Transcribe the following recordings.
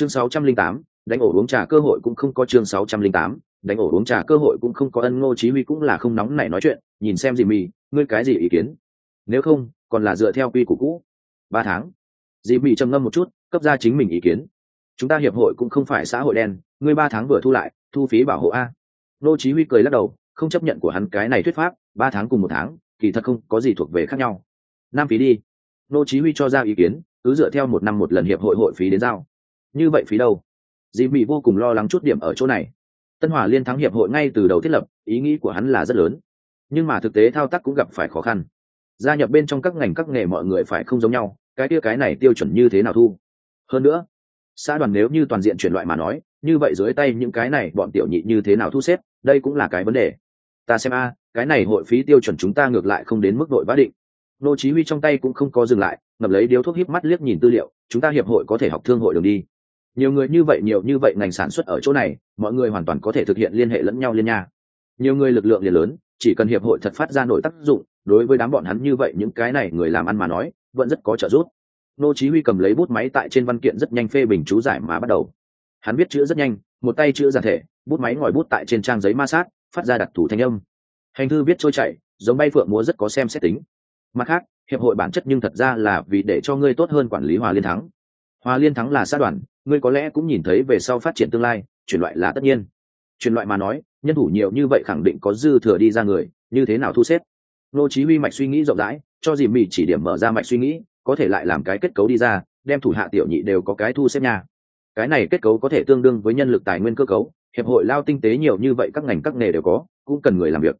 chương 608, đánh ổ uống trà cơ hội cũng không có chương 608, đánh ổ uống trà cơ hội cũng không có ân ngô chí huy cũng là không nóng nảy nói chuyện nhìn xem gì mì ngươi cái gì ý kiến? Nếu không còn là dựa theo quy củ cũ. Ba tháng. Dì mì trầm ngâm một chút cấp ra chính mình ý kiến. Chúng ta hiệp hội cũng không phải xã hội đen ngươi ba tháng vừa thu lại thu phí bảo hộ a. Ngô chí huy cười lắc đầu không chấp nhận của hắn cái này thuyết pháp ba tháng cùng một tháng kỳ thật không có gì thuộc về khác nhau. Năm phí đi. Ngô chí huy cho ra ý kiến cứ dựa theo một năm một lần hiệp hội hội phí đến giao như vậy phí đâu? Dì mị vô cùng lo lắng chút điểm ở chỗ này. Tân hòa liên thắng hiệp hội ngay từ đầu thiết lập, ý nghĩ của hắn là rất lớn. Nhưng mà thực tế thao tác cũng gặp phải khó khăn. Gia nhập bên trong các ngành các nghề mọi người phải không giống nhau, cái kia cái này tiêu chuẩn như thế nào thu? Hơn nữa, xã đoàn nếu như toàn diện chuyển loại mà nói, như vậy dưới tay những cái này bọn tiểu nhị như thế nào thu xếp, đây cũng là cái vấn đề. Ta xem a, cái này hội phí tiêu chuẩn chúng ta ngược lại không đến mức đội vã định. Nô chí huy trong tay cũng không có dừng lại ngập lấy điếu thuốc híp mắt liếc nhìn tư liệu, chúng ta hiệp hội có thể học thương hội đường đi nhiều người như vậy, nhiều như vậy ngành sản xuất ở chỗ này, mọi người hoàn toàn có thể thực hiện liên hệ lẫn nhau liên nha. Nhiều người lực lượng liền lớn, chỉ cần hiệp hội thật phát ra nội tác dụng, đối với đám bọn hắn như vậy, những cái này người làm ăn mà nói, vẫn rất có trợ giúp. Nô chí huy cầm lấy bút máy tại trên văn kiện rất nhanh phê bình chú giải mà bắt đầu. Hắn viết chữ rất nhanh, một tay chữ giản thể, bút máy ngòi bút tại trên trang giấy ma sát, phát ra đặc thủ thanh âm. Hành thư viết trôi chảy, giống bay phượng múa rất có xem xét tính. Mặt khác, hiệp hội bản chất nhưng thật ra là vì để cho ngươi tốt hơn quản lý hòa liên thắng. Hòa liên thắng là xã đoàn ngươi có lẽ cũng nhìn thấy về sau phát triển tương lai, chuyển loại là tất nhiên. Chuyển loại mà nói, nhân thủ nhiều như vậy khẳng định có dư thừa đi ra người, như thế nào thu xếp? Nô chí huy mạch suy nghĩ rộng rãi, cho dì mì chỉ điểm mở ra mạch suy nghĩ, có thể lại làm cái kết cấu đi ra, đem thủ hạ tiểu nhị đều có cái thu xếp nha. Cái này kết cấu có thể tương đương với nhân lực tài nguyên cơ cấu, hiệp hội lao tinh tế nhiều như vậy các ngành các nghề đều có, cũng cần người làm việc.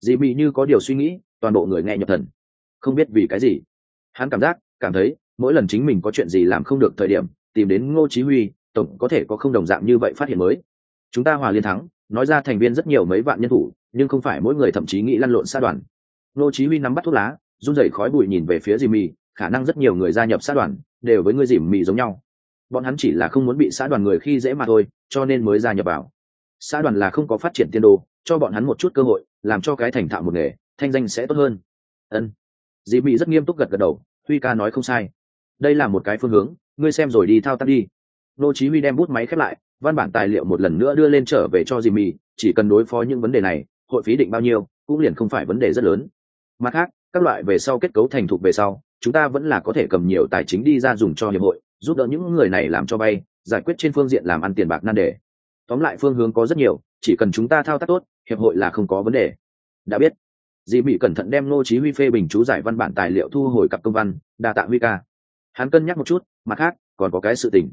Dì mì như có điều suy nghĩ, toàn bộ người nghe nhập thần. Không biết vì cái gì. Hắn cảm giác, cảm thấy, mỗi lần chính mình có chuyện gì làm không được thời điểm tìm đến ngô chí huy, tổng có thể có không đồng dạng như vậy phát hiện mới. Chúng ta hòa liên thắng, nói ra thành viên rất nhiều mấy vạn nhân thủ, nhưng không phải mỗi người thậm chí nghĩ lăn lộn xa đoàn. Ngô chí huy nắm bắt thuốc lá, run rẩy khói bụi nhìn về phía dì mì, khả năng rất nhiều người gia nhập xã đoàn, đều với người Dì mì giống nhau. Bọn hắn chỉ là không muốn bị xã đoàn người khi dễ mà thôi, cho nên mới gia nhập vào. Xã đoàn là không có phát triển tiên đồ, cho bọn hắn một chút cơ hội, làm cho cái thành thạo một nghề, thanh danh sẽ tốt hơn. Ân. Dì mì rất nghiêm túc gật gật đầu, huy ca nói không sai. Đây là một cái phương hướng ngươi xem rồi đi thao tác đi. Nô chí huy đem bút máy khép lại, văn bản tài liệu một lần nữa đưa lên trở về cho jimmy, chỉ cần đối phó những vấn đề này, hội phí định bao nhiêu, cũng liền không phải vấn đề rất lớn. Mặt khác, các loại về sau kết cấu thành thục về sau, chúng ta vẫn là có thể cầm nhiều tài chính đi ra dùng cho hiệp hội, giúp đỡ những người này làm cho vay giải quyết trên phương diện làm ăn tiền bạc nan đề. Tóm lại phương hướng có rất nhiều, chỉ cần chúng ta thao tác tốt, hiệp hội là không có vấn đề. Đã biết. Dì Mị cẩn thận đem ngô chí huy phê bình chú giải văn bản tài liệu thu hồi cặp công văn, đa tạ huy ca. Hắn cân nhắc một chút mặt khác, còn có cái sự tình.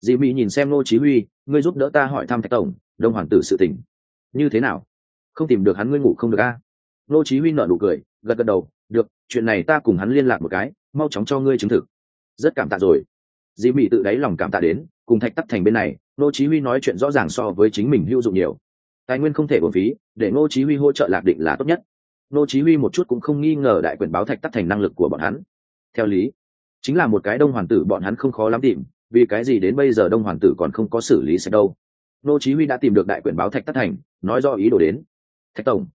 Dị mỹ nhìn xem ngô chí huy, ngươi giúp đỡ ta hỏi thăm thạch tổng, đông hoàng tử sự tình. Như thế nào? Không tìm được hắn ngươi ngủ không được a? À? ngô chí huy nở nụ cười, gật gật đầu, được, chuyện này ta cùng hắn liên lạc một cái, mau chóng cho ngươi chứng thực. Rất cảm tạ rồi. Dị mỹ tự đáy lòng cảm tạ đến, cùng thạch tắc thành bên này, ngô chí huy nói chuyện rõ ràng so với chính mình hữu dụng nhiều. Tài nguyên không thể bổn phí, để ngô chí huy hỗ trợ lạc định là tốt nhất. Ngô chí huy một chút cũng không nghi ngờ đại quyền báo thạch tắc thành năng lực của bọn hắn. Theo lý chính là một cái đông hoàng tử bọn hắn không khó lắm tìm, vì cái gì đến bây giờ đông hoàng tử còn không có xử lý sạch đâu. Nô chí huy đã tìm được đại Quyển báo thạch tất thành, nói do ý đồ đến. Thạch tổng.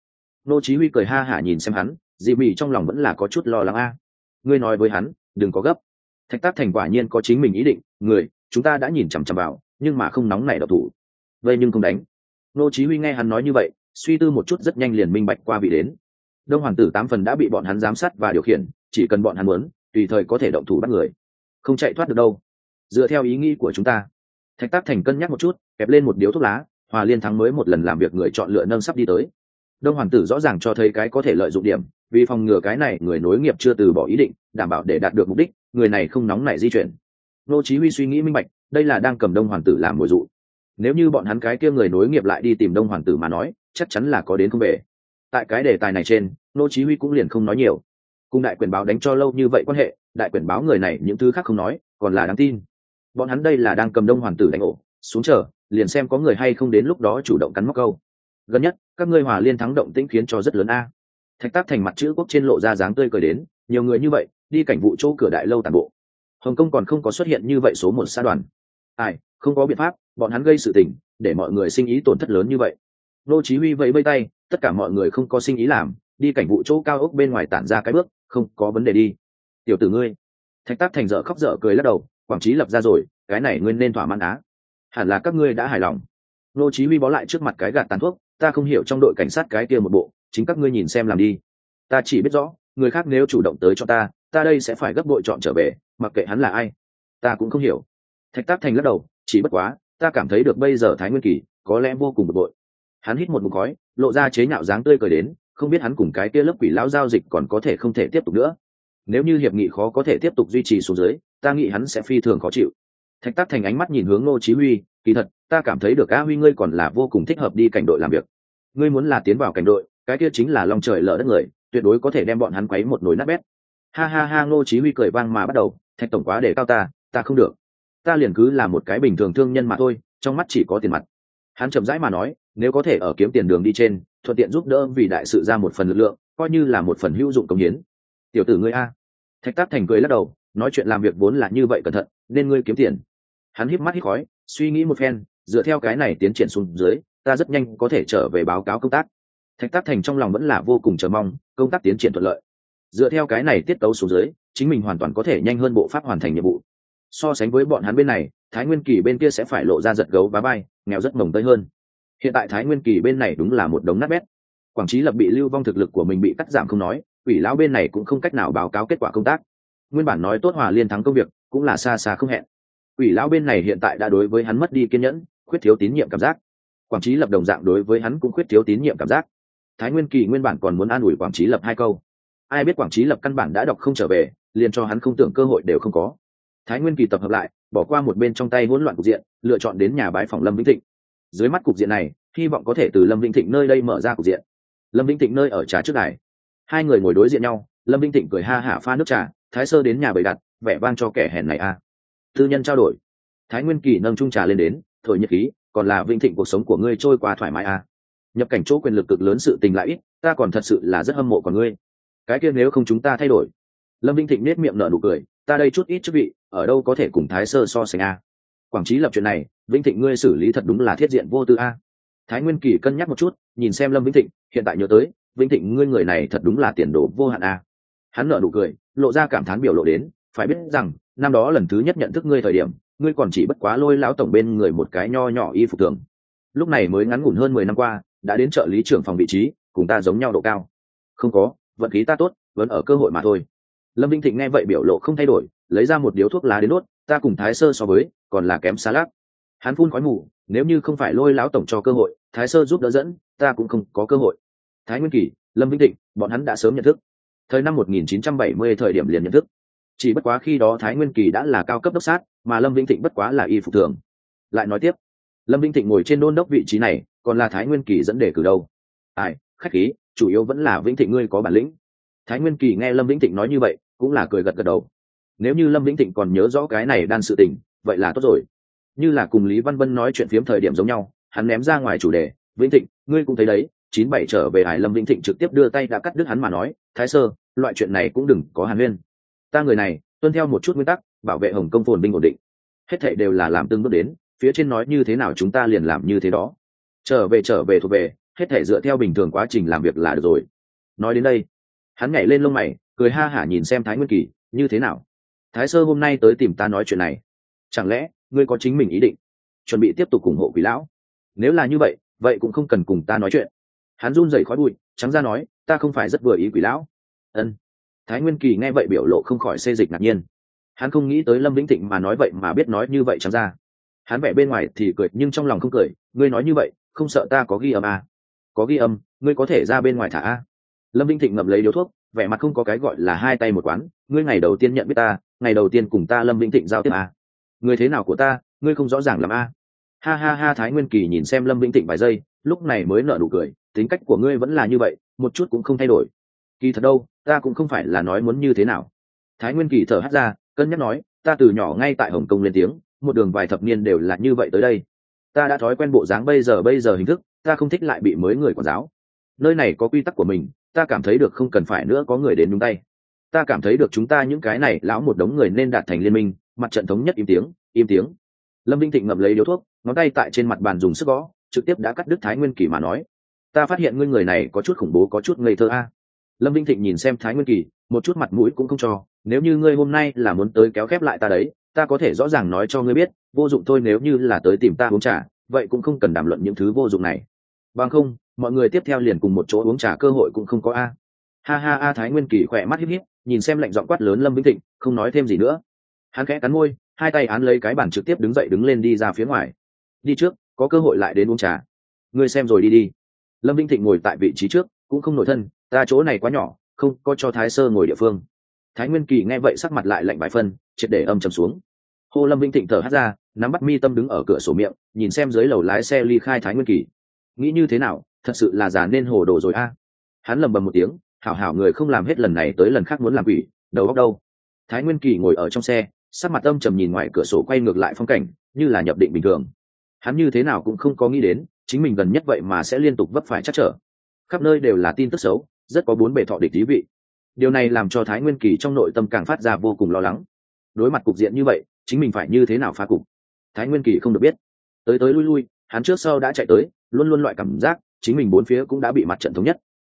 Nô chí huy cười ha hả nhìn xem hắn dị mị trong lòng vẫn là có chút lo lắng a. Ngươi nói với hắn, đừng có gấp. Thạch tắc thành quả nhiên có chính mình ý định, người, chúng ta đã nhìn chằm chằm vào, nhưng mà không nóng nảy độc thủ. Vậy nhưng không đánh. Nô chí huy nghe hắn nói như vậy, suy tư một chút rất nhanh liền minh bạch qua vị đến. Đông hoàng tử tám phần đã bị bọn hắn giám sát và điều khiển, chỉ cần bọn hắn muốn tùy thời có thể động thủ bắt người. Không chạy thoát được đâu. Dựa theo ý nghĩ của chúng ta, thạch tác thành cân nhắc một chút, kẹp lên một điếu thuốc lá, hòa liên thắng mới một lần làm việc người chọn lựa nâng sắp đi tới. Đông hoàng tử rõ ràng cho thấy cái có thể lợi dụng điểm, vì phòng ngừa cái này, người nối nghiệp chưa từ bỏ ý định, đảm bảo để đạt được mục đích, người này không nóng nảy di chuyển. Nô chí huy suy nghĩ minh bạch, đây là đang cầm đông hoàng tử làm mồi dụ. Nếu như bọn hắn cái kia người nối nghiệp lại đi tìm đông hoàng tử mà nói, chắc chắn là có đến không về. Tại cái đề tài này trên, nô chí huy cũng liền không nói nhiều cùng đại quyền báo đánh cho lâu như vậy quan hệ, đại quyền báo người này những thứ khác không nói, còn là đáng tin. Bọn hắn đây là đang cầm đông hoàng tử đánh ổ, xuống chờ, liền xem có người hay không đến lúc đó chủ động cắn móc câu. Gần nhất, các ngươi hòa liên thắng động tĩnh khiến cho rất lớn a. Thạch tác thành mặt chữ quốc trên lộ ra dáng tươi cười đến, nhiều người như vậy, đi cảnh vụ chỗ cửa đại lâu tàn bộ. Hồng kông còn không có xuất hiện như vậy số một xã đoàn. Ai, không có biện pháp, bọn hắn gây sự tình, để mọi người sinh ý tổn thất lớn như vậy. Nô chí huy vẫy vây tay, tất cả mọi người không có sinh ý làm, đi cảnh vụ chỗ cao ốc bên ngoài tản ra cái bước không có vấn đề đi. Tiểu tử ngươi. Thạch tác thành dở khóc dở cười lắc đầu, quảng trí lập ra rồi, cái này ngươi nên thỏa mãn á. Hẳn là các ngươi đã hài lòng. Nô chí huy bó lại trước mặt cái gạt tàn thuốc, ta không hiểu trong đội cảnh sát cái kia một bộ, chính các ngươi nhìn xem làm đi. Ta chỉ biết rõ, người khác nếu chủ động tới cho ta ta đây sẽ phải gấp bội chọn trở về, mặc kệ hắn là ai. Ta cũng không hiểu. Thạch tác thành lắc đầu, chỉ bất quá, ta cảm thấy được bây giờ thái nguyên kỳ có lẽ vô cùng bực bội. Hắn hít một mục khói, lộ ra chế nhạo dáng tươi cười đến không biết hắn cùng cái kia lớp quỷ lão giao dịch còn có thể không thể tiếp tục nữa. Nếu như hiệp nghị khó có thể tiếp tục duy trì xuống dưới, ta nghĩ hắn sẽ phi thường khó chịu. Thạch Tắc thành ánh mắt nhìn hướng ngô chí huy, kỳ thật, ta cảm thấy được a huy ngươi còn là vô cùng thích hợp đi cảnh đội làm việc. Ngươi muốn là tiến vào cảnh đội, cái kia chính là long trời lở đất người, tuyệt đối có thể đem bọn hắn quấy một nồi nát bét. Ha ha ha, ngô chí huy cười vang mà bắt đầu, thạch tổng quá để cao ta ta không được. Ta liền cứ là một cái bình thường thương nhân mà thôi, trong mắt chỉ có tiền mặt. Hắn chậm rãi mà nói, nếu có thể ở kiếm tiền đường đi trên thuận tiện giúp đỡ vì đại sự ra một phần lực lượng, coi như là một phần hữu dụng công hiến. Tiểu tử ngươi a. Thạch tác thành cười lắc đầu, nói chuyện làm việc vốn là như vậy cẩn thận, nên ngươi kiếm tiền. Hắn híp mắt hít khói, suy nghĩ một phen, dựa theo cái này tiến triển xuống dưới, ta rất nhanh có thể trở về báo cáo công tác. Thạch tác thành trong lòng vẫn là vô cùng chờ mong, công tác tiến triển thuận lợi. Dựa theo cái này tiết tấu xuống dưới, chính mình hoàn toàn có thể nhanh hơn bộ pháp hoàn thành nhiệm vụ. So sánh với bọn hắn bên này, thái nguyên kỳ bên kia sẽ phải lộ ra giật gấu và bay, nghèo rất mồng tơi hơn hiện tại thái nguyên kỳ bên này đúng là một đống nát bét. Quảng trí lập bị lưu vong thực lực của mình bị cắt giảm không nói ủy lão bên này cũng không cách nào báo cáo kết quả công tác. Nguyên bản nói tốt hòa liên thắng công việc, cũng là xa xa không hẹn. Ủy lão bên này hiện tại đã đối với hắn mất đi kiên nhẫn, khuyết thiếu tín nhiệm cảm giác. Quảng trí lập đồng dạng đối với hắn cũng khuyết thiếu tín nhiệm cảm giác. Thái nguyên kỳ nguyên bản còn muốn an ủi quảng trí lập hai câu. Ai biết quảng trí lập căn bản đã đọc không trở về, liền cho hắn không tưởng cơ hội đều không có. Thái nguyên kỳ tập hợp lại, bỏ qua một bên trong tay hỗn loạn cục diện, lựa chọn đến nhà bái phòng lâm vĩnh thịnh dưới mắt cục diện này, hy vọng có thể từ lâm vĩnh thịnh nơi đây mở ra cục diện. Lâm vĩnh thịnh nơi ở trà trước đài. Hai người ngồi đối diện nhau, lâm vĩnh thịnh cười ha hả pha nước trà, thái sơ đến nhà bày đặt, vẻ vang cho kẻ hèn này a. À. tư nhân trao đổi. Thái nguyên kỳ nâng trung trà lên đến, thổi nhiệt khí, còn là vĩnh thịnh cuộc sống của ngươi trôi qua thoải mái a. À. nhập cảnh chỗ quyền lực cực lớn sự tình lại ít, ta còn thật sự là rất hâm mộ còn ngươi. Cái kia nếu không chúng ta thay đổi. Lâm vĩnh thịnh nết miệng nở nụ cười, ta đây chút ít chức vị, ở đâu có thể cùng thái sơ so sánh a. Quảng trí lập chuyện này vĩnh thịnh ngươi xử lý thật đúng là thiết diện vô tư a. Thái nguyên kỳ cân nhắc một chút, nhìn xem lâm vĩnh thịnh, hiện tại nhớ tới, vĩnh thịnh ngươi người này thật đúng là tiền đồ vô hạn a. Hắn nợ nụ cười, lộ ra cảm thán biểu lộ đến, phải biết rằng, năm đó lần thứ nhất nhận thức ngươi thời điểm, ngươi còn chỉ bất quá lôi lão tổng bên người một cái nho nhỏ y phục tường lúc này mới ngắn ngủn hơn mười năm qua, đã đến trợ lý trưởng phòng vị trí, cùng ta giống nhau độ cao. Không có, vận khí ta tốt, vẫn ở cơ hội mà thôi. Lâm vinh thịnh nghe vậy biểu lộ không thay đổi, lấy ra một điếu thuốc lá đến đốt, ta cùng thái sơ so với, còn là kém xa lác hắn phun khói mù, nếu như không phải lôi lão tổng cho cơ hội, thái sơ giúp đỡ dẫn, ta cũng không có cơ hội. Thái nguyên kỳ, lâm vĩnh thịnh, bọn hắn đã sớm nhận thức. Thời năm 1970 thời điểm liền nhận thức. Chỉ bất quá khi đó thái nguyên kỳ đã là cao cấp đốc sát, mà lâm vĩnh thịnh bất quá là y phục thường. Lại nói tiếp, lâm vĩnh thịnh ngồi trên đôn đốc vị trí này, còn là thái nguyên kỳ dẫn đề cử đâu? Ai, khách khí, chủ yếu vẫn là vĩnh thịnh ngươi có bản lĩnh. Thái nguyên kỳ nghe lâm vĩnh thịnh nói như vậy, cũng là cười gật gật đầu. Nếu như lâm vĩnh thịnh còn nhớ rõ cái này đan sự tình, vậy là tốt rồi như là cùng lý văn vân nói chuyện phiếm thời điểm giống nhau, hắn ném ra ngoài chủ đề, vĩnh thịnh, ngươi cũng thấy đấy, chín bảy trở về hải lâm vĩnh thịnh trực tiếp đưa tay đã cắt đứt hắn mà nói, thái sơ, loại chuyện này cũng đừng có hàn huyên. Ta người này, tuân theo một chút nguyên tắc, bảo vệ hồng công phồn binh ổn định. Hết thệ đều là làm tương bước đến, phía trên nói như thế nào chúng ta liền làm như thế đó. Trở về trở về thuộc về, hết thể dựa theo bình thường quá trình làm việc là được rồi. Nói đến đây, hắn nhảy lên lông mày, cười ha hả nhìn xem thái nguyên kỳ, như thế nào? Thái sơ hôm nay tới tìm ta nói chuyện này. Chẳng lẽ ngươi có chính mình ý định, chuẩn bị tiếp tục ủng hộ quỷ lão. Nếu là như vậy vậy cũng không cần cùng ta nói chuyện. Hắn run rẩy khói bụi, trắng ra nói, ta không phải rất vừa ý quỷ lão. Ân. Thái nguyên kỳ nghe vậy biểu lộ không khỏi xê dịch ngạc nhiên. Hắn không nghĩ tới lâm vĩnh thịnh mà nói vậy mà biết nói như vậy trắng ra. Hắn vẻ bên ngoài thì cười, nhưng trong lòng không cười, ngươi nói như vậy, không sợ ta có ghi âm à. có ghi âm, ngươi có thể ra bên ngoài thả a? Lâm vĩnh thịnh ngậm lấy điếu thuốc, vẻ mặt không có cái gọi là hai tay một quán, ngươi ngày đầu tiên nhận biết ta, ngày đầu tiên cùng ta lâm vĩnh thịnh giao tiếp à người thế nào của ta, ngươi không rõ ràng làm a. Ha ha ha, thái nguyên kỳ nhìn xem lâm vĩnh Tịnh vài giây, lúc này mới nở nụ cười, tính cách của ngươi vẫn là như vậy, một chút cũng không thay đổi. Kỳ thật đâu, ta cũng không phải là nói muốn như thế nào. Thái nguyên kỳ thở hắt ra, cân nhắc nói, ta từ nhỏ ngay tại hồng kông lên tiếng, một đường vài thập niên đều là như vậy tới đây. Ta đã thói quen bộ dáng bây giờ bây giờ hình thức, ta không thích lại bị mới người quản giáo. Nơi này có quy tắc của mình, ta cảm thấy được không cần phải nữa có người đến nhúng tay. Ta cảm thấy được chúng ta những cái này lão một đống người nên đạt thành liên minh mặt trận thống nhất im tiếng im tiếng. Lâm vinh thịnh ngậm lấy điếu thuốc, ngón tay tại trên mặt bàn dùng sức gõ, trực tiếp đã cắt đứt thái nguyên kỳ mà nói. Ta phát hiện ngươi người này có chút khủng bố, có chút ngây thơ a. Lâm vinh thịnh nhìn xem thái nguyên kỳ, một chút mặt mũi cũng không cho. Nếu như ngươi hôm nay là muốn tới kéo khép lại ta đấy, ta có thể rõ ràng nói cho ngươi biết, vô dụng thôi nếu như là tới tìm ta uống trà, vậy cũng không cần đàm luận những thứ vô dụng này. Bằng không, mọi người tiếp theo liền cùng một chỗ uống trà cơ hội cũng không có a. Ha ha a, thái nguyên kỳ khỏe mắt hít hít nhìn xem lệnh giọng quát lớn lâm vĩnh thịnh, không nói thêm gì nữa hắn khẽ cắn môi, hai tay án lấy cái bản trực tiếp đứng dậy đứng lên đi ra phía ngoài. Đi trước, có cơ hội lại đến uống trà. Ngươi xem rồi đi đi. Lâm vinh thịnh ngồi tại vị trí trước, cũng không nổi thân, ta chỗ này quá nhỏ, không có cho thái sơ ngồi địa phương. Thái nguyên kỳ nghe vậy sắc mặt lại lạnh vài phân, triệt để âm trầm xuống. Hô lâm vinh thịnh thở hắt ra, nắm bắt mi tâm đứng ở cửa sổ miệng, nhìn xem dưới lầu lái xe ly khai thái nguyên kỳ. Nghĩ như thế nào, thật sự là già nên hồ đồ rồi a. Hắn lầm bầm một tiếng, hảo hảo người không làm hết lần này tới lần khác muốn làm quỷ, đầu óc đâu. Thái nguyên kỳ ngồi ở trong xe sắc mặt âm trầm nhìn ngoài cửa sổ quay ngược lại phong cảnh, như là nhập định bình thường. Hắn như thế nào cũng không có nghĩ đến, chính mình gần nhất vậy mà sẽ liên tục vấp phải chắc trở. Khắp nơi đều là tin tức xấu, rất có bốn bề thọ địch thí vị. Điều này làm cho thái nguyên kỳ trong nội tâm càng phát ra vô cùng lo lắng. Đối mặt cục diện như vậy, chính mình phải như thế nào phá cục? Thái nguyên kỳ không được biết. Tới tới lui lui, hắn trước sau đã chạy tới, luôn luôn loại cảm giác, chính mình bốn phía cũng đã bị mặt trận thống nhất.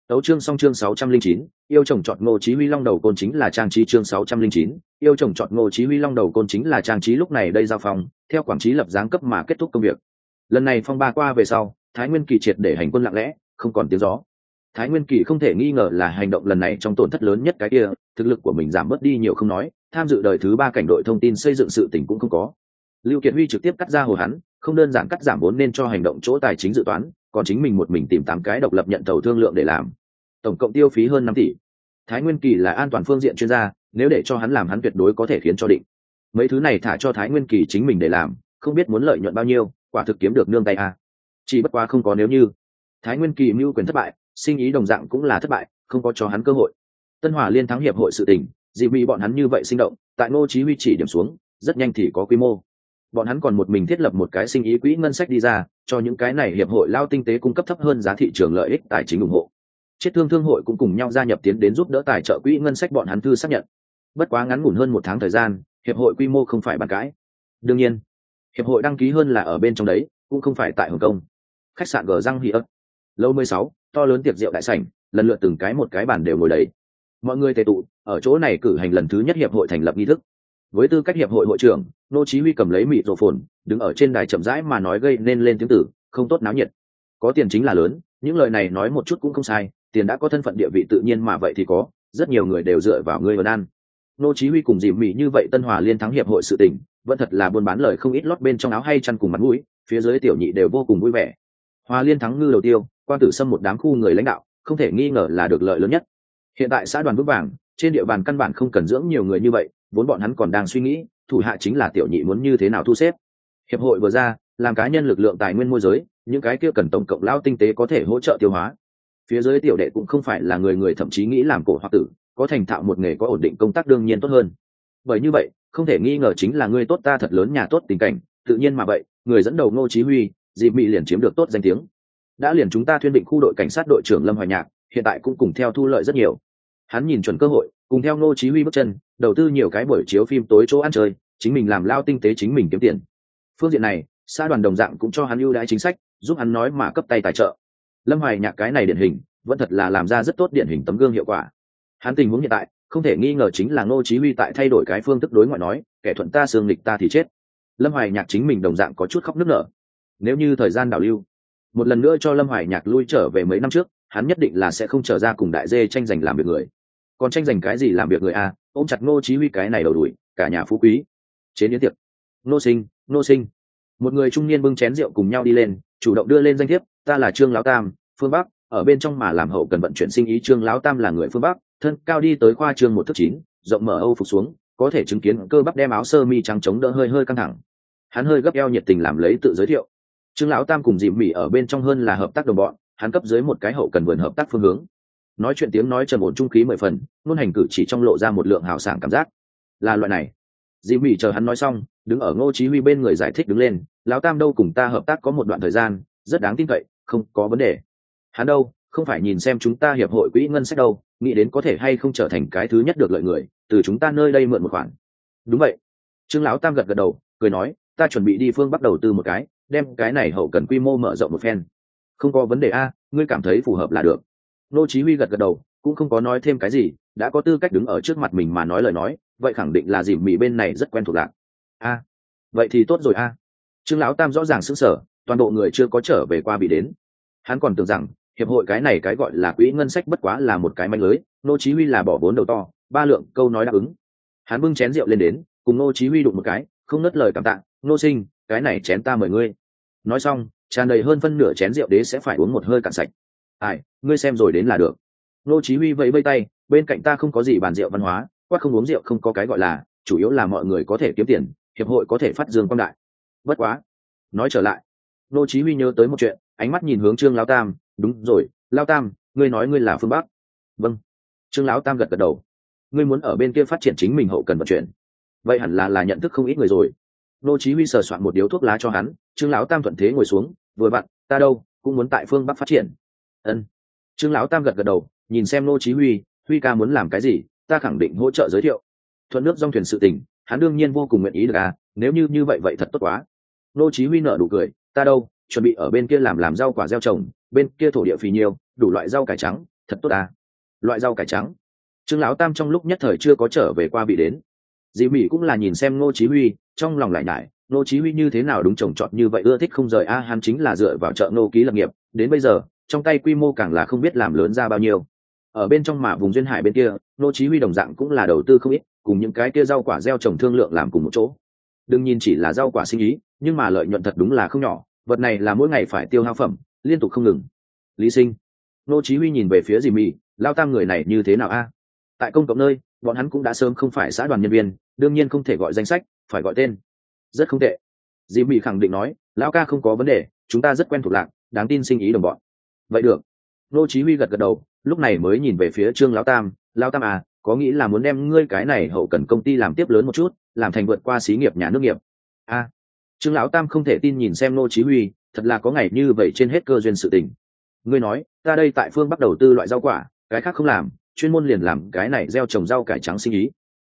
Tấu chương song chương 609, yêu chồng chọn Ngô Chí Huy Long đầu côn chính là trang trí chương 609, yêu chồng chọn Ngô Chí Huy Long đầu côn chính là trang trí lúc này đây giao phòng, theo quảng trí lập dáng cấp mà kết thúc công việc. Lần này phong ba qua về sau, Thái Nguyên Kỳ triệt để hành quân lặng lẽ, không còn tiếng gió. Thái Nguyên Kỳ không thể nghi ngờ là hành động lần này trong tổn thất lớn nhất cái kia, thực lực của mình giảm bớt đi nhiều không nói, tham dự đời thứ ba cảnh đội thông tin xây dựng sự tình cũng không có. Lưu Kiệt Huy trực tiếp cắt ra hồ hắn, không đơn giản cắt giảm vốn nên cho hành động chỗ tài chính dự toán, còn chính mình một mình tìm tám cái độc lập nhận tàu thương lượng để làm. Tổng cộng tiêu phí hơn năm tỷ. Thái nguyên kỳ là an toàn phương diện chuyên gia, nếu để cho hắn làm hắn tuyệt đối có thể khiến cho định. Mấy thứ này thả cho thái nguyên kỳ chính mình để làm, không biết muốn lợi nhuận bao nhiêu, quả thực kiếm được nương tay à. chỉ bất quá không có nếu như. Thái nguyên kỳ mưu quyền thất bại, sinh ý đồng dạng cũng là thất bại, không có cho hắn cơ hội. Tân hòa liên thắng hiệp hội sự tình, dị bị bọn hắn như vậy sinh động, tại ngô chí huy chỉ điểm xuống, rất nhanh thì có quy mô bọn hắn còn một mình thiết lập một cái sinh ý quỹ ngân sách đi ra, cho những cái này hiệp hội lao tinh tế cung cấp thấp hơn giá thị trường lợi ích tài chính ủng hộ. Chết thương thương hội cũng cùng nhau gia nhập tiến đến giúp đỡ tài trợ quỹ ngân sách bọn hắn thư xác nhận. Bất quá ngắn ngủn hơn một tháng thời gian, hiệp hội quy mô không phải bàn cãi. Đương nhiên, hiệp hội đăng ký hơn là ở bên trong đấy, cũng không phải tại hồng kông. Khách sạn gờ răng hi ấp lâu mười sáu, to lớn tiệc rượu đại sảnh, lần lượt từng cái một cái bàn đều ngồi đấy. Mọi người tề tụ, ở chỗ này cử hành lần thứ nhất hiệp hội thành lập nghi thức với tư cách hiệp hội hội trưởng, nô chí huy cầm lấy mịt rổ phồn, đứng ở trên đài chậm rãi mà nói gây nên lên tiếng tử, không tốt náo nhiệt. Có tiền chính là lớn, những lời này nói một chút cũng không sai, tiền đã có thân phận địa vị tự nhiên mà vậy thì có, rất nhiều người đều dựa vào ngươi ở đan nô chí huy cùng dìm mỹ như vậy tân hòa liên thắng hiệp hội sự tình, vẫn thật là buôn bán lời không ít lót bên trong áo hay chăn cùng mặt mũi, phía dưới tiểu nhị đều vô cùng vui vẻ. Hòa liên thắng ngư đầu tiêu, quan tử xâm một đám khu người lãnh đạo, không thể nghi ngờ là được lợi lớn nhất. Hiện tại xã đoàn vững vàng trên địa bàn căn bản không cần dưỡng nhiều người như vậy, vốn bọn hắn còn đang suy nghĩ, thủ hạ chính là tiểu nhị muốn như thế nào thu xếp. Hiệp hội vừa ra, làm cá nhân lực lượng tài nguyên môi giới, những cái kia cần tổng cộng lao tinh tế có thể hỗ trợ tiêu hóa. Phía dưới tiểu đệ cũng không phải là người người thậm chí nghĩ làm cổ hoặc tử, có thành thạo một nghề có ổn định công tác đương nhiên tốt hơn. Bởi như vậy, không thể nghi ngờ chính là người tốt ta thật lớn nhà tốt tình cảnh, tự nhiên mà vậy, người dẫn đầu ngô chí huy, dịp mị liền chiếm được tốt danh tiếng. Đã liền chúng ta thuyên định khu đội cảnh sát đội trưởng lâm hoài nhạc, hiện tại cũng cùng theo thu lợi rất nhiều hắn nhìn chuẩn cơ hội, cùng theo ngô chí huy bước chân, đầu tư nhiều cái buổi chiếu phim tối chỗ ăn chơi, chính mình làm lao tinh tế chính mình kiếm tiền. Phương diện này, xã đoàn đồng dạng cũng cho hắn ưu đãi chính sách, giúp hắn nói mà cấp tay tài trợ. Lâm hoài nhạc cái này điển hình, vẫn thật là làm ra rất tốt điển hình tấm gương hiệu quả. Hắn tình huống hiện tại, không thể nghi ngờ chính là ngô chí huy tại thay đổi cái phương thức đối ngoại nói, kẻ thuận ta xương lịch ta thì chết. Lâm hoài nhạc chính mình đồng dạng có chút khóc nức nở. Nếu như thời gian đảo lưu, một lần nữa cho lâm hoài nhạc lui trở về mấy năm trước, hắn nhất định là sẽ không trở ra cùng đại dê tranh giành làm việc người còn tranh giành cái gì làm việc người a, ôm chặt ngô chí huy cái này đầu đuổi, cả nhà phú quý. Chế yến tiệc nô sinh nô sinh. Một người trung niên bưng chén rượu cùng nhau đi lên, chủ động đưa lên danh thiếp, ta là trương lão tam, phương bắc, ở bên trong mà làm hậu cần vận chuyển sinh ý trương lão tam là người phương bắc, thân cao đi tới khoa trương một thước chín, rộng mở âu phục xuống, có thể chứng kiến cơ bắp đem áo sơ mi trắng chống đỡ hơi hơi căng thẳng. Hắn hơi gấp eo nhiệt tình làm lấy tự giới thiệu. Trương lão tam cùng dìm mỉ ở bên trong hơn là hợp tác đồng bọn, hắn cấp dưới một cái hậu cần vườn hợp tác phương hướng nói chuyện tiếng nói trầm ổn trung khí mười phần, ngôn hành cử chỉ trong lộ ra một lượng hào sảng cảm giác. Là loại này. Dì mỉ chờ hắn nói xong, đứng ở ngô chí huy bên người giải thích đứng lên, lão tam đâu cùng ta hợp tác có một đoạn thời gian, rất đáng tin cậy, không có vấn đề. Hắn đâu, không phải nhìn xem chúng ta hiệp hội quỹ ngân sách đâu, nghĩ đến có thể hay không trở thành cái thứ nhất được lợi người, từ chúng ta nơi đây mượn một khoản. Đúng vậy. Trương lão tam gật gật đầu, cười nói, ta chuẩn bị đi phương bắt đầu tư một cái, đem cái này hậu cần quy mô mở rộng một phen. Không có vấn đề a, ngươi cảm thấy phù hợp là được nô chí huy gật gật đầu cũng không có nói thêm cái gì đã có tư cách đứng ở trước mặt mình mà nói lời nói vậy khẳng định là dìm mì bên này rất quen thuộc lạc. A vậy thì tốt rồi a. Trương lão tam rõ ràng sững sờ, toàn bộ người chưa có trở về qua bị đến. Hắn còn tưởng rằng hiệp hội cái này cái gọi là quỹ ngân sách bất quá là một cái manh lưới nô chí huy là bỏ vốn đầu to ba lượng câu nói đáp ứng. Hắn bưng chén rượu lên đến cùng nô chí huy đụng một cái không nứt lời cảm tạ nô sinh cái này chén ta mời ngươi. Nói xong tràn đầy hơn phân nửa chén rượu đế sẽ phải uống một hơi cạn sạch ai, ngươi xem rồi đến là được. Nô chí huy vẫy vẫy tay, bên cạnh ta không có gì bàn rượu văn hóa quát không uống rượu không có cái gọi là, chủ yếu là mọi người có thể kiếm tiền, hiệp hội có thể phát dương quang đại. Bất quá, nói trở lại nô chí huy nhớ tới một chuyện, ánh mắt nhìn hướng trương lão tam, đúng rồi, lão tam, ngươi nói ngươi là phương bắc. Vâng. Trương lão tam gật gật đầu. Ngươi muốn ở bên kia phát triển chính mình hậu cần vận chuyển. Vậy hẳn là là nhận thức không ít người rồi. Nô chí huy sờ soạn một điếu thuốc lá cho hắn, trương lão tam thuận thế ngồi xuống, vừa bạn ta đâu, cũng muốn tại phương bắc phát triển ân. Trương lão tam gật gật đầu, nhìn xem nô chí huy huy ca muốn làm cái gì, ta khẳng định hỗ trợ giới thiệu. Thuận nước dòng thuyền sự tình, hắn đương nhiên vô cùng nguyện ý được à nếu như như vậy vậy thật tốt quá. Nô chí huy nở nụ cười, ta đâu, chuẩn bị ở bên kia làm làm rau quả gieo trồng, bên kia thổ địa phì nhiều, đủ loại rau cải trắng, thật tốt à. Loại rau cải trắng. Trương lão tam trong lúc nhất thời chưa có trở về qua bị đến. Dì mỹ cũng là nhìn xem nô chí huy, trong lòng lại nhải nô chí huy như thế nào đúng trồng trọt như vậy ưa thích không rời a, hắn chính là dựa vào chợ nô ký lập nghiệp, đến bây giờ trong tay quy mô càng là không biết làm lớn ra bao nhiêu. Ở bên trong mà vùng duyên hải bên kia, nô chí huy đồng dạng cũng là đầu tư không ít, cùng những cái kia rau quả gieo trồng thương lượng làm cùng một chỗ. Đừng nhìn chỉ là rau quả sinh ý, nhưng mà lợi nhuận thật đúng là không nhỏ, vật này là mỗi ngày phải tiêu hao phẩm, liên tục không ngừng. Lý sinh, nô chí huy nhìn về phía dì mì lao tam người này như thế nào a? Tại công cộng nơi, bọn hắn cũng đã sớm không phải xã đoàn nhân viên, đương nhiên không thể gọi danh sách, phải gọi tên. Rất không tệ. Dì mì khẳng định nói, lão ca không có vấn đề, chúng ta rất quen thuộc lạc, đáng tin sinh ý đồng bọn vậy được. Nô chí huy gật gật đầu lúc này mới nhìn về phía trương lão tam. Lão tam à có nghĩ là muốn đem ngươi cái này hậu cần công ty làm tiếp lớn một chút làm thành vượt qua xí nghiệp nhà nước nghiệp? A à, trương lão tam không thể tin nhìn xem nô chí huy thật là có ngày như vậy trên hết cơ duyên sự tình. Ngươi nói ta đây tại phương bắt đầu tư loại rau quả cái khác không làm chuyên môn liền làm cái này gieo trồng rau cải trắng sinh ý.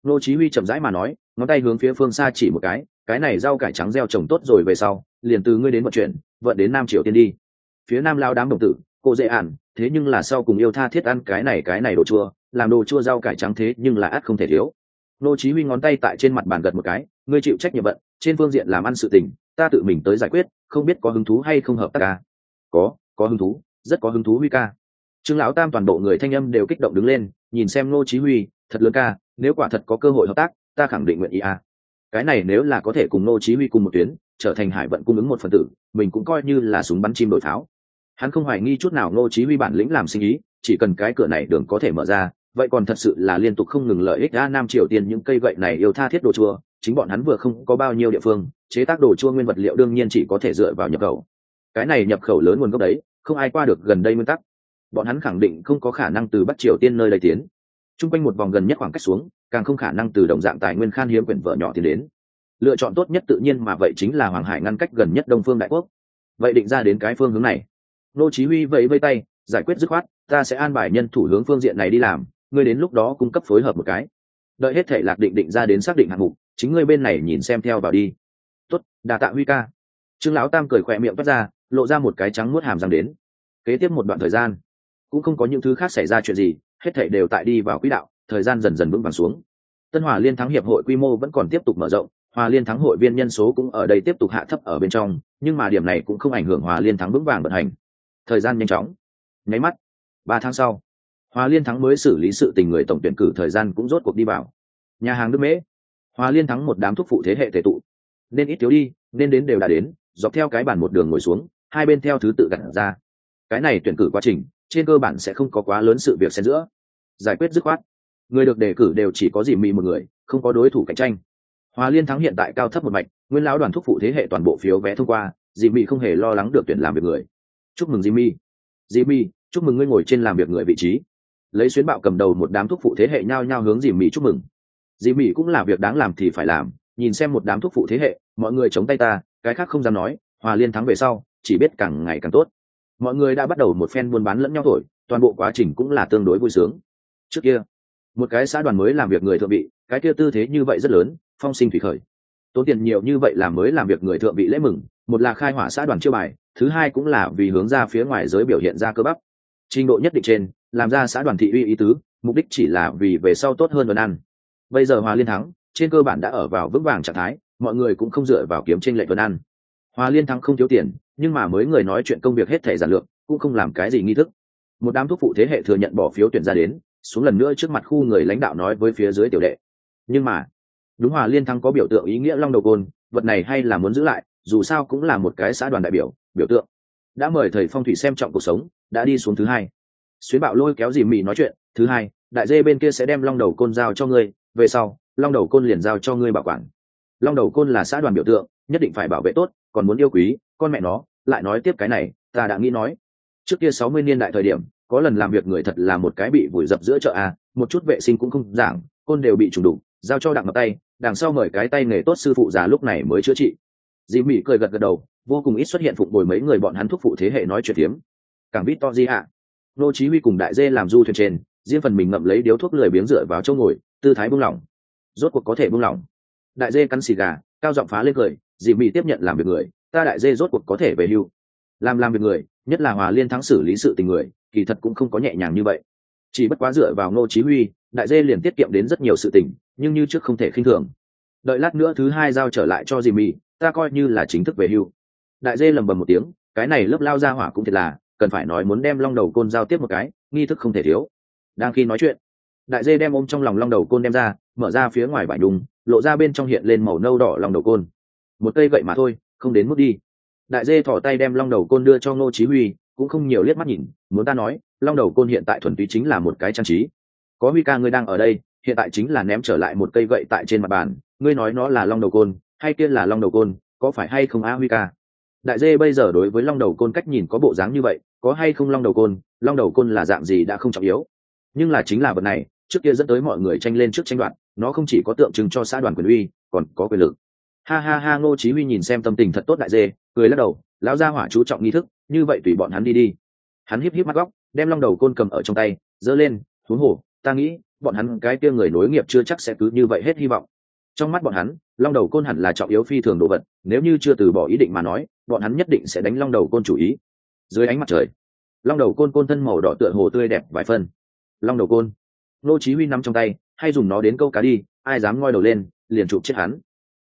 Nô chí huy chậm rãi mà nói ngón tay hướng phía phương xa chỉ một cái cái này rau cải trắng gieo trồng tốt rồi về sau liền từ ngươi đến vận chuyển vận đến nam triều tiên đi phía nam lao đám đồng tử, cô dễ ản, thế nhưng là sau cùng yêu tha thiết ăn cái này cái này đồ chua, làm đồ chua rau cải trắng thế nhưng là ắt không thể thiếu. Nô chí huy ngón tay tại trên mặt bàn gật một cái, ngươi chịu trách nhiệm vận, trên phương diện làm ăn sự tình, ta tự mình tới giải quyết, không biết có hứng thú hay không hợp tác ca. Có có hứng thú, rất có hứng thú huy ca. Trương lão tam toàn bộ người thanh âm đều kích động đứng lên, nhìn xem nô chí huy, thật lớn ca, nếu quả thật có cơ hội hợp tác, ta khẳng định nguyện ý à? cái này nếu là có thể cùng nô chí huy cùng một tuyến trở thành hải vận cung ứng một phần tử, mình cũng coi như là súng bắn chim đổi tháo hắn không hoài nghi chút nào Ngô chí huy bản lĩnh làm sinh ý, chỉ cần cái cửa này đường có thể mở ra, vậy còn thật sự là liên tục không ngừng lợi ích a nam triều tiên những cây gậy này yêu tha thiết đồ chua, chính bọn hắn vừa không có bao nhiêu địa phương, chế tác đồ chua nguyên vật liệu đương nhiên chỉ có thể dựa vào nhập khẩu. Cái này nhập khẩu lớn nguồn gốc đấy, không ai qua được gần đây nguyên tắc. Bọn hắn khẳng định không có khả năng từ bắc triều tiên nơi lấy tiến. Chung quanh một vòng gần nhất khoảng cách xuống, càng không khả năng từ đồng dạng tài nguyên khan hiếm quyển vợ nhỏ tiến đến lựa chọn tốt nhất tự nhiên mà vậy chính là hoàng hải ngăn cách gần nhất đông phương đại quốc. Vậy định ra đến cái phương hướng này. Nô chí huy vẫy vây tay, giải quyết dứt khoát, ta sẽ an bài nhân thủ hướng phương diện này đi làm, ngươi đến lúc đó cung cấp phối hợp một cái. Đợi hết thể lạc định định ra đến xác định hạng mục, chính ngươi bên này nhìn xem theo vào đi. Tốt, đà tạ huy ca. Trương lão tam cười khỏe miệng toát ra, lộ ra một cái trắng nuốt hàm răng đến. Kế tiếp một đoạn thời gian, cũng không có những thứ khác xảy ra chuyện gì, hết thảy đều tại đi vào quỹ đạo, thời gian dần dần vững vàng xuống. Tân hòa liên thắng hiệp hội quy mô vẫn còn tiếp tục mở rộng hòa liên thắng hội viên nhân số cũng ở đây tiếp tục hạ thấp ở bên trong, nhưng mà điểm này cũng không ảnh hưởng hòa liên thắng vững vàng vận hành. Thời gian nhanh chóng. Nháy mắt. Ba tháng sau, hòa liên thắng mới xử lý sự tình người tổng tuyển cử thời gian cũng rốt cuộc đi vào. Nhà hàng đức mễ. Hòa liên thắng một đám thúc phụ thế hệ thể tụ. Nên ít thiếu đi, nên đến đều đã đến, dọc theo cái bản một đường ngồi xuống, hai bên theo thứ tự gặt ra. Cái này tuyển cử quá trình, trên cơ bản sẽ không có quá lớn sự việc xen giữa. Giải quyết dứt khoát. Người được đề cử đều chỉ có dì mị một người, không có đối thủ cạnh tranh hòa liên thắng hiện tại cao thấp một mạch, nguyên lão đoàn thúc phụ thế hệ toàn bộ phiếu vé thông qua, jimmy mị không hề lo lắng được tuyển làm việc người. Chúc mừng jimmy. Mị mị chúc mừng ngươi ngồi trên làm việc người vị trí. Lấy xuyến bạo cầm đầu một đám thúc phụ thế hệ nhao nhao hướng dì mị chúc mừng. Dì mị cũng là việc đáng làm thì phải làm, nhìn xem một đám thúc phụ thế hệ, mọi người chống tay ta, cái khác không dám nói hòa liên thắng về sau, chỉ biết càng ngày càng tốt. Mọi người đã bắt đầu một phen buôn bán lẫn nhau thổi, toàn bộ quá trình cũng là tương đối vui sướng. Trước kia một cái xã đoàn mới làm việc người thượng vị, cái kia tư thế như vậy rất lớn, phong sinh thủy khởi. Tốn tiền nhiều như vậy là mới làm việc người thượng vị lễ mừng, một là khai hỏa xã đoàn chiêu bài, thứ hai cũng là vì hướng ra phía ngoài giới biểu hiện ra cơ bắp. Trình độ nhất định trên, làm ra xã đoàn thị uy ý tứ, mục đích chỉ là vì về sau tốt hơn đồn ăn. Bây giờ hòa liên thắng, trên cơ bản đã ở vào vững vàng trạng thái, mọi người cũng không dựa vào kiếm tranh lệch đồn ăn. Hòa liên thắng không thiếu tiền, nhưng mà mới người nói chuyện công việc hết thể giản lược, cũng không làm cái gì nghi thức. Một đám thuốc phụ thế hệ thừa nhận bỏ phiếu tuyển ra đến xuống lần nữa trước mặt khu người lãnh đạo nói với phía dưới tiểu đệ. Nhưng mà, đúng hòa liên thắng có biểu tượng ý nghĩa long đầu côn, vật này hay là muốn giữ lại, dù sao cũng là một cái xã đoàn đại biểu biểu tượng. Đã mời thầy phong thủy xem trọng cuộc sống, đã đi xuống thứ hai. Xuyến bạo lôi kéo dì mị nói chuyện, thứ hai, đại dê bên kia sẽ đem long đầu côn giao cho ngươi, về sau, long đầu côn liền giao cho ngươi bảo quản. Long đầu côn là xã đoàn biểu tượng, nhất định phải bảo vệ tốt, còn muốn yêu quý con mẹ nó, lại nói tiếp cái này, ta đã nghĩ nói. Trước kia sáu mươi niên đại thời điểm có lần làm việc người thật là một cái bị vùi dập giữa chợ à, một chút vệ sinh cũng không giảng côn đều bị trùng đục giao cho đặng ngập tay đằng sau mời cái tay nghề tốt sư phụ già lúc này mới chữa trị. Dì mỹ cười gật gật đầu vô cùng ít xuất hiện phục bồi mấy người bọn hắn thúc phụ thế hệ nói chuyện tiếm càng biết to gì ạ. Nô chí huy cùng đại dê làm du thuyền trên riêng phần mình ngậm lấy điếu thuốc lười biếng dựa vào chỗ ngồi tư thái buông lỏng. Rốt cuộc có thể buông lỏng. Đại dê cắn xì gà cao giọng phá lên cười dì mỹ tiếp nhận làm việc người ta đại dê rốt cuộc có thể về hưu. Làm làm việc người nhất là hòa liên thắng xử lý sự tình người, kỳ thật cũng không có nhẹ nhàng như vậy. Chỉ bất quá dựa vào ngô chí huy, đại dê liền tiết kiệm đến rất nhiều sự tình, nhưng như trước không thể khinh thường. Đợi lát nữa thứ hai giao trở lại cho dì mì ta coi như là chính thức về hưu. Đại dê lầm bầm một tiếng, cái này lớp lao ra hỏa cũng thiệt là, cần phải nói muốn đem long đầu côn giao tiếp một cái, nghi thức không thể thiếu. Đang khi nói chuyện, đại dê đem ôm trong lòng long đầu côn đem ra, mở ra phía ngoài vải đùng, lộ ra bên trong hiện lên màu nâu đỏ lòng đầu côn. Một cây vậy mà thôi, không đến mức đi đại dê thỏ tay đem long đầu côn đưa cho ngô chí huy, cũng không nhiều liếc mắt nhìn, muốn ta nói, long đầu côn hiện tại thuần túy chính là một cái trang trí. Có huy ca ngươi đang ở đây, hiện tại chính là ném trở lại một cây gậy tại trên mặt bàn, ngươi nói nó là long đầu côn, hay kia là long đầu côn, có phải hay không a huy ca? Đại dê bây giờ đối với long đầu côn cách nhìn có bộ dáng như vậy, có hay không long đầu côn, long đầu côn là dạng gì đã không trọng yếu. Nhưng là chính là vật này, trước kia dẫn tới mọi người tranh lên trước tranh đoạt, nó không chỉ có tượng trưng cho xã đoàn quyền uy, còn có quyền lực. Ha ha ha, ngô chí huy nhìn xem tâm tình thật tốt đại dê cười lắc đầu, lão gia hỏa chú trọng nghi thức, như vậy tùy bọn hắn đi đi. Hắn híp híp mắt góc, đem long đầu côn cầm ở trong tay, giơ lên, thú hổ, ta nghĩ, bọn hắn cái kia người nối nghiệp chưa chắc sẽ cứ như vậy hết hy vọng. Trong mắt bọn hắn, long đầu côn hẳn là trọng yếu phi thường đồ vật, nếu như chưa từ bỏ ý định mà nói, bọn hắn nhất định sẽ đánh long đầu côn chủ ý. Dưới ánh mặt trời, long đầu côn côn thân màu đỏ tựa hồ tươi đẹp vài phân. Long đầu côn nô chí huy nắm trong tay, hay dùng nó đến câu cá đi, ai dám ngoi đầu lên, liền chụp chết hắn.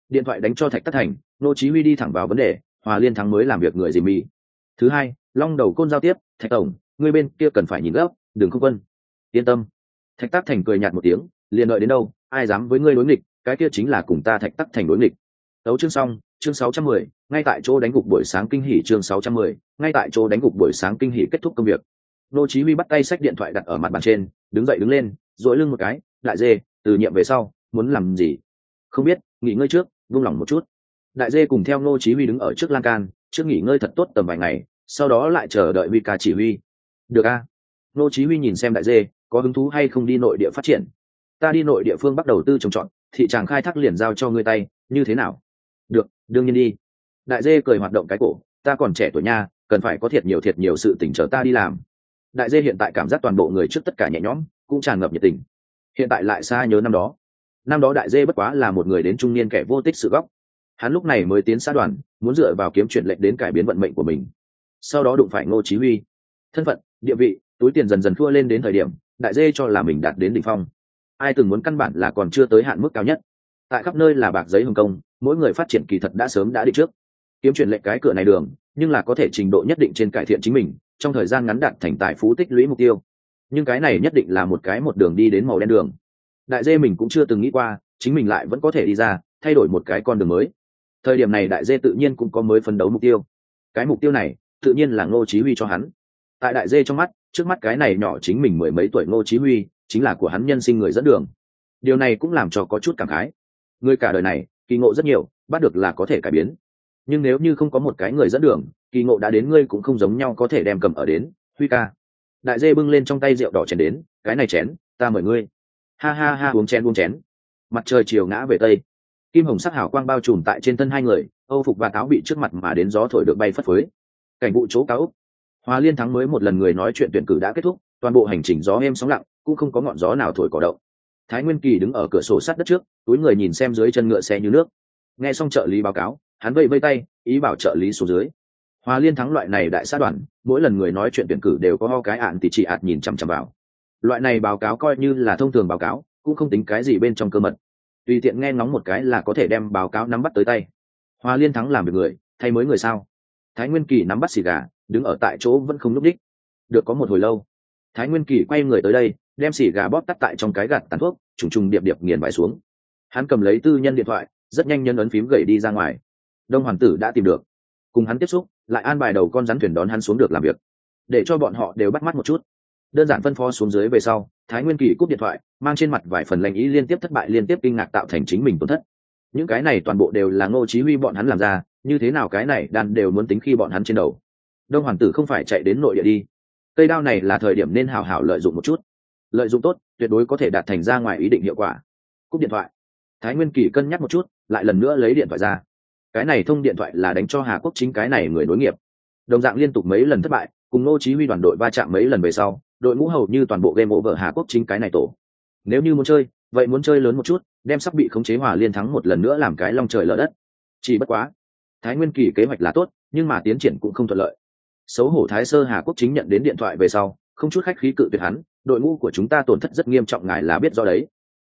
Điện thoại đánh cho thạch tất thành nô chí huy đi thẳng vào vấn đề hòa liên thắng mới làm việc người gì mi thứ hai long đầu côn giao tiếp thạch tổng người bên kia cần phải nhìn gấp đừng không quân. Yên tâm. Thạch tắc thành cười nhạt một tiếng liền đợi đến đâu ai dám với ngươi đối nghịch cái kia chính là cùng ta thạch tắc thành đối nghịch. Tấu chương xong chương 610, ngay tại chỗ đánh gục buổi sáng kinh hỉ chương 610, ngay tại chỗ đánh gục buổi sáng kinh hỉ kết thúc công việc. Nô chí huy bắt tay sách điện thoại đặt ở mặt bàn trên đứng dậy đứng lên duỗi lưng một cái đại dê từ nhiệm về sau muốn làm gì? Không biết nghỉ ngơi trước vung lòng một chút đại dê cùng theo nô chí huy đứng ở trước lan can, trước nghỉ ngơi thật tốt tầm vài ngày, sau đó lại chờ đợi huy ca chỉ huy. Được a. Nô chí huy nhìn xem đại dê, có hứng thú hay không đi nội địa phát triển? Ta đi nội địa phương bắt đầu tư trồng trọt, thị tràng khai thác liền giao cho ngươi tay, như thế nào? Được, đương nhiên đi. Đại dê cười hoạt động cái cổ, ta còn trẻ tuổi nha, cần phải có thiệt nhiều thiệt nhiều sự tỉnh chờ ta đi làm. Đại dê hiện tại cảm giác toàn bộ người trước tất cả nhẹ nhõm, cũng tràn ngập nhiệt tình. Hiện tại lại xa nhớ năm đó. Năm đó đại dê bất quá là một người đến trung niên kẻ vô tích sự góc hắn lúc này mới tiến xã đoàn, muốn dựa vào kiếm chuyện lệnh đến cải biến vận mệnh của mình. Sau đó đụng phải ngô chí huy. Thân phận, địa vị, túi tiền dần dần thua lên đến thời điểm, đại dê cho là mình đạt đến đỉnh phong. Ai từng muốn căn bản là còn chưa tới hạn mức cao nhất. Tại khắp nơi là bạc giấy hồng công, mỗi người phát triển kỳ thật đã sớm đã đi trước. Kiếm chuyển lệnh cái cửa này đường, nhưng là có thể trình độ nhất định trên cải thiện chính mình, trong thời gian ngắn đạt thành tài phú tích lũy mục tiêu. Nhưng cái này nhất định là một cái một đường đi đến màu đen đường. Đại dê mình cũng chưa từng nghĩ qua, chính mình lại vẫn có thể đi ra, thay đổi một cái con đường mới thời điểm này đại dê tự nhiên cũng có mới phấn đấu mục tiêu. Cái mục tiêu này, tự nhiên là ngô chí huy cho hắn. Tại đại dê trong mắt, trước mắt cái này nhỏ chính mình mười mấy tuổi ngô chí huy, chính là của hắn nhân sinh người dẫn đường. Điều này cũng làm cho có chút cảm khái. Người cả đời này, kỳ ngộ rất nhiều, bắt được là có thể cải biến. Nhưng nếu như không có một cái người dẫn đường, kỳ ngộ đã đến ngươi cũng không giống nhau có thể đem cầm ở đến, huy ca. Đại dê bưng lên trong tay rượu đỏ chén đến, cái này chén, ta mời ngươi. Ha ha ha, uống chén uống chén. Mặt trời chiều ngã về tây kim hồng sắc hào quang bao trùm tại trên thân hai người, âu phục và táo bị trước mặt mà đến gió thổi được bay phất phới. Cảnh vụ chỗ cáo hòa liên thắng mới một lần người nói chuyện tuyển cử đã kết thúc, toàn bộ hành trình gió êm sóng lặng, cũng không có ngọn gió nào thổi cỏ động. Thái nguyên kỳ đứng ở cửa sổ sát đất trước, túi người nhìn xem dưới chân ngựa xe như nước. Nghe xong trợ lý báo cáo, hắn vẫy vây tay, ý bảo trợ lý xuống dưới. Hòa liên thắng loại này đại sát đoàn, mỗi lần người nói chuyện tuyển cử đều có ho cái ạn thì chỉ ạt nhìn chằm chằm vào. Loại này báo cáo coi như là thông thường báo cáo, cũng không tính cái gì bên trong cơ mật tùy tiện nghe ngóng một cái là có thể đem báo cáo nắm bắt tới tay. Hoa liên thắng làm việc người, thay mới người sao? Thái nguyên kỳ nắm bắt xì gà, đứng ở tại chỗ vẫn không n ú c đích được có một hồi lâu, thái nguyên kỳ quay người tới đây, đem xì gà bóp tắt tại trong cái gạt tàn thuốc, trùng trùng điệp điệp nghiền bài xuống. Hắn cầm lấy tư nhân điện thoại, rất nhanh nhân ấn phím gậy đi ra ngoài. Đông hoàn tử đã tìm được. Cùng hắn tiếp xúc, lại an bài đầu con rắn thuyền đón hắn xuống được làm việc, để cho bọn họ đều bắt mắt một chút. Đơn giản phân phó xuống dưới về sau thái nguyên kỳ cúp điện thoại, mang trên mặt vài phần lành ý liên tiếp thất bại liên tiếp kinh ngạc tạo thành chính mình tổn thất. Những cái này toàn bộ đều là ngô chí huy bọn hắn làm ra, như thế nào cái này đan đều muốn tính khi bọn hắn trên đầu. Đông hoàng tử không phải chạy đến nội địa đi. Cây đao này là thời điểm nên hào hào lợi dụng một chút. Lợi dụng tốt, tuyệt đối có thể đạt thành ra ngoài ý định hiệu quả. Cúp điện thoại. Thái nguyên kỳ cân nhắc một chút, lại lần nữa lấy điện thoại ra. Cái này thông điện thoại là đánh cho hà quốc chính cái này người nối nghiệp. Đồng dạng liên tục mấy lần thất bại, cùng ngô chí huy đoàn đội va chạm mấy lần về sau đội ngũ hầu như toàn bộ game over hà quốc chính cái này tổ. Nếu như muốn chơi, vậy muốn chơi lớn một chút, đem sắp bị khống chế hòa liên thắng một lần nữa làm cái long trời lở đất. Chỉ bất quá, thái nguyên kỳ kế hoạch là tốt, nhưng mà tiến triển cũng không thuận lợi. Xấu hổ thái sơ hà quốc chính nhận đến điện thoại về sau, không chút khách khí cự tuyệt hắn, đội ngũ của chúng ta tổn thất rất nghiêm trọng, ngài là biết do đấy.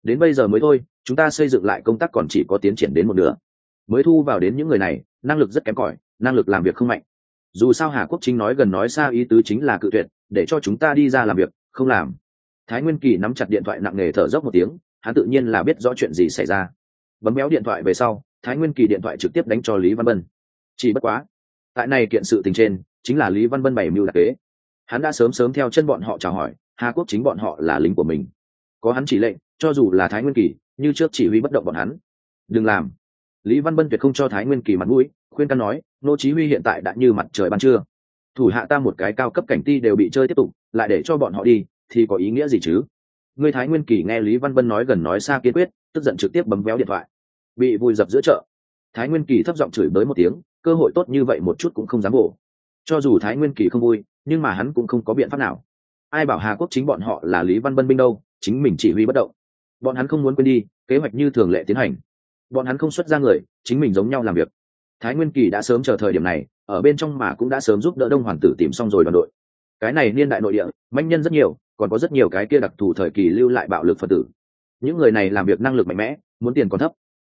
Đến bây giờ mới thôi, chúng ta xây dựng lại công tác còn chỉ có tiến triển đến một nửa. Mới thu vào đến những người này, năng lực rất kém cỏi, năng lực làm việc không mạnh. Dù sao hà quốc chính nói gần nói xa ý tứ chính là cự tuyệt để cho chúng ta đi ra làm việc, không làm. Thái nguyên kỳ nắm chặt điện thoại nặng nề thở dốc một tiếng, hắn tự nhiên là biết rõ chuyện gì xảy ra. Bấm méo điện thoại về sau, thái nguyên kỳ điện thoại trực tiếp đánh cho lý văn bân. Chỉ bất quá, tại này kiện sự tình trên, chính là lý văn bân bày mưu đặc kế. Hắn đã sớm sớm theo chân bọn họ chào hỏi, hà quốc chính bọn họ là lính của mình. Có hắn chỉ lệnh, cho dù là thái nguyên kỳ, như trước chỉ huy bất động bọn hắn. Đừng làm. Lý văn bân tuyệt không cho thái nguyên kỳ mặt mũi, khuyên can nói, nô chí huy hiện tại đã như mặt trời ban trưa thủ hạ ta một cái cao cấp cảnh ti đều bị chơi tiếp tục, lại để cho bọn họ đi, thì có ý nghĩa gì chứ? Ngươi thái nguyên kỳ nghe lý văn bân nói gần nói xa kiên quyết, tức giận trực tiếp bấm véo điện thoại. Bị vùi dập giữa chợ. Thái nguyên kỳ thấp giọng chửi bới một tiếng, cơ hội tốt như vậy một chút cũng không dám bổ. Cho dù thái nguyên kỳ không vui, nhưng mà hắn cũng không có biện pháp nào. Ai bảo hà quốc chính bọn họ là lý văn bân binh đâu, chính mình chỉ huy bất động. Bọn hắn không muốn quên đi, kế hoạch như thường lệ tiến hành. Bọn hắn không xuất ra người, chính mình giống nhau làm việc thái nguyên kỳ đã sớm chờ thời điểm này, ở bên trong mà cũng đã sớm giúp đỡ đông hoàng tử tìm xong rồi đoàn đội. Cái này niên đại nội địa, manh nhân rất nhiều, còn có rất nhiều cái kia đặc thù thời kỳ lưu lại bạo lực phật tử. Những người này làm việc năng lực mạnh mẽ, muốn tiền còn thấp.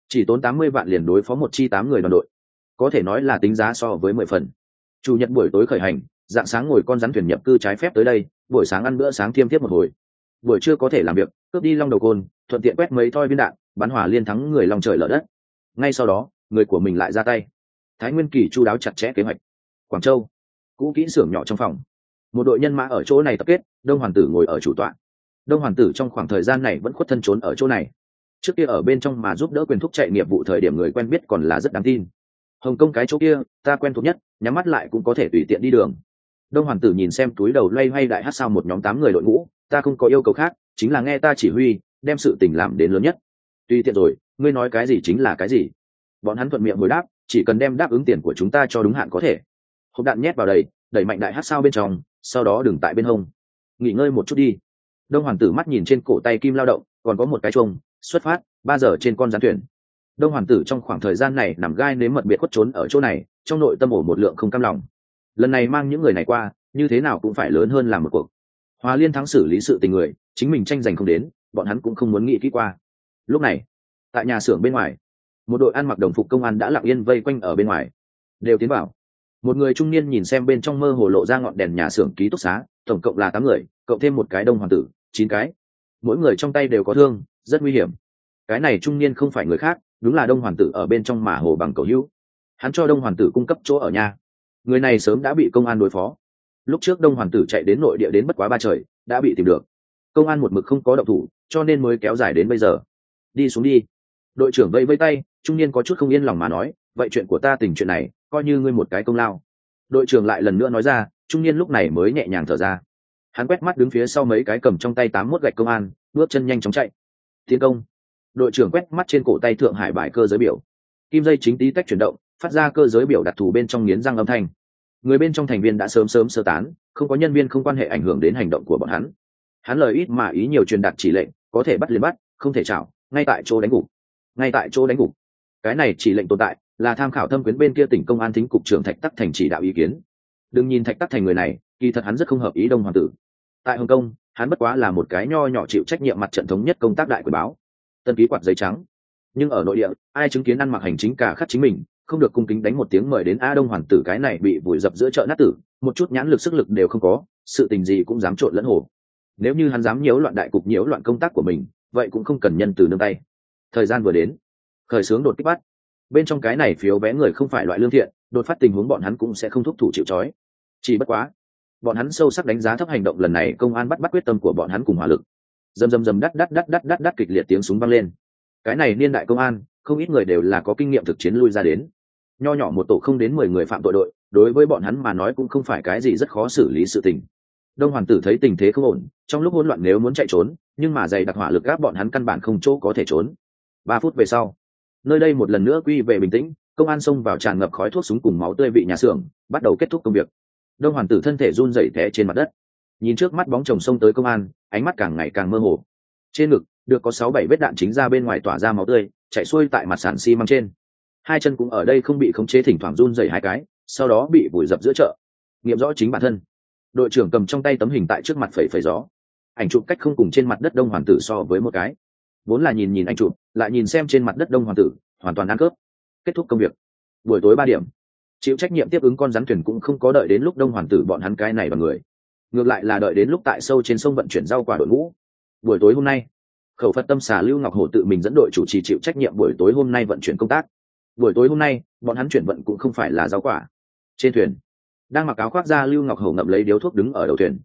Chỉ tốn tám mươi vạn liền đối phó một chi tám người đoàn đội. Có thể nói là tính giá so với mười phần. Chủ nhật buổi tối khởi hành, dạng sáng ngồi con rắn thuyền nhập cư trái phép tới đây, buổi sáng ăn bữa sáng thiêm tiếp một hồi. Buổi trưa có thể làm việc, cướp đi long đầu côn, thuận tiện quét mấy thoi viên đạn, bắn hỏa liên thắng người lòng trời lở đất. Ngay sau đó, người của mình lại ra tay thái nguyên kỳ chu đáo chặt chẽ kế hoạch. Quảng châu, cũ kỹ xưởng nhỏ trong phòng. Một đội nhân mã ở chỗ này tập kết, đông hoàn tử ngồi ở chủ tọa. Đông hoàn tử trong khoảng thời gian này vẫn khuất thân trốn ở chỗ này. Trước kia ở bên trong mà giúp đỡ quyền thúc chạy nghiệp vụ thời điểm người quen biết còn là rất đáng tin. Hồng kông cái chỗ kia, ta quen thuộc nhất, nhắm mắt lại cũng có thể tùy tiện đi đường. Đông hoàn tử nhìn xem túi đầu loay hoay đại hát sao một nhóm tám người đội ngũ, ta không có yêu cầu khác, chính là nghe ta chỉ huy, đem sự tình làm đến lớn nhất. Tùy tiện rồi, ngươi nói cái gì chính là cái gì. Bọn hắn thuận miệng hồi đáp chỉ cần đem đáp ứng tiền của chúng ta cho đúng hạn có thể. Hộp đạn nhét vào đầy, đẩy mạnh đại hát sao bên trong, sau đó đừng tại bên hông. Nghỉ ngơi một chút đi. Đông hoàng tử mắt nhìn trên cổ tay kim lao động, còn có một cái chuông, xuất phát, ba giờ trên con gián thuyền đông hoàng tử trong khoảng thời gian này nằm gai nếm mật biệt khuất trốn ở chỗ này, trong nội tâm ổ một lượng không cam lòng. Lần này mang những người này qua, như thế nào cũng phải lớn hơn làm một cuộc. Hòa liên thắng xử lý sự tình người, chính mình tranh giành không đến, bọn hắn cũng không muốn nghĩ kỹ qua. Lúc này, tại nhà xưởng bên ngoài một đội ăn mặc đồng phục công an đã lặng yên vây quanh ở bên ngoài. Đều tiến vào. Một người trung niên nhìn xem bên trong mơ hồ lộ ra ngọn đèn nhà xưởng ký túc xá, tổng cộng là tám người, cộng thêm một cái đông hoàng tử, chín cái. Mỗi người trong tay đều có thương, rất nguy hiểm. Cái này trung niên không phải người khác, đúng là đông hoàng tử ở bên trong mà hồ bằng cầu hữu. Hắn cho đông hoàng tử cung cấp chỗ ở nhà. Người này sớm đã bị công an đối phó. Lúc trước đông hoàng tử chạy đến nội địa đến bất quá ba trời, đã bị tìm được. Công an một mực không có động thủ, cho nên mới kéo dài đến bây giờ. Đi xuống đi. Đội trưởng vẫy vây tay trung niên có chút không yên lòng mà nói, vậy chuyện của ta tình chuyện này, coi như ngươi một cái công lao. Đội trưởng lại lần nữa nói ra, trung niên lúc này mới nhẹ nhàng thở ra. Hắn quét mắt đứng phía sau mấy cái cầm trong tay tám mốt gạch công an, bước chân nhanh chóng chạy. Tiến công. Đội trưởng quét mắt trên cổ tay thượng hải bài cơ giới biểu. Kim dây chính tí tách chuyển động, phát ra cơ giới biểu đặc thù bên trong nghiến răng âm thanh. Người bên trong thành viên đã sớm sớm sơ tán, không có nhân viên không quan hệ ảnh hưởng đến hành động của bọn hắn. Hắn lời ít mà ý nhiều truyền đạt chỉ lệnh, có thể bắt liền bắt, không thể chảo, ngay tại chỗ đánh gục. Ngay tại chỗ đánh gục cái này chỉ lệnh tồn tại là tham khảo thâm quyến bên kia tỉnh công an thính cục trưởng thạch tắc thành chỉ đạo ý kiến. Đừng nhìn thạch tắc thành người này, kỳ thật hắn rất không hợp ý đông hoàng tử. Tại hồng kông, hắn bất quá là một cái nho nhỏ chịu trách nhiệm mặt trận thống nhất công tác đại quyền báo. Tân ký quạt giấy trắng. Nhưng ở nội địa, ai chứng kiến ăn mặc hành chính cả khắc chính mình, không được cung kính đánh một tiếng mời đến a đông hoàng tử cái này bị vùi dập giữa chợ nát tử, một chút nhãn lực sức lực đều không có, sự tình gì cũng dám trộn lẫn hồ. Nếu như hắn dám nhiễu loạn đại cục, nhiễu loạn công tác của mình, vậy cũng không cần nhân từ nương tay. Thời gian vừa đến khởi xướng đột kích bắt. Bên trong cái này phiếu vé người không phải loại lương thiện, đột phát tình huống bọn hắn cũng sẽ không thúc thủ chịu trói. Chỉ bất quá, bọn hắn sâu sắc đánh giá thấp hành động lần này công an bắt bắt quyết tâm của bọn hắn cùng hỏa lực. Dầm dầm dầm đắt đắt đắt đắt đắt đắt kịch liệt tiếng súng vang lên. Cái này niên đại công an, không ít người đều là có kinh nghiệm thực chiến lui ra đến. Nho nhỏ một tổ không đến mười người phạm tội đội, đối với bọn hắn mà nói cũng không phải cái gì rất khó xử lý sự tình. Đông hoàng tử thấy tình thế không ổn, trong lúc hỗn loạn nếu muốn chạy trốn, nhưng mà dày đặc hỏa lực gáp bọn hắn căn bản không chỗ có thể trốn. Ba phút về sau nơi đây một lần nữa quy về bình tĩnh, công an xông vào tràn ngập khói thuốc súng cùng máu tươi vị nhà xưởng, bắt đầu kết thúc công việc. Đông hoàng tử thân thể run rẩy té trên mặt đất. Nhìn trước mắt bóng chồng xông tới công an, ánh mắt càng ngày càng mơ hồ. Trên ngực, được có sáu bảy vết đạn chính ra bên ngoài tỏa ra máu tươi, chạy xuôi tại mặt sàn xi măng trên. Hai chân cũng ở đây không bị khống chế thỉnh thoảng run rẩy hai cái, sau đó bị vùi dập giữa chợ. Nghiệm rõ chính bản thân. Đội trưởng cầm trong tay tấm hình tại trước mặt phẩy phẩy gió. Ảnh chụp cách không cùng trên mặt đất đông hoàng tử so với một cái vốn là nhìn nhìn anh chụp, lại nhìn xem trên mặt đất đông hoàng tử, hoàn toàn ăn cướp. Kết thúc công việc. Buổi tối ba điểm. Chịu trách nhiệm tiếp ứng con rắn thuyền cũng không có đợi đến lúc đông hoàng tử bọn hắn cái này bằng người. Ngược lại là đợi đến lúc tại sâu trên sông vận chuyển rau quả đội ngũ. Buổi tối hôm nay, khẩu phật tâm xà lưu ngọc hổ tự mình dẫn đội chủ trì chịu trách nhiệm buổi tối hôm nay vận chuyển công tác. Buổi tối hôm nay, bọn hắn chuyển vận cũng không phải là rau quả. Trên thuyền, đang mặc áo khoác ra lưu ngọc hổ ngậm lấy điếu thuốc đứng ở đầu thuyền.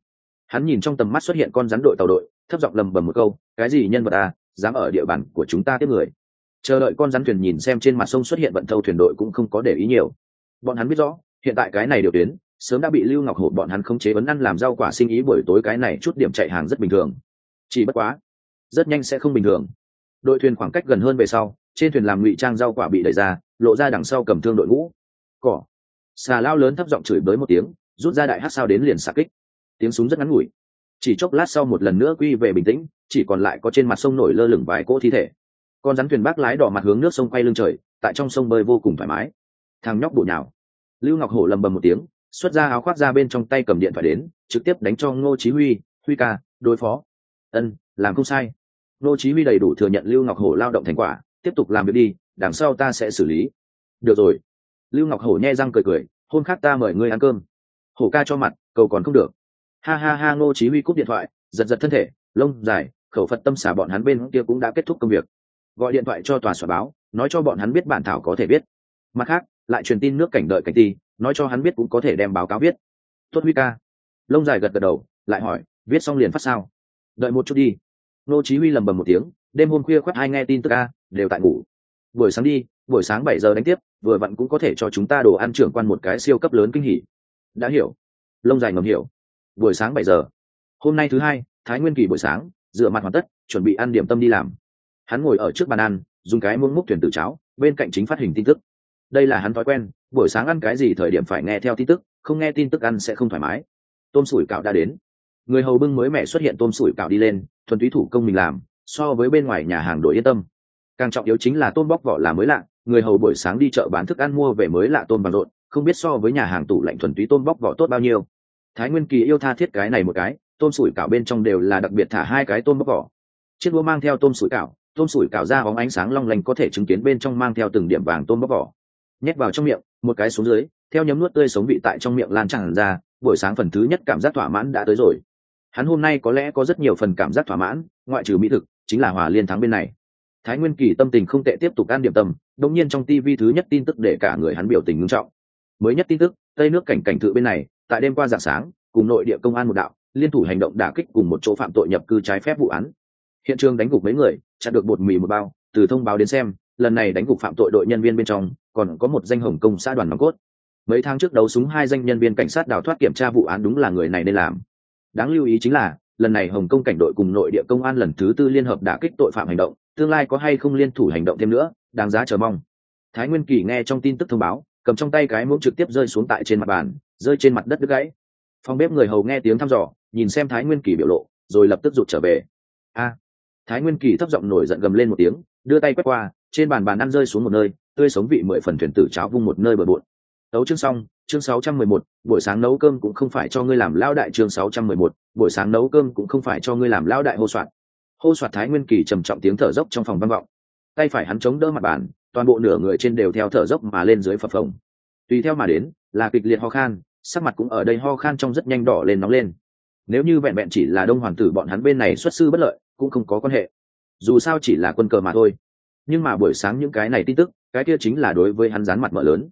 Hắn nhìn trong tầm mắt xuất hiện con rắn đội tàu đội, thấp giọng lầm bầm một câu, cái gì nhân vật à? Dám ở địa bàn của chúng ta tiếp người. Chờ đợi con rắn thuyền nhìn xem trên mặt sông xuất hiện vận thâu thuyền đội cũng không có để ý nhiều. Bọn hắn biết rõ, hiện tại cái này điều tuyến, sớm đã bị lưu ngọc hổ bọn hắn không chế vấn ăn làm rau quả sinh ý buổi tối cái này chút điểm chạy hàng rất bình thường. Chỉ bất quá, rất nhanh sẽ không bình thường. Đội thuyền khoảng cách gần hơn về sau, trên thuyền làm ngụy trang rau quả bị đẩy ra, lộ ra đằng sau cầm thương đội ngũ. Cỏ. Xà lao lớn thấp giọng chửi bới một tiếng, rút ra đại hát sao đến liền xạ kích. Tiếng súng rất ngắn ngủi chỉ chốc lát sau một lần nữa quy về bình tĩnh, chỉ còn lại có trên mặt sông nổi lơ lửng vài cỗ thi thể. Con rắn thuyền bác lái đỏ mặt hướng nước sông quay lưng trời, tại trong sông bơi vô cùng thoải mái. Thằng nhóc bụi nào lưu ngọc hổ lầm bầm một tiếng, xuất ra áo khoác ra bên trong tay cầm điện thoại đến, trực tiếp đánh cho ngô chí huy huy ca, đối phó. Ân, làm không sai. Ngô chí huy đầy đủ thừa nhận lưu ngọc hổ lao động thành quả, tiếp tục làm việc đi, đằng sau ta sẽ xử lý. Được rồi. Lưu ngọc hổ nhe răng cười cười, hôm khác ta mời ngươi ăn cơm. Hổ ca cho mặt, cầu còn không được ha ha ha, ngô chí huy cúp điện thoại, giật giật thân thể, lông dài, khẩu phật tâm xả bọn hắn bên kia cũng đã kết thúc công việc. Gọi điện thoại cho tòa soạn báo, nói cho bọn hắn biết bản thảo có thể biết mặt khác, lại truyền tin nước cảnh đợi cảnh ti nói cho hắn biết cũng có thể đem báo cáo viết. Tuất huy ca. Lông dài gật gật đầu, lại hỏi, viết xong liền phát sao? Đợi một chút đi. Ngô chí huy lầm bầm một tiếng, đêm hôm khuya khoắt hai nghe tin tức a, đều tại ngủ. Buổi sáng đi, buổi sáng bảy giờ đánh tiếp, vừa vặn cũng có thể cho chúng ta đồ ăn trưởng quan một cái siêu cấp lớn kinh hỉ. Đã hiểu. Lông dài ngầm hiểu buổi sáng bảy giờ. Hôm nay thứ hai, thái nguyên kỳ buổi sáng, rửa mặt hoàn tất, chuẩn bị ăn điểm tâm đi làm. Hắn ngồi ở trước bàn ăn, dùng cái muỗng múc thuyền tử cháo, bên cạnh chính phát hình tin tức. Đây là hắn thói quen, buổi sáng ăn cái gì thời điểm phải nghe theo tin tức, không nghe tin tức ăn sẽ không thoải mái. Tôm sủi cạo đã đến. Người hầu bưng mới mẹ xuất hiện tôm sủi cạo đi lên, thuần túy thủ công mình làm, so với bên ngoài nhà hàng đổi yên tâm. Càng trọng yếu chính là tôm bóc vỏ là mới lạ, người hầu buổi sáng đi chợ bán thức ăn mua về mới lạ tôm bằng rộn, không biết so với nhà hàng tủ lạnh thuần túy tôm bóc vỏ tốt bao nhiêu thái nguyên kỳ yêu tha thiết cái này một cái, tôm sủi cảo bên trong đều là đặc biệt thả hai cái tôm bóc vỏ. Chiếc đũa mang theo tôm sủi cảo, tôm sủi cảo ra bóng ánh sáng long lanh có thể chứng kiến bên trong mang theo từng điểm vàng tôm bóc vỏ. Nhét vào trong miệng, một cái xuống dưới, theo nhấm nuốt tươi sống vị tại trong miệng lan tràn ra, buổi sáng phần thứ nhất cảm giác thỏa mãn đã tới rồi. Hắn hôm nay có lẽ có rất nhiều phần cảm giác thỏa mãn, ngoại trừ mỹ thực, chính là hòa liên thắng bên này. Thái nguyên kỳ tâm tình không tệ tiếp tục ăn điểm tâm đống nhiên trong tv thứ nhất tin tức để cả người hắn biểu tình ngưng trọng. Mới nhất tin tức, tây nước cảnh cảnh thự bên này tại đêm qua dạng sáng, cùng nội địa công an một đạo, liên thủ hành động đả kích cùng một chỗ phạm tội nhập cư trái phép vụ án. Hiện trường đánh gục mấy người, chặn được bột mì một bao, từ thông báo đến xem, lần này đánh gục phạm tội đội nhân viên bên trong, còn có một danh hồng công xã đoàn nòng cốt. Mấy tháng trước đấu súng hai danh nhân viên cảnh sát đào thoát kiểm tra vụ án đúng là người này nên làm. Đáng lưu ý chính là, lần này hồng kông cảnh đội cùng nội địa công an lần thứ tư liên hợp đả kích tội phạm hành động, tương lai có hay không liên thủ hành động thêm nữa, đáng giá chờ mong. Thái nguyên kỳ nghe trong tin tức thông báo cầm trong tay cái muỗng trực tiếp rơi xuống tại trên mặt bàn rơi trên mặt đất đứt gãy. Phòng bếp người hầu nghe tiếng thăm dò nhìn xem thái nguyên kỳ biểu lộ rồi lập tức rụt trở về. A! Thái nguyên kỳ thấp giọng nổi giận gầm lên một tiếng đưa tay quét qua trên bàn bàn ăn rơi xuống một nơi tươi sống vị mười phần thuyền tử cháo vung một nơi bờ bộn. Tấu chương xong chương 611, buổi sáng nấu cơm cũng không phải cho ngươi làm lão đại chương 611, buổi sáng nấu cơm cũng không phải cho ngươi làm lão đại hô soạn. Hô soạt thái nguyên kỳ trầm trọng tiếng thở dốc trong phòng vang vọng. Tay phải hắn chống đỡ mặt bàn toàn bộ nửa người trên đều theo thở dốc mà lên dưới phập phồng. Tùy theo mà đến, là kịch liệt ho khan, sắc mặt cũng ở đây ho khan trong rất nhanh đỏ lên nóng lên. Nếu như vẹn vẹn chỉ là đông hoàng tử bọn hắn bên này xuất sư bất lợi, cũng không có quan hệ. Dù sao chỉ là quân cờ mà thôi. Nhưng mà buổi sáng những cái này tin tức, cái kia chính là đối với hắn dán mặt mở lớn.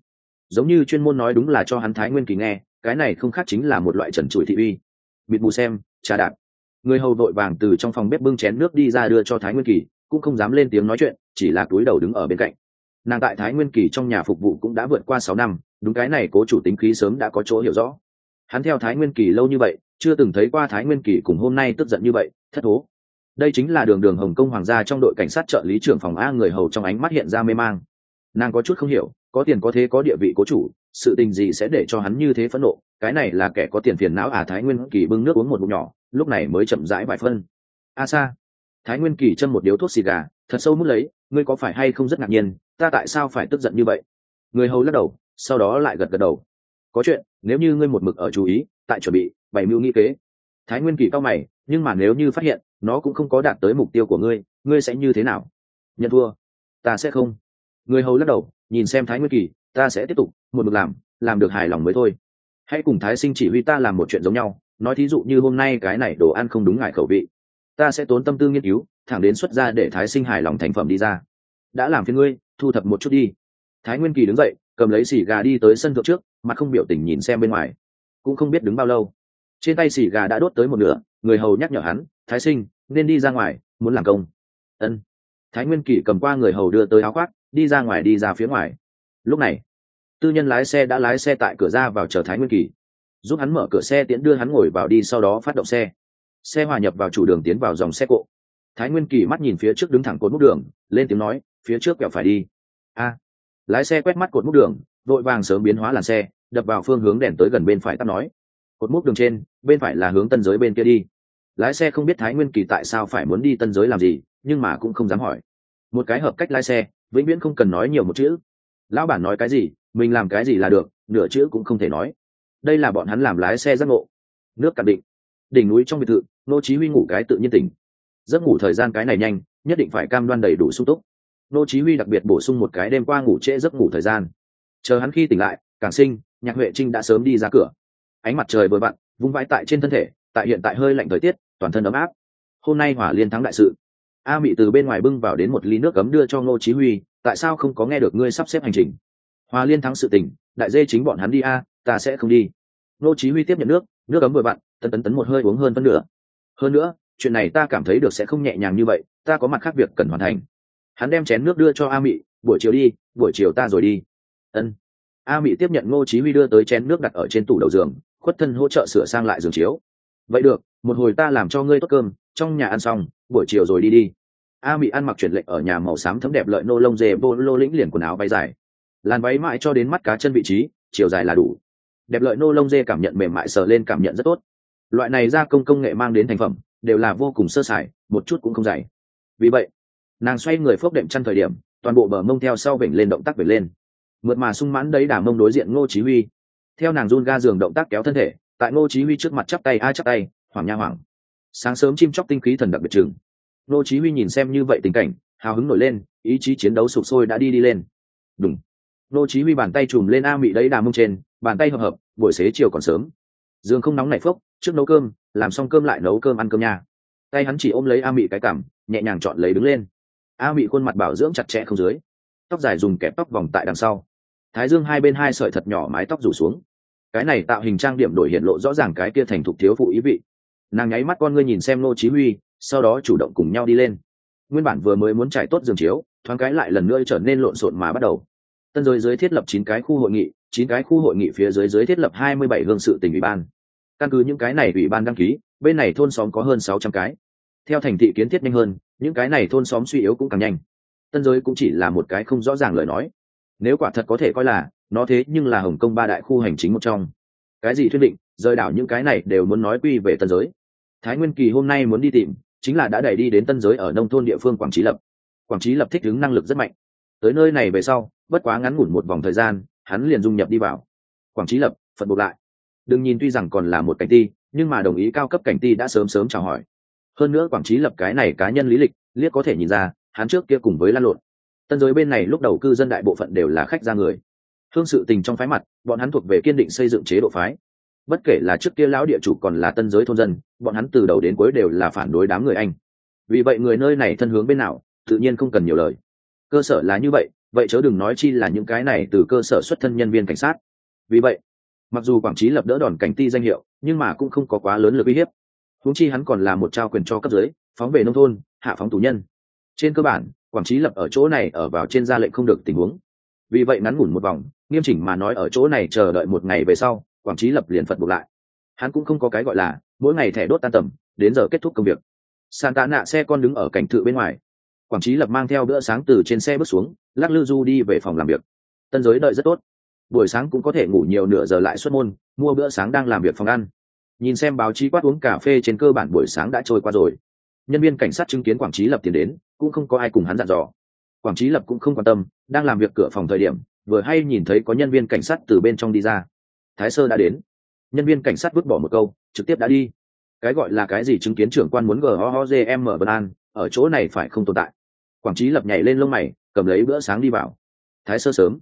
Giống như chuyên môn nói đúng là cho hắn thái nguyên kỳ nghe, cái này không khác chính là một loại trần trụi thị uy. Bịt mù xem, trà đạp. Người hầu đội vàng từ trong phòng bếp bưng chén nước đi ra đưa cho thái nguyên kỳ, cũng không dám lên tiếng nói chuyện, chỉ là túi đầu đứng ở bên cạnh nàng tại thái nguyên kỳ trong nhà phục vụ cũng đã vượt qua sáu năm, đúng cái này cố chủ tính khí sớm đã có chỗ hiểu rõ. Hắn theo thái nguyên kỳ lâu như vậy, chưa từng thấy qua thái nguyên kỳ cùng hôm nay tức giận như vậy, thất thố. Đây chính là đường đường hồng kông hoàng gia trong đội cảnh sát trợ lý trưởng phòng a người hầu trong ánh mắt hiện ra mê mang. Nàng có chút không hiểu, có tiền có thế có địa vị cố chủ, sự tình gì sẽ để cho hắn như thế phẫn nộ, cái này là kẻ có tiền phiền não à thái nguyên kỳ bưng nước uống một bụng nhỏ, lúc này mới chậm rãi vài phân. A sa. Thái nguyên kỳ châm một điếu thuốc xì gà, thật sâu mút lấy, ngươi có phải hay không rất ngạc nhiên ta tại sao phải tức giận như vậy? Người hầu lắc đầu, sau đó lại gật gật đầu. Có chuyện, nếu như ngươi một mực ở chú ý, tại chuẩn bị, bày mưu nghĩ kế. Thái nguyên kỳ cao mày, nhưng mà nếu như phát hiện, nó cũng không có đạt tới mục tiêu của ngươi ngươi sẽ như thế nào? Nhận thua. Ta sẽ không. Người hầu lắc đầu, nhìn xem thái nguyên kỳ, ta sẽ tiếp tục, một mực làm làm được hài lòng mới thôi. Hãy cùng thái sinh chỉ huy ta làm một chuyện giống nhau, nói thí dụ như hôm nay cái này đồ ăn không đúng ngại khẩu vị. Ta sẽ tốn tâm tư nghiên cứu, thẳng đến xuất ra để thái sinh hài lòng thành phẩm đi ra đã làm phiền ngươi, thu thập một chút đi. Thái nguyên kỳ đứng dậy, cầm lấy xì gà đi tới sân thượng trước, mặt không biểu tình nhìn xem bên ngoài. Cũng không biết đứng bao lâu. Trên tay xì gà đã đốt tới một nửa, người hầu nhắc nhở hắn, thái sinh, nên đi ra ngoài, muốn làm công. Ân. Thái nguyên kỳ cầm qua người hầu đưa tới áo khoác, đi ra ngoài đi ra phía ngoài. Lúc này, tư nhân lái xe đã lái xe tại cửa ra vào chờ thái nguyên kỳ. Giúp hắn mở cửa xe tiễn đưa hắn ngồi vào đi, sau đó phát động xe. Xe hòa nhập vào chủ đường tiến vào dòng xe cộ. Thái nguyên kỳ mắt nhìn phía trước đứng thẳng cột múc đường, lên tiếng nói phía trước kẹo phải đi. A. Lái xe quét mắt cột múc đường, vội vàng sớm biến hóa làn xe, đập vào phương hướng đèn tới gần bên phải tắt nói. Cột múc đường trên, bên phải là hướng tân giới bên kia đi. Lái xe không biết thái nguyên kỳ tại sao phải muốn đi tân giới làm gì, nhưng mà cũng không dám hỏi. Một cái hợp cách lái xe, vĩnh viễn không cần nói nhiều một chữ. Lão bản nói cái gì, mình làm cái gì là được, nửa chữ cũng không thể nói. Đây là bọn hắn làm lái xe giác ngộ. Nước cạn định. Đỉnh núi trong biệt thự, nô chí huy ngủ cái tự nhiên tỉnh. Giấc ngủ thời gian cái này nhanh, nhất định phải cam đoan đầy đủ sung túc nô chí huy đặc biệt bổ sung một cái đêm qua ngủ trễ giấc ngủ thời gian. Chờ hắn khi tỉnh lại càng sinh, nhạc huệ trinh đã sớm đi ra cửa. Ánh mặt trời vừa vặn, vung vãi tại trên thân thể, tại hiện tại hơi lạnh thời tiết, toàn thân ấm áp. Hôm nay hỏa liên thắng đại sự. A mị từ bên ngoài bưng vào đến một ly nước cấm đưa cho ngô chí huy, tại sao không có nghe được ngươi sắp xếp hành trình? Hòa liên thắng sự tình, đại dê chính bọn hắn đi a, ta sẽ không đi. Ngô chí huy tiếp nhận nước nước cấm vừa vặn, tấn tấn tấn một hơi uống hơn phân nửa. Hơn nữa, chuyện này ta cảm thấy được sẽ không nhẹ nhàng như vậy, ta có mặt khác việc cần hoàn thành hắn đem chén nước đưa cho a mị, buổi chiều đi, buổi chiều ta rồi đi. Ân. A mị tiếp nhận ngô chí huy đưa tới chén nước đặt ở trên tủ đầu giường, khuất thân hỗ trợ sửa sang lại giường chiếu. Vậy được, một hồi ta làm cho ngươi tốt cơm, trong nhà ăn xong, buổi chiều rồi đi đi. A mị ăn mặc chuyển lệnh ở nhà màu xám thấm đẹp lợi nô lông dê bô lô lĩnh liền quần áo váy dài. Làn váy mãi cho đến mắt cá chân vị trí, chiều dài là đủ. Đẹp lợi nô lông dê cảm nhận mềm mại sờ lên cảm nhận rất tốt. Loại này gia công công nghệ mang đến thành phẩm, đều là vô cùng sơ sài, một chút cũng không dày. Vì vậy nàng xoay người phốc đệm chăn thời điểm, toàn bộ bờ mông theo sau vểnh lên động tác vểnh lên. Mượt mà sung mãn đấy đả mông đối diện ngô chí huy. Theo nàng run ga giường động tác kéo thân thể, tại ngô chí huy trước mặt chắp tay ai chắp tay, hoảng nha hoảng. Sáng sớm chim chóc tinh khí thần đặc biệt trường ngô chí huy nhìn xem như vậy tình cảnh, hào hứng nổi lên, ý chí chiến đấu sụp sôi đã đi đi lên. Đúng ngô chí huy bàn tay chùm lên a mị đấy đà mông trên, bàn tay hợp hợp, buổi xế chiều còn sớm. Giường không nóng nảy phốc, trước nấu cơm, làm xong cơm lại nấu cơm ăn cơm nha. Tay hắn chỉ ôm lấy a mị cái cằm, nhẹ nhàng chọn lấy đứng lên a mị khuôn mặt bảo dưỡng chặt chẽ không dưới. Tóc dài dùng kẹp tóc vòng tại đằng sau. Thái dương hai bên hai sợi thật nhỏ mái tóc rủ xuống. Cái này tạo hình trang điểm đổi hiện lộ rõ ràng cái kia thành thục thiếu phụ ý vị. Nàng nháy mắt con ngươi nhìn xem nô chí huy, sau đó chủ động cùng nhau đi lên. Nguyên bản vừa mới muốn trải tốt giường chiếu, thoáng cái lại lần nữa trở nên lộn xộn mà bắt đầu. Tân giới dưới thiết lập chín cái khu hội nghị, chín cái khu hội nghị phía dưới dưới thiết lập 27 hương sự tỉnh ủy ban. Căn cứ những cái này ủy ban đăng ký, bên này thôn xóm có hơn 600 cái. Theo thành thị kiến thiết nhanh hơn những cái này thôn xóm suy yếu cũng càng nhanh. Tân giới cũng chỉ là một cái không rõ ràng lời nói. Nếu quả thật có thể coi là, nó thế nhưng là hồng kông ba đại khu hành chính một trong. Cái gì thuyết định, rời đảo những cái này đều muốn nói quy về tân giới. Thái nguyên kỳ hôm nay muốn đi tìm, chính là đã đẩy đi đến tân giới ở nông thôn địa phương quảng trí lập. Quảng trí lập thích ứng năng lực rất mạnh. Tới nơi này về sau, bất quá ngắn ngủn một vòng thời gian, hắn liền dung nhập đi vào. Quảng trí lập, phật buộc lại. Đừng nhìn tuy rằng còn là một cảnh ti, nhưng mà đồng ý cao cấp cảnh ti đã sớm sớm chào hỏi hơn nữa quảng trí lập cái này cá nhân lý lịch, liếc có thể nhìn ra, hắn trước kia cùng với lan lộn. Tân giới bên này lúc đầu cư dân đại bộ phận đều là khách ra người. Thương sự tình trong phái mặt, bọn hắn thuộc về kiên định xây dựng chế độ phái. Bất kể là trước kia lão địa chủ còn là tân giới thôn dân, bọn hắn từ đầu đến cuối đều là phản đối đám người anh. Vì vậy người nơi này thân hướng bên nào, tự nhiên không cần nhiều lời. Cơ sở là như vậy vậy chớ đừng nói chi là những cái này từ cơ sở xuất thân nhân viên cảnh sát. Vì vậy, mặc dù quảng trí lập đỡ đòn cảnh ti danh hiệu, nhưng mà cũng không có quá lớn lực uy hiếp huống chi hắn còn là một trao quyền cho cấp dưới, phóng về nông thôn, hạ phóng tù nhân. Trên cơ bản, quảng trí lập ở chỗ này ở vào trên gia lệnh không được tình huống. Vì vậy ngắn ngủn một vòng, nghiêm chỉnh mà nói ở chỗ này chờ đợi một ngày về sau, quảng trí lập liền phật buộc lại. Hắn cũng không có cái gọi là, mỗi ngày thẻ đốt tan tầm, đến giờ kết thúc công việc. Sàn tạ nạ xe con đứng ở cảnh thự bên ngoài. Quảng trí lập mang theo bữa sáng từ trên xe bước xuống, lắc lư du đi về phòng làm việc. Tân giới đợi rất tốt. Buổi sáng cũng có thể ngủ nhiều nửa giờ lại xuất môn, mua bữa sáng đang làm việc phòng ăn nhìn xem báo chí quát uống cà phê trên cơ bản buổi sáng đã trôi qua rồi. Nhân viên cảnh sát chứng kiến quảng trí lập tiến đến, cũng không có ai cùng hắn dặn dò. Quảng trí lập cũng không quan tâm, đang làm việc cửa phòng thời điểm, vừa hay nhìn thấy có nhân viên cảnh sát từ bên trong đi ra. Thái sơ đã đến. Nhân viên cảnh sát vứt bỏ một câu, trực tiếp đã đi. Cái gọi là cái gì chứng kiến trưởng quan muốn gm bờ an, ở chỗ này phải không tồn tại. Quảng trí lập nhảy lên lông mày, cầm lấy bữa sáng đi vào. Thái sơ sớm.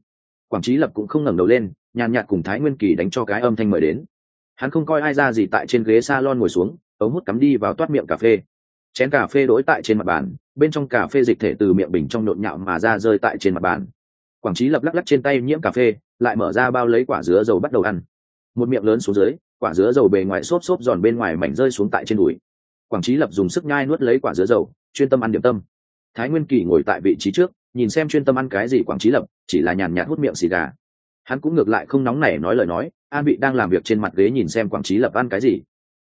Quảng trí lập cũng không ngẩng đầu lên, nhàn nhạt cùng thái nguyên kỳ đánh cho cái âm thanh mời đến hắn không coi ai ra gì tại trên ghế s a lon ngồi xuống, ống hút cắm đi vào toát miệng cà phê. Chén cà phê đỗi tại trên mặt bàn, bên trong cà phê dịch thể từ miệng bình trong nhộn nhạo mà ra rơi tại trên mặt bàn. Quảng trí lập lắc lắc trên tay nhiễm cà phê, lại mở ra bao lấy quả dứa dầu bắt đầu ăn. Một miệng lớn xuống dưới, quả dứa dầu bề ngoài xốp xốp giòn bên ngoài mảnh rơi xuống tại trên đùi. Quảng trí lập dùng sức nhai nuốt lấy quả dứa dầu, chuyên tâm ăn điểm tâm. Thái nguyên kỳ ngồi tại vị trí trước, nhìn xem chuyên tâm ăn cái gì quảng trí lập, chỉ là nhàn nhạt hút miệng xì gà. Hắn cũng ngược lại không nóng nảy nói lời nói an bị đang làm việc trên mặt ghế nhìn xem quảng trí lập ăn cái gì.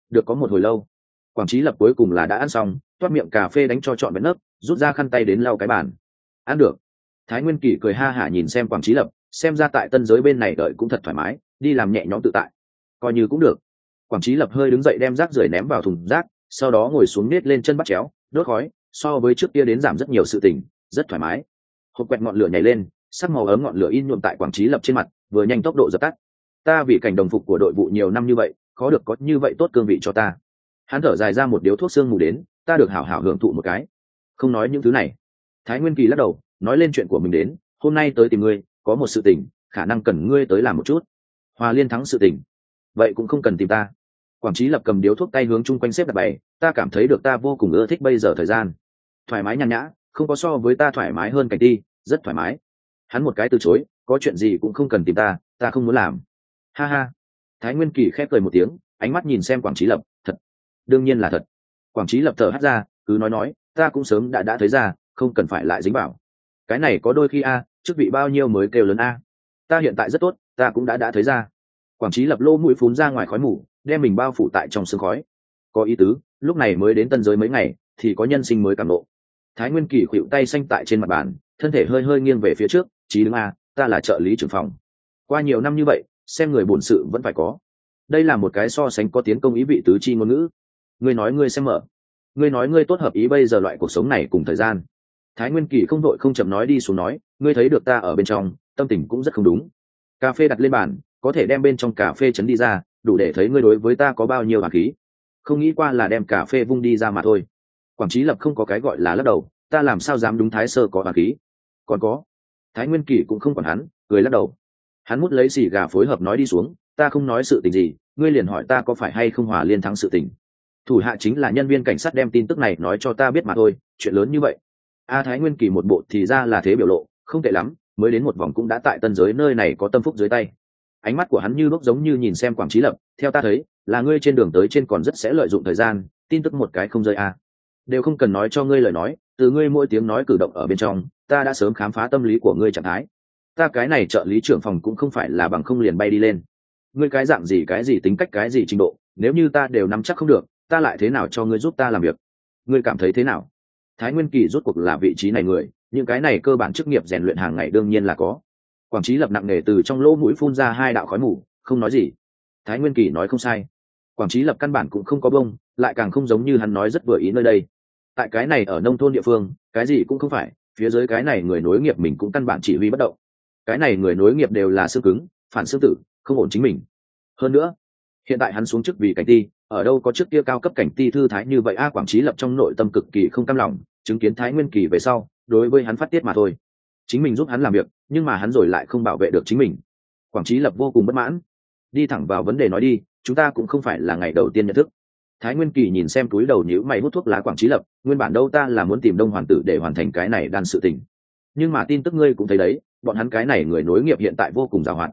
Được có một hồi lâu. Quảng trí lập cuối cùng là đã ăn xong, toát miệng cà phê đánh cho trọn vẹn nấc, rút ra khăn tay đến lau cái bàn. Ăn được. Thái nguyên kỳ cười ha hả nhìn xem quảng trí lập, xem ra tại tân giới bên này đợi cũng thật thoải mái, đi làm nhẹ nhõm tự tại. Coi như cũng được. Quảng trí lập hơi đứng dậy đem rác rưởi ném vào thùng rác, sau đó ngồi xuống nết lên chân bắt chéo, đốt khói, so với trước kia đến giảm rất nhiều sự tình, rất thoải mái. Hộp quẹt ngọn lửa nhảy lên, sắc màu ấm ngọn lửa in nhuộm tại quảng trí lập trên mặt, vừa nhanh tốc độ dập tắt ta vì cảnh đồng phục của đội vụ nhiều năm như vậy, khó được có như vậy tốt cương vị cho ta. Hắn thở dài ra một điếu thuốc sương mù đến, ta được hảo hảo hưởng thụ một cái. Không nói những thứ này. Thái nguyên kỳ lắc đầu, nói lên chuyện của mình đến, hôm nay tới tìm ngươi, có một sự tình, khả năng cần ngươi tới làm một chút. Hòa liên thắng sự tình. Vậy cũng không cần tìm ta. Quảng trí lập cầm điếu thuốc tay hướng chung quanh xếp đặt bày, ta cảm thấy được ta vô cùng ưa thích bây giờ thời gian. Thoải mái nhàn nhã, không có so với ta thoải mái hơn cảnh ti, rất thoải mái. Hắn một cái từ chối, có chuyện gì cũng không cần tìm ta ta không muốn làm ha ha. Thái nguyên kỳ khép cười một tiếng, ánh mắt nhìn xem quảng trí lập, thật. Đương nhiên là thật. Quảng trí lập thở hắt ra, cứ nói nói, ta cũng sớm đã đã thấy ra, không cần phải lại dính vào. Cái này có đôi khi a, chức vị bao nhiêu mới kêu lớn a? Ta hiện tại rất tốt, ta cũng đã đã thấy ra. Quảng trí lập lô mũi phún ra ngoài khói mù, đem mình bao phủ tại trong sương khói. Có ý tứ, lúc này mới đến tân giới mấy ngày, thì có nhân sinh mới cảm lộ thái nguyên kỳ khuỵu tay xanh tại trên mặt bàn, thân thể hơi hơi nghiêng về phía trước trí đứng a, ta là trợ lý trưởng phòng. Qua nhiều năm như vậy xem người bổn sự vẫn phải có. Đây là một cái so sánh có tiến công ý vị tứ chi ngôn ngữ. Ngươi nói ngươi xem mở. Ngươi nói ngươi tốt hợp ý bây giờ loại cuộc sống này cùng thời gian. Thái nguyên kỳ không đội không chậm nói đi xuống nói, ngươi thấy được ta ở bên trong, tâm tình cũng rất không đúng. Cà phê đặt lên bàn, có thể đem bên trong cà phê chấn đi ra, đủ để thấy ngươi đối với ta có bao nhiêu bản khí. Không nghĩ qua là đem cà phê vung đi ra mà thôi. Quảng trí lập không có cái gọi là lắc đầu, ta làm sao dám đúng thái sơ có bản khí? Còn có, thái nguyên kỳ cũng không còn hắn, cười lắc đầu hắn mút lấy xì gà phối hợp nói đi xuống, ta không nói sự tình gì, ngươi liền hỏi ta có phải hay không hòa liên thắng sự tình. Thủ hạ chính là nhân viên cảnh sát đem tin tức này nói cho ta biết mà thôi, chuyện lớn như vậy. A thái nguyên kỳ một bộ thì ra là thế biểu lộ, không tệ lắm, mới đến một vòng cũng đã tại tân giới nơi này có tâm phúc dưới tay. Ánh mắt của hắn như lúc giống như nhìn xem quảng trí lập, theo ta thấy, là ngươi trên đường tới trên còn rất sẽ lợi dụng thời gian, tin tức một cái không rơi a. Đều không cần nói cho ngươi lời nói, từ ngươi mỗi tiếng nói cử động ở bên trong, ta đã sớm khám phá tâm lý của ngươi trạng thái ta cái này trợ lý trưởng phòng cũng không phải là bằng không liền bay đi lên. Ngươi cái dạng gì, cái gì, tính cách cái gì, trình độ, nếu như ta đều nắm chắc không được, ta lại thế nào cho ngươi giúp ta làm việc? Ngươi cảm thấy thế nào? Thái nguyên kỳ rút cuộc là vị trí này người, những cái này cơ bản chức nghiệp rèn luyện hàng ngày đương nhiên là có. Quảng trí lập nặng nề từ trong lỗ mũi phun ra hai đạo khói mù, không nói gì. Thái nguyên kỳ nói không sai. Quảng trí lập căn bản cũng không có bông, lại càng không giống như hắn nói rất vừa ý nơi đây. Tại cái này ở nông thôn địa phương, cái gì cũng không phải, phía dưới cái này người nối nghiệp mình cũng căn bản chỉ huy bất động cái này người nối nghiệp đều là xương cứng, phản xương tử, không ổn chính mình. Hơn nữa, hiện tại hắn xuống chức vì cảnh ti, ở đâu có trước kia cao cấp cảnh ti thư thái như vậy, a quảng trí lập trong nội tâm cực kỳ không cam lòng, chứng kiến thái nguyên kỳ về sau, đối với hắn phát tiết mà thôi. Chính mình giúp hắn làm việc, nhưng mà hắn rồi lại không bảo vệ được chính mình. Quảng trí lập vô cùng bất mãn. Đi thẳng vào vấn đề nói đi, chúng ta cũng không phải là ngày đầu tiên nhận thức. Thái nguyên kỳ nhìn xem túi đầu nhữ mày hút thuốc lá quảng trí lập, nguyên bản đâu ta là muốn tìm đông hoàn tử để hoàn thành cái này đan sự tình. Nhưng mà tin tức ngươi cũng thấy đấy bọn hắn cái này người nối nghiệp hiện tại vô cùng giàu hoạt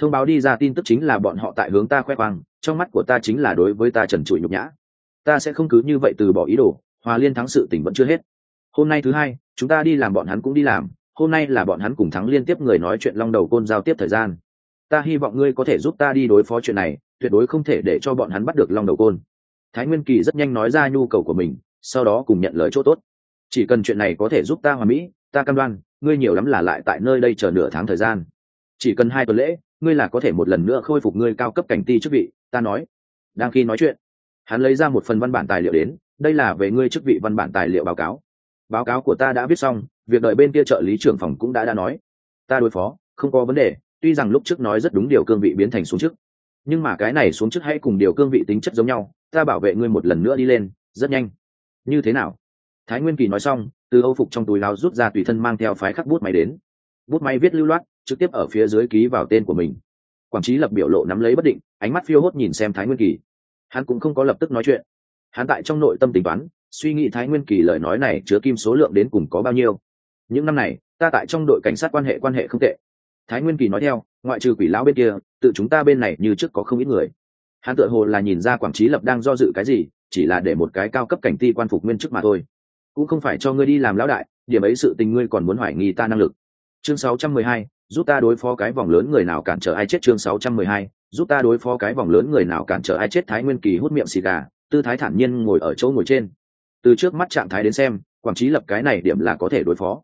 thông báo đi ra tin tức chính là bọn họ tại hướng ta khoe khoang, trong mắt của ta chính là đối với ta trần trụi nhục nhã. Ta sẽ không cứ như vậy từ bỏ ý đồ, hòa liên thắng sự tình vẫn chưa hết. Hôm nay thứ hai, chúng ta đi làm bọn hắn cũng đi làm, hôm nay là bọn hắn cùng thắng liên tiếp người nói chuyện long đầu côn giao tiếp thời gian. Ta hy vọng ngươi có thể giúp ta đi đối phó chuyện này, tuyệt đối không thể để cho bọn hắn bắt được long đầu côn. Thái nguyên kỳ rất nhanh nói ra nhu cầu của mình, sau đó cùng nhận lời chỗ tốt. Chỉ cần chuyện này có thể giúp ta hòa mỹ, ta cam đoan ngươi nhiều lắm là lại tại nơi đây chờ nửa tháng thời gian. Chỉ cần hai tuần lễ, ngươi là có thể một lần nữa khôi phục ngươi cao cấp cảnh ti chức vị, ta nói. Đang khi nói chuyện, hắn lấy ra một phần văn bản tài liệu đến, đây là về ngươi chức vị văn bản tài liệu báo cáo. Báo cáo của ta đã viết xong, việc đợi bên kia trợ lý trưởng phòng cũng đã đã nói. Ta đối phó, không có vấn đề, tuy rằng lúc trước nói rất đúng điều cương vị biến thành xuống chức. Nhưng mà cái này xuống chức hay cùng điều cương vị tính chất giống nhau, ta bảo vệ ngươi một lần nữa đi lên, rất nhanh. Như thế nào? Thái nguyên kỳ nói xong, từ âu phục trong túi lao rút ra tùy thân mang theo phái khắc bút máy đến. Bút máy viết lưu loát, trực tiếp ở phía dưới ký vào tên của mình. Quảng trí lập biểu lộ nắm lấy bất định, ánh mắt phiêu hốt nhìn xem thái nguyên kỳ. Hắn cũng không có lập tức nói chuyện. Hắn tại trong nội tâm tính toán, suy nghĩ thái nguyên kỳ lời nói này chứa kim số lượng đến cùng có bao nhiêu. Những năm này, ta tại trong đội cảnh sát quan hệ quan hệ không tệ. Thái nguyên kỳ nói theo, ngoại trừ quỷ lão bên kia, tự chúng ta bên này như trước có không ít người. Hắn tự hồ là nhìn ra quảng trí lập đang do dự cái gì, chỉ là để một cái cao cấp cảnh ti quan phục nguyên chức mà thôi cũng không phải cho ngươi đi làm lão đại điểm ấy sự tình ngươi còn muốn hoài nghi ta năng lực. Chương 612, giúp ta đối phó cái vòng lớn người nào cản trở ai chết? Chương 612, giúp ta đối phó cái vòng lớn người nào cản trở ai chết? Thái nguyên kỳ hút miệng xì gà tư thái thản nhiên ngồi ở chỗ ngồi trên. Từ trước mắt trạng thái đến xem quảng trí lập cái này điểm là có thể đối phó.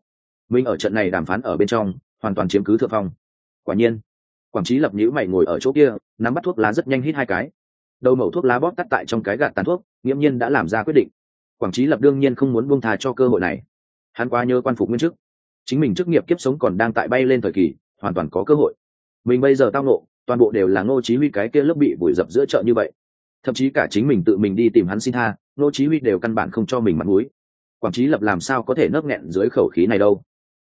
Mình ở trận này đàm phán ở bên trong hoàn toàn chiếm cứ thượng phong. Quả nhiên quảng trí lập nhữ mày ngồi ở chỗ kia nắm bắt thuốc lá rất nhanh hít hai cái. Đầu mẩu thuốc lá bóp tắt tại trong cái gạt tàn thuốc nghiễm nhiên đã làm ra quyết định quảng trí lập đương nhiên không muốn buông thà cho cơ hội này. Hắn quá nhớ quan phục nguyên chức. Chính mình chức nghiệp kiếp sống còn đang tại bay lên thời kỳ, hoàn toàn có cơ hội. Mình bây giờ tao nộ toàn bộ đều là ngô chí huy cái kia lớp bị vùi dập giữa chợ như vậy. Thậm chí cả chính mình tự mình đi tìm hắn xin tha, ngô chí huy đều căn bản không cho mình mặt mũi. Quảng trí lập làm sao có thể nấp nghẹn dưới khẩu khí này đâu?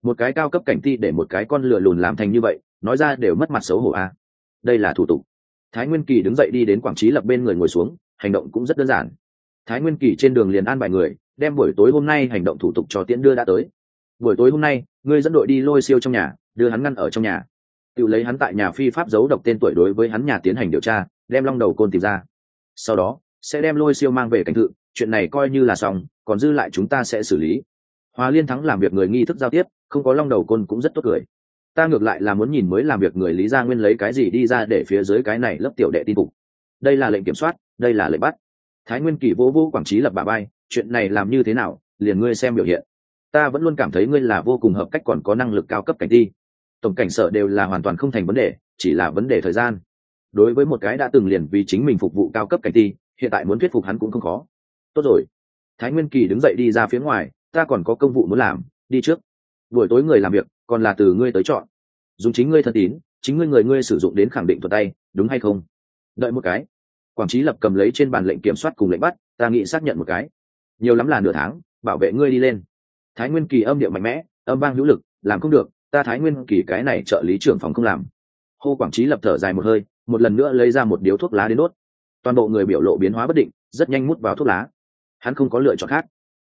Một cái cao cấp cảnh ti để một cái con lừa lùn làm thành như vậy, nói ra đều mất mặt xấu hổ a. Đây là thủ tục. Thái nguyên kỳ đứng dậy đi đến quảng trí lập bên người ngồi xuống, hành động cũng rất đơn giản thái nguyên kỳ trên đường liền an bài người, đem buổi tối hôm nay hành động thủ tục cho tiễn đưa đã tới. Buổi tối hôm nay ngươi dẫn đội đi lôi siêu trong nhà, đưa hắn ngăn ở trong nhà. Tự lấy hắn tại nhà phi pháp giấu độc tên tuổi đối với hắn nhà tiến hành điều tra, đem long đầu côn tìm ra. Sau đó, sẽ đem lôi siêu mang về cảnh thự, chuyện này coi như là xong, còn dư lại chúng ta sẽ xử lý. Hòa liên thắng làm việc người nghi thức giao tiếp, không có long đầu côn cũng rất tốt cười. Ta ngược lại là muốn nhìn mới làm việc người lý gia nguyên lấy cái gì đi ra để phía dưới cái này lớp tiểu đệ tin phục. Đây là lệnh kiểm soát, đây là lệnh bắt thái nguyên kỳ vô vô quảng trí lập bà bay chuyện này làm như thế nào, liền ngươi xem biểu hiện. Ta vẫn luôn cảm thấy ngươi là vô cùng hợp cách còn có năng lực cao cấp cảnh ti tổng cảnh sở đều là hoàn toàn không thành vấn đề, chỉ là vấn đề thời gian. Đối với một cái đã từng liền vì chính mình phục vụ cao cấp cảnh ti hiện tại muốn thuyết phục hắn cũng không khó. Tốt rồi. Thái nguyên kỳ đứng dậy đi ra phía ngoài, ta còn có công vụ muốn làm, đi trước. Buổi tối người làm việc, còn là từ ngươi tới chọn. Dùng chính ngươi thân tín, chính ngươi người ngươi sử dụng đến khẳng định thuật tay, đúng hay không? Đợi một cái quảng trí lập cầm lấy trên bàn lệnh kiểm soát cùng lệnh bắt, ta nghĩ xác nhận một cái. Nhiều lắm là nửa tháng, bảo vệ ngươi đi lên. Thái nguyên kỳ âm điệu mạnh mẽ, âm vang hữu lực, làm không được, ta thái nguyên kỳ cái này trợ lý trưởng phòng không làm. Hô quảng trí lập thở dài một hơi, một lần nữa lấy ra một điếu thuốc lá đến đốt. Toàn bộ người biểu lộ biến hóa bất định, rất nhanh mút vào thuốc lá. Hắn không có lựa chọn khác.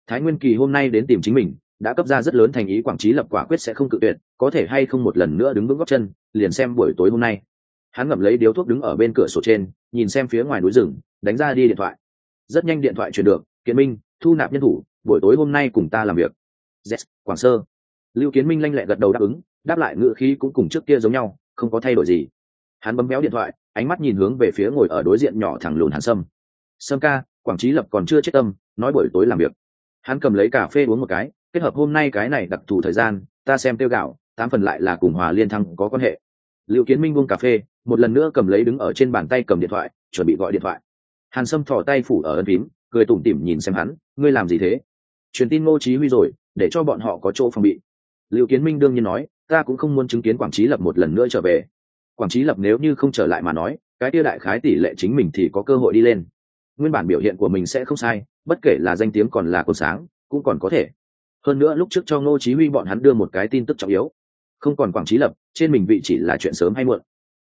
Thái nguyên kỳ hôm nay đến tìm chính mình, đã cấp ra rất lớn thành ý quảng trí lập quả quyết sẽ không cự tuyệt, có thể hay không một lần nữa đứng vững góc chân, liền xem buổi tối hôm nay hắn ngậm lấy điếu thuốc đứng ở bên cửa sổ trên nhìn xem phía ngoài núi rừng đánh ra đi điện thoại. Rất nhanh điện thoại truyền được kiến minh thu nạp nhân thủ buổi tối hôm nay cùng ta làm việc. Yes, quảng sơ. Lưu kiến minh lanh lẹ gật đầu đáp ứng đáp lại ngữ khí cũng cùng trước kia giống nhau không có thay đổi gì. Hắn bấm béo điện thoại ánh mắt nhìn hướng về phía ngồi ở đối diện nhỏ thẳng lùn hàn sâm. Sâm ca quảng trí lập còn chưa chết tâm nói buổi tối làm việc. Hắn cầm lấy cà phê uống một cái kết hợp hôm nay cái này đặc thù thời gian ta xem tiêu gạo tám phần lại là cùng hòa liên thăng có quan hệ. Liệu kiến minh buông cà phê một lần nữa cầm lấy đứng ở trên bàn tay cầm điện thoại, chuẩn bị gọi điện thoại. Hàn sâm thỏ tay phủ ở ân phím, cười tủm tỉm nhìn xem hắn, ngươi làm gì thế? Truyền tin ngô chí huy rồi, để cho bọn họ có chỗ phòng bị. Lưu kiến minh đương nhiên nói, ta cũng không muốn chứng kiến quảng trí lập một lần nữa trở về. Quảng trí lập nếu như không trở lại mà nói, cái tiêu đại khái tỷ lệ chính mình thì có cơ hội đi lên. Nguyên bản biểu hiện của mình sẽ không sai, bất kể là danh tiếng còn là cột sáng, cũng còn có thể. Hơn nữa lúc trước cho ngô chí huy bọn hắn đưa một cái tin tức trọng yếu. Không còn quảng trí lập, trên mình vị chỉ là chuyện sớm hay muộn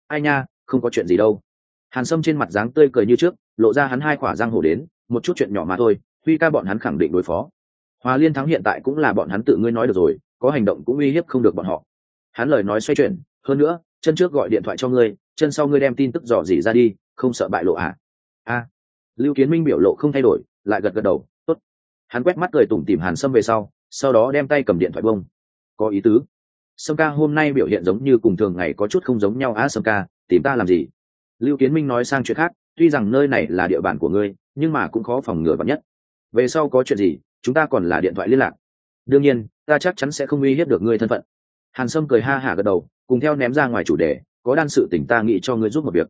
ai nha, không có chuyện gì đâu. Hàn sâm trên mặt dáng tươi cười như trước, lộ ra hắn hai khỏa răng hổ đến, một chút chuyện nhỏ mà thôi, huy ca bọn hắn khẳng định đối phó. Hòa liên thắng hiện tại cũng là bọn hắn tự ngươi nói được rồi, có hành động cũng uy hiếp không được bọn họ. Hắn lời nói xoay chuyển, hơn nữa, chân trước gọi điện thoại cho ngươi, chân sau ngươi đem tin tức dò dỉ ra đi, không sợ bại lộ à? A. Lưu kiến minh biểu lộ không thay đổi, lại gật gật đầu, tốt. Hắn quét mắt cười tủm tìm hàn sâm về sau sau đó đem tay cầm điện thoại bông. Có ý tứ sâm ca hôm nay biểu hiện giống như cùng thường ngày có chút không giống nhau á, sâm ca, tìm ta làm gì? Lưu kiến minh nói sang chuyện khác, tuy rằng nơi này là địa bàn của ngươi, nhưng mà cũng khó phòng ngừa vắn nhất. Về sau có chuyện gì, chúng ta còn là điện thoại liên lạc. Đương nhiên, ta chắc chắn sẽ không uy hiếp được ngươi thân phận. Hàn sâm cười ha hả gật đầu, cùng theo ném ra ngoài chủ đề, có đan sự tỉnh ta nghĩ cho ngươi giúp một việc.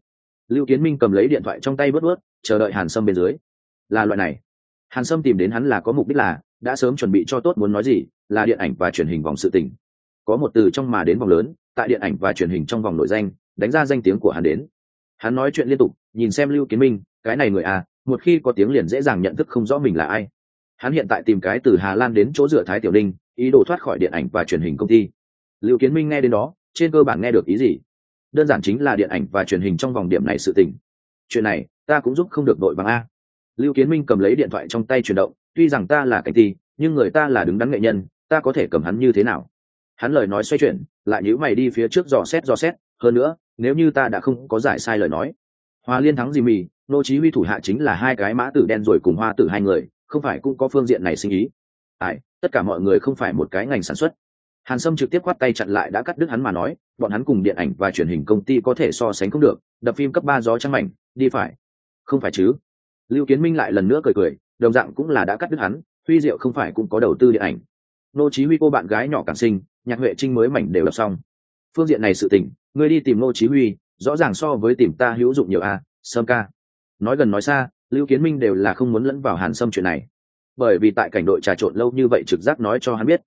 Lưu kiến minh cầm lấy điện thoại trong tay bớt bớt, chờ đợi hàn sâm bên dưới. Là loại này. Hàn sâm tìm đến hắn là có mục đích là, đã sớm chuẩn bị cho tốt muốn nói gì, là điện ảnh và truyền hình vòng sự tỉnh có một từ trong mà đến vòng lớn, tại điện ảnh và truyền hình trong vòng nội danh, đánh ra danh tiếng của hắn đến. Hắn nói chuyện liên tục, nhìn xem lưu kiến minh, cái này người à một khi có tiếng liền dễ dàng nhận thức không rõ mình là ai. Hắn hiện tại tìm cái từ hà lan đến chỗ dựa thái tiểu linh ý đồ thoát khỏi điện ảnh và truyền hình công ty. Lưu kiến minh nghe đến đó, trên cơ bản nghe được ý gì? Đơn giản chính là điện ảnh và truyền hình trong vòng điểm này sự tình. Chuyện này, ta cũng giúp không được đội bằng a. Lưu kiến minh cầm lấy điện thoại trong tay chuyển động, tuy rằng ta là cảnh ti nhưng người ta là đứng đắn nghệ nhân, ta có thể cầm hắn như thế nào? Hắn lời nói xoay chuyển, lại nhữ mày đi phía trước dò xét dò xét, hơn nữa, nếu như ta đã không có giải sai lời nói. Hoa liên thắng gì mì, nô chí huy thủ hạ chính là hai cái mã tử đen rồi cùng hoa tử hai người, không phải cũng có phương diện này sinh ý. Ai, tất cả mọi người không phải một cái ngành sản xuất. Hàn sâm trực tiếp quát tay chặn lại đã cắt đứt hắn mà nói, bọn hắn cùng điện ảnh và truyền hình công ty có thể so sánh không được, đập phim cấp ba gió trăng mảnh, đi phải. Không phải chứ? Lưu kiến minh lại lần nữa cười cười, đồng dạng cũng là đã cắt đứt hắn, huy diệu không phải cũng có đầu tư điện ảnh nô chí huy cô bạn gái nhỏ càng sinh nhạc huệ trinh mới mảnh đều đọc xong. Phương diện này sự tình ngươi đi tìm nô chí huy rõ ràng so với tìm ta hữu dụng nhiều a à, sâm ca. Nói gần nói xa lưu kiến minh đều là không muốn lẫn vào hàn sâm chuyện này. Bởi vì tại cảnh đội trà trộn lâu như vậy trực giác nói cho hắn biết.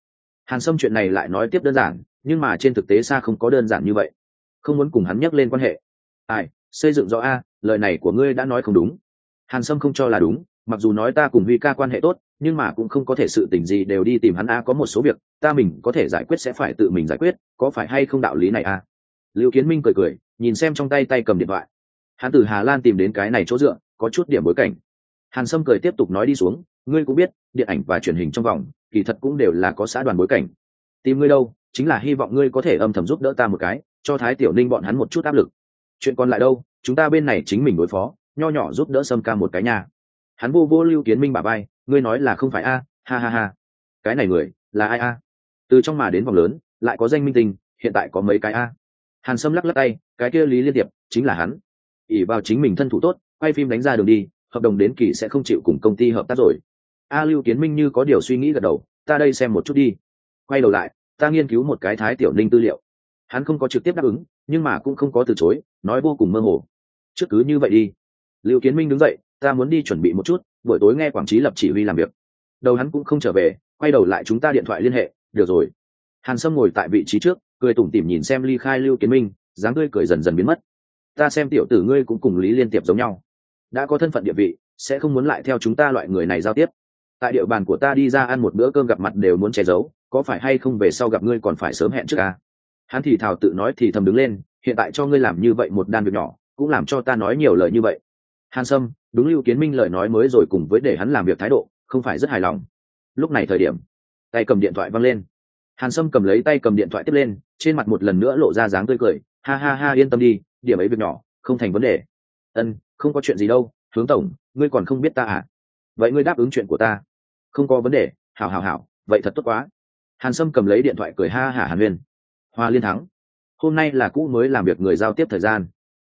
Hàn sâm chuyện này lại nói tiếp đơn giản nhưng mà trên thực tế xa không có đơn giản như vậy. Không muốn cùng hắn nhắc lên quan hệ. Ai xây dựng rõ a lời này của ngươi đã nói không đúng. Hàn sâm không cho là đúng mặc dù nói ta cùng huy ca quan hệ tốt nhưng mà cũng không có thể sự tình gì đều đi tìm hắn a, có một số việc, ta mình có thể giải quyết sẽ phải tự mình giải quyết, có phải hay không đạo lý này a? Lưu kiến minh cười cười, nhìn xem trong tay tay cầm điện thoại. Hắn từ hà lan tìm đến cái này chỗ dựa, có chút điểm bối cảnh. Hàn sâm cười tiếp tục nói đi xuống, ngươi cũng biết, điện ảnh và truyền hình trong vòng, kỳ thật cũng đều là có xã đoàn bối cảnh. Tìm ngươi đâu, chính là hy vọng ngươi có thể âm thầm giúp đỡ ta một cái, cho thái tiểu ninh bọn hắn một chút áp lực. Chuyện còn lại đâu, chúng ta bên này chính mình đối phó, nho nhỏ giúp đỡ sâm ca một cái nhà hắn vô vô lưu kiến minh bà bay ngươi nói là không phải a, ha ha ha. Cái này người, là ai a? Từ trong mà đến vòng lớn, lại có danh minh tinh hiện tại có mấy cái a? Hàn sâm lắc lắc tay, cái kia lý liên tiệp chính là hắn. Ỉ vào chính mình thân thủ tốt, quay phim đánh ra đường đi, hợp đồng đến kỳ sẽ không chịu cùng công ty hợp tác rồi. A lưu kiến minh như có điều suy nghĩ gật đầu, ta đây xem một chút đi. Quay đầu lại, ta nghiên cứu một cái thái tiểu ninh tư liệu. Hắn không có trực tiếp đáp ứng, nhưng mà cũng không có từ chối, nói vô cùng mơ hồ. Trước cứ như vậy đi. Lưu kiến minh đứng dậy, ta muốn đi chuẩn bị một chút buổi tối nghe quảng trí lập chỉ huy làm việc. Đầu hắn cũng không trở về, quay đầu lại chúng ta điện thoại liên hệ, được rồi. Hàn sâm ngồi tại vị trí trước, cười tủm tỉm nhìn xem ly khai lưu kiến minh, dáng tươi cười dần dần biến mất. Ta xem tiểu tử ngươi cũng cùng lý liên tiệp giống nhau. Đã có thân phận địa vị, sẽ không muốn lại theo chúng ta loại người này giao tiếp. Tại địa bàn của ta đi ra ăn một bữa cơm gặp mặt đều muốn che giấu, có phải hay không về sau gặp ngươi còn phải sớm hẹn trước à? hắn thì thào tự nói thì thầm đứng lên, hiện tại cho ngươi làm như vậy một đan việc nhỏ, cũng làm cho ta nói nhiều lời như vậy hàn sâm, đúng lưu kiến minh lời nói mới rồi cùng với để hắn làm việc thái độ, không phải rất hài lòng. Lúc này thời điểm, tay cầm điện thoại văng lên. Hàn sâm cầm lấy tay cầm điện thoại tiếp lên, trên mặt một lần nữa lộ ra dáng tươi cười. Ha ha ha, yên tâm đi, điểm ấy việc nhỏ, không thành vấn đề. Ân, không có chuyện gì đâu, hướng tổng, ngươi còn không biết ta à? Vậy ngươi đáp ứng chuyện của ta. Không có vấn đề, hảo hảo hảo, vậy thật tốt quá. Hàn sâm cầm lấy điện thoại cười ha hả hàn huyên hoa liên thắng. Hôm nay là cũ mới làm việc người giao tiếp thời gian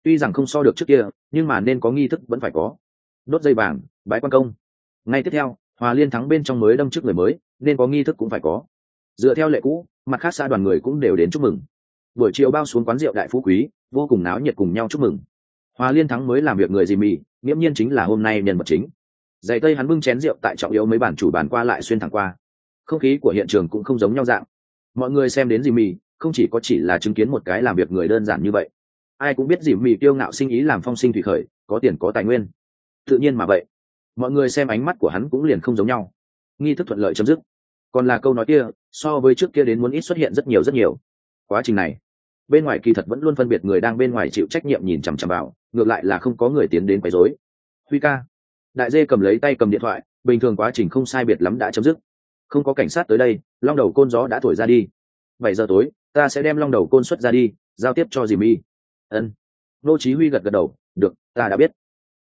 tuy rằng không so được trước kia, nhưng mà nên có nghi thức vẫn phải có. Đốt dây vàng bãi quan công. Ngay tiếp theo, hòa liên thắng bên trong mới đâm trước người mới, nên có nghi thức cũng phải có. Dựa theo lệ cũ, mặt khác xa đoàn người cũng đều đến chúc mừng. Buổi chiều bao xuống quán rượu đại phú quý, vô cùng náo nhiệt cùng nhau chúc mừng. Hòa liên thắng mới làm việc người gì mì, nghiễm nhiên chính là hôm nay nhân vật chính. Dày tây hắn bưng chén rượu tại trọng yếu mấy bản chủ bàn qua lại xuyên thẳng qua. Không khí của hiện trường cũng không giống nhau dạng. Mọi người xem đến gì mì, không chỉ có chỉ là chứng kiến một cái làm việc người đơn giản như vậy ai cũng biết dìm mì tiêu ngạo sinh ý làm phong sinh thủy khởi, có tiền có tài nguyên. Tự nhiên mà vậy, mọi người xem ánh mắt của hắn cũng liền không giống nhau. Nghi thức thuận lợi chấm dứt. Còn là câu nói kia, so với trước kia đến muốn ít xuất hiện rất nhiều rất nhiều. Quá trình này, bên ngoài kỳ thật vẫn luôn phân biệt người đang bên ngoài chịu trách nhiệm nhìn chằm chằm vào, ngược lại là không có người tiến đến quấy rối. Huy ca, đại dê cầm lấy tay cầm điện thoại, bình thường quá trình không sai biệt lắm đã chấm dứt. Không có cảnh sát tới đây, long đầu côn gió đã thổi ra đi. Bảy giờ tối, ta sẽ đem long đầu côn xuất ra đi, giao tiếp cho dì mi ân. Nô chí huy gật gật đầu, được, ta đã biết.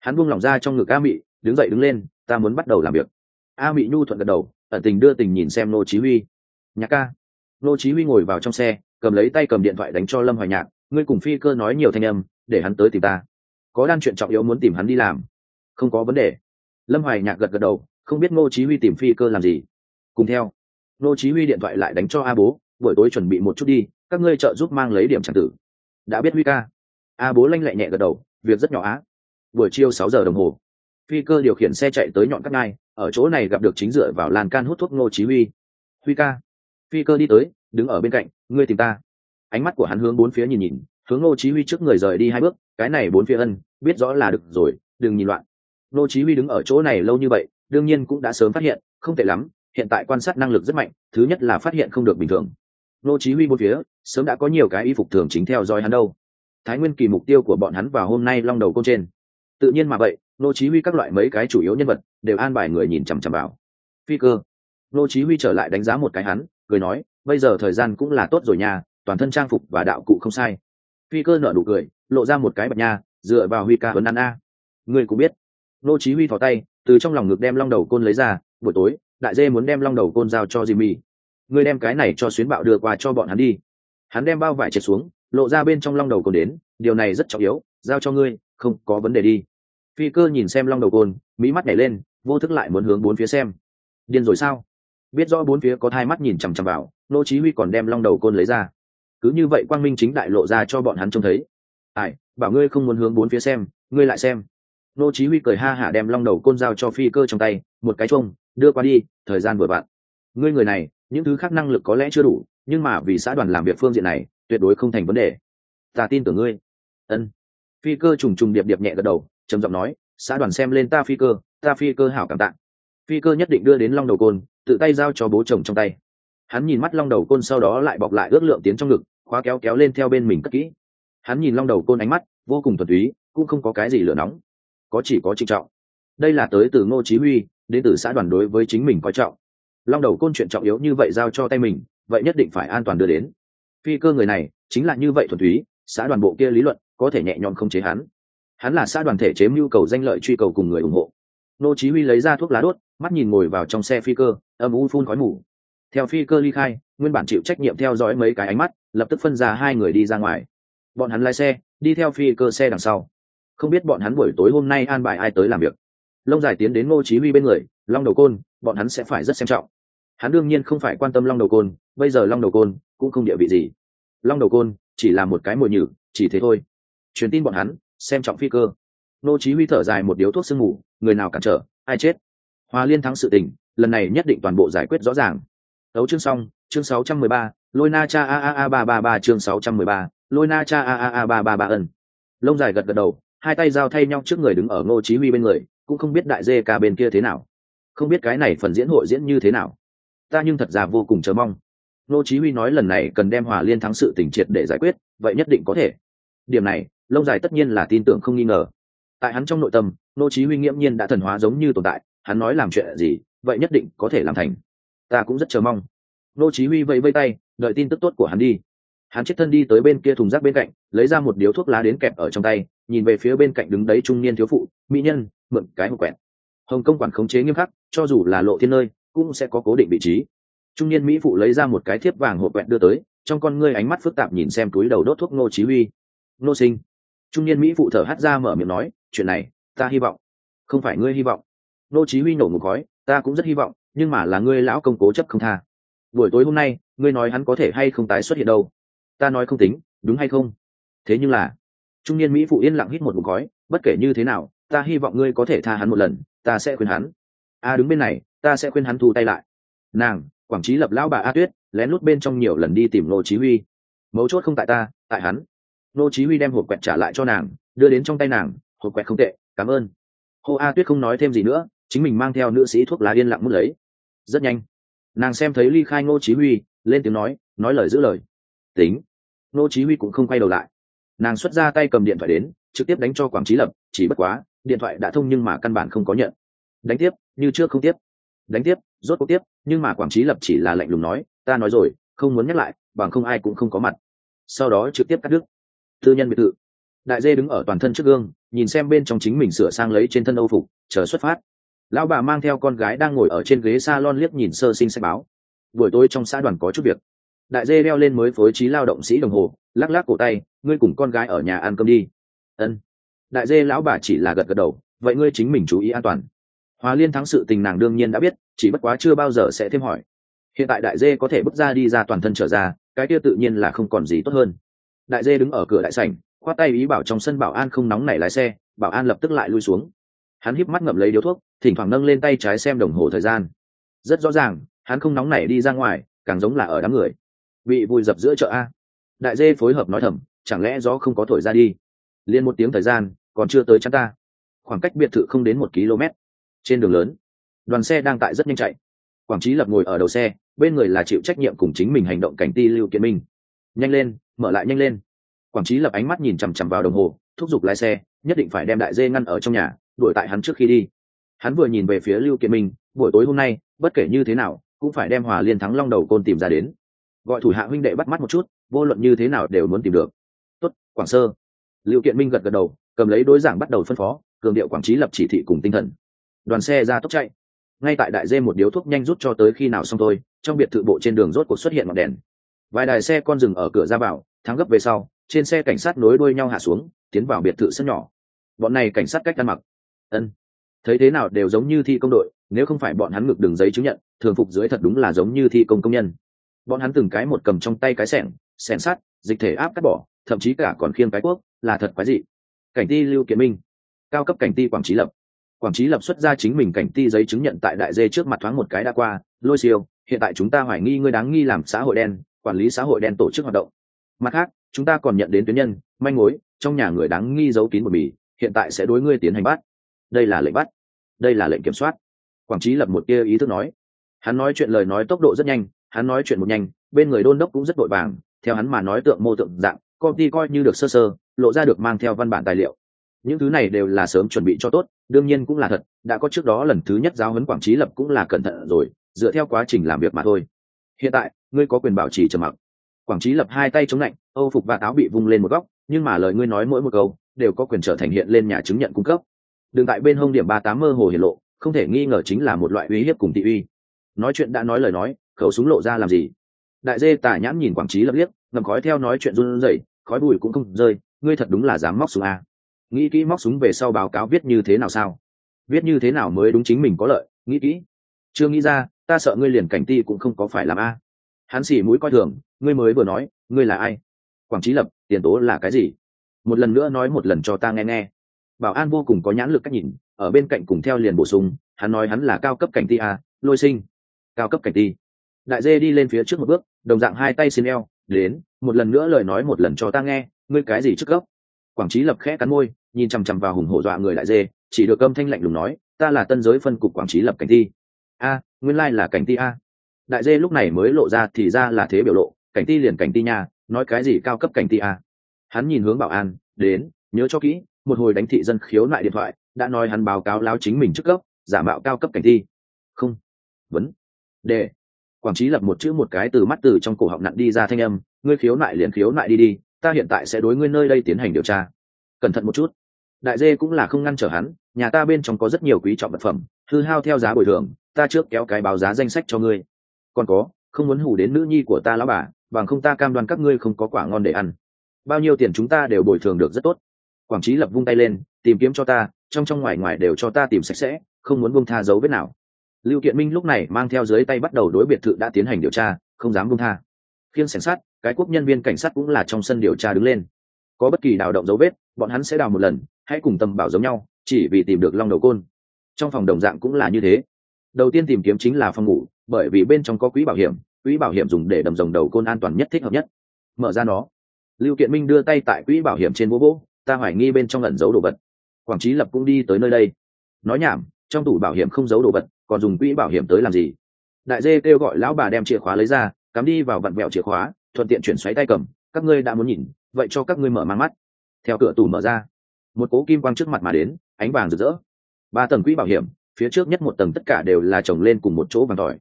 Hắn buông lỏng ra trong ngực a mị, đứng dậy đứng lên, ta muốn bắt đầu làm việc. A mị nhu thuận gật đầu, ẩn tình đưa tình nhìn xem nô chí huy. Nhạc ca. Nô chí huy ngồi vào trong xe, cầm lấy tay cầm điện thoại đánh cho lâm hoài nhạc, ngươi cùng phi cơ nói nhiều thanh âm, để hắn tới tìm ta. Có đan chuyện trọng yếu muốn tìm hắn đi làm. Không có vấn đề. Lâm hoài nhạc gật gật đầu, không biết ngô chí huy tìm phi cơ làm gì. Cùng theo. Ngô chí huy điện thoại lại đánh cho a bố, buổi tối chuẩn bị một chút đi, các ngươi trợ giúp mang lấy điểm tràng tử. Đã biết huy ca a bố lanh lẹ nhẹ gật đầu, việc rất nhỏ á. Buổi chiều sáu giờ đồng hồ. Phi cơ điều khiển xe chạy tới nhọn cắt ngai, ở chỗ này gặp được chính dựa vào làn can hút thuốc ngô chí huy. Huy ca. Phi cơ đi tới, đứng ở bên cạnh, ngươi tìm ta. Ánh mắt của hắn hướng bốn phía nhìn nhìn, hướng ngô chí huy trước người rời đi hai bước, cái này bốn phía ân, biết rõ là được rồi, đừng nhìn loạn. Ngô chí huy đứng ở chỗ này lâu như vậy, đương nhiên cũng đã sớm phát hiện, không tệ lắm, hiện tại quan sát năng lực rất mạnh, thứ nhất là phát hiện không được bình thường. Ngô chí huy bốn phía, sớm đã có nhiều cái y phục thường chính theo dõi hắn đâu thái nguyên kỳ mục tiêu của bọn hắn vào hôm nay long đầu côn trên. Tự nhiên mà vậy nô chí huy các loại mấy cái chủ yếu nhân vật đều an bài người nhìn chằm chằm vào. Phi cơ. Nô chí huy trở lại đánh giá một cái hắn, cười nói, bây giờ thời gian cũng là tốt rồi nha, toàn thân trang phục và đạo cụ không sai. Phi cơ nở nụ cười, lộ ra một cái bạch nha, dựa vào huy ca vấn ăn a. Ngươi cũng biết. Nô chí huy thò tay, từ trong lòng ngực đem long đầu côn lấy ra, buổi tối, đại dê muốn đem long đầu côn giao cho jimmy. Ngươi đem cái này cho xuyến bạo đưa qua cho bọn hắn đi. Hắn đem bao vải trượt xuống lộ ra bên trong long đầu côn đến, điều này rất trọng yếu, giao cho ngươi, không có vấn đề đi. Phi cơ nhìn xem long đầu côn, mỹ mắt nhảy lên, vô thức lại muốn hướng bốn phía xem. Điên rồi sao? Biết rõ bốn phía có hai mắt nhìn chằm chằm vào, nô chí huy còn đem long đầu côn lấy ra. Cứ như vậy quang minh chính đại lộ ra cho bọn hắn trông thấy. Ai, bảo ngươi không muốn hướng bốn phía xem, ngươi lại xem. Nô chí huy cười ha hả đem long đầu côn giao cho phi cơ trong tay, một cái chuông, đưa qua đi, thời gian vừa vặn. Ngươi người này, những thứ khác năng lực có lẽ chưa đủ, nhưng mà vì xã đoàn làm việc phương diện này tuyệt đối không thành vấn đề. Ta tin tưởng ngươi. Ân. Phi cơ trùng trùng điệp điệp nhẹ gật đầu, trầm giọng nói, xã đoàn xem lên ta phi cơ, ta phi cơ hảo cảm tạ. Phi cơ nhất định đưa đến long đầu côn, tự tay giao cho bố chồng trong tay. Hắn nhìn mắt long đầu côn sau đó lại bọc lại ước lượng tiến trong ngực, khóa kéo kéo lên theo bên mình cất kỹ. Hắn nhìn long đầu côn ánh mắt, vô cùng thuần túy, cũng không có cái gì lửa nóng. Có chỉ có trịnh trọng. Đây là tới từ ngô chí huy, đến từ xã đoàn đối với chính mình coi trọng. Long đầu côn chuyện trọng yếu như vậy giao cho tay mình, vậy nhất định phải an toàn đưa đến phi cơ người này chính là như vậy thuần túy, xã đoàn bộ kia lý luận có thể nhẹ nhõm không chế hắn. Hắn là xã đoàn thể chế mưu cầu danh lợi truy cầu cùng người ủng hộ. Ngô chí huy lấy ra thuốc lá đốt, mắt nhìn ngồi vào trong xe phi cơ, âm u phun khói mù. Theo phi cơ ly khai, nguyên bản chịu trách nhiệm theo dõi mấy cái ánh mắt, lập tức phân ra hai người đi ra ngoài. Bọn hắn lái xe, đi theo phi cơ xe đằng sau. Không biết bọn hắn buổi tối hôm nay an bài ai tới làm việc. Lông dài tiến đến ngô chí huy bên người, long đầu côn, bọn hắn sẽ phải rất xem trọng hắn đương nhiên không phải quan tâm long đầu côn bây giờ long đầu côn cũng không địa vị gì. Long đầu côn chỉ là một cái mồi nhử chỉ thế thôi. Truyền tin bọn hắn xem trọng phi cơ. Ngô chí huy thở dài một điếu thuốc sương ngủ người nào cản trở ai chết? Hòa liên thắng sự tình lần này nhất định toàn bộ giải quyết rõ ràng. Đấu chương xong, chương 613, Lôi Na Cha a a a ba ba ba chương 613, Lôi Na Cha a a a ba ba ba ẩn. Lông dài gật gật đầu, hai tay giao thay nhau trước người đứng ở Ngô Chí Huy bên người, cũng không biết đại dê ca bên kia thế nào, không biết cái này phần diễn hội diễn như thế nào. Ta nhưng thật ra vô cùng chờ mong. nô Chí Huy nói lần này cần đem Hòa Liên thắng sự tình triệt để giải quyết, vậy nhất định có thể. Điểm này, lông dài tất nhiên là tin tưởng không nghi ngờ. Tại hắn trong nội tâm, nô Chí Huy nghiễm nhiên đã thần hóa giống như tồn tại, hắn nói làm chuyện gì, vậy nhất định có thể làm thành ta cũng rất chờ mong nô chí huy vẫy vẫy tay đợi tin tức tốt của hắn đi hắn chết thân đi tới bên kia thùng rác bên cạnh lấy ra một điếu thuốc lá đến kẹp ở trong tay nhìn về phía bên cạnh đứng đấy trung niên thiếu phụ mỹ nhân mượn cái hộp quẹt hồng công quản khống chế nghiêm khắc cho dù là lộ thiên nơi cũng sẽ có cố định vị trí. Trung niên mỹ phụ lấy ra một cái thiếp vàng hộp quẹt đưa tới, trong con ngươi ánh mắt phức tạp nhìn xem túi đầu đốt thuốc nô chí huy. Nô sinh. Trung niên mỹ phụ thở hắt ra mở miệng nói, chuyện này, ta hy vọng. Không phải ngươi hy vọng. Nô chí huy nổ một khói, ta cũng rất hy vọng, nhưng mà là ngươi lão công cố chấp không tha. Buổi tối hôm nay, ngươi nói hắn có thể hay không tái xuất hiện đâu? Ta nói không tính, đúng hay không? Thế nhưng là trung niên mỹ phụ yên lặng hít một bụng khói, bất kể như thế nào, ta hy vọng ngươi có thể tha hắn một lần, ta sẽ khuyên hắn. A, đứng bên này ta sẽ khuyên hắn thu tay lại. Nàng, quảng trí lập lão bà a tuyết, lén lút bên trong nhiều lần đi tìm nô chí huy. Mấu chốt không tại ta, tại hắn. Nô chí huy đem hộp quẹt trả lại cho nàng, đưa đến trong tay nàng, hộp quẹt không tệ, cảm ơn. Hồ a tuyết không nói thêm gì nữa, chính mình mang theo nữ sĩ thuốc lá yên lặng mút lấy. Rất nhanh, nàng xem thấy ly khai ngô chí huy, lên tiếng nói nói lời giữ lời. Tính. Ngô chí huy cũng không quay đầu lại. Nàng xuất ra tay cầm điện thoại đến, trực tiếp đánh cho quảng trí lập, chỉ bất quá, điện thoại đã thông nhưng mà căn bản không có nhận. Đánh tiếp, như trước không tiếp đánh tiếp, rốt cuộc tiếp, nhưng mà quảng trí lập chỉ là lạnh lùng nói, ta nói rồi, không muốn nhắc lại, bằng không ai cũng không có mặt. Sau đó trực tiếp cắt đứt. Tư nhân biệt thự. Đại dê đứng ở toàn thân trước gương, nhìn xem bên trong chính mình sửa sang lấy trên thân âu phục, chờ xuất phát. Lão bà mang theo con gái đang ngồi ở trên ghế s a lon liếc nhìn sơ sinh sách báo. Buổi tối trong xã đoàn có chút việc. Đại dê đeo lên mới phối trí lao động sĩ đồng hồ, lắc lắc cổ tay, ngươi cùng con gái ở nhà ăn cơm đi. Ân. Đại dê lão bà chỉ là gật gật đầu, vậy ngươi chính mình chú ý an toàn hòa liên thắng sự tình nàng đương nhiên đã biết, chỉ bất quá chưa bao giờ sẽ thêm hỏi. Hiện tại đại dê có thể bước ra đi ra toàn thân trở ra, cái kia tự nhiên là không còn gì tốt hơn. Đại dê đứng ở cửa đại sảnh, khoát tay ý bảo trong sân bảo an không nóng nảy lái xe, bảo an lập tức lại lui xuống. Hắn híp mắt ngậm lấy điếu thuốc, thỉnh thoảng nâng lên tay trái xem đồng hồ thời gian. Rất rõ ràng, hắn không nóng nảy đi ra ngoài, càng giống là ở đám người. Bị vùi dập giữa chợ a. Đại dê phối hợp nói thầm, chẳng lẽ gió không có thổi ra đi? Liên một tiếng thời gian, còn chưa tới chắn ta. Khoảng cách biệt thự không đến một km trên đường lớn. Đoàn xe đang tại rất nhanh chạy. Quảng trí lập ngồi ở đầu xe, bên người là chịu trách nhiệm cùng chính mình hành động cảnh ti lưu kiện minh. Nhanh lên, mở lại nhanh lên. Quảng trí lập ánh mắt nhìn chằm chằm vào đồng hồ, thúc giục lái xe, nhất định phải đem đại dê ngăn ở trong nhà, đuổi tại hắn trước khi đi. Hắn vừa nhìn về phía lưu kiện minh, buổi tối hôm nay, bất kể như thế nào, cũng phải đem hòa liên thắng long đầu côn tìm ra đến. Gọi thủ hạ huynh đệ bắt mắt một chút, vô luận như thế nào đều muốn tìm được. Tốt, quảng sơ. Lưu kiện minh gật gật đầu, cầm lấy đối giảng bắt đầu phân phó, cường điệu quảng trí lập chỉ thị cùng tinh thần đoàn xe ra tốc chạy. Ngay tại đại dê một điếu thuốc nhanh rút cho tới khi nào xong thôi, trong biệt thự bộ trên đường rốt cuộc xuất hiện ngọn đèn. Vài đài xe con dừng ở cửa ra vào, thắng gấp về sau, trên xe cảnh sát nối đuôi nhau hạ xuống, tiến vào biệt thự sân nhỏ. Bọn này cảnh sát cách ăn mặc. Ân. Thấy thế nào đều giống như thi công đội, nếu không phải bọn hắn ngực đường giấy chứng nhận, thường phục dưới thật đúng là giống như thi công công nhân. Bọn hắn từng cái một cầm trong tay cái sẻng sẻng sắt, dịch thể áp cắt bỏ, thậm chí cả còn khiêng cái quốc là thật quái dị. Cảnh ti lưu kiến minh, cao cấp cảnh ti quảng trí lập quảng trí lập xuất ra chính mình cảnh ti giấy chứng nhận tại đại dê trước mặt thoáng một cái đã qua, lôi siêu, hiện tại chúng ta hoài nghi ngươi đáng nghi làm xã hội đen, quản lý xã hội đen tổ chức hoạt động. Mặt khác, chúng ta còn nhận đến tuyến nhân, manh mối, trong nhà người đáng nghi giấu kín một mì, hiện tại sẽ đối ngươi tiến hành bắt. Đây là lệnh bắt. Đây là lệnh kiểm soát. Quảng trí lập một kia ý thức nói. Hắn nói chuyện lời nói tốc độ rất nhanh, hắn nói chuyện một nhanh, bên người đôn đốc cũng rất vội vàng, theo hắn mà nói tượng mô tượng dạng, công ty coi như được sơ sơ, lộ ra được mang theo văn bản tài liệu những thứ này đều là sớm chuẩn bị cho tốt, đương nhiên cũng là thật, đã có trước đó lần thứ nhất giáo huấn quảng trí lập cũng là cẩn thận rồi, dựa theo quá trình làm việc mà thôi. Hiện tại, ngươi có quyền bảo trì trầm mặc. Quảng trí lập hai tay chống lạnh, âu phục và táo bị vung lên một góc, nhưng mà lời ngươi nói mỗi một câu, đều có quyền trở thành hiện lên nhà chứng nhận cung cấp. Đường tại bên hông điểm ba tám mơ hồ hiển lộ, không thể nghi ngờ chính là một loại uy hiếp cùng thị uy. Nói chuyện đã nói lời nói, khẩu súng lộ ra làm gì? Đại dê tả nhãn nhìn quảng trí lập liếc ngầm khói theo nói chuyện run rẩy, khói bụi cũng không rơi, ngươi thật đúng là dám móc súng a nghĩ kỹ móc súng về sau báo cáo viết như thế nào sao? Viết như thế nào mới đúng chính mình có lợi, nghĩ kỹ. Chưa nghĩ ra, ta sợ ngươi liền cảnh ti cũng không có phải làm a. Hắn xỉ mũi coi thường, ngươi mới vừa nói, ngươi là ai? Quảng trí lập, tiền tố là cái gì? Một lần nữa nói một lần cho ta nghe nghe. Bảo an vô cùng có nhãn lực cách nhìn, ở bên cạnh cùng theo liền bổ sung, hắn nói hắn là cao cấp cảnh ti a, lôi sinh. Cao cấp cảnh ti. Đại dê đi lên phía trước một bước, đồng dạng hai tay xin eo, đến, một lần nữa lời nói một lần cho ta nghe, ngươi cái gì trước gốc? Quảng trí lập khẽ cắn môi nhìn chằm chằm vào hùng hổ dọa người đại dê, chỉ được âm thanh lạnh lùng nói, ta là tân giới phân cục quảng trí lập cảnh thi a, nguyên lai là cảnh ti a. Đại dê lúc này mới lộ ra thì ra là thế biểu lộ, cảnh ti liền cảnh ti nha, nói cái gì cao cấp cảnh ti a? Hắn nhìn hướng bảo an, đến, nhớ cho kỹ, một hồi đánh thị dân khiếu nại điện thoại, đã nói hắn báo cáo lao chính mình trước cấp, giả mạo cao cấp cảnh thi không. Vấn. Đề. Quảng trí lập một chữ một cái từ mắt từ trong cổ họng nặn đi ra thanh âm, ngươi khiếu nại liền khiếu nại đi đi, ta hiện tại sẽ đối ngươi nơi đây tiến hành điều tra. Cẩn thận một chút đại dê cũng là không ngăn trở hắn, nhà ta bên trong có rất nhiều quý trọng vật phẩm, hư hao theo giá bồi thường, ta trước kéo cái báo giá danh sách cho ngươi. Còn có, không muốn hủ đến nữ nhi của ta lão bà, bằng không ta cam đoan các ngươi không có quả ngon để ăn. Bao nhiêu tiền chúng ta đều bồi thường được rất tốt. Quảng trí lập vung tay lên, tìm kiếm cho ta, trong trong ngoài ngoài đều cho ta tìm sạch sẽ, không muốn bông tha dấu vết nào. Lưu kiện minh lúc này mang theo dưới tay bắt đầu đối biệt thự đã tiến hành điều tra, không dám bông tha. Khiêng cảnh sát cái quốc nhân viên cảnh sát cũng là trong sân điều tra đứng lên có bất kỳ đào động dấu vết, bọn hắn sẽ đào một lần, hãy cùng tầm bảo giống nhau, chỉ vì tìm được long đầu côn. Trong phòng đồng dạng cũng là như thế. Đầu tiên tìm kiếm chính là phòng ngủ, bởi vì bên trong có quỹ bảo hiểm, quỹ bảo hiểm dùng để đầm rồng đầu côn an toàn nhất thích hợp nhất. Mở ra nó. Lưu kiện minh đưa tay tại quỹ bảo hiểm trên bố bố ta hoài nghi bên trong ẩn giấu đồ vật. Quảng trí lập cũng đi tới nơi đây. Nói nhảm, trong tủ bảo hiểm không giấu đồ vật, còn dùng quỹ bảo hiểm tới làm gì? Đại dê kêu gọi lão bà đem chìa khóa lấy ra, cắm đi vào vặn vẹo chìa khóa, thuận tiện chuyển xoáy tay cầm, các ngươi đã muốn nhìn vậy cho các ngươi mở mang mắt. Theo cửa tủ mở ra, một cố kim quang trước mặt mà đến, ánh vàng rực rỡ. Ba tầng quỹ bảo hiểm, phía trước nhất một tầng tất cả đều là trồng lên cùng một chỗ vàng tỏi.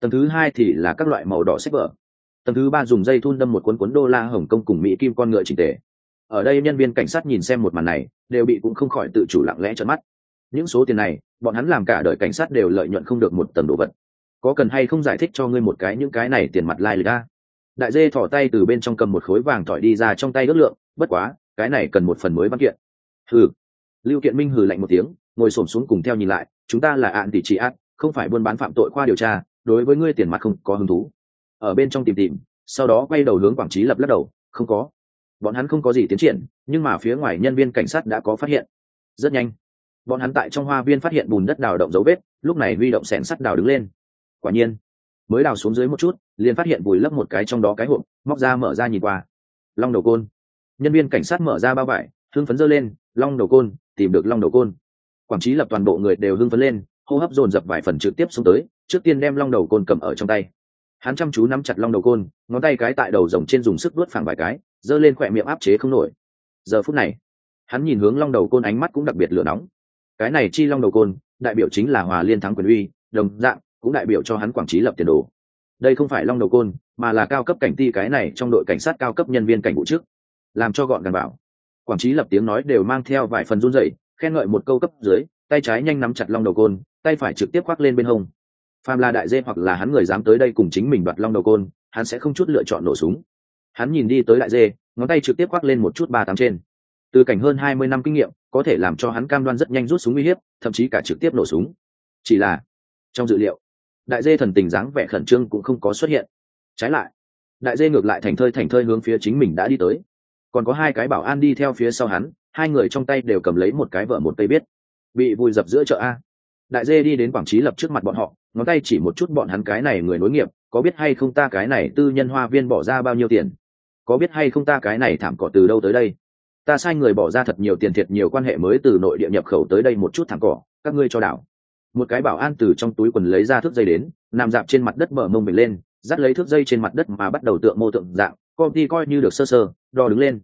Tầng thứ hai thì là các loại màu đỏ sách vở. Tầng thứ ba dùng dây thun đâm một cuốn cuốn đô la hồng kông cùng mỹ kim con ngựa trình tề. Ở đây nhân viên cảnh sát nhìn xem một màn này, đều bị cũng không khỏi tự chủ lặng lẽ trợn mắt. Những số tiền này, bọn hắn làm cả đời cảnh sát đều lợi nhuận không được một tầng đồ vật. Có cần hay không giải thích cho ngươi một cái những cái này tiền mặt lai lịch ra đại dê thỏ tay từ bên trong cầm một khối vàng thỏi đi ra trong tay ước lượng, bất quá, cái này cần một phần mới văn kiện. Hừ. Lưu kiện minh hừ lạnh một tiếng, ngồi xổm xuống cùng theo nhìn lại, chúng ta là ạn tỷ trị ác không phải buôn bán phạm tội khoa điều tra, đối với ngươi tiền mặt không có hứng thú. Ở bên trong tìm tìm, sau đó quay đầu hướng quảng trí lập lắc đầu, không có. Bọn hắn không có gì tiến triển, nhưng mà phía ngoài nhân viên cảnh sát đã có phát hiện. Rất nhanh. Bọn hắn tại trong hoa viên phát hiện bùn đất đào động dấu vết, lúc này huy động sẻn sắt đào đứng lên. Quả nhiên mới đào xuống dưới một chút, liền phát hiện vùi lấp một cái trong đó cái hộp, móc ra mở ra nhìn qua. Long đầu côn. Nhân viên cảnh sát mở ra bao vải, hưng phấn dơ lên, long đầu côn, tìm được long đầu côn. Quảng trí lập toàn bộ người đều hưng phấn lên, hô hấp dồn dập vài phần trực tiếp xuống tới, trước tiên đem long đầu côn cầm ở trong tay. Hắn chăm chú nắm chặt long đầu côn, ngón tay cái tại đầu rồng trên dùng sức đuốt phẳng vài cái, giơ lên khỏe miệng áp chế không nổi. Giờ phút này, hắn nhìn hướng long đầu côn ánh mắt cũng đặc biệt lửa nóng. Cái này chi long đầu côn, đại biểu chính là hòa liên thắng quyền uy, đồng dạng cũng đại biểu cho hắn quảng trí lập tiền đồ. Đây không phải long đầu côn, mà là cao cấp cảnh ti cái này trong đội cảnh sát cao cấp nhân viên cảnh vụ trước. Làm cho gọn gàng bảo. Quảng trí lập tiếng nói đều mang theo vài phần run rẩy, khen ngợi một câu cấp dưới, tay trái nhanh nắm chặt long đầu côn, tay phải trực tiếp khoác lên bên hông. Phàm là đại dê hoặc là hắn người dám tới đây cùng chính mình đoạt long đầu côn, hắn sẽ không chút lựa chọn nổ súng. Hắn nhìn đi tới đại dê, ngón tay trực tiếp khoác lên một chút ba tám trên. Từ cảnh hơn hai mươi năm kinh nghiệm, có thể làm cho hắn cam đoan rất nhanh rút súng uy hiếp, thậm chí cả trực tiếp nổ súng. Chỉ là, trong dự liệu đại dê thần tình dáng vẻ khẩn trương cũng không có xuất hiện. Trái lại, đại dê ngược lại thành thơi thành thơi hướng phía chính mình đã đi tới. Còn có hai cái bảo an đi theo phía sau hắn, hai người trong tay đều cầm lấy một cái vợ một cây biết. Bị vùi dập giữa chợ a. Đại dê đi đến quảng trí lập trước mặt bọn họ, ngón tay chỉ một chút bọn hắn cái này người nối nghiệp, có biết hay không ta cái này tư nhân hoa viên bỏ ra bao nhiêu tiền? Có biết hay không ta cái này thảm cỏ từ đâu tới đây? Ta sai người bỏ ra thật nhiều tiền thiệt nhiều quan hệ mới từ nội địa nhập khẩu tới đây một chút thảm cỏ, các ngươi cho đảo một cái bảo an từ trong túi quần lấy ra thước dây đến, nằm dạp trên mặt đất mở mông mình lên, dắt lấy thước dây trên mặt đất mà bắt đầu tượng mô tượng dạng, công ty coi như được sơ sơ, đo đứng lên.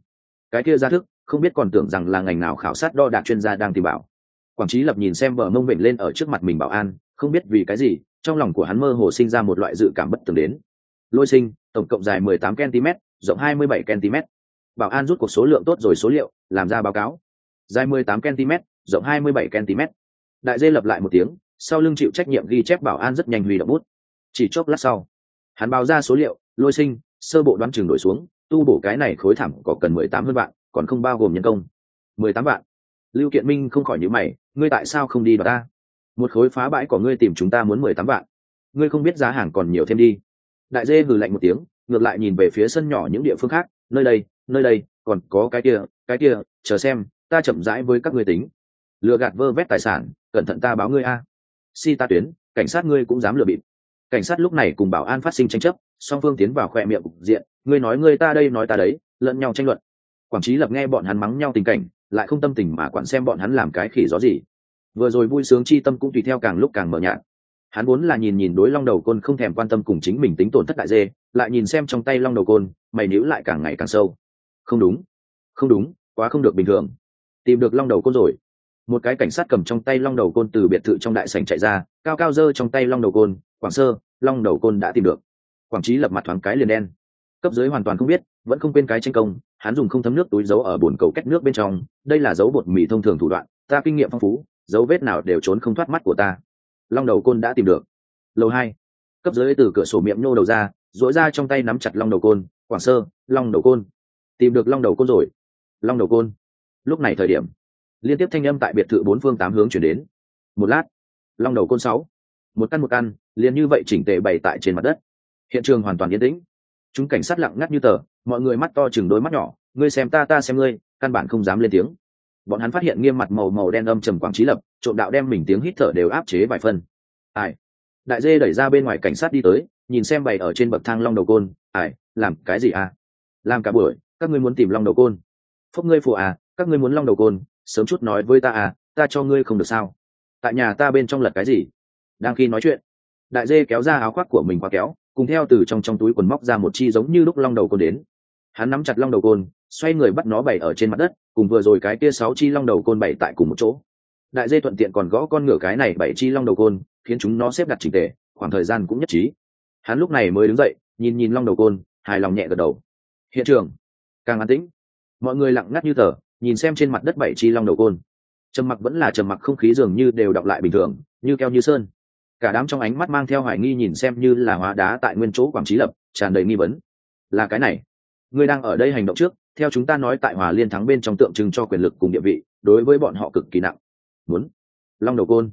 Cái kia ra thức, không biết còn tưởng rằng là ngành nào khảo sát đo đạc chuyên gia đang tìm bảo. Quảng trí lập nhìn xem bờ mông mình lên ở trước mặt mình bảo an, không biết vì cái gì, trong lòng của hắn mơ hồ sinh ra một loại dự cảm bất tường đến. Lôi sinh, tổng cộng dài 18 cm rộng 27 cm bảo an rút cuộc số lượng tốt rồi số liệu, làm ra báo cáo. Dài 18 cm rộng 27 cm đại dê lập lại một tiếng, sau lưng chịu trách nhiệm ghi chép bảo an rất nhanh huy động bút. Chỉ chốc lát sau, hắn báo ra số liệu, lôi sinh, sơ bộ đoán chừng đổi xuống, tu bổ cái này khối thảm có cần mười tám hơn vạn, còn không bao gồm nhân công. mười tám vạn. Lưu kiện minh không khỏi nhữ mày, ngươi tại sao không đi đ ta? Một khối phá bãi của ngươi tìm chúng ta muốn mười tám vạn. Ngươi không biết giá hàng còn nhiều thêm đi. Đại dê hừ lạnh một tiếng, ngược lại nhìn về phía sân nhỏ những địa phương khác, nơi đây nơi đây, còn có cái kia cái kia, chờ xem, ta chậm rãi với các ngươi tính. Lừa gạt vơ vét tài sản cẩn thận ta báo ngươi a. Si ta tuyến, cảnh sát ngươi cũng dám lừa bịp. Cảnh sát lúc này cùng bảo an phát sinh tranh chấp, song phương tiến vào khoe miệng cục diện, ngươi nói ngươi ta đây nói ta đấy, lẫn nhau tranh luận. Quảng trí lập nghe bọn hắn mắng nhau tình cảnh, lại không tâm tình mà quản xem bọn hắn làm cái khỉ gió gì. Vừa rồi vui sướng chi tâm cũng tùy theo càng lúc càng mở nhạt. Hắn vốn là nhìn nhìn đối long đầu côn không thèm quan tâm cùng chính mình tính tổn thất đại dê, lại nhìn xem trong tay long đầu côn, mày níu lại càng ngày càng sâu. Không đúng. Không đúng, quá không được bình thường. Tìm được long đầu côn rồi một cái cảnh sát cầm trong tay long đầu côn từ biệt thự trong đại sảnh chạy ra, cao cao dơ trong tay long đầu côn, quảng sơ, long đầu côn đã tìm được. Quảng trí lập mặt thoáng cái liền đen. Cấp dưới hoàn toàn không biết, vẫn không quên cái tranh công, hắn dùng không thấm nước túi giấu ở bồn cầu cách nước bên trong, đây là dấu bột mì thông thường thủ đoạn, ta kinh nghiệm phong phú, dấu vết nào đều trốn không thoát mắt của ta. Long đầu côn đã tìm được. Lầu hai. Cấp dưới từ cửa sổ miệng nhô đầu ra dỗi ra trong tay nắm chặt long đầu côn, quảng sơ, long đầu côn. Tìm được long đầu côn rồi. Long đầu côn. Lúc này thời điểm liên tiếp thanh âm tại biệt thự bốn phương tám hướng chuyển đến. Một lát, long đầu côn sáu. Một căn một căn, liền như vậy chỉnh tề bày tại trên mặt đất. Hiện trường hoàn toàn yên tĩnh. Chúng cảnh sát lặng ngắt như tờ, mọi người mắt to chừng đôi mắt nhỏ, ngươi xem ta ta xem ngươi, căn bản không dám lên tiếng. Bọn hắn phát hiện nghiêm mặt màu màu đen âm trầm quảng trí lập, trộm đạo đem mình tiếng hít thở đều áp chế vài phân ai? Đại dê đẩy ra bên ngoài cảnh sát đi tới, nhìn xem bày ở trên bậc thang long đầu côn, ai, làm cái gì à? Làm cả buổi, các ngươi muốn tìm long đầu côn. Phúc ngươi phụ à các ngươi muốn long đầu côn sớm chút nói với ta à ta cho ngươi không được sao? Tại nhà ta bên trong lật cái gì? Đang khi nói chuyện, đại dê kéo ra áo khoác của mình qua kéo, cùng theo từ trong trong túi quần móc ra một chi giống như lúc long đầu côn đến. Hắn nắm chặt long đầu côn, xoay người bắt nó bày ở trên mặt đất, cùng vừa rồi cái kia sáu chi long đầu côn bày tại cùng một chỗ. Đại dê thuận tiện còn gõ con ngựa cái này bảy chi long đầu côn, khiến chúng nó xếp đặt trình tề, khoảng thời gian cũng nhất trí. Hắn lúc này mới đứng dậy, nhìn nhìn long đầu côn, hài lòng nhẹ gật đầu. Hiện trường, càng an tĩnh. Mọi người lặng ngắt như tờ nhìn xem trên mặt đất bảy chi long đầu côn. Trầm mặc vẫn là trầm mặc không khí dường như đều đọc lại bình thường, như keo như sơn. Cả đám trong ánh mắt mang theo hoài nghi nhìn xem như là hóa đá tại nguyên chỗ quảng trí lập, tràn đầy nghi vấn. Là cái này. Ngươi đang ở đây hành động trước, theo chúng ta nói tại hòa liên thắng bên trong tượng trưng cho quyền lực cùng địa vị, đối với bọn họ cực kỳ nặng. Muốn. Long đầu côn.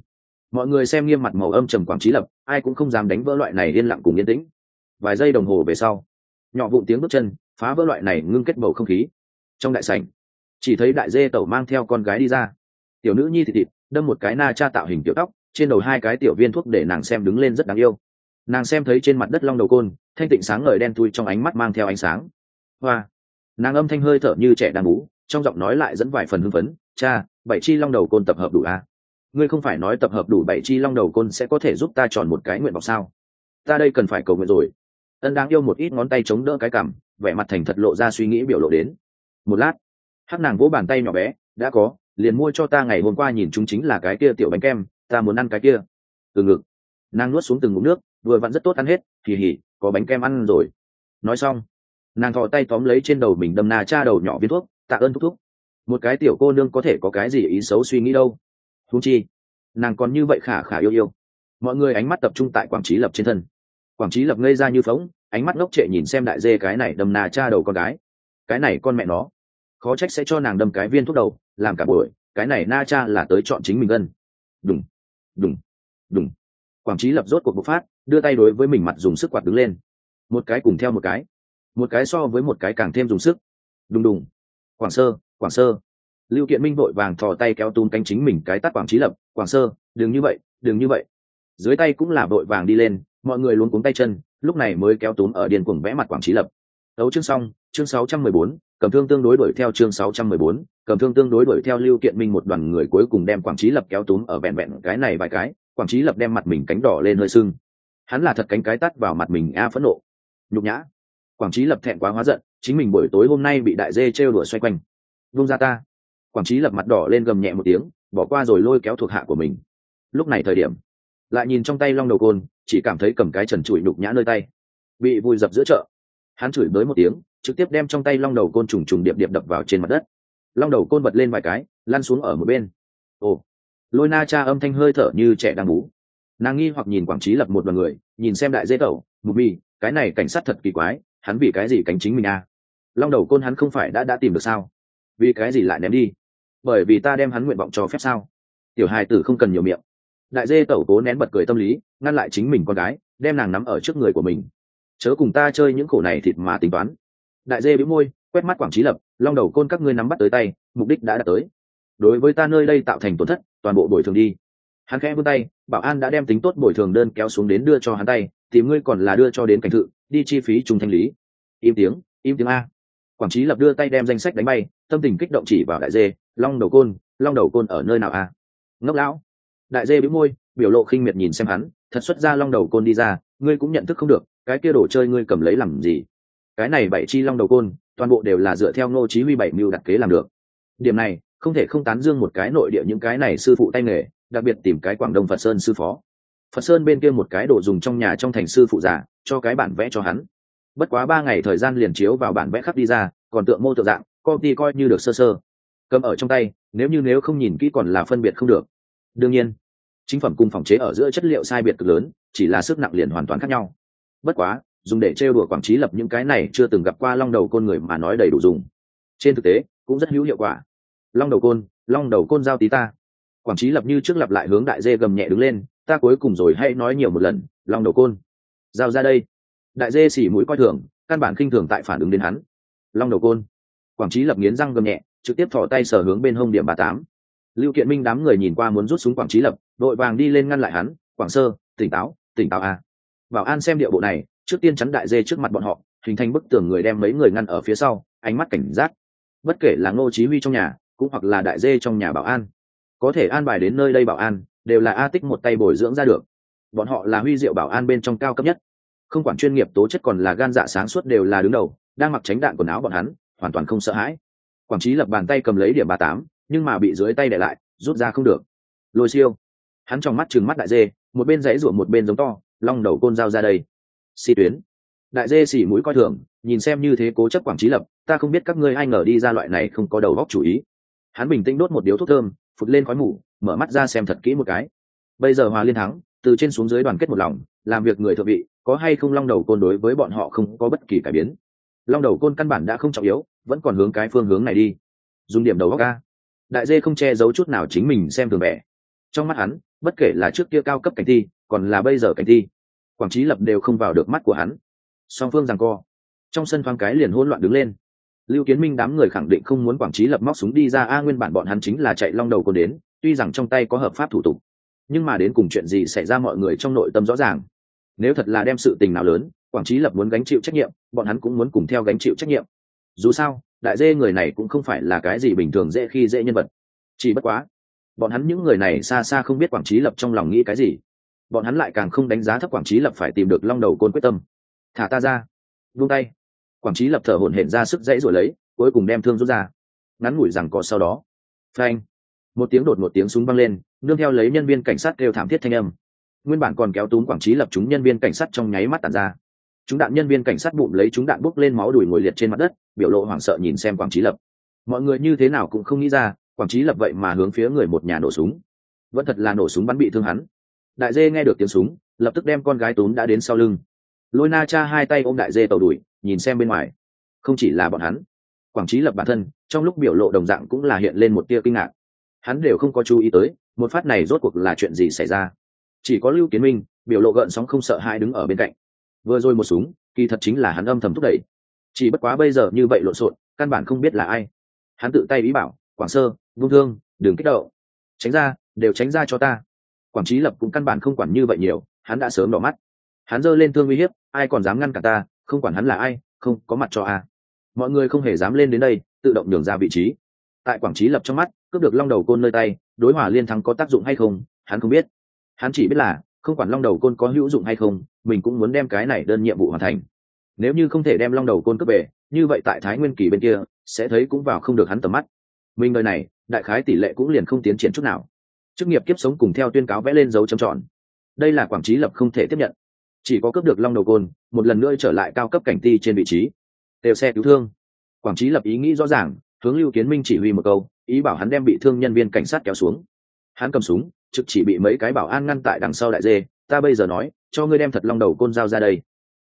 Mọi người xem nghiêm mặt màu âm trầm quảng trí lập, ai cũng không dám đánh vỡ loại này yên lặng cùng yên tĩnh. Vài giây đồng hồ về sau, nhỏ vụn tiếng bước chân, phá vỡ loại này ngưng kết bầu không khí. Trong đại sảnh chỉ thấy đại dê tẩu mang theo con gái đi ra. Tiểu nữ nhi thịt thịt, đâm một cái na cha tạo hình tiểu tóc, trên đầu hai cái tiểu viên thuốc để nàng xem đứng lên rất đáng yêu. Nàng xem thấy trên mặt đất long đầu côn, thanh tịnh sáng ngời đen thui trong ánh mắt mang theo ánh sáng. Hoa! Nàng âm thanh hơi thở như trẻ đang bú trong giọng nói lại dẫn vài phần hưng phấn. Cha, bảy chi long đầu côn tập hợp đủ à? ngươi không phải nói tập hợp đủ bảy chi long đầu côn sẽ có thể giúp ta tròn một cái nguyện vọng sao? Ta đây cần phải cầu nguyện rồi. Ân đáng yêu một ít ngón tay chống đỡ cái cảm, vẻ mặt thành thật lộ ra suy nghĩ biểu lộ đến. Một lát hắc nàng vỗ bàn tay nhỏ bé, đã có, liền mua cho ta ngày hôm qua nhìn chúng chính là cái kia tiểu bánh kem, ta muốn ăn cái kia. Từ ngực, nàng nuốt xuống từng ngụm nước, vừa vặn rất tốt ăn hết kỳ hỉ có bánh kem ăn rồi. Nói xong, nàng thò tay tóm lấy trên đầu mình đâm na cha đầu nhỏ viên thuốc, tạ ơn thúc thúc. Một cái tiểu cô nương có thể có cái gì ý xấu suy nghĩ đâu. Thú chi, nàng còn như vậy khả khả yêu yêu. Mọi người ánh mắt tập trung tại quảng trí lập trên thân. Quảng trí lập ngây ra như phóng, ánh mắt ngốc trệ nhìn xem đại dê cái này đâm nà cha đầu con gái. Cái này con mẹ nó khó trách sẽ cho nàng đâm cái viên thuốc đầu làm cả buổi cái này na cha là tới chọn chính mình gân. Đúng đúng đúng quảng trí lập rốt cuộc bộc phát đưa tay đối với mình mặt dùng sức quạt đứng lên. Một cái cùng theo một cái. Một cái so với một cái càng thêm dùng sức. Đùng đùng. Quảng sơ quảng sơ. Lưu kiện minh vội vàng thò tay kéo túm cánh chính mình cái tắt quảng trí lập. Quảng sơ đừng như vậy đừng như vậy. Dưới tay cũng là vội vàng đi lên mọi người luôn cuống tay chân lúc này mới kéo túm ở điền cuồng vẽ mặt quảng trí lập. Đấu chương xong chương 614, cầm thương tương đối đuổi theo chương 614, cầm thương tương đối đuổi theo lưu kiện minh một đoàn người cuối cùng đem quảng trí lập kéo túm ở vẹn vẹn cái này vài cái quảng trí lập đem mặt mình cánh đỏ lên hơi sưng. Hắn là thật cánh cái tắt vào mặt mình a phẫn nộ. Nhục nhã. Quảng trí lập thẹn quá hóa giận chính mình buổi tối hôm nay bị đại dê trêu đùa xoay quanh. Vung ra ta. Quảng trí lập mặt đỏ lên gầm nhẹ một tiếng bỏ qua rồi lôi kéo thuộc hạ của mình. Lúc này thời điểm lại nhìn trong tay long đầu côn chỉ cảm thấy cầm cái trần trụi nhục nhã nơi tay. Bị vùi dập giữa chợ. Hắn chửi bới một tiếng trực tiếp đem trong tay long đầu côn trùng trùng điệp điệp đập vào trên mặt đất. Long đầu côn bật lên vài cái, lăn xuống ở một bên. Ồ, lôi na cha âm thanh hơi thở như trẻ đang bú nàng nghi hoặc nhìn quảng trí lập một đoàn người, nhìn xem đại dễ tẩu mục mi cái này cảnh sát thật kỳ quái, hắn vì cái gì cánh chính mình à? long đầu côn hắn không phải đã đã tìm được sao? Vì cái gì lại ném đi? Bởi vì ta đem hắn nguyện vọng cho phép sao? Tiểu hai tử không cần nhiều miệng. Đại dê tẩu cố nén bật cười tâm lý, ngăn lại chính mình con gái, đem nàng nắm ở trước người của mình. Chớ cùng ta chơi những khổ này thịt mà tính toán đại dê bĩu môi, quét mắt quảng trí lập, long đầu côn các ngươi nắm bắt tới tay, mục đích đã đạt tới. Đối với ta nơi đây tạo thành tổn thất, toàn bộ bồi thường đi. Hắn khẽ vươn tay, bảo an đã đem tính tốt bồi thường đơn kéo xuống đến đưa cho hắn tay, tìm ngươi còn là đưa cho đến cảnh thự, đi chi phí trùng thanh lý. Im tiếng im tiếng a. Quảng trí lập đưa tay đem danh sách đánh bay, tâm tình kích động chỉ vào đại dê, long đầu côn, long đầu côn ở nơi nào a? Ngốc lão. Đại dê bĩu môi, biểu lộ khinh miệt nhìn xem hắn, thật xuất ra long đầu côn đi ra, ngươi cũng nhận thức không được, cái kia đồ chơi ngươi cầm lấy làm gì? Cái này bảy chi long đầu côn, toàn bộ đều là dựa theo ngô chí huy bảy mưu đặt kế làm được. Điểm này, không thể không tán dương một cái nội địa những cái này sư phụ tay nghề, đặc biệt tìm cái quảng đông phật sơn sư phó. Phật sơn bên kia một cái đồ dùng trong nhà trong thành sư phụ giả cho cái bản vẽ cho hắn. Bất quá ba ngày thời gian liền chiếu vào bản vẽ khắp đi ra, còn tượng mô tượng dạng công ty coi như được sơ sơ. Cầm ở trong tay, nếu như nếu không nhìn kỹ còn là phân biệt không được. Đương nhiên, chính phẩm cùng phòng chế ở giữa chất liệu sai biệt cực lớn, chỉ là sức nặng liền hoàn toàn khác nhau. Bất quá dùng để trêu đùa quảng trí lập những cái này chưa từng gặp qua long đầu côn người mà nói đầy đủ dùng. Trên thực tế, cũng rất hữu hiệu quả. Long đầu côn, long đầu côn giao tí ta. Quảng trí lập như trước lặp lại hướng đại dê gầm nhẹ đứng lên, ta cuối cùng rồi hãy nói nhiều một lần, long đầu côn. Giao ra đây. Đại dê xỉ mũi coi thường, căn bản khinh thường tại phản ứng đến hắn. Long đầu côn. Quảng trí lập nghiến răng gầm nhẹ, trực tiếp thỏ tay sở hướng bên hông điểm ba tám. Lưu kiện minh đám người nhìn qua muốn rút súng quảng trí lập, đội vàng đi lên ngăn lại hắn, quảng sơ, tỉnh táo tỉnh táo à. bảo an xem địa bộ này trước tiên chắn đại dê trước mặt bọn họ, hình thành bức tường người đem mấy người ngăn ở phía sau, ánh mắt cảnh giác. Bất kể là ngô chí huy trong nhà, cũng hoặc là đại dê trong nhà bảo an. Có thể an bài đến nơi đây bảo an, đều là a tích một tay bồi dưỡng ra được. Bọn họ là huy diệu bảo an bên trong cao cấp nhất. Không quản chuyên nghiệp tố chất còn là gan dạ sáng suốt đều là đứng đầu, đang mặc tránh đạn quần áo bọn hắn, hoàn toàn không sợ hãi. Quảng trí lập bàn tay cầm lấy điểm ba tám, nhưng mà bị dưới tay để lại, rút ra không được. Lôi siêu. Hắn trong mắt trừng mắt đại dê, một bên dãy ruộng một bên giống to, long đầu côn dao ra đây si tuyến. Đại dê xỉ mũi coi thường, nhìn xem như thế cố chấp quảng trí lập, ta không biết các ngươi ai ngờ đi ra loại này không có đầu góc chủ ý. Hắn bình tĩnh đốt một điếu thuốc thơm, phụt lên khói mù, mở mắt ra xem thật kỹ một cái. Bây giờ hòa liên thắng, từ trên xuống dưới đoàn kết một lòng, làm việc người thượng vị, có hay không long đầu côn đối với bọn họ không có bất kỳ cải biến. Long đầu côn căn bản đã không trọng yếu, vẫn còn hướng cái phương hướng này đi. Dùng điểm đầu góc ca đại dê không che giấu chút nào chính mình xem thường vẻ. Trong mắt hắn, bất kể là trước kia cao cấp cảnh thi, còn là bây giờ cảnh thi quảng trí lập đều không vào được mắt của hắn. Song phương rằng co. Trong sân thoáng cái liền hỗn loạn đứng lên. Lưu kiến minh đám người khẳng định không muốn quảng trí lập móc súng đi ra, a, nguyên bản bọn hắn chính là chạy long đầu còn đến, tuy rằng trong tay có hợp pháp thủ tục, nhưng mà đến cùng chuyện gì xảy ra mọi người trong nội tâm rõ ràng. Nếu thật là đem sự tình nào lớn, quảng trí lập muốn gánh chịu trách nhiệm, bọn hắn cũng muốn cùng theo gánh chịu trách nhiệm. Dù sao, đại dê người này cũng không phải là cái gì bình thường dễ khi dễ nhân vật. Chỉ bất quá, bọn hắn những người này xa xa không biết quảng trí lập trong lòng nghĩ cái gì bọn hắn lại càng không đánh giá thấp quảng trí lập phải tìm được long đầu côn quyết tâm. Thả ta ra. Vung tay. Quảng trí lập thở hổn hển ra sức dãy rồi lấy, cuối cùng đem thương rút ra. Ngắn ngủi rằng có sau đó. Phanh. Một tiếng đột một tiếng súng văng lên, nương theo lấy nhân viên cảnh sát kêu thảm thiết thanh âm. Nguyên bản còn kéo túm quảng trí lập chúng nhân viên cảnh sát trong nháy mắt tàn ra. Chúng đạn nhân viên cảnh sát bụng lấy chúng đạn bốc lên máu đùi ngồi liệt trên mặt đất, biểu lộ hoảng sợ nhìn xem quảng trí lập. Mọi người như thế nào cũng không nghĩ ra, quảng trí lập vậy mà hướng phía người một nhà nổ súng. Vẫn thật là nổ súng bắn bị thương hắn đại dê nghe được tiếng súng, lập tức đem con gái túm đã đến sau lưng. Lôi na cha hai tay ôm đại dê tàu đuổi, nhìn xem bên ngoài. Không chỉ là bọn hắn, quảng trí lập bản thân, trong lúc biểu lộ đồng dạng cũng là hiện lên một tia kinh ngạc. Hắn đều không có chú ý tới, một phát này rốt cuộc là chuyện gì xảy ra. Chỉ có lưu kiến minh, biểu lộ gợn sóng không sợ hai đứng ở bên cạnh. Vừa rồi một súng, kỳ thật chính là hắn âm thầm thúc đẩy. Chỉ bất quá bây giờ như vậy lộn xộn, căn bản không biết là ai. Hắn tự tay ý bảo, quảng sơ vung thương, đừng kích động. Tránh ra, đều tránh ra cho ta quảng trí lập cũng căn bản không quản như vậy nhiều, hắn đã sớm đỏ mắt. Hắn giơ lên thương uy hiếp, ai còn dám ngăn cả ta, không quản hắn là ai, không có mặt cho a. Mọi người không hề dám lên đến đây, tự động nhường ra vị trí. Tại quảng trí lập trong mắt, cướp được long đầu côn nơi tay, đối hòa liên thắng có tác dụng hay không, hắn không biết. Hắn chỉ biết là, không quản long đầu côn có hữu dụng hay không, mình cũng muốn đem cái này đơn nhiệm vụ hoàn thành. Nếu như không thể đem long đầu côn cướp về, như vậy tại thái nguyên kỳ bên kia, sẽ thấy cũng vào không được hắn tầm mắt. Mình đời này, đại khái tỷ lệ cũng liền không tiến triển chút nào chức nghiệp kiếp sống cùng theo tuyên cáo vẽ lên dấu trầm tròn. Đây là quảng trí lập không thể tiếp nhận. Chỉ có cướp được long đầu côn, một lần nữa trở lại cao cấp cảnh ti trên vị trí. Đều xe cứu thương. Quảng trí lập ý nghĩ rõ ràng, hướng lưu kiến minh chỉ huy một câu, ý bảo hắn đem bị thương nhân viên cảnh sát kéo xuống. Hắn cầm súng, trực chỉ bị mấy cái bảo an ngăn tại đằng sau đại dê, ta bây giờ nói, cho ngươi đem thật long đầu côn dao ra đây.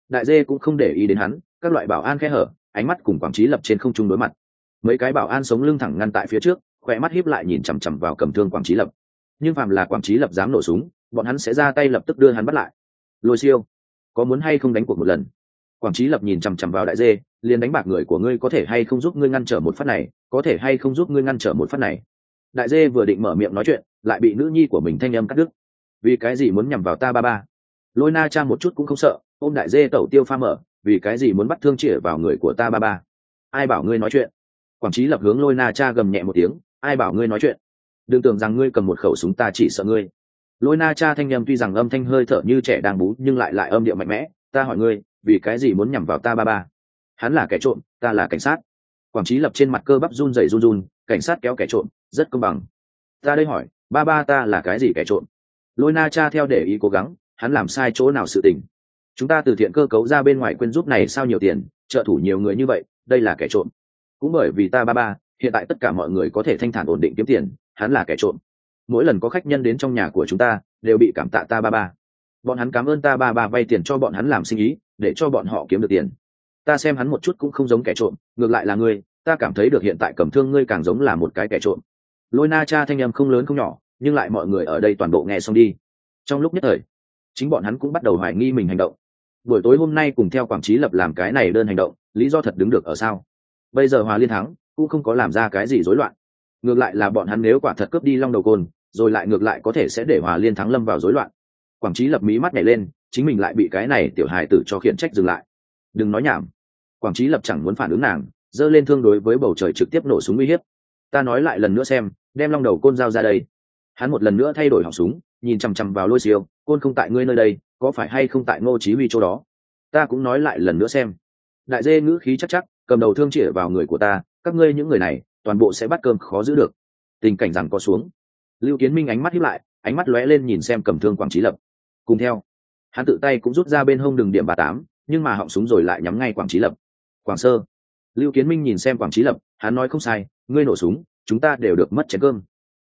Đại dê cũng không để ý đến hắn, các loại bảo an khe hở, ánh mắt cùng quảng trí lập trên không trung đối mặt. Mấy cái bảo an sống lưng thẳng ngăn tại phía trước, khỏe mắt hiếp lại nhìn chằm chằm vào cầm thương quảng trí lập nhưng phàm là quảng trí lập dám nổ súng, bọn hắn sẽ ra tay lập tức đưa hắn bắt lại. Lôi siêu, có muốn hay không đánh cuộc một lần? Quảng trí lập nhìn chằm chằm vào đại dê, liền đánh bạc người của ngươi có thể hay không giúp ngươi ngăn trở một phát này, có thể hay không giúp ngươi ngăn trở một phát này. Đại dê vừa định mở miệng nói chuyện, lại bị nữ nhi của mình thanh âm cắt đứt. Vì cái gì muốn nhằm vào ta ba ba? Lôi na cha một chút cũng không sợ, ôm đại dê tẩu tiêu pha mở, vì cái gì muốn bắt thương chĩa vào người của ta ba ba? Ai bảo ngươi nói chuyện? Quảng trí lập hướng lôi na cha gầm nhẹ một tiếng, ai bảo ngươi nói chuyện? Đừng tưởng rằng ngươi cầm một khẩu súng ta chỉ sợ ngươi. Lôi na cha thanh â tuy rằng âm thanh hơi thở như trẻ đang bú, nhưng lại lại âm điệu mạnh mẽ, ta hỏi ngươi, vì cái gì muốn nhằm vào ta ba ba? Hắn là kẻ trộm, ta là cảnh sát. Quảng trí lập trên mặt cơ bắp run rẩy run run, cảnh sát kéo kẻ trộm, rất công bằng. Ta đây hỏi, ba ba ta là cái gì kẻ trộm? Lôi na cha theo để ý cố gắng, hắn làm sai chỗ nào sự tình? Chúng ta từ thiện cơ cấu ra bên ngoài quên giúp này sao nhiều tiền, trợ thủ nhiều người như vậy, đây là kẻ trộm. Cũng bởi vì ta ba ba hiện tại tất cả mọi người có thể thanh thản ổn định kiếm tiền, hắn là kẻ trộm. Mỗi lần có khách nhân đến trong nhà của chúng ta, đều bị cảm tạ ta ba ba. Bọn hắn cảm ơn ta ba ba vay tiền cho bọn hắn làm sinh ý, để cho bọn họ kiếm được tiền. Ta xem hắn một chút cũng không giống kẻ trộm, ngược lại là ngươi, ta cảm thấy được hiện tại cầm thương ngươi càng giống là một cái kẻ trộm. Lôi na cha thanh âm không lớn không nhỏ, nhưng lại mọi người ở đây toàn bộ nghe xong đi. Trong lúc nhất thời, chính bọn hắn cũng bắt đầu hoài nghi mình hành động. Buổi tối hôm nay cùng theo quảng trí lập làm cái này đơn hành động, lý do thật đứng được ở sao? Bây giờ hòa liên thắng cũng không có làm ra cái gì rối loạn. Ngược lại là bọn hắn nếu quả thật cướp đi long đầu côn, rồi lại ngược lại có thể sẽ để hòa liên thắng lâm vào rối loạn. Quảng trí lập mí mắt nhảy lên, chính mình lại bị cái này tiểu hài tử cho khiển trách dừng lại. Đừng nói nhảm. Quảng trí lập chẳng muốn phản ứng nàng, giơ lên thương đối với bầu trời trực tiếp nổ súng uy hiếp. Ta nói lại lần nữa xem, đem long đầu côn dao ra đây. Hắn một lần nữa thay đổi họng súng, nhìn chằm chằm vào lôi siêu, côn không tại ngươi nơi đây, có phải hay không tại ngô chí huy chỗ đó? Ta cũng nói lại lần nữa xem. Đại dê ngữ khí chắc chắc, cầm đầu thương chĩa vào người của ta các ngươi những người này toàn bộ sẽ bắt cơm khó giữ được. Tình cảnh rằng có xuống. Lưu kiến minh ánh mắt hiếp lại ánh mắt lóe lên nhìn xem cầm thương quảng trí lập. Cùng theo hắn tự tay cũng rút ra bên hông đường điểm ba tám nhưng mà họng súng rồi lại nhắm ngay quảng trí lập. Quảng sơ. Lưu kiến minh nhìn xem quảng trí lập hắn nói không sai ngươi nổ súng chúng ta đều được mất chén cơm.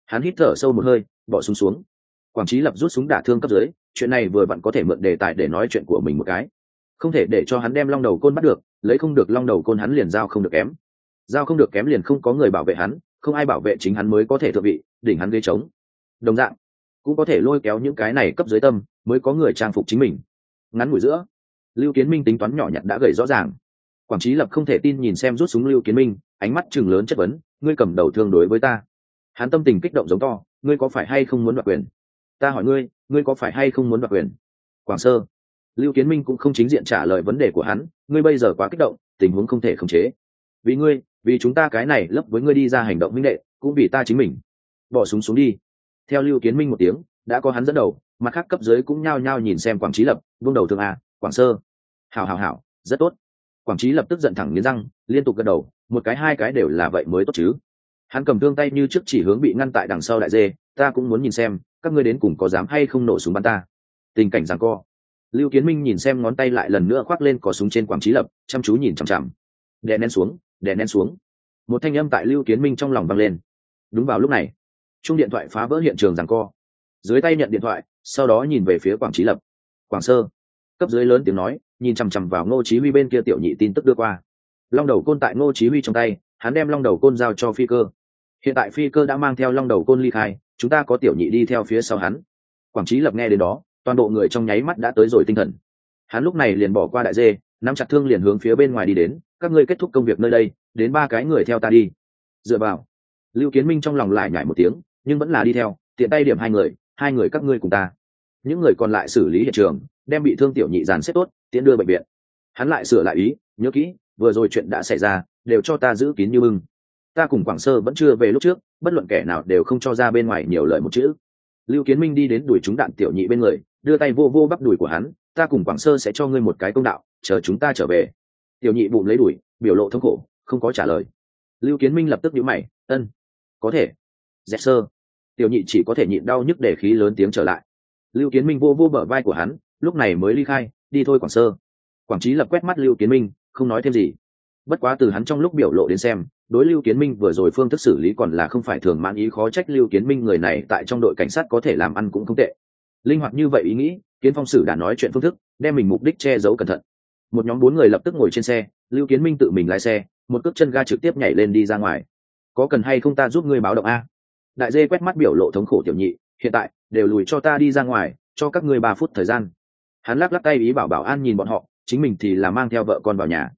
Hắn hít thở sâu một hơi bỏ súng xuống, xuống quảng trí lập rút súng đả thương cấp dưới chuyện này vừa vặn có thể mượn đề tài để nói chuyện của mình một cái. Không thể để cho hắn đem long đầu côn bắt được lấy không được long đầu côn hắn liền giao không được kém giao không được kém liền không có người bảo vệ hắn, không ai bảo vệ chính hắn mới có thể thượng vị, đỉnh hắn ghế trống. Đồng dạng, cũng có thể lôi kéo những cái này cấp dưới tâm, mới có người trang phục chính mình. Ngắn ngủi giữa, lưu kiến minh tính toán nhỏ nhặt đã gầy rõ ràng. Quảng trí lập không thể tin nhìn xem rút súng lưu kiến minh, ánh mắt chừng lớn chất vấn, ngươi cầm đầu thương đối với ta. Hắn tâm tình kích động giống to, ngươi có phải hay không muốn đoạt quyền? Ta hỏi ngươi ngươi có phải hay không muốn đoạt quyền? Quảng sơ. Lưu kiến minh cũng không chính diện trả lời vấn đề của hắn, ngươi bây giờ quá kích động, tình huống không thể khống chế vì ngươi, vì chúng ta cái này lấp với ngươi đi ra hành động minh đệ, cũng vì ta chính mình. Bỏ súng xuống đi. Theo lưu kiến minh một tiếng, đã có hắn dẫn đầu, mặt khác cấp dưới cũng nhao nhao nhìn xem quảng trí lập, vương đầu thương a à, quảng sơ. Hảo hảo hảo, rất tốt. Quảng trí lập tức giận thẳng nghiến răng, liên tục gật đầu, một cái hai cái đều là vậy mới tốt chứ. Hắn cầm thương tay như trước chỉ hướng bị ngăn tại đằng sau đại dê, ta cũng muốn nhìn xem, các ngươi đến cùng có dám hay không nổ súng bắn ta. Tình cảnh rằng co. Lưu kiến minh nhìn xem ngón tay lại lần nữa khoác lên cò súng trên quảng trí lập, chăm chú nhìn chằm chằm. Đè nén xuống đè nén xuống. Một thanh âm tại lưu kiến minh trong lòng vang lên. Đúng vào lúc này chung điện thoại phá vỡ hiện trường rằng co. Dưới tay nhận điện thoại, sau đó nhìn về phía quảng trí lập. Quảng sơ. Cấp dưới lớn tiếng nói, nhìn chằm chằm vào ngô chí huy bên kia tiểu nhị tin tức đưa qua. Long đầu côn tại ngô chí huy trong tay, hắn đem long đầu côn giao cho phi cơ. Hiện tại phi cơ đã mang theo long đầu côn ly khai, chúng ta có tiểu nhị đi theo phía sau hắn. Quảng trí lập nghe đến đó, toàn bộ người trong nháy mắt đã tới rồi tinh thần. Hắn lúc này liền bỏ qua đại dê nắm chặt thương liền hướng phía bên ngoài đi đến, các ngươi kết thúc công việc nơi đây, đến ba cái người theo ta đi. Dựa vào, lưu kiến minh trong lòng lại nhảy một tiếng, nhưng vẫn là đi theo, tiện tay điểm hai người hai người các ngươi cùng ta. Những người còn lại xử lý hiện trường, đem bị thương tiểu nhị dàn xếp tốt tiễn đưa bệnh viện. Hắn lại sửa lại ý, nhớ kỹ, vừa rồi chuyện đã xảy ra, đều cho ta giữ kín như bưng. Ta cùng quảng sơ vẫn chưa về lúc trước, bất luận kẻ nào đều không cho ra bên ngoài nhiều lời một chữ. Lưu kiến minh đi đến đuổi chúng đạn tiểu nhị bên người, đưa tay vô vô bắp đùi của hắn ta cùng quảng sơ sẽ cho ngươi một cái công đạo, chờ chúng ta trở về. Tiểu nhị bụng lấy đuổi, biểu lộ thống khổ, không có trả lời. Lưu kiến minh lập tức nhíu mày, ân, có thể. Dẹp sơ. Tiểu nhị chỉ có thể nhịn đau nhức để khí lớn tiếng trở lại. Lưu kiến minh vô vô bờ vai của hắn, lúc này mới ly khai, đi thôi, quảng sơ. Quảng trí lập quét mắt lưu kiến minh, không nói thêm gì. Bất quá từ hắn trong lúc biểu lộ đến xem, đối lưu kiến minh vừa rồi phương thức xử lý còn là không phải thường mãn ý, khó trách lưu kiến minh người này tại trong đội cảnh sát có thể làm ăn cũng không tệ. Linh hoạt như vậy ý nghĩ kiến phong sử đã nói chuyện phương thức, đem mình mục đích che giấu cẩn thận. Một nhóm bốn người lập tức ngồi trên xe, lưu kiến minh tự mình lái xe, một cước chân ga trực tiếp nhảy lên đi ra ngoài. Có cần hay không ta giúp ngươi báo động a? Đại dê quét mắt biểu lộ thống khổ tiểu nhị, hiện tại, đều lùi cho ta đi ra ngoài, cho các ngươi ba phút thời gian. Hắn lắc lắc tay ý bảo bảo an nhìn bọn họ, chính mình thì là mang theo vợ con vào nhà.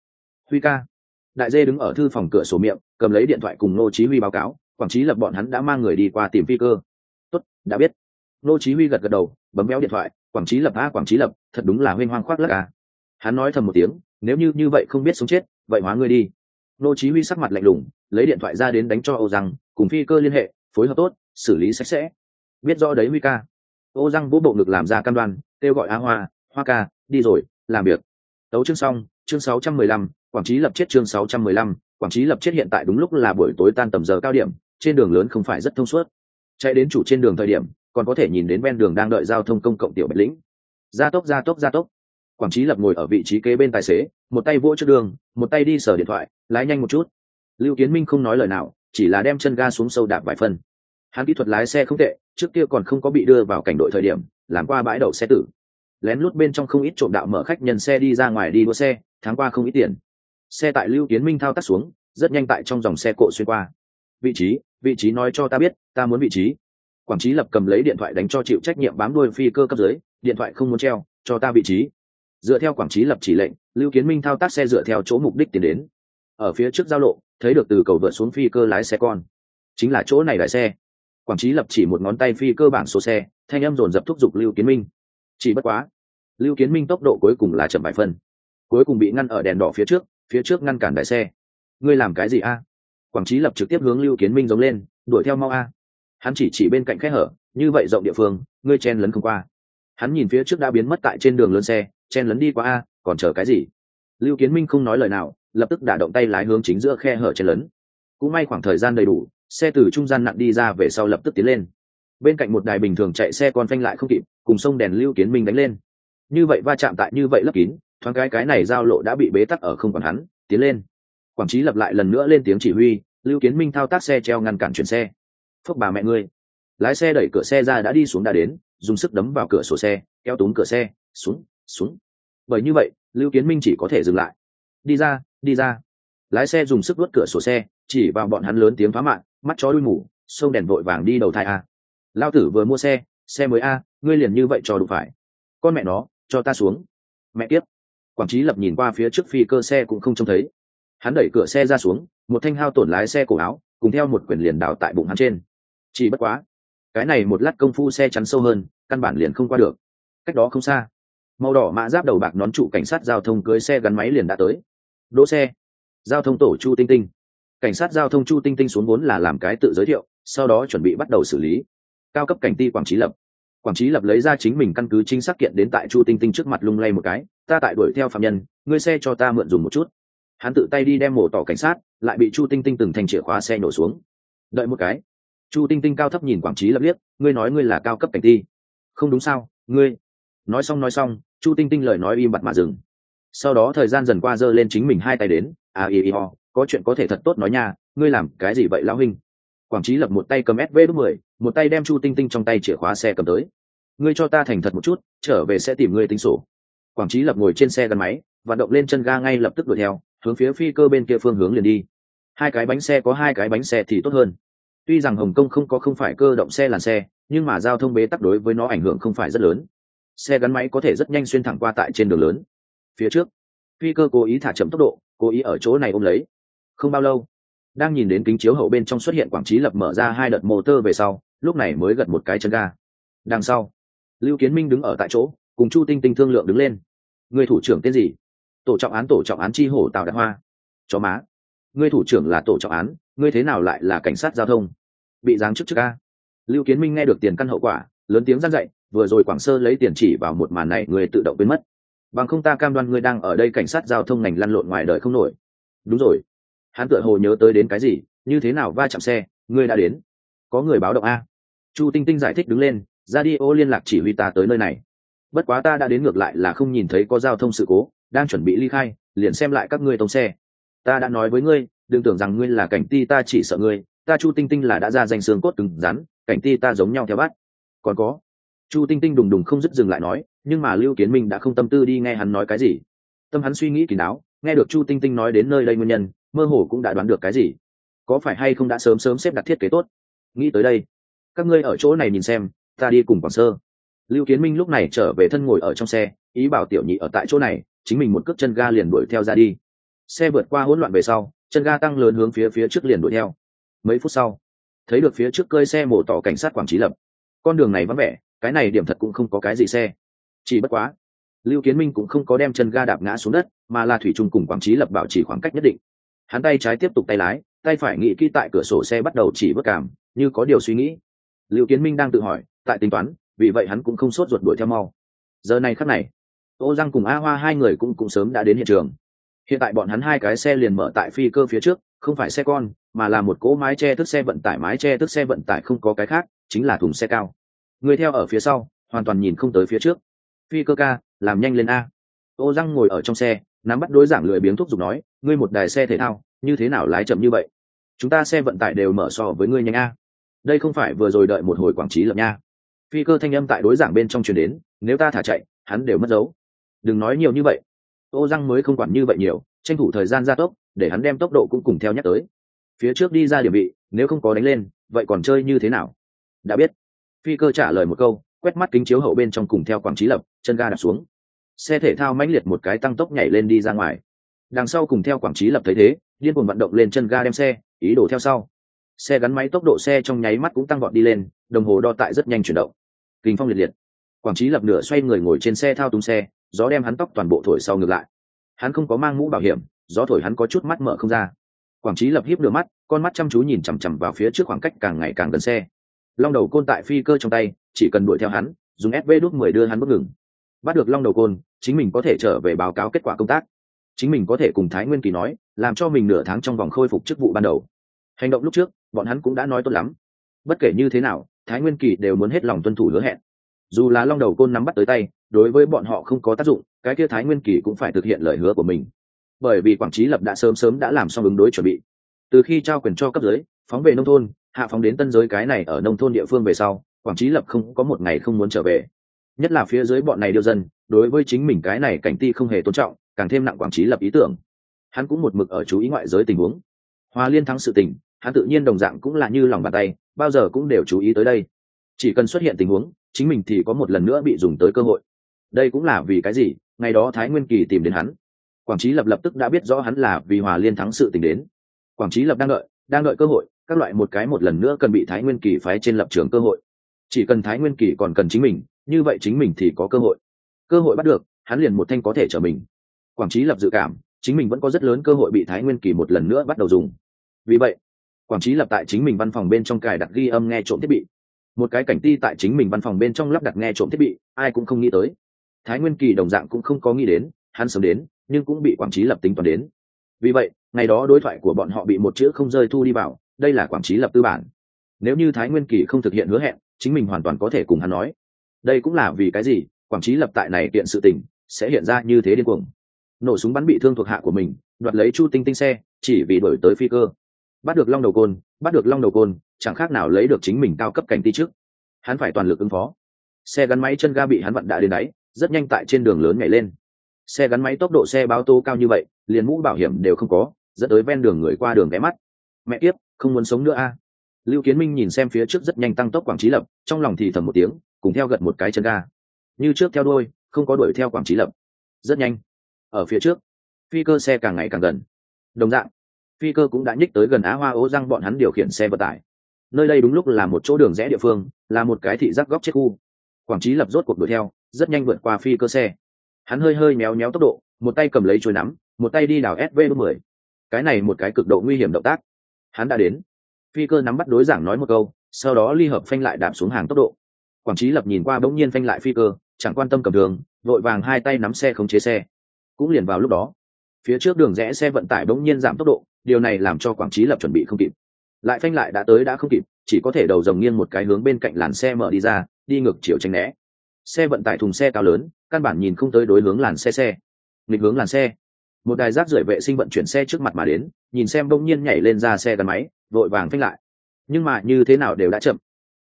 Huy ca. Đại dê đứng ở thư phòng cửa sổ miệng, cầm lấy điện thoại cùng nô chí huy báo cáo, quảng trí lập bọn hắn đã mang người đi qua tìm phi cơ. Tốt, đã biết. Nô chí huy gật gật đầu, bấm méo điện thoại quảng trí lập a quảng trí lập thật đúng là huênh hoang khoác lắc à. Hắn nói thầm một tiếng nếu như như vậy không biết sống chết vậy hóa ngươi đi. Nô chí huy sắc mặt lạnh lùng lấy điện thoại ra đến đánh cho âu rằng cùng phi cơ liên hệ phối hợp tốt xử lý sạch sẽ. Biết rõ đấy huy ca. Ô răng vũ bộ ngực làm ra cam đoan kêu gọi a hoa hoa ca đi rồi làm việc. Tấu chương xong chương 615, quảng trí lập chết chương 615, quảng trí lập chết hiện tại đúng lúc là buổi tối tan tầm giờ cao điểm trên đường lớn không phải rất thông suốt. Chạy đến chủ trên đường thời điểm còn có thể nhìn đến ven đường đang đợi giao thông công cộng tiểu bạch lĩnh. Gia tốc gia tốc gia tốc. Quảng trí lập ngồi ở vị trí kế bên tài xế, một tay vỗ trước đường, một tay đi sở điện thoại, lái nhanh một chút. Lưu kiến minh không nói lời nào, chỉ là đem chân ga xuống sâu đạp vài phân hắn kỹ thuật lái xe không tệ, trước kia còn không có bị đưa vào cảnh đội thời điểm, làm qua bãi đậu xe tử. Lén lút bên trong không ít trộm đạo mở khách nhân xe đi ra ngoài đi đua xe, tháng qua không ít tiền. Xe tại lưu kiến minh thao tác xuống, rất nhanh tại trong dòng xe cộ xuyên qua. Vị trí vị trí nói cho ta biết, ta muốn vị trí quảng trí lập cầm lấy điện thoại đánh cho chịu trách nhiệm bám đuôi phi cơ cấp dưới, điện thoại không muốn treo, cho ta vị trí. Dựa theo quảng trí lập chỉ lệnh, lưu kiến minh thao tác xe dựa theo chỗ mục đích tiến đến. Ở phía trước giao lộ, thấy được từ cầu vượt xuống phi cơ lái xe con. Chính là chỗ này đại xe. Quảng trí lập chỉ một ngón tay phi cơ bảng số xe, thanh âm dồn dập thúc giục lưu kiến minh. Chỉ bất quá, lưu kiến minh tốc độ cuối cùng là chậm vài phân cuối cùng bị ngăn ở đèn đỏ phía trước phía trước ngăn cản đại xe. Ngươi làm cái gì a? Quảng trí lập trực tiếp hướng lưu kiến minh giống lên, đuổi theo mau a hắn chỉ chỉ bên cạnh khe hở, như vậy rộng địa phương, ngươi chen lấn không qua. Hắn nhìn phía trước đã biến mất tại trên đường lớn xe, chen lấn đi qua a, còn chờ cái gì? Lưu kiến minh không nói lời nào, lập tức đả động tay lái hướng chính giữa khe hở chen lấn. Cũng may khoảng thời gian đầy đủ, xe từ trung gian nặng đi ra về sau lập tức tiến lên. Bên cạnh một đài bình thường chạy xe con phanh lại không kịp, cùng sông đèn lưu kiến minh đánh lên. Như vậy va chạm tại như vậy lấp kín, thoáng cái cái này giao lộ đã bị bế tắc ở không còn hắn, tiến lên. Quảng trí lập lại lần nữa lên tiếng chỉ huy, lưu kiến minh thao tác xe treo ngăn cản chuyển xe phốc bà mẹ ngươi. Lái xe đẩy cửa xe ra đã đi xuống đã đến, dùng sức đấm vào cửa sổ xe, kéo túm cửa xe, xuống xuống. Bởi như vậy, lưu kiến minh chỉ có thể dừng lại. Đi ra đi ra. Lái xe dùng sức vớt cửa sổ xe, chỉ vào bọn hắn lớn tiếng phá mạng, mắt chó đuôi mủ sông đèn vội vàng đi đầu thai a. Lao tử vừa mua xe xe mới a, ngươi liền như vậy cho đủ phải. Con mẹ nó, cho ta xuống. Mẹ tiếp quảng trí lập nhìn qua phía trước phi cơ xe cũng không trông thấy. Hắn đẩy cửa xe ra xuống, một thanh hao tổn lái xe cổ áo, cùng theo một quyển liền đào tại bụng hắn trên chỉ bất quá. Cái này một lát công phu xe chắn sâu hơn, căn bản liền không qua được. Cách đó không xa, màu đỏ mã giáp đầu bạc nón trụ cảnh sát giao thông cưới xe gắn máy liền đã tới. Đỗ xe. Giao thông tổ chu tinh tinh. Cảnh sát giao thông chu tinh tinh xuống vốn là làm cái tự giới thiệu, sau đó chuẩn bị bắt đầu xử lý. Cao cấp cảnh ti quảng trí lập. Quảng trí lập lấy ra chính mình căn cứ chính xác kiện đến tại chu tinh tinh trước mặt lung lay một cái, ta tại đuổi theo phạm nhân, ngươi xe cho ta mượn dùng một chút. Hắn tự tay đi đem mổ tỏ cảnh sát, lại bị chu tinh tinh từng thành chìa khóa xe nổ xuống. Đợi một cái chu tinh tinh cao thấp nhìn quảng trí lập liếc, ngươi nói ngươi là cao cấp cảnh ti không đúng sao, ngươi. Nói xong nói xong, chu tinh tinh lời nói im bặt mà dừng. Sau đó thời gian dần qua giơ lên chính mình hai tay đến à y y ho có chuyện có thể thật tốt nói nha, ngươi làm cái gì vậy lão huynh? Quảng trí lập một tay cầm sv đ mười, một tay đem chu tinh tinh trong tay chìa khóa xe cầm tới. Ngươi cho ta thành thật một chút, trở về sẽ tìm ngươi tính sổ. Quảng trí lập ngồi trên xe gắn máy và động lên chân ga ngay lập tức đuổi theo, hướng phía phi cơ bên kia phương hướng liền đi. Hai cái bánh xe có hai cái bánh xe thì tốt hơn tuy rằng hồng kông không có không phải cơ động xe làn xe, nhưng mà giao thông bế tắc đối với nó ảnh hưởng không phải rất lớn. Xe gắn máy có thể rất nhanh xuyên thẳng qua tại trên đường lớn. Phía trước phi cơ cố ý thả chậm tốc độ, cố ý ở chỗ này ôm lấy. Không bao lâu, đang nhìn đến kính chiếu hậu bên trong xuất hiện quảng trí lập mở ra hai đợt motor về sau, lúc này mới gật một cái chân ga. Đằng sau, lưu kiến minh đứng ở tại chỗ, cùng chu tinh tinh thương lượng đứng lên. Người thủ trưởng tên gì? Tổ trọng án, tổ trọng án chi hổ tào đại hoa. Chó má. Người thủ trưởng là tổ trọng án ngươi thế nào lại là cảnh sát giao thông? Bị giáng chức trước a? lưu kiến minh nghe được tiền căn hậu quả, lớn tiếng gian dậy vừa rồi quảng sơ lấy tiền chỉ vào một màn này, người tự động biến mất. Bằng không ta cam đoan ngươi đang ở đây cảnh sát giao thông ngành lăn lộn ngoài đời không nổi. Đúng rồi. Hắn tựa hồ nhớ tới đến cái gì, như thế nào va chạm xe, ngươi đã đến. Có người báo động a. Chu tinh tinh giải thích đứng lên, ra đi, ô liên lạc chỉ huy ta tới nơi này. Bất quá ta đã đến ngược lại là không nhìn thấy có giao thông sự cố, đang chuẩn bị ly khai, liền xem lại các ngươi tông xe. Ta đã nói với ngươi đừng tưởng rằng ngươi là cảnh ti ta chỉ sợ ngươi, ta chu tinh tinh là đã ra danh xương cốt cứng rắn, cảnh ti ta giống nhau theo bắt. Còn có, chu tinh tinh đùng đùng không dứt dừng lại nói, nhưng mà lưu kiến minh đã không tâm tư đi nghe hắn nói cái gì. Tâm hắn suy nghĩ kỳ đáo nghe được chu tinh tinh nói đến nơi đây nguyên nhân, mơ hồ cũng đã đoán được cái gì. Có phải hay không đã sớm sớm xếp đặt thiết kế tốt? Nghĩ tới đây, các ngươi ở chỗ này nhìn xem, ta đi cùng quảng sơ. Lưu kiến minh lúc này trở về thân ngồi ở trong xe, ý bảo tiểu nhị ở tại chỗ này, chính mình một cước chân ga liền đuổi theo ra đi. Xe vượt qua hỗn loạn về sau chân ga tăng lớn hướng phía phía trước liền đuổi theo. Mấy phút sau, thấy được phía trước cơi xe mổ tỏ cảnh sát quảng trí lập. Con đường này vắng vẻ, cái này điểm thật cũng không có cái gì xe. Chỉ bất quá, lưu kiến minh cũng không có đem chân ga đạp ngã xuống đất, mà là thủy trung cùng quảng trí lập bảo chỉ khoảng cách nhất định. Hắn tay trái tiếp tục tay lái, tay phải nghĩ kỹ tại cửa sổ xe bắt đầu chỉ bất cảm, như có điều suy nghĩ. Lưu kiến minh đang tự hỏi, tại tính toán, vì vậy hắn cũng không sốt ruột đuổi theo mau. Giờ này khắc này ô giang cùng a hoa hai người cũng cũng sớm đã đến hiện trường hiện tại bọn hắn hai cái xe liền mở tại phi cơ phía trước, không phải xe con, mà là một cỗ mái che thức xe vận tải, mái che thức xe vận tải không có cái khác, chính là thùng xe cao. Người theo ở phía sau, hoàn toàn nhìn không tới phía trước. Phi cơ ca, làm nhanh lên a. Ô răng ngồi ở trong xe, nắm bắt đối giảng lười biếng thuốc giục nói, ngươi một đài xe thể thao, như thế nào lái chậm như vậy? Chúng ta xe vận tải đều mở so với ngươi nhanh a. Đây không phải vừa rồi đợi một hồi quảng trí lập nha. Phi cơ thanh âm tại đối giảng bên trong truyền đến, nếu ta thả chạy, hắn đều mất dấu. Đừng nói nhiều như vậy ô răng mới không quản như vậy nhiều, tranh thủ thời gian gia tốc, để hắn đem tốc độ cũng cùng theo nhắc tới. Phía trước đi ra điểm vị, nếu không có đánh lên, vậy còn chơi như thế nào? Đã biết. Phi cơ trả lời một câu, quét mắt kính chiếu hậu bên trong cùng theo quảng trí lập, chân ga đạp xuống. Xe thể thao mãnh liệt một cái tăng tốc nhảy lên đi ra ngoài. Đằng sau cùng theo quảng trí lập thấy thế, điên cuồng vận động lên chân ga đem xe, ý đồ theo sau. Xe gắn máy tốc độ xe trong nháy mắt cũng tăng gọn đi lên, đồng hồ đo tại rất nhanh chuyển động. Kinh phong liệt liệt. Quảng trí lập nửa xoay người ngồi trên xe thao túng xe gió đem hắn tóc toàn bộ thổi sau ngược lại. Hắn không có mang mũ bảo hiểm, gió thổi hắn có chút mắt mở không ra. Quảng trí lập hiếp lửa mắt, con mắt chăm chú nhìn chằm chằm vào phía trước khoảng cách càng ngày càng gần xe. Long đầu côn tại phi cơ trong tay, chỉ cần đuổi theo hắn, dùng sv đúc mười đưa hắn bất ngừng. Bắt được long đầu côn, chính mình có thể trở về báo cáo kết quả công tác. Chính mình có thể cùng thái nguyên kỳ nói, làm cho mình nửa tháng trong vòng khôi phục chức vụ ban đầu. Hành động lúc trước, bọn hắn cũng đã nói tốt lắm. Bất kể như thế nào, thái nguyên kỳ đều muốn hết lòng tuân thủ hứa hẹn. Dù là long đầu côn nắm bắt tới tay đối với bọn họ không có tác dụng, cái kia thái nguyên kỳ cũng phải thực hiện lời hứa của mình. Bởi vì quảng trí lập đã sớm sớm đã làm xong ứng đối chuẩn bị. Từ khi trao quyền cho cấp dưới, phóng về nông thôn, hạ phóng đến tân giới cái này ở nông thôn địa phương về sau, quảng trí lập không có một ngày không muốn trở về. Nhất là phía dưới bọn này điêu dân, đối với chính mình cái này cảnh ti không hề tôn trọng, càng thêm nặng quảng trí lập ý tưởng. Hắn cũng một mực ở chú ý ngoại giới tình huống. Hoa liên thắng sự tình, hắn tự nhiên đồng dạng cũng là như lòng bàn tay, bao giờ cũng đều chú ý tới đây. Chỉ cần xuất hiện tình huống, chính mình thì có một lần nữa bị dùng tới cơ hội đây cũng là vì cái gì? Ngày đó thái nguyên kỳ tìm đến hắn. Quảng trí lập lập tức đã biết rõ hắn là vì hòa liên thắng sự tình đến. Quảng trí lập đang đợi đang đợi cơ hội, các loại một cái một lần nữa cần bị thái nguyên kỳ phái trên lập trường cơ hội. Chỉ cần thái nguyên kỳ còn cần chính mình, như vậy chính mình thì có cơ hội. Cơ hội bắt được, hắn liền một thanh có thể trở mình. Quảng trí lập dự cảm, chính mình vẫn có rất lớn cơ hội bị thái nguyên kỳ một lần nữa bắt đầu dùng. Vì vậy, quảng trí lập tại chính mình văn phòng bên trong cài đặt ghi âm nghe trộm thiết bị. Một cái cảnh ti tại chính mình văn phòng bên trong lắp đặt nghe trộm thiết bị, ai cũng không nghĩ tới thái nguyên kỳ đồng dạng cũng không có nghĩ đến, hắn sớm đến, nhưng cũng bị quảng trí lập tính toán đến. Vì vậy, ngày đó đối thoại của bọn họ bị một chữ không rơi thu đi vào, đây là quảng trí lập tư bản. Nếu như thái nguyên kỳ không thực hiện hứa hẹn, chính mình hoàn toàn có thể cùng hắn nói. Đây cũng là vì cái gì, quảng trí lập tại này kiện sự tình, sẽ hiện ra như thế điên cuồng. Nổ súng bắn bị thương thuộc hạ của mình, đoạt lấy chu tinh tinh xe, chỉ vì đổi tới phi cơ. Bắt được long đầu côn, bắt được long đầu côn, chẳng khác nào lấy được chính mình cao cấp cảnh ti trước. Hắn phải toàn lực ứng phó. Xe gắn máy chân ga bị hắn vặn đã đến đáy rất nhanh tại trên đường lớn nhảy lên. Xe gắn máy tốc độ xe báo tô cao như vậy, liền mũ bảo hiểm đều không có, dẫn tới ven đường người qua đường ghé mắt. Mẹ tiếp không muốn sống nữa a. Lưu kiến minh nhìn xem phía trước rất nhanh tăng tốc quảng trí lập, trong lòng thì thầm một tiếng, cùng theo gật một cái chân ga. Như trước theo đôi không có đuổi theo quảng trí lập. Rất nhanh. Ở phía trước, phi cơ xe càng ngày càng gần. Đồng dạng, phi cơ cũng đã nhích tới gần á hoa ố răng bọn hắn điều khiển xe vận tải. Nơi đây đúng lúc là một chỗ đường rẽ địa phương, là một cái thị giác góc chết khu. Quảng trí lập rốt cuộc đuổi theo rất nhanh vượt qua phi cơ xe. Hắn hơi hơi méo méo tốc độ, một tay cầm lấy chuôi nắm, một tay đi đảo sv đ mười. Cái này một cái cực độ nguy hiểm động tác. Hắn đã đến. Phi cơ nắm bắt đối giảng nói một câu, sau đó ly hợp phanh lại đạp xuống hàng tốc độ. Quảng trí lập nhìn qua bỗng nhiên phanh lại phi cơ, chẳng quan tâm cầm đường, vội vàng hai tay nắm xe khống chế xe. Cũng liền vào lúc đó, phía trước đường rẽ xe vận tải bỗng nhiên giảm tốc độ, điều này làm cho quảng trí lập chuẩn bị không kịp. Lại phanh lại đã tới đã không kịp, chỉ có thể đầu dòng nghiêng một cái hướng bên cạnh làn xe mở đi ra, đi ngược chiều tranh né xe vận tải thùng xe cao lớn, căn bản nhìn không tới đối hướng làn xe xe. Nghịch hướng làn xe. Một đài rác rưởi vệ sinh vận chuyển xe trước mặt mà đến, nhìn xem bỗng nhiên nhảy lên ra xe gắn máy, vội vàng phanh lại. Nhưng mà như thế nào đều đã chậm.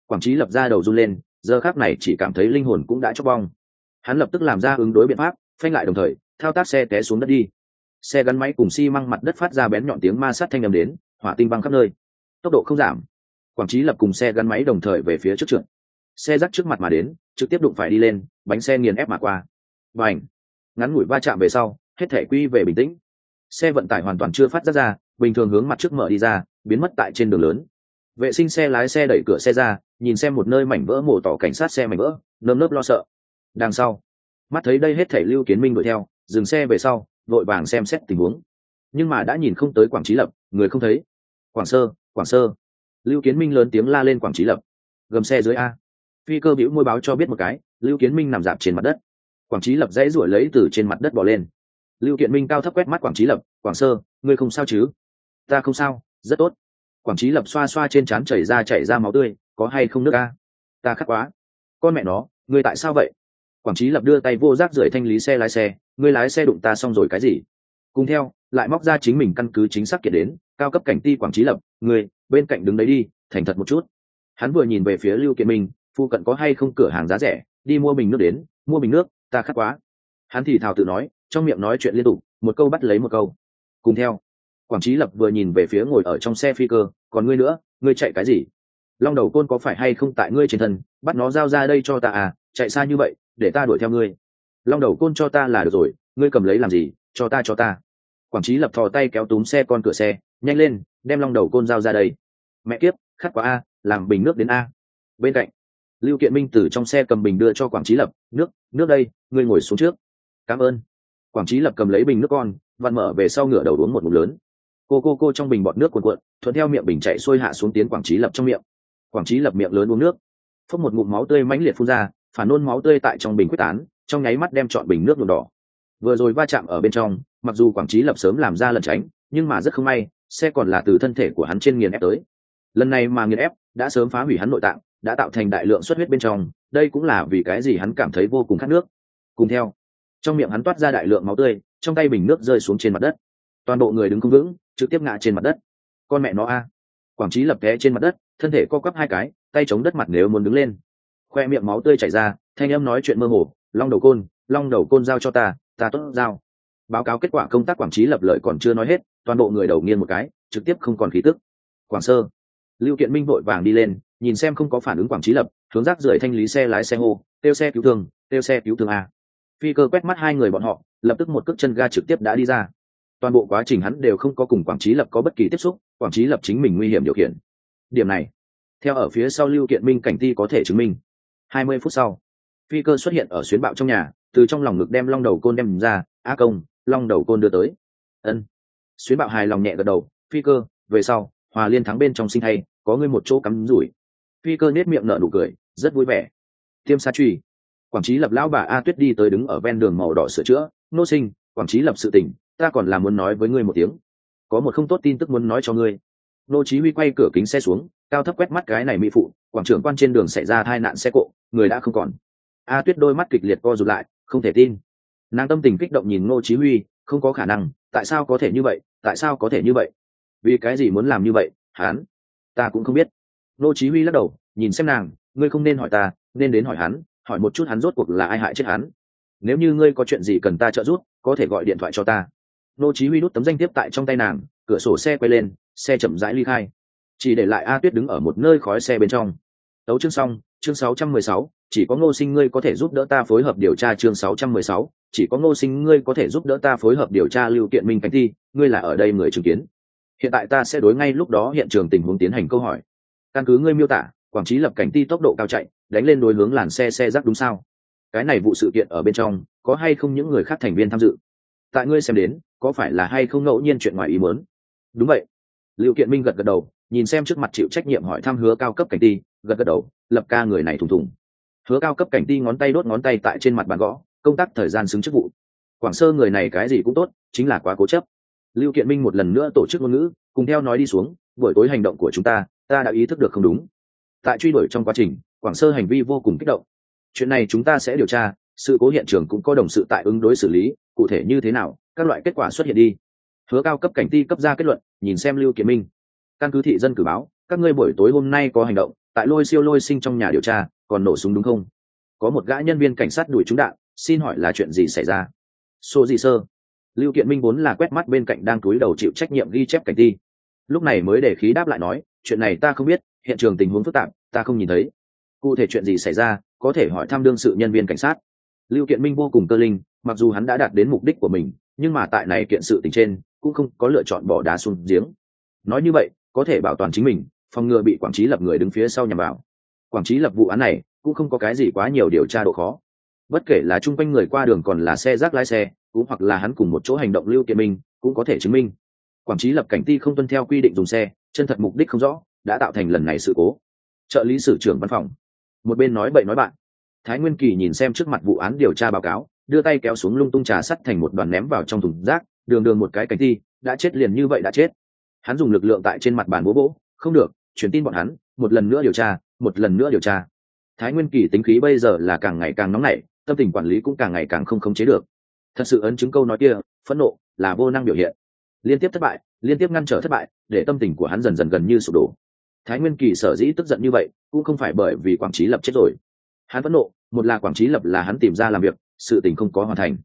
Quảng trí lập ra đầu run lên, giờ khác này chỉ cảm thấy linh hồn cũng đã chóc bong. Hắn lập tức làm ra ứng đối biện pháp, phanh lại đồng thời, thao tác xe té xuống đất đi. Xe gắn máy cùng xi măng mặt đất phát ra bén nhọn tiếng ma sát thanh â m đến, hỏa tinh băng khắp nơi. Tốc độ không giảm. Quảng trí lập cùng xe gắn máy đồng thời về phía trước trượt. Xe rắc trước mặt mà đến trực tiếp đụng phải đi lên, bánh xe nghiền ép mà qua. Và ảnh ngắn ngủi va chạm về sau, hết thể quy về bình tĩnh. Xe vận tải hoàn toàn chưa phát ra ra bình thường hướng mặt trước mở đi ra, biến mất tại trên đường lớn. Vệ sinh xe lái xe đẩy cửa xe ra, nhìn xem một nơi mảnh vỡ mổ tỏ cảnh sát xe mảnh vỡ, nơm nớp lo sợ. Đằng sau, mắt thấy đây hết thể lưu kiến minh đuổi theo, dừng xe về sau, vội vàng xem xét tình huống. Nhưng mà đã nhìn không tới quảng trí lập, người không thấy. Quảng sơ quảng sơ. Lưu kiến minh lớn tiếng la lên quảng trí lập. Gầm xe dưới a phi cơ bĩu môi báo cho biết một cái lưu kiến minh nằm dạp trên mặt đất. Quảng trí lập dãy ruổi lấy từ trên mặt đất bỏ lên. Lưu kiện minh cao thấp quét mắt quảng trí lập quảng sơ ngươi không sao chứ? Ta không sao rất tốt. Quảng trí lập xoa xoa trên trán chảy ra chảy ra máu tươi có hay không nước a? Ta khát quá. Con mẹ nó ngươi tại sao vậy? Quảng trí lập đưa tay vô rác rưởi thanh lý xe lái xe ngươi lái xe đụng ta xong rồi cái gì? Cùng theo lại móc ra chính mình căn cứ chính xác kiện đến cao cấp cảnh ti quảng trí lập người, bên cạnh đứng đấy đi thành thật một chút. Hắn vừa nhìn về phía lưu kiện minh phụ cận có hay không cửa hàng giá rẻ, đi mua bình nước đến, mua bình nước, ta khát quá. Hắn thì thào tự nói, trong miệng nói chuyện liên tục, một câu bắt lấy một câu. Cùng theo, quảng trí lập vừa nhìn về phía ngồi ở trong xe phi cơ, còn ngươi nữa, ngươi chạy cái gì? Long đầu côn có phải hay không tại ngươi trên thân, bắt nó giao ra đây cho ta à chạy xa như vậy, để ta đuổi theo ngươi. Long đầu côn cho ta là được rồi, ngươi cầm lấy làm gì, cho ta cho ta. Quảng trí lập thò tay kéo túm xe con cửa xe, nhanh lên, đem long đầu côn giao ra đây. Mẹ kiếp, khát quá a, làm bình nước đến a. Bên cạnh lưu kiện minh từ trong xe cầm bình đưa cho quảng trí lập, nước nước đây, ngươi ngồi xuống trước. Cảm ơn. Quảng trí lập cầm lấy bình nước con, vặn mở về sau ngửa đầu uống một ngụm lớn. Cô cô cô trong bình bọt nước cuồn cuộn, thuận theo miệng bình chạy xuôi hạ xuống tiến quảng trí lập trong miệng. Quảng trí lập miệng lớn uống nước, phốc một ngụm máu tươi mãnh liệt phun ra, phản nôn máu tươi tại trong bình quyết tán, trong nháy mắt đem chọn bình nước nhuộm đỏ. Vừa rồi va chạm ở bên trong, mặc dù quảng trí lập sớm làm ra lẩn tránh, nhưng mà rất không may, xe còn là từ thân thể của hắn trên nghiền ép tới. Lần này mà nghiền ép, đã sớm phá hủy hắn nội tạng đã tạo thành đại lượng xuất huyết bên trong, đây cũng là vì cái gì hắn cảm thấy vô cùng khát nước. Cùng theo, trong miệng hắn toát ra đại lượng máu tươi, trong tay bình nước rơi xuống trên mặt đất. Toàn bộ người đứng không vững, trực tiếp ngã trên mặt đất. Con mẹ nó a. Quảng trí lập té trên mặt đất, thân thể co quắp hai cái, tay chống đất mặt nếu muốn đứng lên. Khoe miệng máu tươi chảy ra, thanh âm nói chuyện mơ hồ, long đầu côn, long đầu côn giao cho ta ta tốt giao. Báo cáo kết quả công tác quảng trí lập lợi còn chưa nói hết, toàn bộ người đầu nghiêng một cái, trực tiếp không còn khí tức. Quảng sơ, lưu kiện minh vội vàng đi lên nhìn xem không có phản ứng quảng trí lập, hướng rác rưởi thanh lý xe lái xe hô, têu xe cứu thương, têu xe cứu thương a. Phi cơ quét mắt hai người bọn họ, lập tức một cước chân ga trực tiếp đã đi ra. Toàn bộ quá trình hắn đều không có cùng quảng trí lập có bất kỳ tiếp xúc, quảng trí lập chính mình nguy hiểm điều khiển. Điểm này, theo ở phía sau lưu kiện minh cảnh ti có thể chứng minh. Hai mươi phút sau, phi cơ xuất hiện ở xuyến bạo trong nhà, từ trong lòng ngực đem long đầu côn đem ra, a công, long đầu côn đưa tới. Ân. Xuyến bạo hài lòng nhẹ gật đầu, phi cơ, về sau, hòa liên thắng bên trong sinh hay có ngươi một chỗ cắm rủi phi cơ nết miệng nở nụ cười, rất vui vẻ. Tiêm sa truy quảng trí lập lão bà a tuyết đi tới đứng ở ven đường màu đỏ sửa chữa. Nô sinh, quảng trí lập sự tình, ta còn là muốn nói với ngươi một tiếng. Có một không tốt tin tức muốn nói cho ngươi. Nô chí huy quay cửa kính xe xuống, cao thấp quét mắt cái này mỹ phụ, quảng trưởng quan trên đường xảy ra tai nạn xe cộ, người đã không còn. A tuyết đôi mắt kịch liệt co rụt lại, không thể tin. Nàng tâm tình kích động nhìn nô chí huy, không có khả năng, tại sao có thể như vậy, tại sao có thể như vậy? Vì cái gì muốn làm như vậy, hắn? Ta cũng không biết nô chí huy lắc đầu nhìn xem nàng ngươi không nên hỏi ta nên đến hỏi hắn hỏi một chút hắn rốt cuộc là ai hại chết hắn. Nếu như ngươi có chuyện gì cần ta trợ giúp có thể gọi điện thoại cho ta. Nô chí huy đút tấm danh thiếp tại trong tay nàng cửa sổ xe quay lên xe chậm rãi ly khai. Chỉ để lại a tuyết đứng ở một nơi khói xe bên trong. Tấu chương xong chương 616, chỉ có ngô sinh ngươi có thể giúp đỡ ta phối hợp điều tra chương 616, chỉ có ngô sinh ngươi có thể giúp đỡ ta phối hợp điều tra lưu kiện minh cánh thi ngươi là ở đây người chứng kiến. Hiện tại ta sẽ đối ngay lúc đó hiện trường tình huống tiến hành câu hỏi căn cứ ngươi miêu tả, quảng trí lập cảnh ti tốc độ cao chạy, đánh lên đối hướng làn xe xe rác đúng sao? Cái này vụ sự kiện ở bên trong, có hay không những người khác thành viên tham dự? Tại ngươi xem đến, có phải là hay không ngẫu nhiên chuyện ngoài ý muốn? Đúng vậy. Liệu kiện minh gật gật đầu, nhìn xem trước mặt chịu trách nhiệm hỏi thăm hứa cao cấp cảnh ti, gật gật đầu, lập ca người này thùng thùng. Hứa cao cấp cảnh ti ngón tay đốt ngón tay tại trên mặt bàn gõ, công tác thời gian xứng chức vụ. Quảng sơ người này cái gì cũng tốt, chính là quá cố chấp. Lưu kiện minh một lần nữa tổ chức ngôn ngữ, cùng theo nói đi xuống, buổi tối hành động của chúng ta ta đã ý thức được không đúng. Tại truy đuổi trong quá trình, quảng sơ hành vi vô cùng kích động. Chuyện này chúng ta sẽ điều tra, sự cố hiện trường cũng có đồng sự tại ứng đối xử lý, cụ thể như thế nào, các loại kết quả xuất hiện đi. Hứa cao cấp cảnh ti cấp ra kết luận, nhìn xem lưu kiến minh. Căn cứ thị dân cử báo, các ngươi buổi tối hôm nay có hành động, tại lôi siêu lôi sinh trong nhà điều tra, còn nổ súng đúng không? Có một gã nhân viên cảnh sát đuổi trúng đạn, xin hỏi là chuyện gì xảy ra? Số gì sơ. Lưu kiện minh vốn là quét mắt bên cạnh đang túi đầu chịu trách nhiệm ghi chép cảnh ti. Lúc này mới để khí đáp lại nói chuyện này ta không biết, hiện trường tình huống phức tạp, ta không nhìn thấy. Cụ thể chuyện gì xảy ra, có thể hỏi thăm đương sự nhân viên cảnh sát. Lưu kiện minh vô cùng cơ linh, mặc dù hắn đã đạt đến mục đích của mình, nhưng mà tại này kiện sự tình trên, cũng không có lựa chọn bỏ đá xuống giếng. Nói như vậy, có thể bảo toàn chính mình, phòng ngừa bị quảng trí lập người đứng phía sau nhằm vào. Quảng trí lập vụ án này, cũng không có cái gì quá nhiều điều tra độ khó. Bất kể là chung quanh người qua đường còn là xe rác lái xe, cũng hoặc là hắn cùng một chỗ hành động lưu kiện minh, cũng có thể chứng minh. Quảng trí lập cảnh ti không tuân theo quy định dùng xe chân thật mục đích không rõ, đã tạo thành lần này sự cố. Trợ lý sử trưởng văn phòng. Một bên nói bậy nói bạn. Thái nguyên kỳ nhìn xem trước mặt vụ án điều tra báo cáo, đưa tay kéo xuống lung tung trà sắt thành một đoàn ném vào trong thùng rác, đường đường một cái cảnh thi, đã chết liền như vậy đã chết. Hắn dùng lực lượng tại trên mặt bàn bố bố, không được, truyền tin bọn hắn, một lần nữa điều tra, một lần nữa điều tra. Thái nguyên kỳ tính khí bây giờ là càng ngày càng nóng nảy, tâm tình quản lý cũng càng ngày càng không khống chế được. Thật sự ấn chứng câu nói kia, phẫn nộ là vô năng biểu hiện. Liên tiếp thất bại liên tiếp ngăn trở thất bại, để tâm tình của hắn dần dần gần như sụp đổ. Thái nguyên kỳ sở dĩ tức giận như vậy, cũng không phải bởi vì quảng trí lập chết rồi. Hắn phẫn nộ, một là quảng trí lập là hắn tìm ra làm việc, sự tình không có hoàn thành.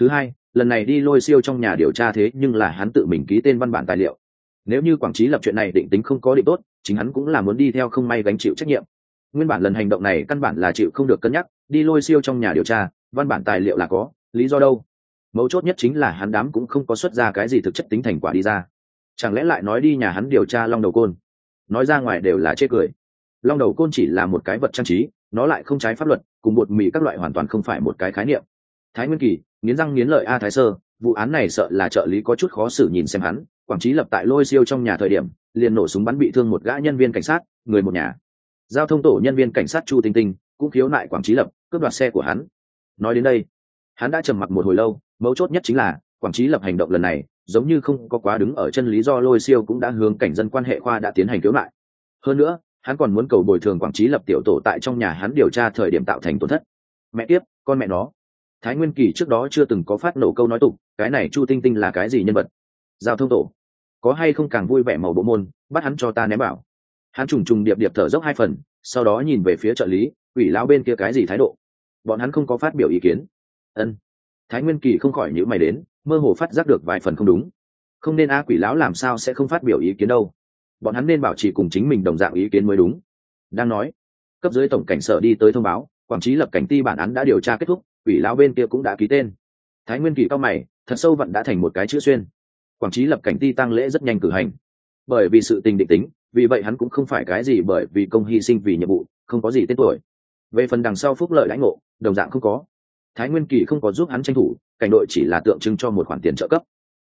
Thứ hai, lần này đi lôi siêu trong nhà điều tra thế nhưng là hắn tự mình ký tên văn bản tài liệu. Nếu như quảng trí lập chuyện này định tính không có định tốt, chính hắn cũng là muốn đi theo không may gánh chịu trách nhiệm. Nguyên bản lần hành động này căn bản là chịu không được cân nhắc, đi lôi siêu trong nhà điều tra, văn bản tài liệu là có, lý do đâu? Mấu chốt nhất chính là hắn đám cũng không có xuất ra cái gì thực chất tính thành quả đi ra chẳng lẽ lại nói đi nhà hắn điều tra long đầu côn? Nói ra ngoài đều là chê cười. Long đầu côn chỉ là một cái vật trang trí, nó lại không trái pháp luật, cùng bột mì các loại hoàn toàn không phải một cái khái niệm. Thái nguyên kỳ, nghiến răng nghiến lợi a thái sơ, vụ án này sợ là trợ lý có chút khó xử nhìn xem hắn quảng trí lập tại lôi siêu trong nhà thời điểm, liền nổ súng bắn bị thương một gã nhân viên cảnh sát, người một nhà. Giao thông tổ nhân viên cảnh sát chu tinh tinh, cũng khiếu nại quảng trí lập, cướp đoạt xe của hắn. Nói đến đây, hắn đã trầm mặc một hồi lâu, mấu chốt nhất chính là quảng trí lập hành động lần này giống như không có quá đứng ở chân lý do lôi siêu cũng đã hướng cảnh dân quan hệ khoa đã tiến hành khiếu nại hơn nữa, hắn còn muốn cầu bồi thường quảng trí lập tiểu tổ tại trong nhà hắn điều tra thời điểm tạo thành tổn thất. Mẹ tiếp con mẹ nó. Thái nguyên kỳ trước đó chưa từng có phát nổ câu nói tục, cái này chu tinh tinh là cái gì nhân vật? Giao thông tổ. Có hay không càng vui vẻ màu bộ môn, bắt hắn cho ta ném bảo. Hắn trùng trùng điệp điệp thở dốc hai phần, sau đó nhìn về phía trợ lý ủy lão bên kia cái gì thái độ? Bọn hắn không có phát biểu ý kiến. Ân thái nguyên kỳ không khỏi nhữ mày đến, mơ hồ phát giác được vài phần không đúng. Không nên a quỷ lão làm sao sẽ không phát biểu ý kiến đâu. Bọn hắn nên bảo trì cùng chính mình đồng dạng ý kiến mới đúng. Đang nói, cấp dưới tổng cảnh sở đi tới thông báo, quảng trí lập cảnh ti bản án đã điều tra kết thúc, quỷ lão bên kia cũng đã ký tên. Thái nguyên kỳ cao mày, thật sâu vẫn đã thành một cái chữ xuyên. Quảng trí lập cảnh ti tăng lễ rất nhanh cử hành. Bởi vì sự tình định tính, vì vậy hắn cũng không phải cái gì bởi vì công hy sinh vì nhiệm vụ, không có gì tên tuổi. Về phần đằng sau phúc lợi lãnh ngộ, đồng dạng không có thái nguyên kỳ không có giúp hắn tranh thủ, cảnh đội chỉ là tượng trưng cho một khoản tiền trợ cấp.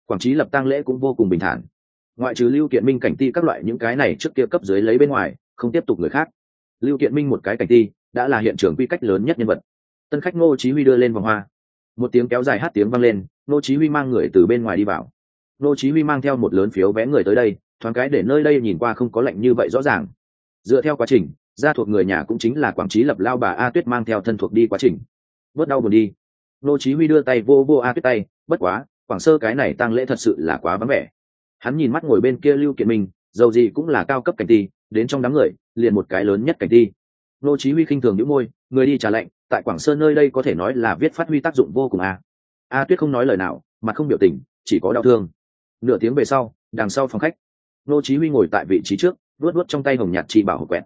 Quảng trí lập tăng lễ cũng vô cùng bình thản. Ngoại trừ lưu kiện minh cảnh ti các loại những cái này trước kia cấp dưới lấy bên ngoài, không tiếp tục người khác. Lưu kiện minh một cái cảnh ti, đã là hiện trường quy cách lớn nhất nhân vật. Tân khách ngô chí huy đưa lên vòng hoa. Một tiếng kéo dài hát tiếng vang lên, ngô chí huy mang người từ bên ngoài đi vào. Ngô chí huy mang theo một lớn phiếu vé người tới đây, thoáng cái để nơi đây nhìn qua không có lạnh như vậy rõ ràng. Dựa theo quá trình, gia thuộc người nhà cũng chính là quảng trí lập lao bà a tuyết mang theo thân thuộc đi quá trình bớt đau buồn đi. Nô chí huy đưa tay vô vô a tuyết tay, bất quá, quảng sơ cái này tăng lễ thật sự là quá vắng vẻ. Hắn nhìn mắt ngồi bên kia lưu kiện minh, dầu gì cũng là cao cấp cảnh ti, đến trong đám người, liền một cái lớn nhất cảnh ti. Nô chí huy khinh thường nhíu môi, người đi trả lệnh, tại quảng sơn nơi đây có thể nói là viết phát huy tác dụng vô cùng a. A tuyết không nói lời nào, mặt không biểu tình, chỉ có đau thương. Nửa tiếng về sau, đằng sau phòng khách, nô chí huy ngồi tại vị trí trước, vuốt vuốt trong tay hồng nhạt chi bảo hộp quẹt.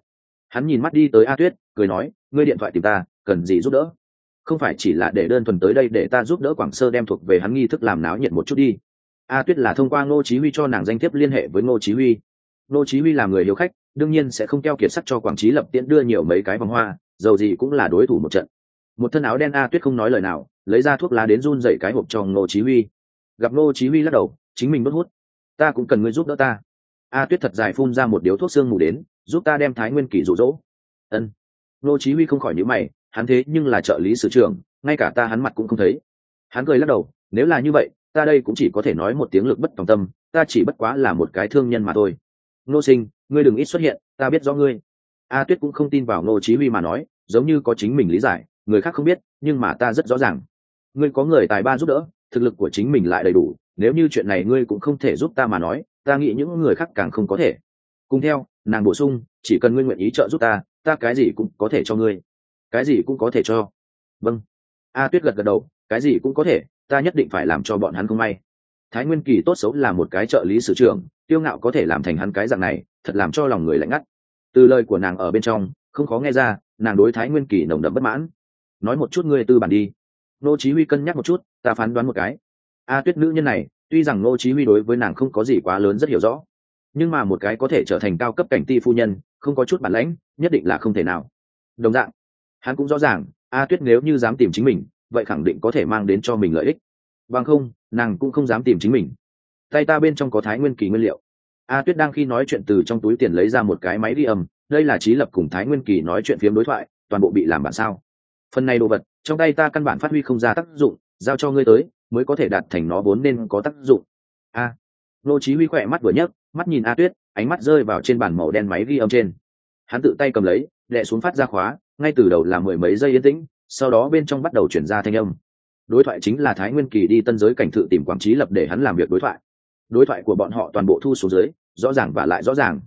Hắn nhìn mắt đi tới a tuyết, cười nói, ngươi điện thoại tìm ta, cần gì giúp đỡ? Không phải chỉ là để đơn thuần tới đây để ta giúp đỡ quảng sơ đem thuộc về hắn nghi thức làm náo nhiệt một chút đi. A tuyết là thông qua ngô chí huy cho nàng danh thiếp liên hệ với ngô chí huy. Ngô chí huy là người hiếu khách, đương nhiên sẽ không keo kiệt sắc cho quảng trí lập tiễn đưa nhiều mấy cái vòng hoa, dầu gì cũng là đối thủ một trận. Một thân áo đen a tuyết không nói lời nào, lấy ra thuốc lá đến run dậy cái hộp cho ngô chí huy. Gặp ngô chí huy lắc đầu, chính mình bất hút. Ta cũng cần ngươi giúp đỡ ta. A tuyết thật dài phun ra một điếu thuốc xương mù đến, giúp ta đem thái nguyên kỳ rụ rỗ ân. Ngô chí huy không khỏi nhíu mày hắn thế nhưng là trợ lý sử trưởng, ngay cả ta hắn mặt cũng không thấy. Hắn cười lắc đầu, nếu là như vậy, ta đây cũng chỉ có thể nói một tiếng lực bất tòng tâm, ta chỉ bất quá là một cái thương nhân mà thôi. Ngô sinh, ngươi đừng ít xuất hiện, ta biết rõ ngươi. A tuyết cũng không tin vào ngô chí huy mà nói, giống như có chính mình lý giải, người khác không biết, nhưng mà ta rất rõ ràng. Ngươi có người tài ba giúp đỡ, thực lực của chính mình lại đầy đủ, nếu như chuyện này ngươi cũng không thể giúp ta mà nói, ta nghĩ những người khác càng không có thể. Cùng theo, nàng bổ sung, chỉ cần ngươi nguyện ý trợ giúp ta ta cái gì cũng có thể cho ngươi cái gì cũng có thể cho. Vâng. A tuyết gật gật đầu, cái gì cũng có thể, ta nhất định phải làm cho bọn hắn không may. Thái nguyên kỳ tốt xấu là một cái trợ lý sử trưởng tiêu ngạo có thể làm thành hắn cái dạng này, thật làm cho lòng người lạnh ngắt. Từ lời của nàng ở bên trong, không khó nghe ra, nàng đối thái nguyên kỳ nồng đậm bất mãn. Nói một chút ngươi tư bản đi. Nô chí huy cân nhắc một chút, ta phán đoán một cái. A tuyết nữ nhân này, tuy rằng nô chí huy đối với nàng không có gì quá lớn rất hiểu rõ, nhưng mà một cái có thể trở thành cao cấp cảnh ti phu nhân, không có chút bản lãnh, nhất định là không thể nào. Đồng dạng hắn cũng rõ ràng, a tuyết nếu như dám tìm chính mình, vậy khẳng định có thể mang đến cho mình lợi ích. Bằng không, nàng cũng không dám tìm chính mình. Tay ta bên trong có thái nguyên kỳ nguyên liệu. A tuyết đang khi nói chuyện từ trong túi tiền lấy ra một cái máy ghi âm, đây là trí lập cùng thái nguyên kỳ nói chuyện phiếm đối thoại, toàn bộ bị làm bản sao. Phần này đồ vật, trong tay ta căn bản phát huy không ra tác dụng, giao cho ngươi tới, mới có thể đạt thành nó vốn nên có tác dụng. A, nô chí huy khỏe mắt vừa nhấc, mắt nhìn a tuyết, ánh mắt rơi vào trên bàn màu đen máy ghi âm trên. Hắn tự tay cầm lấy đệ xuống phát ra khóa ngay từ đầu là mười mấy giây yên tĩnh, sau đó bên trong bắt đầu chuyển ra thanh âm. Đối thoại chính là thái nguyên kỳ đi tân giới cảnh thự tìm quảng trí lập để hắn làm việc đối thoại. Đối thoại của bọn họ toàn bộ thu xuống dưới, rõ ràng và lại rõ ràng.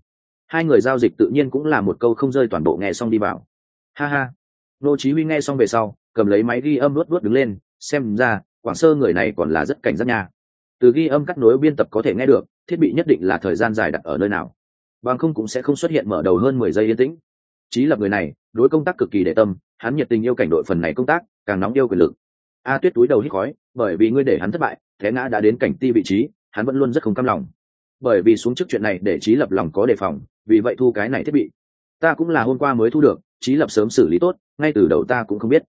Hai người giao dịch tự nhiên cũng là một câu không rơi toàn bộ nghe xong đi vào. Ha ha. Nô chí huy nghe xong về sau, cầm lấy máy ghi âm luốt luốt đứng lên, xem ra, quảng sơ người này còn là rất cảnh giác nha. Từ ghi âm cắt nối biên tập có thể nghe được, thiết bị nhất định là thời gian dài đặt ở nơi nào. Bằng không cũng sẽ không xuất hiện mở đầu hơn mười giây yên tĩnh. Chí lập người này đối công tác cực kỳ để tâm, hắn nhiệt tình yêu cảnh đội phần này công tác, càng nóng yêu quyền lực. A tuyết túi đầu hít khói, bởi vì ngươi để hắn thất bại, thế ngã đã đến cảnh ti vị trí, hắn vẫn luôn rất không cam lòng. Bởi vì xuống trước chuyện này để trí lập lòng có đề phòng, vì vậy thu cái này thiết bị. Ta cũng là hôm qua mới thu được trí lập sớm xử lý tốt, ngay từ đầu ta cũng không biết.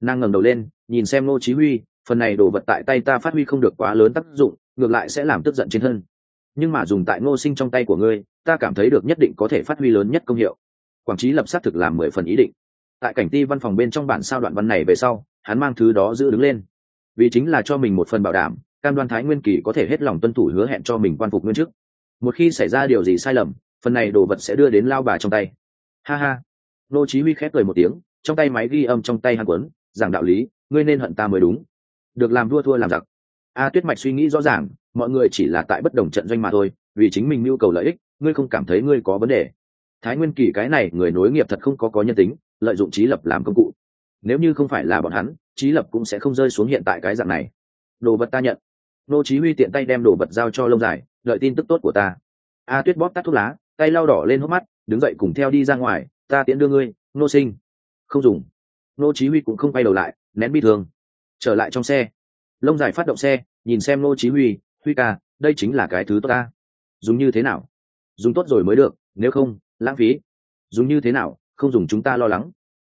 Nàng ngẩng đầu lên, nhìn xem ngô chí huy, phần này đồ vật tại tay ta phát huy không được quá lớn tác dụng, ngược lại sẽ làm tức giận trên thân. Nhưng mà dùng tại ngô sinh trong tay của ngươi, ta cảm thấy được nhất định có thể phát huy lớn nhất công hiệu quảng trí lập xác thực làm mười phần ý định. Tại cảnh ti văn phòng bên trong bản sao đoạn văn này về sau, hắn mang thứ đó giữ đứng lên. Vì chính là cho mình một phần bảo đảm, cam đoan thái nguyên kỳ có thể hết lòng tuân thủ hứa hẹn cho mình quan phục nguyên chức. Một khi xảy ra điều gì sai lầm, phần này đồ vật sẽ đưa đến lao bà trong tay. Ha ha. Nô chí huy khép cười một tiếng, trong tay máy ghi âm trong tay hắn quấn, giảng đạo lý, ngươi nên hận ta mới đúng. Được làm vua thua làm giặc. A tuyết mạch suy nghĩ rõ ràng, mọi người chỉ là tại bất đồng trận doanh mà thôi, vì chính mình nhu cầu lợi ích, ngươi không cảm thấy ngươi có vấn đề thái nguyên kỳ cái này người nối nghiệp thật không có có nhân tính, lợi dụng trí lập làm công cụ. Nếu như không phải là bọn hắn, trí lập cũng sẽ không rơi xuống hiện tại cái dạng này. Đồ vật ta nhận. Nô chí huy tiện tay đem đồ vật giao cho lông dài, đợi tin tức tốt của ta. A tuyết bóp tắt thuốc lá, tay lau đỏ lên hốc mắt, đứng dậy cùng theo đi ra ngoài, ta tiễn đưa ngươi, nô sinh. Không dùng. Nô chí huy cũng không quay đầu lại, nén bi thương. Trở lại trong xe. Lông dài phát động xe, nhìn xem nô chí huy huy ca, đây chính là cái thứ tốt ta. Dùng như thế nào? Dùng tốt rồi mới được, nếu không lãng phí. Dùng như thế nào, không dùng chúng ta lo lắng.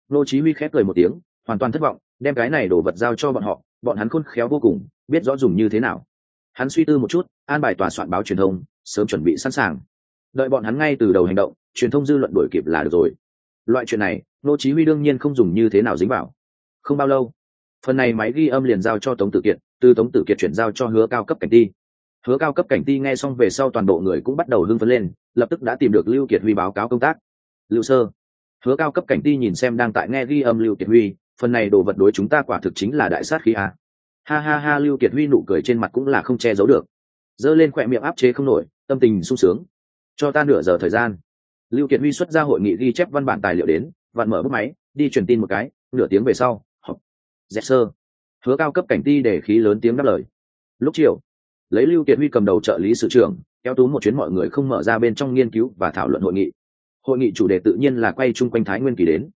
Nô chí huy khép cười một tiếng, hoàn toàn thất vọng, đem cái này đổ vật giao cho bọn họ, bọn hắn khôn khéo vô cùng, biết rõ dùng như thế nào. Hắn suy tư một chút, an bài tòa soạn báo truyền thông, sớm chuẩn bị sẵn sàng. Đợi bọn hắn ngay từ đầu hành động, truyền thông dư luận đổi kịp là được rồi. Loại chuyện này, nô chí huy đương nhiên không dùng như thế nào dính vào. Không bao lâu, phần này máy ghi âm liền giao cho tống tử kiệt, từ tống tử kiệt chuyển giao cho hứa cao cấp cảnh ti. Hứa cao cấp cảnh ti nghe xong về sau toàn bộ người cũng bắt đầu hưng phấn lên lập tức đã tìm được lưu kiệt huy báo cáo công tác. Lưu sơ, hứa cao cấp cảnh ti nhìn xem đang tại nghe ghi âm lưu kiệt huy, phần này đồ vật đối chúng ta quả thực chính là đại sát khí a. Ha ha ha, lưu kiệt huy nụ cười trên mặt cũng là không che giấu được. Giơ lên khỏe miệng áp chế không nổi, tâm tình sung sướng. Cho ta nửa giờ thời gian. Lưu kiệt huy xuất ra hội nghị ghi chép văn bản tài liệu đến, vặn mở bút máy, đi truyền tin một cái, nửa tiếng về sau học dẹp sơ, hứa cao cấp cảnh ti để khí lớn tiếng đáp lời. Lúc chiều, lấy lưu kiệt huy cầm đầu trợ lý sự trưởng kéo tú một chuyến mọi người không mở ra bên trong nghiên cứu và thảo luận hội nghị. Hội nghị chủ đề tự nhiên là quay chung quanh thái nguyên kỳ đến.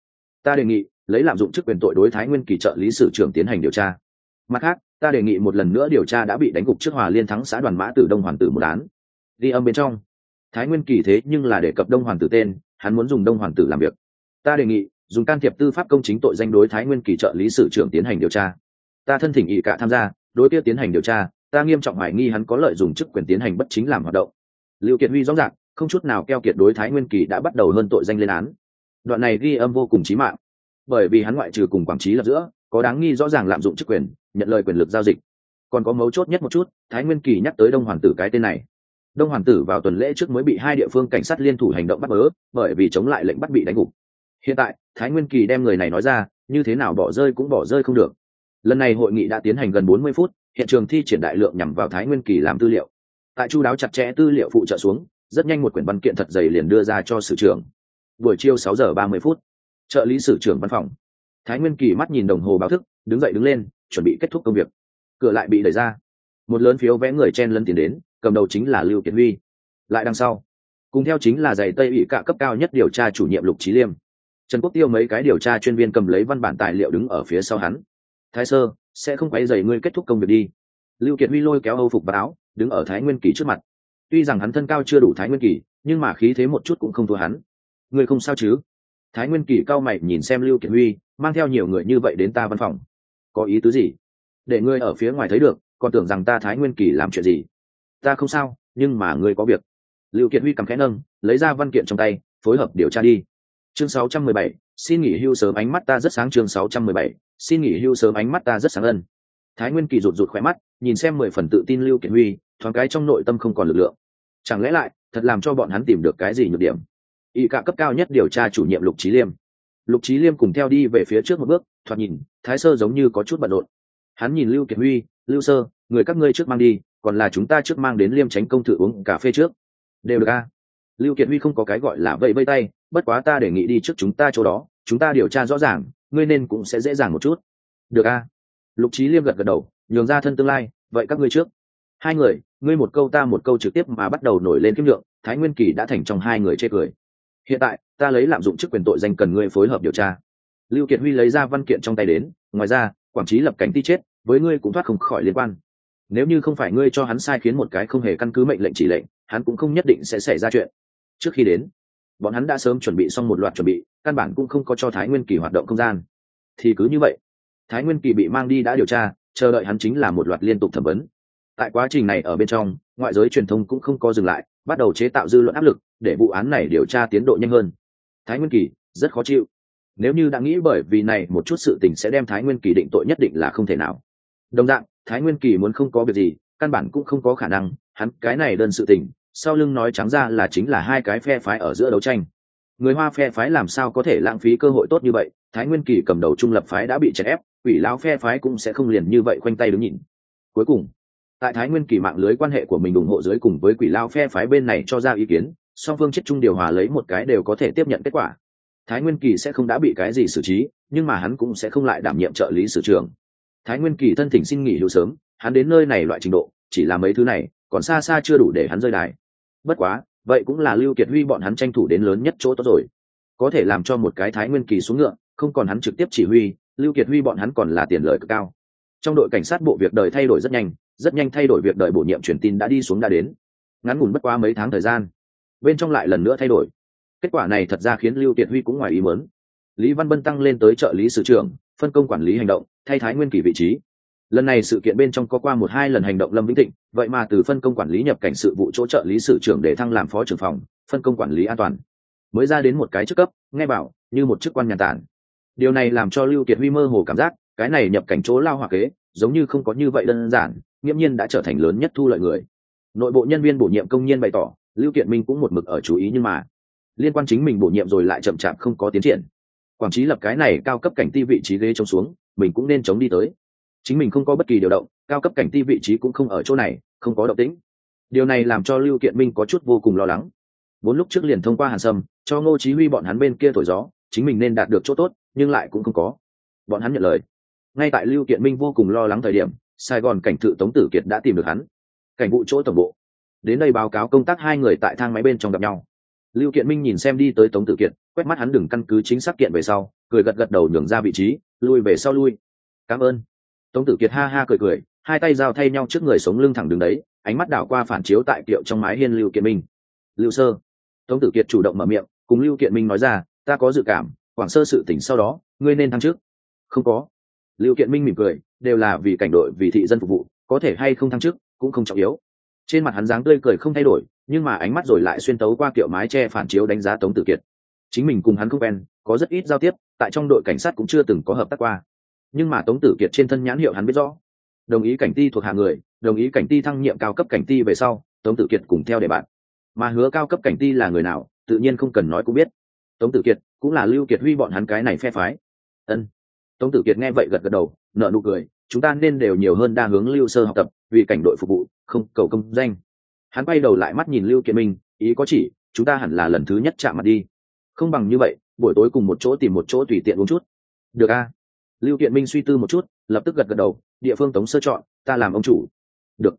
Ta đề nghị, lấy lạm dụng chức quyền tội đối thái nguyên kỳ trợ lý sử trưởng tiến hành điều tra. Mặt khác, ta đề nghị một lần nữa điều tra đã bị đánh gục trước hòa liên thắng xã đoàn mã tử đông hoàn tử một án. Đi âm bên trong. Thái nguyên kỳ thế nhưng là đề cập đông hoàn tử tên, hắn muốn dùng đông hoàn tử làm việc. Ta đề nghị, dùng can thiệp tư pháp công chính tội danh đối thái nguyên kỳ trợ lý sử trưởng tiến hành điều tra. Ta thân thỉnh ý cả tham gia, đối kia tiến hành điều tra ta nghiêm trọng hoài nghi hắn có lợi dụng chức quyền tiến hành bất chính làm hoạt động. Lưu kiệt huy rõ ràng, không chút nào keo kiệt đối thái nguyên kỳ đã bắt đầu hơn tội danh lên án. Đoạn này ghi âm vô cùng chí mạng. Bởi vì hắn ngoại trừ cùng quảng trí lập giữa, có đáng nghi rõ ràng lạm dụng chức quyền, nhận lời quyền lực giao dịch. Còn có mấu chốt nhất một chút, thái nguyên kỳ nhắc tới đông hoàng tử cái tên này. Đông hoàng tử vào tuần lễ trước mới bị hai địa phương cảnh sát liên thủ hành động bắt bớ, bởi vì chống lại lệnh bắt bị đánh gục. Hiện tại, thái nguyên kỳ đem người này nói ra, như thế nào bỏ rơi cũng bỏ rơi không được. Lần này hội nghị đã tiến hành gần bốn mươi phút hiện trường thi triển đại lượng nhằm vào thái nguyên kỳ làm tư liệu. Tại chu đáo chặt chẽ tư liệu phụ trợ xuống, rất nhanh một quyển văn kiện thật dày liền đưa ra cho sử trưởng. Buổi chiều sáu giờ ba mươi phút, trợ lý sử trưởng văn phòng. Thái nguyên kỳ mắt nhìn đồng hồ báo thức, đứng dậy đứng lên, chuẩn bị kết thúc công việc. Cửa lại bị đẩy ra. Một lớn phiếu vẽ người chen lân tiền đến, cầm đầu chính là lưu kiệt huy. Lại đằng sau, cùng theo chính là giày tây ủy cạ cấp cao nhất điều tra chủ nhiệm lục trí liêm. Trần quốc tiêu mấy cái điều tra chuyên viên cầm lấy văn bản tài liệu đứng ở phía sau hắn. Thái sơ sẽ không quấy dày ngươi kết thúc công việc đi. Lưu kiệt huy lôi kéo âu phục và áo đứng ở thái nguyên kỳ trước mặt. Tuy rằng hắn thân cao chưa đủ thái nguyên kỳ nhưng mà khí thế một chút cũng không thua hắn. Ngươi không sao chứ? Thái nguyên kỳ cao mày nhìn xem lưu kiệt huy mang theo nhiều người như vậy đến ta văn phòng. Có ý tứ gì? Để ngươi ở phía ngoài thấy được còn tưởng rằng ta thái nguyên kỳ làm chuyện gì? Ta không sao nhưng mà ngươi có việc. Lưu kiệt huy cầm khẽ nâng lấy ra văn kiện trong tay phối hợp điều tra đi. Chương 617, xin nghỉ hưu sớm ánh mắt ta rất sáng chương 617, xin nghỉ hưu sớm, ánh mắt ta rất sáng ân. Thái nguyên kỳ rụt rụt khỏe mắt, nhìn xem mười phần tự tin lưu kiệt huy, thoáng cái trong nội tâm không còn lực lượng. Chẳng lẽ lại, thật làm cho bọn hắn tìm được cái gì nhược điểm? Y cả cấp cao nhất điều tra chủ nhiệm lục trí liêm. Lục trí liêm cùng theo đi về phía trước một bước, thoạt nhìn, thái sơ giống như có chút bận rộn. Hắn nhìn lưu kiệt huy, lưu sơ, người các ngươi trước mang đi, còn là chúng ta trước mang đến liêm tránh công thử uống cà phê trước. Đều được a. Lưu kiệt huy không có cái gọi là vẫy vây tay, bất quá ta đề nghị đi trước chúng ta chỗ đó, chúng ta điều tra rõ ràng ngươi nên cũng sẽ dễ dàng một chút. Được a. Lục trí liêm gật gật đầu, nhường ra thân tương lai, vậy các ngươi trước. Hai người, ngươi một câu ta một câu trực tiếp mà bắt đầu nổi lên kiếm lượng, thái nguyên kỳ đã thành trong hai người chê cười. Hiện tại, ta lấy lạm dụng chức quyền tội danh cần ngươi phối hợp điều tra. Lưu kiệt huy lấy ra văn kiện trong tay đến, ngoài ra quảng trí lập cảnh ti chết, với ngươi cũng thoát không khỏi liên quan. Nếu như không phải ngươi cho hắn sai khiến một cái không hề căn cứ mệnh lệnh chỉ lệnh, hắn cũng không nhất định sẽ xảy ra chuyện. Trước khi đến bọn hắn đã sớm chuẩn bị xong một loạt chuẩn bị, căn bản cũng không có cho thái nguyên kỳ hoạt động không gian. Thì cứ như vậy, thái nguyên kỳ bị mang đi đã điều tra, chờ đợi hắn chính là một loạt liên tục thẩm vấn. Tại quá trình này ở bên trong, ngoại giới truyền thông cũng không có dừng lại, bắt đầu chế tạo dư luận áp lực để vụ án này điều tra tiến độ nhanh hơn. Thái nguyên kỳ rất khó chịu. Nếu như đã nghĩ bởi vì này một chút sự tình sẽ đem thái nguyên kỳ định tội nhất định là không thể nào. Đồng dạng, thái nguyên kỳ muốn không có việc gì, căn bản cũng không có khả năng, hắn cái này đơn sự tình sau lưng nói trắng ra là chính là hai cái phe phái ở giữa đấu tranh. Người hoa phe phái làm sao có thể lãng phí cơ hội tốt như vậy? Thái nguyên kỳ cầm đầu trung lập phái đã bị chèn ép, quỷ lão phe phái cũng sẽ không liền như vậy khoanh tay đứng nhìn. Cuối cùng, tại thái nguyên kỳ mạng lưới quan hệ của mình ủng hộ dưới cùng với quỷ lao phe phái bên này cho ra ý kiến, song phương chết chung điều hòa lấy một cái đều có thể tiếp nhận kết quả. Thái nguyên kỳ sẽ không đã bị cái gì xử trí, nhưng mà hắn cũng sẽ không lại đảm nhiệm trợ lý sử trưởng. Thái nguyên kỳ thân thỉnh xin nghỉ hưu sớm, hắn đến nơi này loại trình độ, chỉ là mấy thứ này, còn xa xa chưa đủ để hắn rơi đài bất quá, vậy cũng là lưu kiệt huy bọn hắn tranh thủ đến lớn nhất chỗ tốt rồi. Có thể làm cho một cái thái nguyên kỳ xuống ngựa, không còn hắn trực tiếp chỉ huy, lưu kiệt huy bọn hắn còn là tiền lợi cực cao. Trong đội cảnh sát bộ việc đời thay đổi rất nhanh rất nhanh thay đổi việc đợi bổ nhiệm truyền tin đã đi xuống đã đến. Ngắn ngủn bất quá mấy tháng thời gian, bên trong lại lần nữa thay đổi. Kết quả này thật ra khiến lưu kiệt huy cũng ngoài ý muốn. Lý văn bân tăng lên tới trợ lý sự trưởng, phân công quản lý hành động, thay thái nguyên kỳ vị trí lần này sự kiện bên trong có qua một hai lần hành động lâm vĩnh thịnh, vậy mà từ phân công quản lý nhập cảnh sự vụ chỗ trợ lý sự trưởng để thăng làm phó trưởng phòng, phân công quản lý an toàn. Mới ra đến một cái chức cấp, nghe bảo, như một chức quan nhà tản. Điều này làm cho lưu kiệt huy mơ hồ cảm giác, cái này nhập cảnh chỗ lao hòa kế, giống như không có như vậy đơn giản, nghiễm nhiên đã trở thành lớn nhất thu lợi người. Nội bộ nhân viên bổ nhiệm công nhân bày tỏ, lưu kiệt minh cũng một mực ở chú ý nhưng mà, liên quan chính mình bổ nhiệm rồi lại chậm chạp không có tiến triển. Quảng trí lập cái này cao cấp cảnh ti vị trí ghế trống xuống, mình cũng nên chống đi tới chính mình không có bất kỳ điều động, cao cấp cảnh ti vị trí cũng không ở chỗ này, không có động tĩnh. Điều này làm cho lưu kiện minh có chút vô cùng lo lắng. Vốn lúc trước liền thông qua hàn sâm, cho ngô chí huy bọn hắn bên kia thổi gió, chính mình nên đạt được chỗ tốt, nhưng lại cũng không có. Bọn hắn nhận lời. Ngay tại lưu kiện minh vô cùng lo lắng thời điểm, sài gòn cảnh thự tống tử kiệt đã tìm được hắn. Cảnh vụ chỗ tổng bộ. Đến đây báo cáo công tác hai người tại thang máy bên trong gặp nhau. Lưu kiện minh nhìn xem đi tới tống tử kiệt, quét mắt hắn đừng căn cứ chính xác kiện về sau, cười gật gật đầu nhường ra vị trí, lui về sau lui. Cảm ơn tống tử kiệt ha ha cười cười, hai tay giao thay nhau trước người sống lưng thẳng đứng đấy, ánh mắt đảo qua phản chiếu tại kiệu trong mái hiên lưu kiện minh. Lưu sơ. Tống tử kiệt chủ động mở miệng, cùng lưu kiện minh nói ra, ta có dự cảm, quảng sơ sự tỉnh sau đó, ngươi nên thăng trước không có. Lưu kiện minh mỉm cười, đều là vì cảnh đội, vì thị dân phục vụ, có thể hay không thăng chức, cũng không trọng yếu. Trên mặt hắn dáng tươi cười không thay đổi, nhưng mà ánh mắt rồi lại xuyên tấu qua kiệu mái che phản chiếu đánh giá tống tử kiệt. Chính mình cùng hắn không quen, có rất ít giao tiếp, tại trong đội cảnh sát cũng chưa từng có hợp tác qua nhưng mà tống tử kiệt trên thân nhãn hiệu hắn biết rõ. Đồng ý cảnh ti thuộc hạ người, đồng ý cảnh ti thăng nhiệm cao cấp cảnh ti về sau, tống tử kiệt cùng theo để bạn. Mà hứa cao cấp cảnh ti là người nào, tự nhiên không cần nói cũng biết. Tống tử kiệt cũng là lưu kiệt huy bọn hắn cái này phe phái. Ân. Tống tử kiệt nghe vậy gật gật đầu nợ nụ cười, chúng ta nên đều nhiều hơn đa hướng lưu sơ học tập, vì cảnh đội phục vụ, không cầu công danh. Hắn quay đầu lại mắt nhìn lưu kiệt minh, ý có chỉ, chúng ta hẳn là lần thứ nhất chạm mặt đi. Không bằng như vậy, buổi tối cùng một chỗ tìm một chỗ tùy tiện uống chút. Được a lưu kiện minh suy tư một chút, lập tức gật gật đầu, địa phương tống sơ chọn, ta làm ông chủ. Được.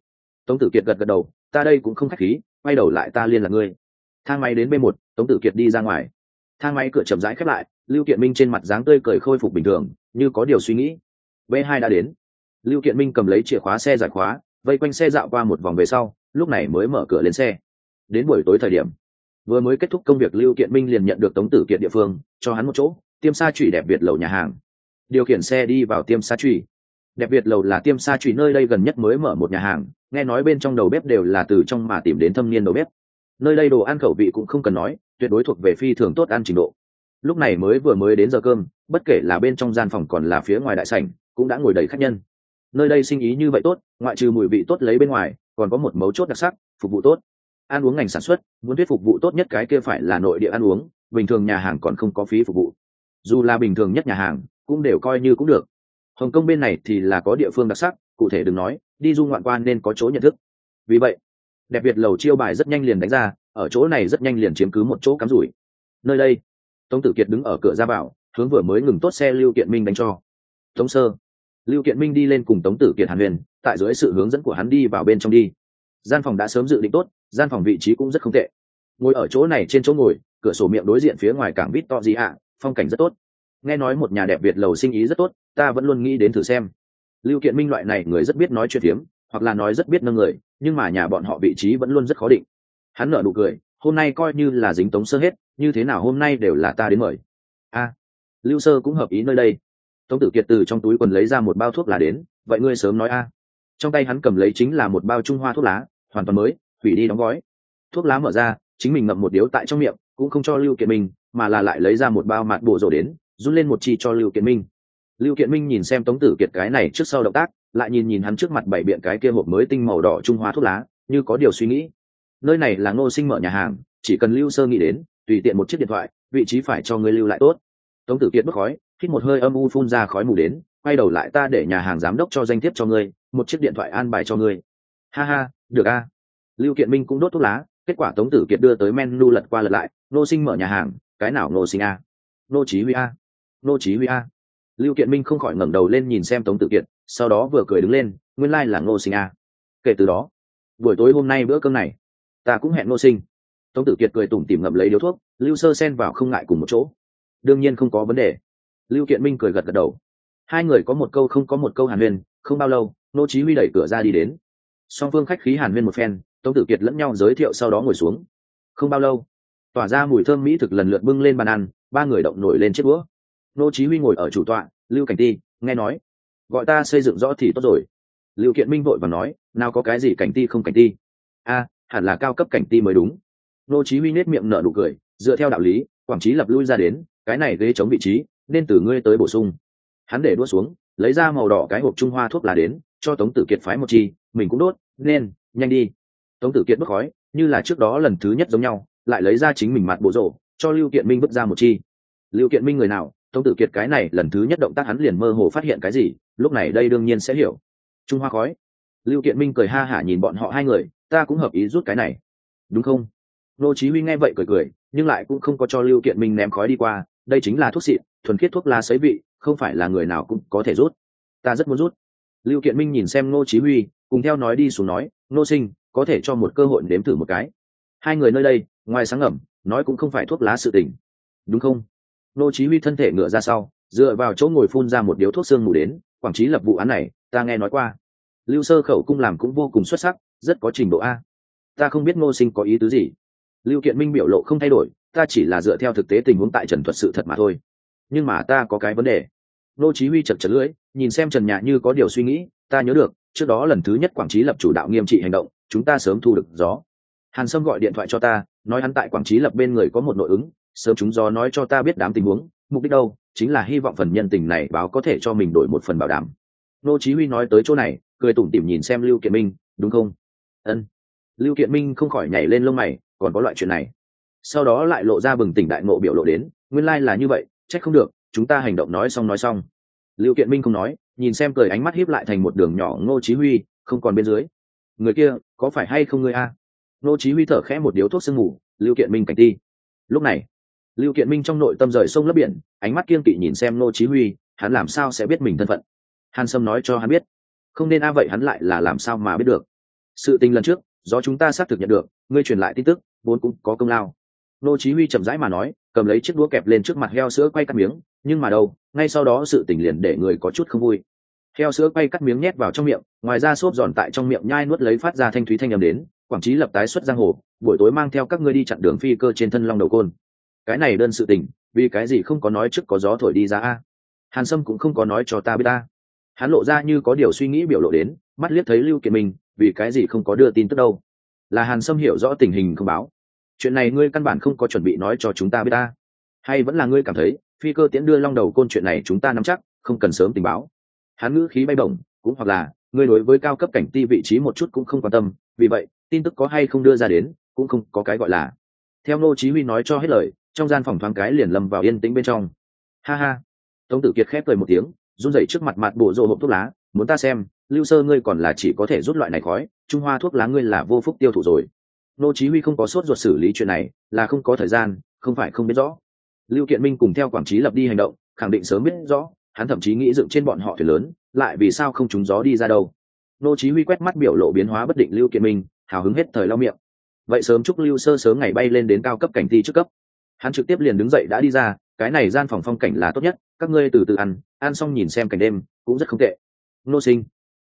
Tống tử kiệt gật gật đầu, ta đây cũng không khách khí, quay đầu lại ta liên là ngươi. Thang máy đến b một, tống tử kiệt đi ra ngoài. Thang máy cửa chậm rãi khép lại, lưu kiện minh trên mặt dáng tươi cười khôi phục bình thường, như có điều suy nghĩ. B hai đã đến. Lưu kiện minh cầm lấy chìa khóa xe giải khóa, vây quanh xe dạo qua một vòng về sau, lúc này mới mở cửa lên xe. Đến buổi tối thời điểm, vừa mới kết thúc công việc, lưu kiện minh liền nhận được tống tử kiện địa phương, cho hắn một chỗ, tiêm sa trụy đẹp việt lầu nhà hàng điều khiển xe đi vào tiêm sa trụy. Đẹp việt lầu là tiêm sa trụy nơi đây gần nhất mới mở một nhà hàng, nghe nói bên trong đầu bếp đều là từ trong mà tìm đến thâm niên đầu bếp. Nơi đây đồ ăn khẩu vị cũng không cần nói, tuyệt đối thuộc về phi thường tốt ăn trình độ. Lúc này mới vừa mới đến giờ cơm, bất kể là bên trong gian phòng còn là phía ngoài đại sảnh, cũng đã ngồi đầy khách nhân. Nơi đây sinh ý như vậy tốt, ngoại trừ mùi vị tốt lấy bên ngoài, còn có một mấu chốt đặc sắc, phục vụ tốt. Ăn uống ngành sản xuất, muốn thuyết phục vụ tốt nhất cái kia phải là nội địa ăn uống, bình thường nhà hàng còn không có phí phục vụ. Dù là bình thường nhất nhà hàng cũng đều coi như cũng được. Hồng kông bên này thì là có địa phương đặc sắc, cụ thể đừng nói, đi du ngoạn quan nên có chỗ nhận thức. Vì vậy, đẹp việt lầu chiêu bài rất nhanh liền đánh ra, ở chỗ này rất nhanh liền chiếm cứ một chỗ cắm rủi. Nơi đây, tống tử kiệt đứng ở cửa ra vào, hướng vừa mới ngừng tốt xe lưu kiện minh đánh cho. Tống sơ. Lưu kiện minh đi lên cùng tống tử kiệt hàn huyền, tại dưới sự hướng dẫn của hắn đi vào bên trong đi. Gian phòng đã sớm dự định tốt, gian phòng vị trí cũng rất không tệ. Ngồi ở chỗ này trên chỗ ngồi, cửa sổ miệng đối diện phía ngoài cảng vít to gì ạ phong cảnh rất tốt nghe nói một nhà đẹp việt lầu sinh ý rất tốt, ta vẫn luôn nghĩ đến thử xem. Lưu kiện minh loại này người rất biết nói chuyện phiếm, hoặc là nói rất biết nâng người, nhưng mà nhà bọn họ vị trí vẫn luôn rất khó định. Hắn nở nụ cười, hôm nay coi như là dính tống sơ hết, như thế nào hôm nay đều là ta đến mời. A, lưu sơ cũng hợp ý nơi đây. Tống tử kiệt từ trong túi quần lấy ra một bao thuốc lá đến, vậy ngươi sớm nói a. Trong tay hắn cầm lấy chính là một bao trung hoa thuốc lá, hoàn toàn mới, hủy đi đóng gói. Thuốc lá mở ra, chính mình ngậm một điếu tại trong miệng, cũng không cho lưu kiện minh, mà là lại lấy ra một bao mạt bổ rổ đến run lên một chi cho lưu kiện minh. Lưu kiện minh nhìn xem tống tử kiệt cái này trước sau động tác, lại nhìn nhìn hắn trước mặt bảy biện cái kia hộp mới tinh màu đỏ trung hoa thuốc lá, như có điều suy nghĩ. Nơi này là ngô sinh mở nhà hàng, chỉ cần lưu sơ nghĩ đến, tùy tiện một chiếc điện thoại, vị trí phải cho người lưu lại tốt. Tống tử kiệt bốc khói, hít một hơi âm u phun ra khói mù đến, quay đầu lại ta để nhà hàng giám đốc cho danh thiếp cho ngươi, một chiếc điện thoại an bài cho ngươi. Ha ha, được a. Lưu kiện minh cũng đốt thuốc lá, kết quả tống tử kiệt đưa tới menu lật qua lật lại nô sinh mở nhà hàng, cái nào nô sinh a? Nô chí huy a nô chí huy a. Lưu kiện minh không khỏi ngẩng đầu lên nhìn xem tống tử kiện sau đó vừa cười đứng lên, nguyên lai like là nô sinh a. Kể từ đó, buổi tối hôm nay bữa cơm này, ta cũng hẹn nô sinh. Tống tử kiệt cười tủm tỉm ngậm lấy điếu thuốc, lưu sơ xen vào không ngại cùng một chỗ. Đương nhiên không có vấn đề. Lưu kiện minh cười gật gật đầu. Hai người có một câu không có một câu hàn huyên, không bao lâu nô chí huy đẩy cửa ra đi đến. Song phương khách khí hàn huyên một phen, tống tử kiệt lẫn nhau giới thiệu sau đó ngồi xuống. Không bao lâu, tỏa ra mùi thơm mỹ thực lần lượt bưng lên bàn ăn, ba người động nổi lên chiếc đũa nô chí huy ngồi ở chủ tọa, lưu cảnh ti, nghe nói. Gọi ta xây dựng rõ thì tốt rồi. Lưu kiện minh vội và nói, nào có cái gì cảnh ti không cảnh ti? A, hẳn là cao cấp cảnh ti mới đúng. Nô chí huy nét miệng nở nụ cười, dựa theo đạo lý, quảng trí lập lui ra đến, cái này ghế chống vị trí, nên từ ngươi tới bổ sung. Hắn để đua xuống, lấy ra màu đỏ cái hộp trung hoa thuốc lá đến, cho tống tử kiệt phái một chi, mình cũng đốt, nên, nhanh đi. Tống tử kiệt bốc khói, như là trước đó lần thứ nhất giống nhau, lại lấy ra chính mình mặt bộ rổ cho lưu kiện minh bước ra một chi. Lưu kiện minh người nào tống tử kiệt cái này lần thứ nhất động tác hắn liền mơ hồ phát hiện cái gì, lúc này đây đương nhiên sẽ hiểu. Trung hoa khói. Lưu kiện minh cười ha hả nhìn bọn họ hai người, ta cũng hợp ý rút cái này. Đúng không? Nô chí huy nghe vậy cười cười, nhưng lại cũng không có cho lưu kiện minh ném khói đi qua, đây chính là thuốc xịn, thuần khiết thuốc lá sấy vị, không phải là người nào cũng có thể rút. Ta rất muốn rút. Lưu kiện minh nhìn xem nô chí huy, cùng theo nói đi xuống nói, nô sinh, có thể cho một cơ hội nếm thử một cái. Hai người nơi đây, ngoài sáng ẩm nói cũng không phải thuốc lá sự tình. Đúng không? Nô chí huy thân thể ngựa ra sau, dựa vào chỗ ngồi phun ra một điếu thuốc xương mù đến, quảng trí lập vụ án này, ta nghe nói qua. Lưu sơ khẩu cung làm cũng vô cùng xuất sắc, rất có trình độ a. Ta không biết ngô sinh có ý tứ gì. Lưu kiện minh biểu lộ không thay đổi, ta chỉ là dựa theo thực tế tình huống tại trần thuật sự thật mà thôi. Nhưng mà ta có cái vấn đề. Nô chí huy chật chật lưỡi, nhìn xem trần nhã như có điều suy nghĩ, ta nhớ được, trước đó lần thứ nhất quảng trí lập chủ đạo nghiêm trị hành động, chúng ta sớm thu được gió. Hàn sâm gọi điện thoại cho ta, nói hắn tại quảng trí lập bên người có một nội ứng sớm chúng gió nói cho ta biết đám tình huống, mục đích đâu, chính là hy vọng phần nhân tình này báo có thể cho mình đổi một phần bảo đảm. Nô chí huy nói tới chỗ này, cười tủm tỉm nhìn xem lưu kiện minh, đúng không? Ân. Lưu kiện minh không khỏi nhảy lên lông mày, còn có loại chuyện này? Sau đó lại lộ ra bừng tỉnh đại ngộ biểu lộ đến, nguyên lai like là như vậy, trách không được, chúng ta hành động nói xong nói xong. Lưu kiện minh không nói, nhìn xem cười ánh mắt hiếp lại thành một đường nhỏ ngô chí huy, không còn bên dưới. Người kia, có phải hay không ngươi a? Ngô chí huy thở khẽ một điếu thuốc sương ngủ lưu kiện minh cảnh ti. Lúc này lưu kiện minh trong nội tâm rời sông lấp biển, ánh mắt kiên kỵ nhìn xem ngô chí huy, hắn làm sao sẽ biết mình thân phận? Hàn sâm nói cho hắn biết. Không nên a vậy hắn lại là làm sao mà biết được? Sự tình lần trước, do chúng ta xác thực nhận được, ngươi truyền lại tin tức, vốn cũng có công lao. Nô chí huy chậm rãi mà nói, cầm lấy chiếc đũa kẹp lên trước mặt heo sữa quay cắt miếng, nhưng mà đâu, ngay sau đó sự tình liền để người có chút không vui. Heo sữa quay cắt miếng nhét vào trong miệng, ngoài ra xốp giòn tại trong miệng nhai nuốt lấy phát ra thanh thúy thanh âm đến, quảng trí lập tái xuất giang hồ, buổi tối mang theo các ngươi đi chặn đường phi cơ trên thân long đầu côn cái này đơn sự tình, vì cái gì không có nói trước có gió thổi đi ra a? Hàn sâm cũng không có nói cho ta biết ta. Hắn lộ ra như có điều suy nghĩ biểu lộ đến, mắt liếc thấy lưu kiệt minh, vì cái gì không có đưa tin tức đâu? Là hàn sâm hiểu rõ tình hình không báo. Chuyện này ngươi căn bản không có chuẩn bị nói cho chúng ta biết ta. Hay vẫn là ngươi cảm thấy, phi cơ tiễn đưa long đầu côn chuyện này chúng ta nắm chắc, không cần sớm tình báo. Hắn ngữ khí bay bổng, cũng hoặc là, ngươi đối với cao cấp cảnh ti vị trí một chút cũng không quan tâm, vì vậy, tin tức có hay không đưa ra đến, cũng không có cái gọi là. Theo ngô chí huy nói cho hết lời trong gian phòng thoáng cái liền lầm vào yên tĩnh bên trong. Ha ha. Tống tử kiệt khép cười một tiếng, run rẩy trước mặt mặt bộ rộ hộp thuốc lá, muốn ta xem, lưu sơ ngươi còn là chỉ có thể rút loại này khói, trung hoa thuốc lá ngươi là vô phúc tiêu thụ rồi. Nô chí huy không có sốt ruột xử lý chuyện này, là không có thời gian, không phải không biết rõ. Lưu kiện minh cùng theo quảng trí lập đi hành động, khẳng định sớm biết rõ, hắn thậm chí nghĩ dựng trên bọn họ thuyền lớn, lại vì sao không trúng gió đi ra đâu. Nô chí huy quét mắt biểu lộ biến hóa bất định lưu kiện minh, hào hứng hết thời lo miệng. Vậy sớm chúc lưu sơ sớm ngày bay lên đến cao cấp cảnh thi trước cấp hắn trực tiếp liền đứng dậy đã đi ra, cái này gian phòng phong cảnh là tốt nhất, các ngươi từ từ ăn ăn xong nhìn xem cảnh đêm, cũng rất không tệ. Nô sinh.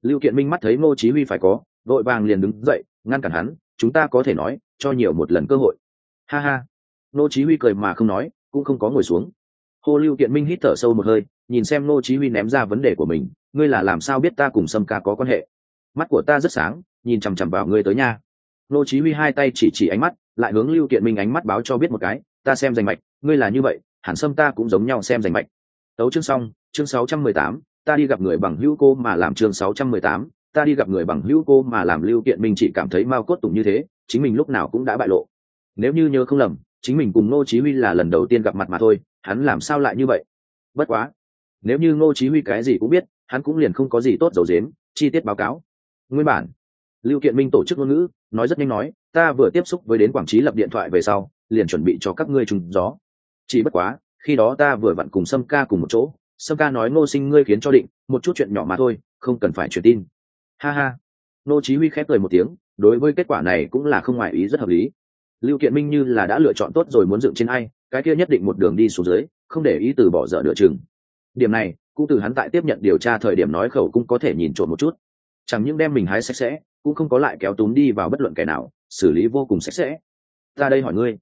Lưu kiện minh mắt thấy nô chí huy phải có vội vàng liền đứng dậy, ngăn cản hắn, chúng ta có thể nói, cho nhiều một lần cơ hội. Ha ha. Nô chí huy cười mà không nói, cũng không có ngồi xuống. Hồ lưu kiện minh hít thở sâu một hơi, nhìn xem ngô chí huy ném ra vấn đề của mình, ngươi là làm sao biết ta cùng sâm ca có quan hệ? Mắt của ta rất sáng, nhìn chằm chằm vào ngươi tới nha. Ngô chí huy hai tay chỉ chỉ ánh mắt, lại hướng lưu kiện minh ánh mắt báo cho biết một cái ta xem danh mạch ngươi là như vậy hẳn sâm ta cũng giống nhau xem danh mạch. Tấu chương xong chương 618, ta đi gặp người bằng hữu cô mà làm chương 618, ta đi gặp người bằng hữu cô mà làm lưu kiện minh chỉ cảm thấy mau cốt tùng như thế chính mình lúc nào cũng đã bại lộ. Nếu như nhớ không lầm chính mình cùng ngô chí huy là lần đầu tiên gặp mặt mà thôi hắn làm sao lại như vậy? Bất quá nếu như ngô chí huy cái gì cũng biết hắn cũng liền không có gì tốt dầu dếm chi tiết báo cáo. Nguyên bản lưu kiện minh tổ chức ngôn ngữ nói rất nhanh nói ta vừa tiếp xúc với đến quảng trí lập điện thoại về sau liền chuẩn bị cho các ngươi trùng gió. Chỉ bất quá, khi đó ta vừa vặn cùng sâm ca cùng một chỗ, sâm ca nói ngô sinh ngươi khiến cho định, một chút chuyện nhỏ mà thôi, không cần phải truyền tin. Ha ha. Ngô chí huy khép cười một tiếng, đối với kết quả này cũng là không ngoài ý rất hợp lý. Lưu kiện minh như là đã lựa chọn tốt rồi muốn dựng trên ai, cái kia nhất định một đường đi xuống dưới, không để ý từ bỏ dở nửa chừng. Điểm này, cũng từ hắn tại tiếp nhận điều tra thời điểm nói khẩu cũng có thể nhìn trộm một chút. Chẳng những đem mình hái sạch sẽ, cũng không có lại kéo túm đi vào bất luận kẻ nào, xử lý vô cùng sạch sẽ. Ta đây hỏi ngươi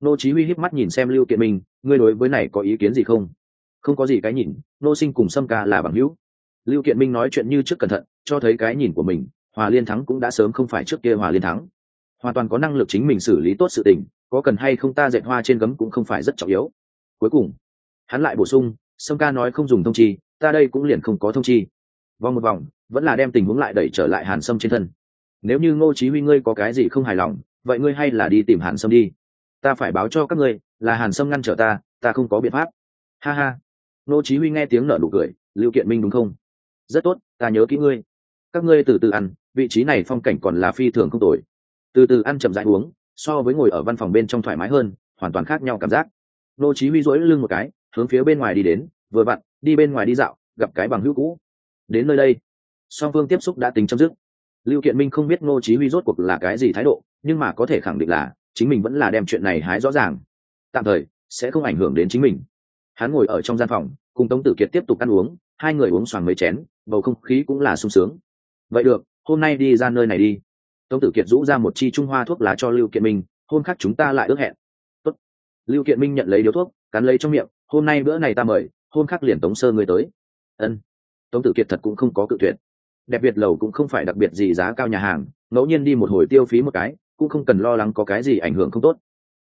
nô chí huy híp mắt nhìn xem lưu kiện minh, ngươi đối với này có ý kiến gì không? Không có gì cái nhìn, nô sinh cùng sâm ca là bằng hữu. Lưu kiện minh nói chuyện như trước cẩn thận, cho thấy cái nhìn của mình, hòa liên thắng cũng đã sớm không phải trước kia hòa liên thắng. Hoàn toàn có năng lực chính mình xử lý tốt sự tình, có cần hay không ta dệt hoa trên gấm cũng không phải rất trọng yếu. Cuối cùng, hắn lại bổ sung, sâm ca nói không dùng thông chi, ta đây cũng liền không có thông chi. Vòng một vòng, vẫn là đem tình huống lại đẩy trở lại hàn sâm trên thân. Nếu như ngô chí huy ngươi có cái gì không hài lòng, vậy ngươi hay là đi tìm hàn sâm đi ta phải báo cho các ngươi, là hàn sâm ngăn trở ta ta không có biện pháp. Ha ha. Nô chí huy nghe tiếng nở nụ cười, lưu kiện minh đúng không? Rất tốt, ta nhớ kỹ ngươi. Các ngươi từ từ ăn, vị trí này phong cảnh còn là phi thường không tồi. Từ từ ăn chậm rãi uống, so với ngồi ở văn phòng bên trong thoải mái hơn, hoàn toàn khác nhau cảm giác. Nô chí huy duỗi lưng một cái, hướng phía bên ngoài đi đến, vừa vặn, đi bên ngoài đi dạo, gặp cái bằng hữu cũ. Đến nơi đây. Song phương tiếp xúc đã tính chấm dứt. Lưu kiện minh không biết Nô chí huy rốt cuộc là cái gì thái độ, nhưng mà có thể khẳng định là chính mình vẫn là đem chuyện này hái rõ ràng. Tạm thời, sẽ không ảnh hưởng đến chính mình. Hắn ngồi ở trong gian phòng, cùng tống tử kiệt tiếp tục ăn uống, hai người uống xoàng mấy chén, bầu không khí cũng là sung sướng. Vậy được, hôm nay đi ra nơi này đi. Tống tử kiệt rũ ra một chi trung hoa thuốc lá cho lưu kiện minh, hôm khác chúng ta lại ước hẹn. Tốt. lưu kiện minh nhận lấy điếu thuốc, cắn lấy trong miệng, hôm nay bữa này ta mời, hôm khác liền tống sơ người tới. Ân. Tống tử kiệt thật cũng không có cự tuyệt. Đẹp việt lầu cũng không phải đặc biệt gì giá cao nhà hàng, ngẫu nhiên đi một hồi tiêu phí một cái cũng không cần lo lắng có cái gì ảnh hưởng không tốt.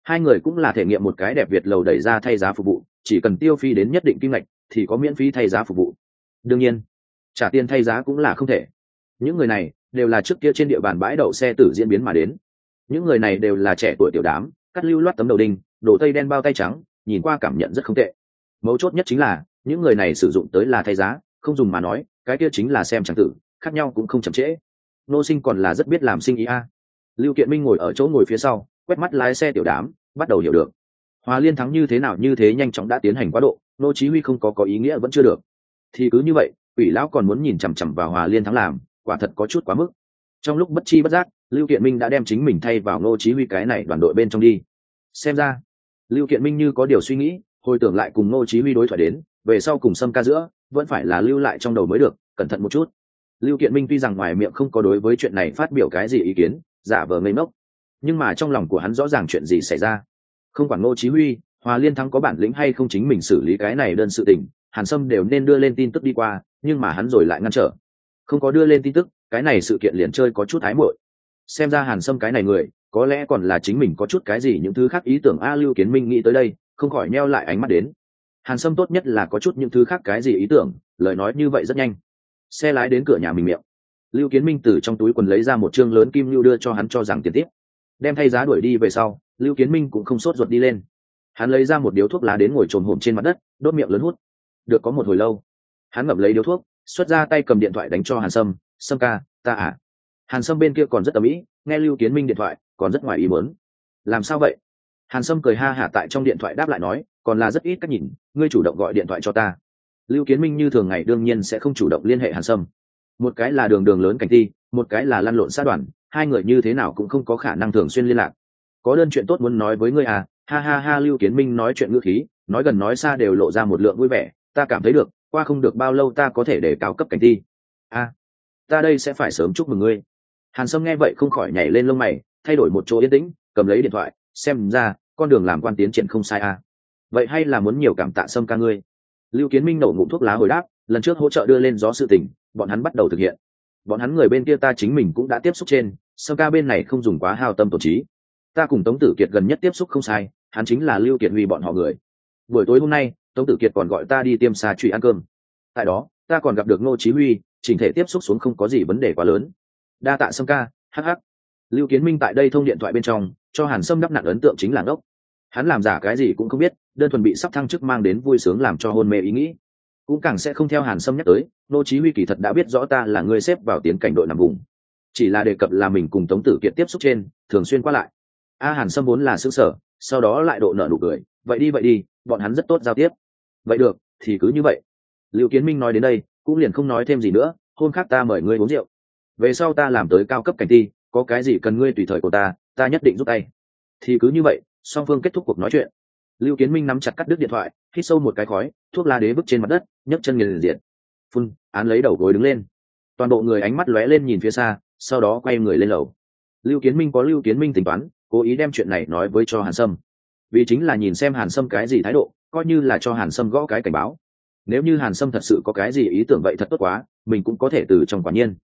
Hai người cũng là thể nghiệm một cái đẹp việt lầu đẩy ra thay giá phục vụ, chỉ cần tiêu phí đến nhất định kim ngạch thì có miễn phí thay giá phục vụ. Đương nhiên, trả tiền thay giá cũng là không thể. Những người này đều là trước kia trên địa bàn bãi đậu xe tử diễn biến mà đến. Những người này đều là trẻ tuổi tiểu đám, cắt lưu loát tấm đầu đinh đổ tây đen bao tay trắng, nhìn qua cảm nhận rất không tệ. Mấu chốt nhất chính là, những người này sử dụng tới là thay giá, không dùng mà nói, cái kia chính là xem chẳng tử, khác nhau cũng không chậm trễ. Nô sinh còn là rất biết làm sinh ý a lưu kiện minh ngồi ở chỗ ngồi phía sau, quét mắt lái xe tiểu đám, bắt đầu hiểu được. Hòa liên thắng như thế nào như thế nhanh chóng đã tiến hành quá độ, nô chí huy không có có ý nghĩa vẫn chưa được. Thì cứ như vậy ủy lão còn muốn nhìn chằm chằm vào hòa liên thắng làm, quả thật có chút quá mức. Trong lúc bất chi bất giác, lưu kiện minh đã đem chính mình thay vào nô chí huy cái này đoàn đội bên trong đi. Xem ra, lưu kiện minh như có điều suy nghĩ, hồi tưởng lại cùng nô chí huy đối thoại đến, về sau cùng xâm ca giữa, vẫn phải là lưu lại trong đầu mới được, cẩn thận một chút. Lưu kiện minh tuy rằng ngoài miệng không có đối với chuyện này phát biểu cái gì ý kiến giả vờ ngây mốc nhưng mà trong lòng của hắn rõ ràng chuyện gì xảy ra. Không quản ngô chí huy, hòa liên thắng có bản lĩnh hay không chính mình xử lý cái này đơn sự tình, hàn sâm đều nên đưa lên tin tức đi qua, nhưng mà hắn rồi lại ngăn trở. Không có đưa lên tin tức, cái này sự kiện liền chơi có chút thái muội. Xem ra hàn sâm cái này người, có lẽ còn là chính mình có chút cái gì những thứ khác ý tưởng a lưu kiến minh nghĩ tới đây, không khỏi neo lại ánh mắt đến. Hàn sâm tốt nhất là có chút những thứ khác cái gì ý tưởng, lời nói như vậy rất nhanh. Xe lái đến cửa nhà mình miệng lưu kiến minh từ trong túi quần lấy ra một chương lớn kim lưu đưa cho hắn cho rằng tiền tiếp. Đem thay giá đuổi đi về sau, lưu kiến minh cũng không sốt ruột đi lên. Hắn lấy ra một điếu thuốc lá đến ngồi trồm hổm trên mặt đất, đốt miệng lớn hút. Được có một hồi lâu, hắn ngậm lấy điếu thuốc, xuất ra tay cầm điện thoại đánh cho hàn sâm sâm ca, ta à. Hàn sâm bên kia còn rất tầm ĩ nghe lưu kiến minh điện thoại, còn rất ngoài ý muốn. làm sao vậy? Hàn sâm cười ha hả tại trong điện thoại đáp lại nói, còn là rất ít cách nhìn, ngươi chủ động gọi điện thoại cho ta. Lưu kiến minh như thường ngày đương nhiên sẽ không chủ động liên hệ hàn sâm một cái là đường đường lớn cảnh ti một cái là lăn lộn sát đoàn hai người như thế nào cũng không có khả năng thường xuyên liên lạc. Có đơn chuyện tốt muốn nói với ngươi à ha ha ha lưu kiến minh nói chuyện ngữ khí nói gần nói xa đều lộ ra một lượng vui vẻ ta cảm thấy được qua không được bao lâu ta có thể để cao cấp cảnh ti a à, ta đây sẽ phải sớm chúc mừng ngươi. Hàn sâm nghe vậy không khỏi nhảy lên lông mày thay đổi một chỗ yên tĩnh cầm lấy điện thoại xem ra con đường làm quan tiến triển không sai à. Vậy hay là muốn nhiều cảm tạ sâm ca ngươi. Lưu kiến minh nổ ngụm thuốc lá hồi đáp lần trước hỗ trợ đưa lên gió sự tình bọn hắn bắt đầu thực hiện. Bọn hắn người bên kia ta chính mình cũng đã tiếp xúc trên sơ ca bên này không dùng quá hao tâm tổ trí. Ta cùng tống tử kiệt gần nhất tiếp xúc không sai, hắn chính là lưu kiệt huy bọn họ người. Buổi tối hôm nay, tống tử kiệt còn gọi ta đi tiêm xà truy ăn cơm. Tại đó, ta còn gặp được ngô chí huy, chỉnh thể tiếp xúc xuống không có gì vấn đề quá lớn. Đa tạ sâm ca hh lưu kiến minh tại đây thông điện thoại bên trong, cho hàn sâm đắp nặng ấn tượng chính là ngốc. Hắn làm giả cái gì cũng không biết, đơn thuần bị sắp thăng chức mang đến vui sướng làm cho hôn mê ý nghĩ cũng càng sẽ không theo hàn sâm nhắc tới, nô chí huy kỳ thật đã biết rõ ta là người xếp vào tiến cảnh đội nằm vùng. Chỉ là đề cập là mình cùng tống tử kiệt tiếp xúc trên, thường xuyên qua lại. A hàn sâm vốn là xứ sở, sau đó lại độ nợ nụ cười, vậy đi vậy đi, bọn hắn rất tốt giao tiếp. Vậy được, thì cứ như vậy. Lưu kiến minh nói đến đây, cũng liền không nói thêm gì nữa, hôm khác ta mời ngươi uống rượu. Về sau ta làm tới cao cấp cảnh ti có cái gì cần ngươi tùy thời của ta ta nhất định giúp tay. Thì cứ như vậy, song phương kết thúc cuộc nói chuyện. Lưu kiến minh nắm chặt cắt đứt điện thoại, hít sâu một cái khói, thuốc la đế vứt trên mặt đất nhấc chân nghiền diện phun, án lấy đầu gối đứng lên. Toàn bộ người ánh mắt lóe lên nhìn phía xa, sau đó quay người lên lầu. Lưu kiến minh có lưu kiến minh tính toán, cố ý đem chuyện này nói với cho hàn sâm. Vì chính là nhìn xem hàn sâm cái gì thái độ, coi như là cho hàn sâm gõ cái cảnh báo. Nếu như hàn sâm thật sự có cái gì ý tưởng vậy thật tốt quá, mình cũng có thể từ trong quả nhiên.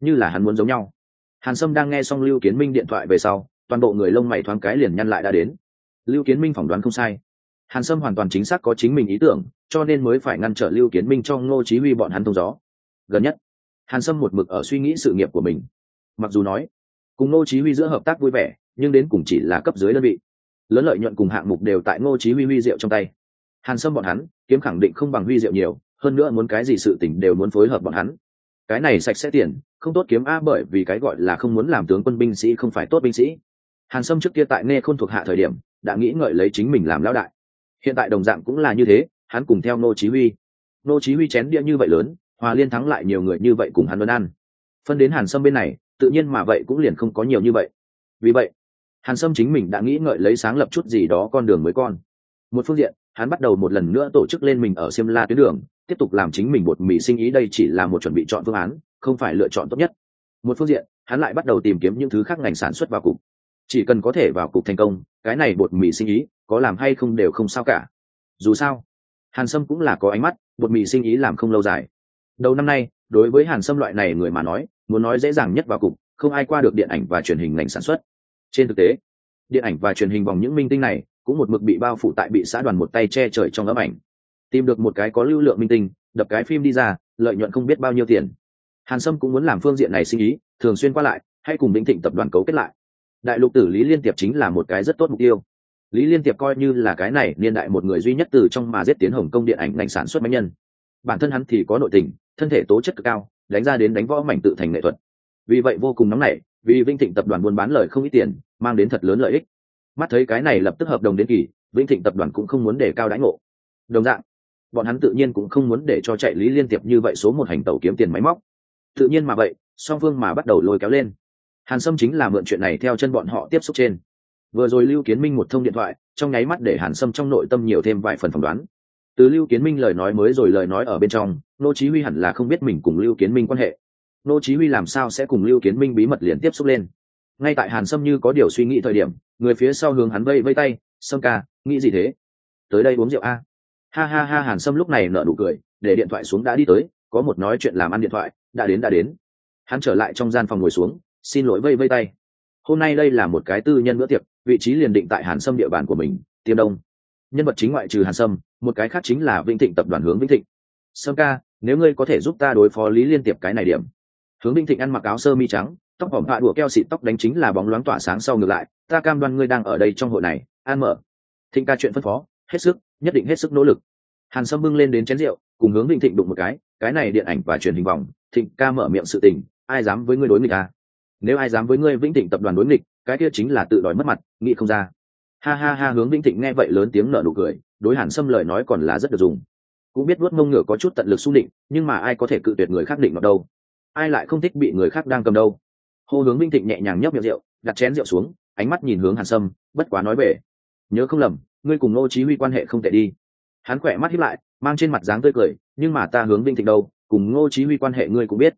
Như là hắn muốn giống nhau. Hàn sâm đang nghe xong lưu kiến minh điện thoại về sau, toàn bộ người lông mày thoáng cái liền nhăn lại đã đến. Lưu kiến minh phỏng đoán không sai hàn sâm hoàn toàn chính xác có chính mình ý tưởng, cho nên mới phải ngăn trở lưu kiến minh cho ngô chí huy bọn hắn thông gió. Gần nhất, hàn sâm một mực ở suy nghĩ sự nghiệp của mình. Mặc dù nói, cùng ngô chí huy giữa hợp tác vui vẻ, nhưng đến cùng chỉ là cấp dưới đơn vị. Lớn lợi nhuận cùng hạng mục đều tại ngô chí huy huy diệu trong tay. Hàn sâm bọn hắn, kiếm khẳng định không bằng huy diệu nhiều, hơn nữa muốn cái gì sự tình đều muốn phối hợp bọn hắn. Cái này sạch sẽ tiền, không tốt kiếm a bởi vì cái gọi là không muốn làm tướng quân binh sĩ không phải tốt binh sĩ. Hàn sâm trước kia tại nghe khôn thuộc hạ thời điểm, đã nghĩ ngợi lấy chính mình làm lão đại hiện tại đồng dạng cũng là như thế hắn cùng theo nô chí huy nô chí huy chén đĩa như vậy lớn hòa liên thắng lại nhiều người như vậy cùng hắn đơn ăn phân đến hàn sâm bên này tự nhiên mà vậy cũng liền không có nhiều như vậy vì vậy hàn sâm chính mình đã nghĩ ngợi lấy sáng lập chút gì đó con đường mới con một phương diện hắn bắt đầu một lần nữa tổ chức lên mình ở xiêm La tuyến đường, tiếp tục làm chính mình bột mì sinh ý đây chỉ là một chuẩn bị chọn phương án, không phải lựa chọn tốt nhất. Một phương diện, hắn lại bắt đầu tìm kiếm những thứ khác ngành sản xuất vào cục. Chỉ cần có thể vào cục thành công, cái này bột mì sinh ý, có làm hay không đều không sao cả. Dù sao, Hàn Sâm cũng là có ánh mắt, bột mì sinh ý làm không lâu dài. Đầu năm nay, đối với Hàn Sâm loại này người mà nói, muốn nói dễ dàng nhất vào cục, không ai qua được điện ảnh và truyền hình ngành sản xuất. Trên thực tế, điện ảnh và truyền hình vòng những minh tinh này cũng một mực bị bao phủ tại bị xã đoàn một tay che trời trong ấm ảnh tìm được một cái có lưu lượng minh tinh đập cái phim đi ra lợi nhuận không biết bao nhiêu tiền hàn sâm cũng muốn làm phương diện này sinh ý thường xuyên qua lại hay cùng bình thịnh tập đoàn cấu kết lại đại lục tử lý liên tiệp chính là một cái rất tốt mục tiêu lý liên tiệp coi như là cái này niên đại một người duy nhất từ trong mà giết tiến hồng công điện ảnh ngành sản xuất máy nhân. Bản thân hắn thì có nội tình, thân thể tố chất cực cao, đánh ra đến đánh võ mảnh tự thành nghệ thuật. Vì vậy vô cùng nóng nảy, vì vinh thịnh tập đoàn buôn bán lời không ít tiền, mang đến thật lớn lợi ích. Mắt thấy cái này lập tức hợp đồng đến kỳ vinh thịnh tập đoàn cũng không muốn để cao đãi ngộ. Đồng dạng, bọn hắn tự nhiên cũng không muốn để cho chạy lý liên tiệp như vậy số một hành tàu kiếm tiền máy móc. Tự nhiên mà vậy, song phương mà bắt đầu lôi kéo lên. Hàn sâm chính là mượn chuyện này theo chân bọn họ tiếp xúc trên vừa rồi lưu kiến minh một thông điện thoại, trong nháy mắt để hàn sâm trong nội tâm nhiều thêm vài phần phỏng đoán. Từ lưu kiến minh lời nói mới rồi lời nói ở bên trong, nô chí huy hẳn là không biết mình cùng lưu kiến minh quan hệ. Nô chí huy làm sao sẽ cùng lưu kiến minh bí mật liên tiếp xúc lên? Ngay tại hàn sâm như có điều suy nghĩ thời điểm, người phía sau hướng hắn vây vây tay, sâm ca, nghĩ gì thế? Tới đây uống rượu a. Ha ha ha, hàn sâm lúc này nở nụ cười, để điện thoại xuống đã đi tới, có một nói chuyện làm ăn điện thoại, đã đến đã đến. Hắn trở lại trong gian phòng ngồi xuống, xin lỗi vây vây tay. Hôm nay đây là một cái tư nhân bữa tiệc vị trí liền định tại hàn sâm địa bàn của mình tiêm đông. Nhân vật chính ngoại trừ hàn sâm, một cái khác chính là vĩnh thịnh tập đoàn hướng vĩnh thịnh. Sâm ca, nếu ngươi có thể giúp ta đối phó lý liên tiệp cái này điểm. Hướng vĩnh thịnh ăn mặc áo sơ mi trắng, tóc hỏng hạ đùa keo xịt tóc đánh chính là bóng loáng tỏa sáng sau ngược lại. Ta cam đoan ngươi đang ở đây trong hội này, an mở. Thịnh ca chuyện phân phó, hết sức, nhất định hết sức nỗ lực. Hàn sâm bưng lên đến chén rượu, cùng hướng vĩnh thịnh đụng một cái cái này điện ảnh và truyền hình vòng, thịnh ca mở miệng sự tình, ai dám với ngươi đối nghịch à? nếu ai dám với ngươi, vĩnh thịnh tập đoàn đối nghịch cái kia chính là tự đòi mất mặt, nghĩ không ra. Ha ha ha, hướng vĩnh thịnh nghe vậy lớn tiếng nở nụ cười, đối hàn sâm lời nói còn là rất được dùng. Cũng biết vuốt mông ngựa có chút tận lực xung định nhưng mà ai có thể cự tuyệt người khác định vào đâu? Ai lại không thích bị người khác đang cầm đâu? Hô hướng vĩnh thịnh nhẹ nhàng nhấp miệng rượu, đặt chén rượu xuống, ánh mắt nhìn hướng hàn sâm, bất quá nói về. Nhớ không lầm, ngươi cùng nô chí huy quan hệ không tệ đi. Hắn khỏe mắt híp lại, mang trên mặt dáng tươi cười, nhưng mà ta hướng vinh thịnh đâu, cùng ngô chí huy quan hệ ngươi cũng biết.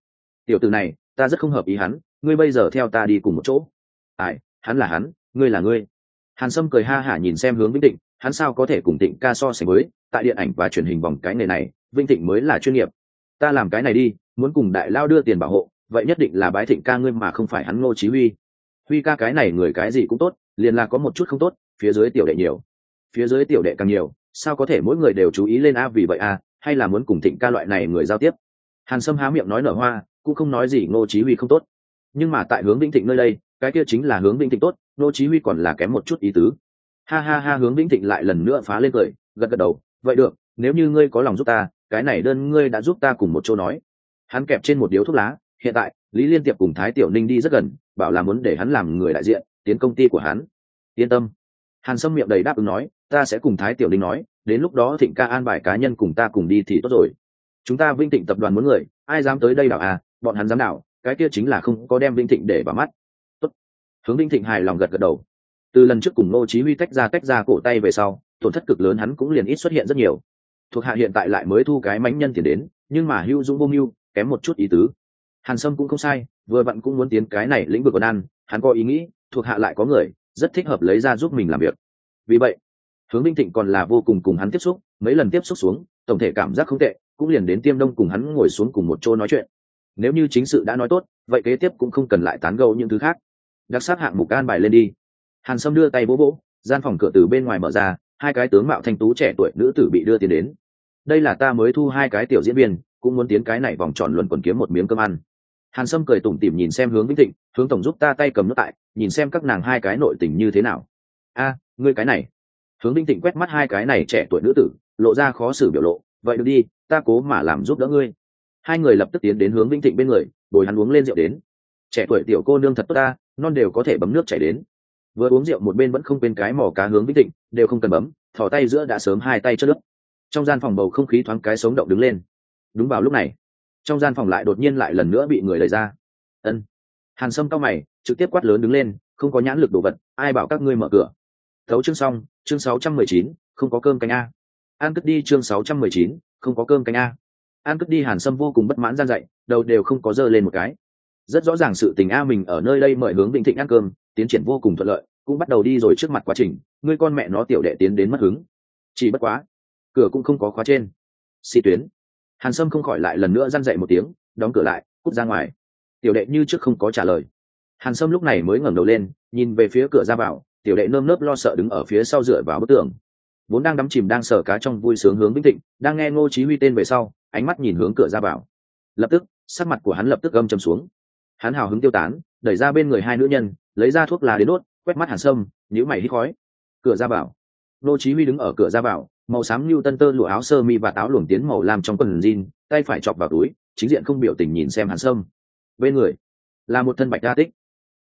Tiểu tử này, ta rất không hợp ý hắn, ngươi bây giờ theo ta đi cùng một chỗ ai hắn là hắn ngươi là ngươi. Hàn sâm cười ha hả nhìn xem hướng vinh Tịnh, hắn sao có thể cùng Tịnh ca so sánh mới? tại điện ảnh và truyền hình vòng cái nghề này vinh thịnh mới là chuyên nghiệp. Ta làm cái này đi muốn cùng đại lao đưa tiền bảo hộ vậy nhất định là bái thịnh ca ngươi mà không phải hắn ngô chí huy. Huy ca cái này người cái gì cũng tốt liền là có một chút không tốt phía dưới tiểu đệ nhiều. Phía dưới tiểu đệ càng nhiều sao có thể mỗi người đều chú ý lên a vì vậy a hay là muốn cùng thịnh ca loại này người giao tiếp? Hàn sâm há miệng nói nở hoa cũng không nói gì ngô chí huy không tốt nhưng mà tại hướng vĩnh thịnh nơi đây, cái kia chính là hướng vĩnh thịnh tốt, nô chí huy còn là kém một chút ý tứ. Ha ha ha, hướng vĩnh thịnh lại lần nữa phá lên cười, gật gật đầu, vậy được, nếu như ngươi có lòng giúp ta, cái này đơn ngươi đã giúp ta cùng một chỗ nói. Hắn kẹp trên một điếu thuốc lá, hiện tại, lý liên tiệp cùng thái tiểu ninh đi rất gần, bảo là muốn để hắn làm người đại diện, tiến công ty của hắn. Yên tâm. Hàn sâm miệng đầy đáp ứng nói, ta sẽ cùng thái tiểu ninh nói, đến lúc đó thịnh ca an bài cá nhân cùng ta cùng đi thì tốt rồi. Chúng ta vinh thịnh tập đoàn muốn người, ai dám tới đây đảo à bọn hắn dám đảo cái kia chính là không có đem vinh thịnh để vào mắt. Tốt. hướng vinh thịnh hài lòng gật gật đầu. Từ lần trước cùng ngô chí huy tách ra tách ra cổ tay về sau, tổn thất cực lớn hắn cũng liền ít xuất hiện rất nhiều. Thuộc hạ hiện tại lại mới thu cái mánh nhân tiền đến, nhưng mà hưu dũng vô mưu, kém một chút ý tứ. Hàn sâm cũng không sai, vừa vặn cũng muốn tiến cái này lĩnh vực còn ăn, hắn có ý nghĩ, thuộc hạ lại có người, rất thích hợp lấy ra giúp mình làm việc. Vì vậy, hướng minh thịnh còn là vô cùng cùng hắn tiếp xúc, mấy lần tiếp xúc xuống, tổng thể cảm giác không tệ, cũng liền đến tiêm đông cùng hắn ngồi xuống cùng một chỗ nói chuyện nếu như chính sự đã nói tốt, vậy kế tiếp cũng không cần lại tán gẫu những thứ khác. Đặc sắc hạng mục an bài lên đi. Hàn sâm đưa tay vỗ vỗ, gian phòng cửa từ bên ngoài mở ra, hai cái tướng mạo thanh tú trẻ tuổi nữ tử bị đưa tiền đến. Đây là ta mới thu hai cái tiểu diễn viên, cũng muốn tiến cái này vòng tròn luận quần kiếm một miếng cơm ăn. Hàn sâm cười tủm tỉm nhìn xem hướng vĩnh thịnh, hướng tổng giúp ta tay cầm nước tại, nhìn xem các nàng hai cái nội tình như thế nào. A, ngươi cái này. Hướng vĩnh thịnh quét mắt hai cái này trẻ tuổi nữ tử, lộ ra khó xử biểu lộ. Vậy được đi, ta cố mà làm giúp đỡ ngươi hai người lập tức tiến đến hướng vĩnh thịnh bên người, bồi hắn uống lên rượu đến. Trẻ tuổi tiểu cô nương thật tốt ta, non đều có thể bấm nước chảy đến. Vừa uống rượu một bên vẫn không quên cái mỏ cá hướng vĩnh thịnh, đều không cần bấm thỏ tay giữa đã sớm hai tay chất nước. Trong gian phòng bầu không khí thoáng cái sống động đứng lên. Đúng vào lúc này, trong gian phòng lại đột nhiên lại lần nữa bị người đẩy ra. Ân. Hàn sâm cao mày, trực tiếp quát lớn đứng lên, không có nhãn lực đồ vật, ai bảo các ngươi mở cửa. Thấu chương xong, chương sáu trăm mười chín, không có cơm canh a. An cất đi chương sáu trăm mười chín, không có cơm canh a an cất đi hàn sâm vô cùng bất mãn gian dạy, đầu đều không có dơ lên một cái. Rất rõ ràng sự tình a mình ở nơi đây mời hướng vĩnh thịnh ăn cơm, tiến triển vô cùng thuận lợi, cũng bắt đầu đi rồi trước mặt quá trình ngươi con mẹ nó tiểu đệ tiến đến mất hứng. Chỉ bất quá, cửa cũng không có khóa trên. Xi tuyến. Hàn sâm không khỏi lại lần nữa răn dậy một tiếng, đóng cửa lại, cút ra ngoài. Tiểu đệ như trước không có trả lời. Hàn sâm lúc này mới ngẩng đầu lên, nhìn về phía cửa ra vào, tiểu đệ nơm nớp lo sợ đứng ở phía sau dựa vào bức tường. Vốn đang đắm chìm đang sờ cá trong vui sướng hướng vĩnh thịnh, đang nghe ngô chí huy tên về sau ánh mắt nhìn hướng cửa ra vào. Lập tức, sắc mặt của hắn lập tức gầm chầm xuống. Hắn hào hứng tiêu tán, đẩy ra bên người hai nữ nhân, lấy ra thuốc lá đến đốt, quét mắt hàn sâm nhữ mày hít khói. Cửa ra vào. Nô chí huy đứng ở cửa ra vào, màu xám lưu tân tơ lụa áo sơ mi và áo luồng tiến màu lam trong quần jean, tay phải chọc vào túi, chính diện không biểu tình nhìn xem hàn sâm. Bên người, là một thân bạch đa tích,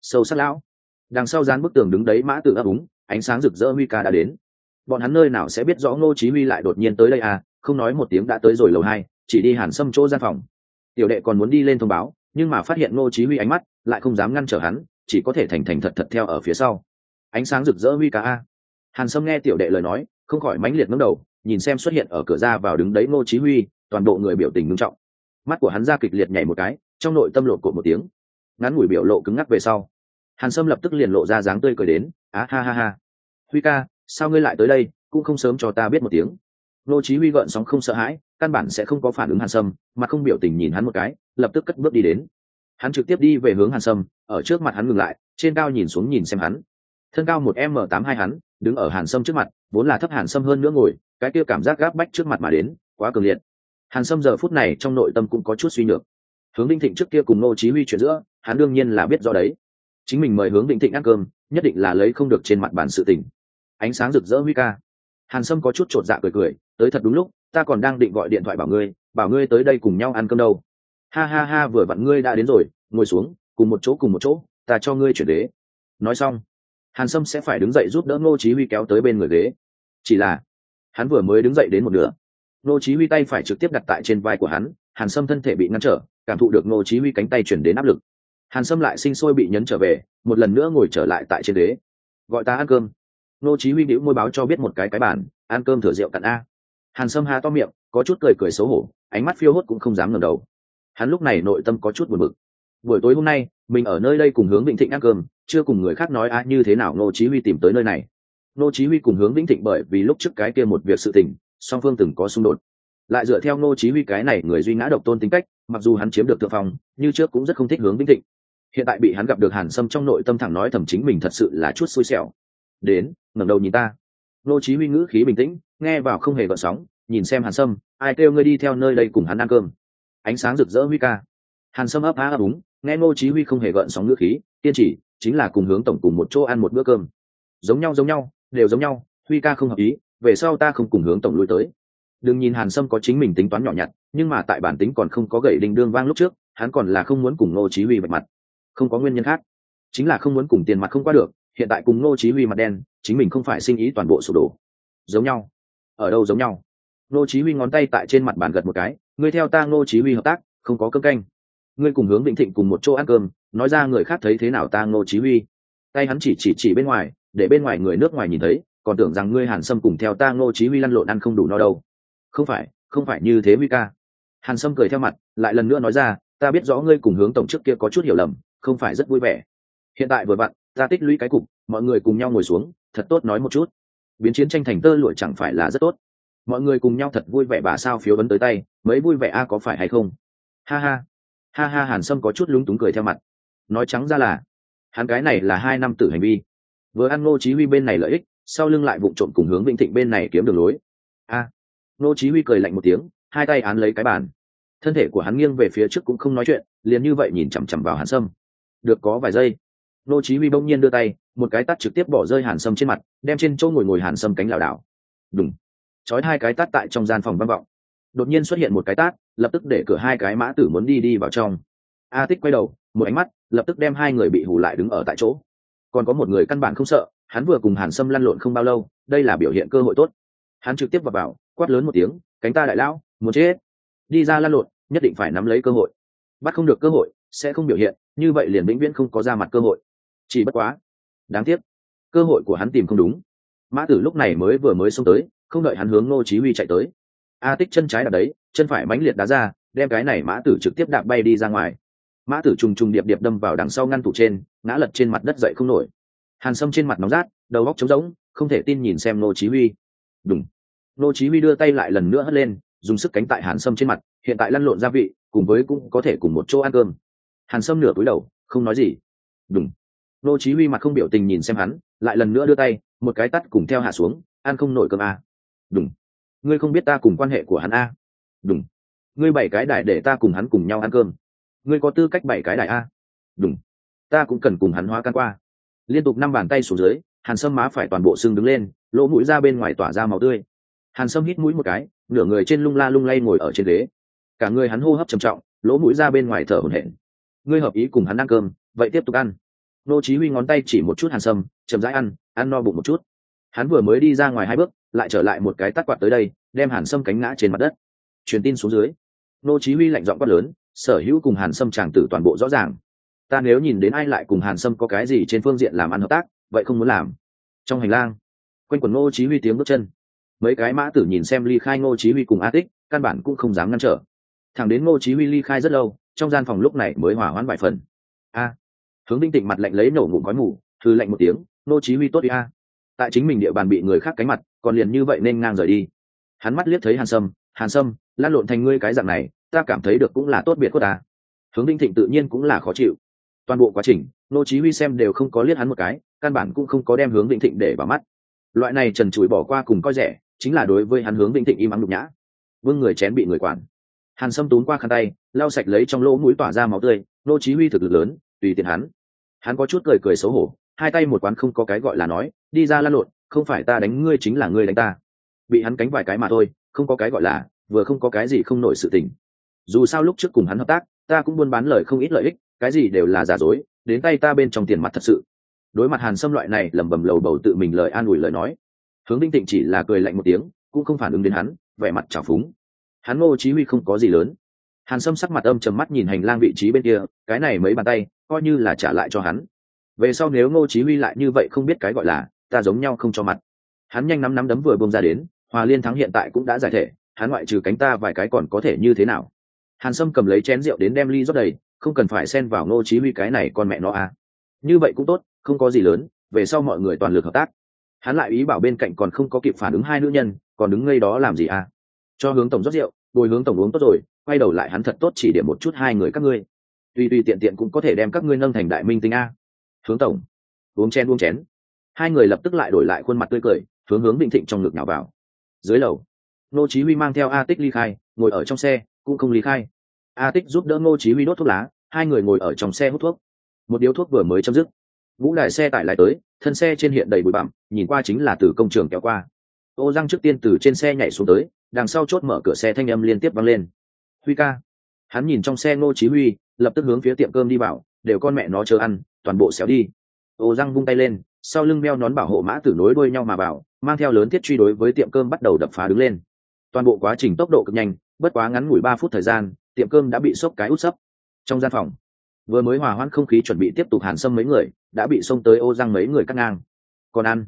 sâu sắc lão. Đằng sau dán bức tường đứng đấy mã tự ấp úng, ánh sáng rực rỡ huy ca đã đến. Bọn hắn nơi nào sẽ biết rõ ngô chí huy lại đột nhiên tới đây à? Không nói một tiếng đã tới rồi lầu hai chỉ đi hàn sâm chỗ gian phòng. Tiểu đệ còn muốn đi lên thông báo, nhưng mà phát hiện ngô chí huy ánh mắt lại không dám ngăn trở hắn, chỉ có thể thành thành thật thật theo ở phía sau. Ánh sáng rực rỡ huy ca a. Hàn sâm nghe tiểu đệ lời nói, không khỏi mãnh liệt ngẩng đầu, nhìn xem xuất hiện ở cửa ra vào đứng đấy ngô chí huy, toàn bộ người biểu tình nghiêm trọng. Mắt của hắn ra kịch liệt nhảy một cái, trong nội tâm lộ cột một tiếng. Ngắn ngủi biểu lộ cứng ngắc về sau, hàn sâm lập tức liền lộ ra dáng tươi cười đến, á ha ha ha. Huy ca, sao ngươi lại tới đây? Cũng không sớm cho ta biết một tiếng nô chí huy gợn sóng không sợ hãi, căn bản sẽ không có phản ứng hàn sâm, mà không biểu tình nhìn hắn một cái, lập tức cất bước đi đến. Hắn trực tiếp đi về hướng hàn sâm, ở trước mặt hắn ngừng lại, trên cao nhìn xuống nhìn xem hắn. Thân cao một m tám hai hắn, đứng ở hàn sâm trước mặt, vốn là thấp hàn sâm hơn nữa ngồi, cái kia cảm giác gáp bách trước mặt mà đến, quá cường liệt. Hàn sâm giờ phút này trong nội tâm cũng có chút suy nhược. Hướng đinh thịnh trước kia cùng nô chí huy chuyển giữa, hắn đương nhiên là biết rõ đấy. Chính mình mời hướng định thịnh ăn cơm, nhất định là lấy không được trên mặt bàn sự tình. Ánh sáng rực rỡ huy ca hàn sâm có chút t dạ cười cười, tới thật đúng lúc, ta còn đang định gọi điện thoại bảo ngươi bảo ngươi tới đây cùng nhau ăn cơm đâu. Ha ha ha, vừa vặn ngươi đã đến rồi, ngồi xuống, cùng một chỗ, cùng một chỗ, ta cho ngươi chuyển ghế. Nói xong, hàn sâm sẽ phải đứng dậy giúp đỡ ngô chí huy kéo tới bên người ghế. Chỉ là, hắn vừa mới đứng dậy đến một nửa. Ngô chí huy tay phải trực tiếp đặt tại trên vai của hắn, hàn sâm thân thể bị ngăn trở, cảm thụ được ngô chí huy cánh tay chuyển đến áp lực. Hàn sâm lại sinh sôi bị nhấn trở về, một lần nữa ngồi trở lại tại trên ghế. Gọi ta ăn cơm nô chí huy đĩu môi báo cho biết một cái cái bản ăn cơm thừa rượu cặn a. Hàn sâm ha to miệng, có chút cười cười xấu hổ, ánh mắt phiêu hốt cũng không dám ngẩng đầu. Hắn lúc này nội tâm có chút buồn bực. Buổi tối hôm nay, mình ở nơi đây cùng hướng vĩnh thịnh ăn cơm, chưa cùng người khác nói a như thế nào nô chí huy tìm tới nơi này. Ngô chí huy cùng hướng vĩnh thịnh bởi vì lúc trước cái kia một việc sự tình, song phương từng có xung đột. Lại dựa theo ngô chí huy cái này người duy ngã độc tôn tính cách, mặc dù hắn chiếm được thượng phong, như trước cũng rất không thích hướng vĩnh thịnh. Hiện tại bị hắn gặp được hàn sâm trong nội tâm thẳng nói thầm chính mình thật sự là chút xui xẻo. Đến ngẩng đầu nhìn ta. Ngô chí huy ngữ khí bình tĩnh, nghe vào không hề gợn sóng, nhìn xem hàn sâm, ai kêu ngươi đi theo nơi đây cùng hắn ăn cơm. Ánh sáng rực rỡ huy ca. Hàn sâm ấp á ấp úng, nghe ngô chí huy không hề gợn sóng ngữ khí, kiên trì, chính là cùng hướng tổng cùng một chỗ ăn một bữa cơm. Giống nhau giống nhau, đều giống nhau, huy ca không hợp ý, về sau ta không cùng hướng tổng lui tới. Đừng nhìn hàn sâm có chính mình tính toán nhỏ nhặt, nhưng mà tại bản tính còn không có gậy đinh đương vang lúc trước, hắn còn là không muốn cùng ngô chí huy mặt mặt. Không có nguyên nhân khác, chính là không muốn cùng tiền mặt không qua được hiện tại cùng ngô chí huy mặt đen, chính mình không phải sinh ý toàn bộ sụp đổ. Giống nhau. Ở đâu giống nhau? Ngô chí huy ngón tay tại trên mặt bàn gật một cái, ngươi theo ta ngô chí huy hợp tác, không có cơm canh. Ngươi cùng hướng vĩnh thịnh cùng một chỗ ăn cơm, nói ra người khác thấy thế nào ta ngô chí huy? Tay hắn chỉ chỉ chỉ bên ngoài, để bên ngoài người nước ngoài nhìn thấy, còn tưởng rằng ngươi hàn sâm cùng theo ta ngô chí huy lăn lộn ăn không đủ no đâu. Không phải không phải như thế huy ca. Hàn sâm cười theo mặt, lại lần nữa nói ra, ta biết rõ ngươi cùng hướng tổng trước kia có chút hiểu lầm, không phải rất vui vẻ. Hiện tại vừa vặn ta tích lũy cái cục mọi người cùng nhau ngồi xuống thật tốt nói một chút. Biến chiến tranh thành tơ lụa chẳng phải là rất tốt. Mọi người cùng nhau thật vui vẻ bà sao phiếu vấn tới tay mấy vui vẻ a có phải hay không? Ha ha. Ha ha hàn sâm có chút lúng túng cười theo mặt. Nói trắng ra là hắn cái này là hai năm tử hành vi. Vừa ăn ngô chí huy bên này lợi ích sau lưng lại vụng trộm cùng hướng vĩnh thịnh bên này kiếm đường lối. A. À, ngô chí huy cười lạnh một tiếng hai tay án lấy cái bàn. Thân thể của hắn nghiêng về phía trước cũng không nói chuyện liền như vậy nhìn chằm chằm vào hàn sâm. Được có vài giây nô chí huy bỗng nhiên đưa tay, một cái tát trực tiếp bỏ rơi hàn sâm trên mặt, đem trên chỗ ngồi ngồi hàn sâm cánh lảo đảo. Đùng. Chói hai cái tát tại trong gian phòng vang vọng. Đột nhiên xuất hiện một cái tát, lập tức để cửa hai cái mã tử muốn đi đi vào trong. A tích quay đầu, một ánh mắt, lập tức đem hai người bị hù lại đứng ở tại chỗ. Còn có một người căn bản không sợ, hắn vừa cùng hàn sâm lăn lộn không bao lâu, đây là biểu hiện cơ hội tốt. Hắn trực tiếp vào bảo quát lớn một tiếng, cánh ta đại lão, muốn chết. Đi ra lăn lộn, nhất định phải nắm lấy cơ hội. Bắt không được cơ hội, sẽ không biểu hiện, như vậy liền vĩnh viễn không có ra mặt cơ hội chỉ bất quá. Đáng tiếc, cơ hội của hắn tìm không đúng. Mã tử lúc này mới vừa mới xông tới, không đợi hắn hướng ngô chí huy chạy tới. A tích chân trái đạp đấy, chân phải mãnh liệt đá ra, đem cái này mã tử trực tiếp đạp bay đi ra ngoài. Mã tử trùng trùng điệp điệp đâm vào đằng sau ngăn tủ trên, ngã lật trên mặt đất dậy không nổi. Hàn sâm trên mặt nóng rát, đầu góc trống rỗng, không thể tin nhìn xem nô chí huy. Đúng nô chí huy đưa tay lại lần nữa hất lên, dùng sức cánh tại hàn sâm trên mặt, hiện tại lăn lộn gia vị, cùng với cũng có thể cùng một chỗ ăn cơm. Hàn sâm nửa cúi đầu, không nói gì. Đúng nô chí huy mặt không biểu tình nhìn xem hắn, lại lần nữa đưa tay, một cái tát cùng theo hạ xuống, ăn không nổi cơm à. đúng ngươi không biết ta cùng quan hệ của hắn a à. đúng ngươi bảy cái đại để ta cùng hắn cùng nhau ăn cơm. Ngươi có tư cách bảy cái đại a à. đúng ta cũng cần cùng hắn hóa can qua. Liên tục năm bàn tay xuống dưới, hàn sâm má phải toàn bộ xương đứng lên, lỗ mũi ra bên ngoài tỏa ra màu tươi. Hàn sâm hít mũi một cái, nửa người trên lung la lung lay ngồi ở trên ghế. Cả người hắn hô hấp trầm trọng, lỗ mũi ra bên ngoài thở hổn hển. Ngươi hợp ý cùng hắn ăn cơm, vậy tiếp tục ăn nô chí huy ngón tay chỉ một chút hàn sâm, chậm rãi ăn ăn no bụng một chút. Hắn vừa mới đi ra ngoài hai bước, lại trở lại một cái tát quạt tới đây, đem hàn sâm cánh ngã trên mặt đất. Truyền tin xuống dưới, nô chí huy lạnh giọng quát lớn, sở hữu cùng hàn sâm chàng tử toàn bộ rõ ràng. Ta nếu nhìn đến ai lại cùng hàn sâm có cái gì trên phương diện làm ăn hợp tác, vậy không muốn làm. Trong hành lang, quanh quần ngô chí huy tiếng bước chân. Mấy cái mã tử nhìn xem ly khai ngô chí huy cùng a tích, căn bản cũng không dám ngăn trở. Thẳng đến ngô chí huy ly khai rất lâu, trong gian phòng lúc này mới hỏa hoãn vài phần. A hướng đinh tịnh mặt lạnh lấy nổ ngụm khói mù thư lạnh một tiếng, nô chí huy tốt đi a. Tại chính mình địa bàn bị người khác cánh mặt, còn liền như vậy nên ngang rời đi. Hắn mắt liếc thấy hàn sâm hàn sâm, lan lộn thành ngươi cái dạng này, ta cảm thấy được cũng là tốt biệt của ta. Hướng đinh thịnh tự nhiên cũng là khó chịu. Toàn bộ quá trình, nô chí huy xem đều không có liếc hắn một cái, căn bản cũng không có đem hướng vĩnh thịnh để vào mắt. Loại này trần chuỗi bỏ qua cùng coi rẻ, chính là đối với hắn hướng vĩnh thịnh im ắng nhục nhã. Vương người chén bị người quản. Hàn sâm tún qua khăn tay, lau sạch lấy trong lỗ mũi tỏa ra máu tươi, nô chí huy thực lực lớn tùy tiện hắn. Hắn có chút cười cười xấu hổ, hai tay một quán không có cái gọi là nói, đi ra lan lộn, không phải ta đánh ngươi chính là ngươi đánh ta. Bị hắn cánh vài cái mà thôi, không có cái gọi là, vừa không có cái gì không nổi sự tình. Dù sao lúc trước cùng hắn hợp tác, ta cũng buôn bán lời không ít lợi ích, cái gì đều là giả dối, đến tay ta bên trong tiền mặt thật sự. Đối mặt hàn sâm loại này lẩm bẩm lầu bầu tự mình lời an ủi lời nói, hướng đinh tịnh chỉ là cười lạnh một tiếng, cũng không phản ứng đến hắn, vẻ mặt trào phúng. Hắn ngô chí huy không có gì lớn hàn sâm sắc mặt âm trầm mắt nhìn hành lang vị trí bên kia, cái này mấy bàn tay, coi như là trả lại cho hắn. Về sau nếu ngô chí huy lại như vậy không biết cái gọi là, ta giống nhau không cho mặt. Hắn nhanh nắm nắm đấm vừa buông ra đến, hòa liên thắng hiện tại cũng đã giải thể, hắn ngoại trừ cánh ta vài cái còn có thể như thế nào? Hàn sâm cầm lấy chén rượu đến đem ly rót đầy, không cần phải xen vào ngô chí huy cái này con mẹ nó à. Như vậy cũng tốt, không có gì lớn, về sau mọi người toàn lực hợp tác. Hắn lại ý bảo bên cạnh còn không có kịp phản ứng hai nữ nhân, còn đứng ngây đó làm gì à? Cho hướng tổng rót rượu, bồi hướng tổng uống tốt rồi quay đầu lại hắn thật tốt chỉ điểm một chút hai người các ngươi. Tuy tuy tiện tiện cũng có thể đem các ngươi nâng thành đại minh tinh a. Hướng tổng. Uống chen uống chén. Hai người lập tức lại đổi lại khuôn mặt tươi cười, hướng hướng bình thịnh trong ngực nào vào. Dưới lầu nô chí huy mang theo a tích ly khai, ngồi ở trong xe, cũng không ly khai. A tích giúp đỡ nô chí huy đốt thuốc lá, hai người ngồi ở trong xe hút thuốc. Một điếu thuốc vừa mới chấm dứt, vũ đại xe tải lại tới, thân xe trên hiện đầy bụi bặm, nhìn qua chính là từ công trường kéo qua. Ô răng trước tiên từ trên xe nhảy xuống tới, đằng sau chốt mở cửa xe thanh âm liên tiếp vang lên huy ca. Hắn nhìn trong xe ngô chí huy, lập tức hướng phía tiệm cơm đi vào, đều con mẹ nó chờ ăn, toàn bộ xéo đi. Ô răng vung tay lên, sau lưng meo nón bảo hộ mã tử nối đuôi nhau mà vào, mang theo lớn thiết truy đối với tiệm cơm bắt đầu đập phá đứng lên. Toàn bộ quá trình tốc độ cực nhanh, bất quá ngắn ngủi ba phút thời gian, tiệm cơm đã bị sốc cái út sấp. Trong gian phòng, vừa mới hòa hoãn không khí chuẩn bị tiếp tục hàn xâm mấy người, đã bị xông tới ô răng mấy người cắt ngang. Còn ăn?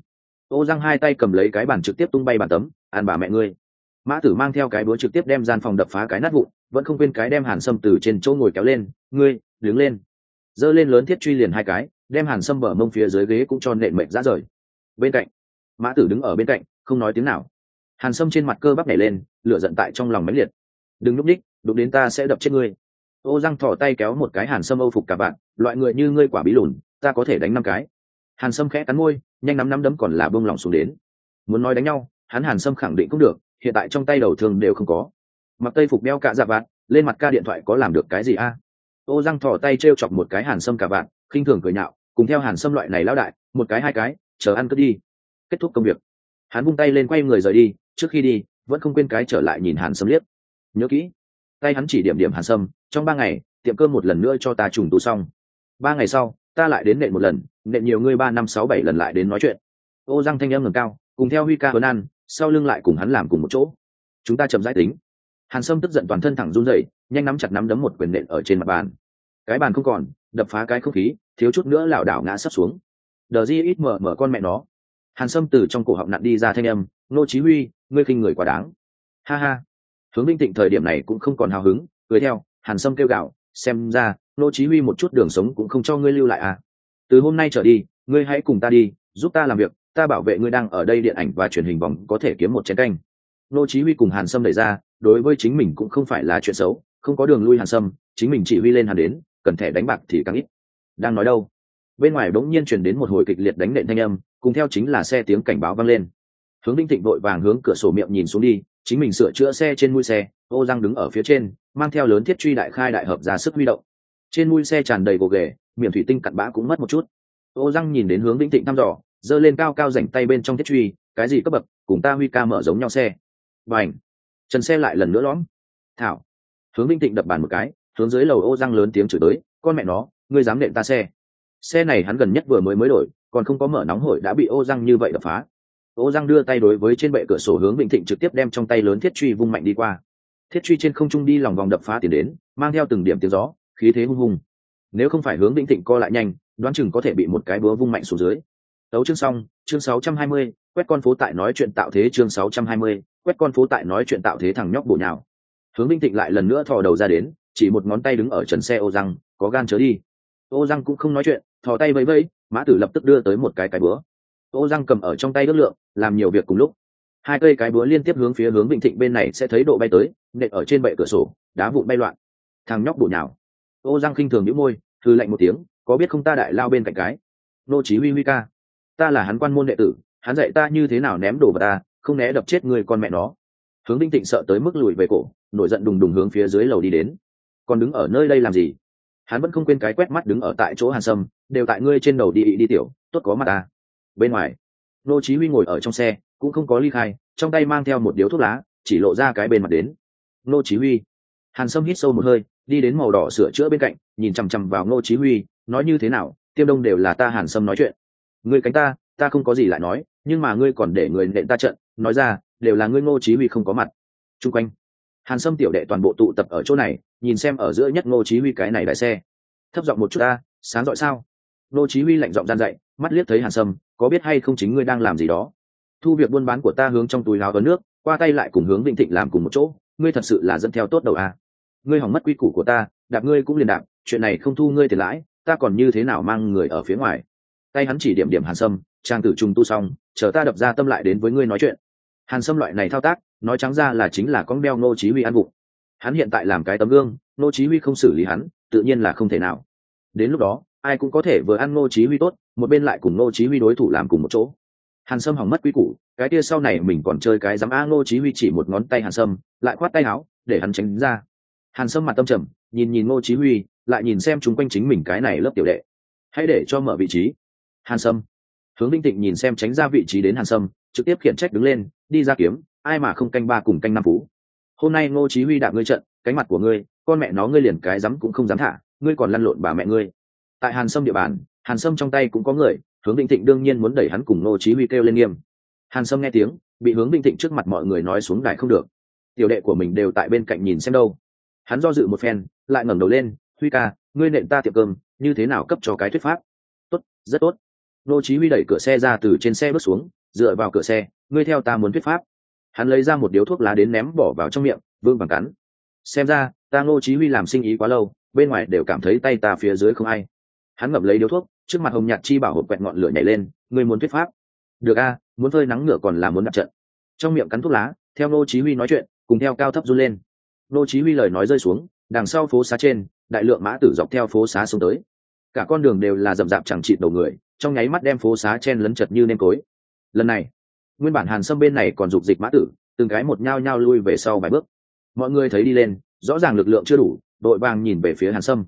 Ô răng hai tay cầm lấy cái bàn trực tiếp tung bay bàn tấm, ăn bà mẹ ngươi mã tử mang theo cái búa trực tiếp đem gian phòng đập phá cái nát vụn, vẫn không quên cái đem hàn sâm từ trên chỗ ngồi kéo lên, ngươi, đứng lên. Giơ lên lớn thiết truy liền hai cái, đem hàn sâm bờ mông phía dưới ghế cũng cho nện mệnh ra rời. Bên cạnh, mã tử đứng ở bên cạnh, không nói tiếng nào. Hàn sâm trên mặt cơ bắp nhảy lên, lửa giận tại trong lòng mãnh liệt. Đừng núp đích đụng đến ta sẽ đập chết ngươi. Ô răng thỏ tay kéo một cái hàn sâm âu phục cả bạn, loại người như ngươi quả bí lùn, ta có thể đánh năm cái. Hàn sâm khẽ cắn môi, nhanh nắm nắm đấm còn là bông lòng xuống đến. Muốn nói đánh nhau, hắn hàn sâm khẳng định cũng được hiện tại trong tay đầu thường đều không có. Mặc tây phục đeo cả dạ vạt, lên mặt ca điện thoại có làm được cái gì a? Ô răng thỏ tay t r e o chọc một cái hàn sâm cả vạt, khinh thường cười nhạo, cùng theo hàn sâm loại này lao đại, một cái hai cái, chờ ăn cất đi. Kết thúc công việc. Hắn vung tay lên quay người rời đi, trước khi đi, vẫn không quên cái trở lại nhìn hàn sâm liếc. Nhớ kỹ, tay hắn chỉ điểm điểm hàn sâm, trong ba ngày, tiệm cơm một lần nữa cho ta trùng tù xong. Ba ngày sau, ta lại đến nện một lần, nện nhiều ngươi ba năm sáu bảy lần lại đến nói chuyện. Ô răng thanh âm ngầm cao cùng theo huy ca huấn ăn sau lưng lại cùng hắn làm cùng một chỗ. Chúng ta chậm giải tính. Hàn sâm tức giận toàn thân thẳng run rẩy, nhanh nắm chặt nắm đấm một quyền nện ở trên mặt bàn. Cái bàn không còn, đập phá cái không khí, thiếu chút nữa lảo đảo ngã sấp xuống. Đờ di ít mở mở con mẹ nó. Hàn sâm từ trong cổ họng nặn đi ra thanh âm, nô chí huy, ngươi khinh người quá đáng. Ha ha. Hướng minh tịnh thời điểm này cũng không còn hào hứng, cười theo, hàn sâm kêu gạo xem ra, nô chí huy một chút đường sống cũng không cho ngươi lưu lại à. Từ hôm nay trở đi, ngươi hãy cùng ta đi, giúp ta làm việc ta bảo vệ ngươi đang ở đây điện ảnh và truyền hình vòng có thể kiếm một chén canh. Nô chí huy cùng hàn sâm đẩy ra, đối với chính mình cũng không phải là chuyện xấu, không có đường lui hàn sâm, chính mình chỉ huy lên hàn đến, cần thẻ đánh bạc thì càng ít. Đang nói đâu? Bên ngoài đống nhiên truyền đến một hồi kịch liệt đánh nện thanh âm, cùng theo chính là xe tiếng cảnh báo vang lên. Hướng đinh thịnh vội vàng hướng cửa sổ miệng nhìn xuống đi, chính mình sửa chữa xe trên mũi xe, ô răng đứng ở phía trên, mang theo lớn thiết truy đại khai đại hợp ra sức huy động. Trên mũi xe tràn đầy gồ ghề, miệng thủy tinh cặn bã cũng mất một chút. Ô răng nhìn đến hướng đinh thịnh thăm dò giơ lên cao cao rảnh tay bên trong thiết truy, cái gì cấp bậc, cùng ta huy ca mở giống nhau xe. Và ảnh trần xe lại lần nữa lõm. Thảo! Hướng minh thịnh đập bàn một cái, hướng dưới lầu ô răng lớn tiếng chửi tới, con mẹ nó, ngươi dám nện ta xe. Xe này hắn gần nhất vừa mới mới đổi, còn không có mở nóng hổi đã bị ô răng như vậy đập phá. Ô răng đưa tay đối với trên bệ cửa sổ hướng minh thịnh trực tiếp đem trong tay lớn thiết truy vung mạnh đi qua. Thiết truy trên không trung đi lòng vòng đập phá tiền đến, mang theo từng điểm tiếng gió, khí thế hung hùng. Nếu không phải hướng minh thịnh co lại nhanh, đoán chừng có thể bị một cái búa vung mạnh xuống dưới tấu chương xong chương 620, quét con phố tại nói chuyện tạo thế chương 620, quét con phố tại nói chuyện tạo thế thằng nhóc bổ nhào. Hướng vĩnh thịnh lại lần nữa thò đầu ra đến chỉ một ngón tay đứng ở trần xe ô răng có gan chớ đi. Ô răng cũng không nói chuyện thò tay vẫy vẫy mã tử lập tức đưa tới một cái cái búa. Ô răng cầm ở trong tay ước lượng làm nhiều việc cùng lúc. Hai cây cái búa liên tiếp hướng phía hướng vịnh thịnh bên này sẽ thấy độ bay tới nện ở trên bệ cửa sổ đá vụn bay loạn. Thằng nhóc bổ nhào. Ô răng khinh thường những môi thư lạnh một tiếng có biết không ta đại lao bên cạnh cái? Nô chí huy huy ca ta là hắn quan môn đệ tử, hắn dạy ta như thế nào ném đồ vào ta, không né đập chết người con mẹ nó. Hướng Đinh Tịnh sợ tới mức lùi về cổ, nổi giận đùng đùng hướng phía dưới lầu đi đến. Còn đứng ở nơi đây làm gì? Hắn vẫn không quên cái quét mắt đứng ở tại chỗ hàn sâm, đều tại ngươi trên đầu đi đi tiểu, tốt có mặt ta. Bên ngoài, nô chí huy ngồi ở trong xe, cũng không có ly khai, trong tay mang theo một điếu thuốc lá, chỉ lộ ra cái bên mặt đến. Nô chí huy. Hàn sâm hít sâu một hơi, đi đến màu đỏ sửa chữa bên cạnh, nhìn chăm chăm vào nô chí huy, nói như thế nào, tiêm đông đều là ta hàn sâm nói chuyện ngươi cánh ta ta không có gì lại nói, nhưng mà ngươi còn để người nện ta trận, nói ra, đều là ngươi ngô chí huy không có mặt. Chung quanh, hàn sâm tiểu đệ toàn bộ tụ tập ở chỗ này, nhìn xem ở giữa nhất ngô chí huy cái này đại xe. Thấp giọng một chút ta, sáng giỏi sao? Ngô chí huy lạnh giọng gian dạy, mắt liếc thấy hàn sâm, có biết hay không chính ngươi đang làm gì đó? Thu việc buôn bán của ta hướng trong túi áo ấn nước, qua tay lại cùng hướng vĩnh thịnh làm cùng một chỗ, ngươi thật sự là dẫn theo tốt đầu à? Ngươi hỏng mất quy củ của ta, đạp ngươi cũng liền đạp, chuyện này không thu ngươi tiền lãi, ta còn như thế nào mang người ở phía ngoài? Tay hắn chỉ điểm điểm hàn sâm, trang tử trùng tu xong, chờ ta đập ra tâm lại đến với ngươi nói chuyện. Hàn sâm loại này thao tác, nói trắng ra là chính là con đeo ngô chí huy ăn bụng hắn hiện tại làm cái tấm gương, ngô chí huy không xử lý hắn, tự nhiên là không thể nào. Đến lúc đó, ai cũng có thể vừa ăn ngô chí huy tốt, một bên lại cùng ngô chí huy đối thủ làm cùng một chỗ. Hàn sâm hỏng mất quý củ, cái kia sau này mình còn chơi cái dám a ngô chí huy chỉ một ngón tay hàn sâm, lại khoát tay áo, để hắn tránh ra. Hàn sâm mặt tâm trầm, nhìn nhìn ngô chí huy, lại nhìn xem chúng quanh chính mình cái này lớp tiểu đệ. Hãy để cho mở vị trí hàn sâm. Hướng vinh tịnh nhìn xem tránh ra vị trí đến hàn sâm, trực tiếp khiển trách đứng lên, đi ra kiếm, ai mà không canh ba cùng canh năm phú. Hôm nay ngô chí huy đạp ngươi trận, cánh mặt của ngươi, con mẹ nó ngươi liền cái dám cũng không dám thả, ngươi còn lăn lộn bà mẹ ngươi. Tại hàn sâm địa bàn, hàn sâm trong tay cũng có người, hướng vinh thịnh đương nhiên muốn đẩy hắn cùng ngô chí huy kêu lên nghiêm. Hàn sâm nghe tiếng, bị hướng vinh thịnh trước mặt mọi người nói xuống đài không được. Tiểu đệ của mình đều tại bên cạnh nhìn xem đâu. Hắn do dự một phen, lại ngẩng đầu lên, huy ca, ngươi nện ta tiệm cơm, như thế nào cấp cho cái thuyết pháp? Tốt, rất tốt nô chí huy đẩy cửa xe ra từ trên xe bước xuống, dựa vào cửa xe, ngươi theo ta muốn thuyết pháp. Hắn lấy ra một điếu thuốc lá đến ném bỏ vào trong miệng, vương bằng cắn. Xem ra, ta nô chí huy làm sinh ý quá lâu, bên ngoài đều cảm thấy tay ta phía dưới không ai. Hắn ngậm lấy điếu thuốc, trước mặt hồng nhạt chi bảo hộp quẹt ngọn lửa nhảy lên, ngươi muốn thuyết pháp? Được a, muốn phơi nắng ngựa còn là muốn đặt trận. Trong miệng cắn thuốc lá, theo nô chí huy nói chuyện, cùng theo cao thấp run lên. Nô chí huy lời nói rơi xuống, đằng sau phố xá trên, đại lượng mã tử dọc theo phố xá xuống tới. Cả con đường đều là rậm rạp chẳng chịt đầu người trong nháy mắt đem phố xá chen lấn chật như nêm cối. Lần này, nguyên bản hàn sâm bên này còn dục dịch mã tử, từng cái một nhao nhao lui về sau vài bước. Mọi người thấy đi lên, rõ ràng lực lượng chưa đủ, đội vàng nhìn về phía hàn sâm.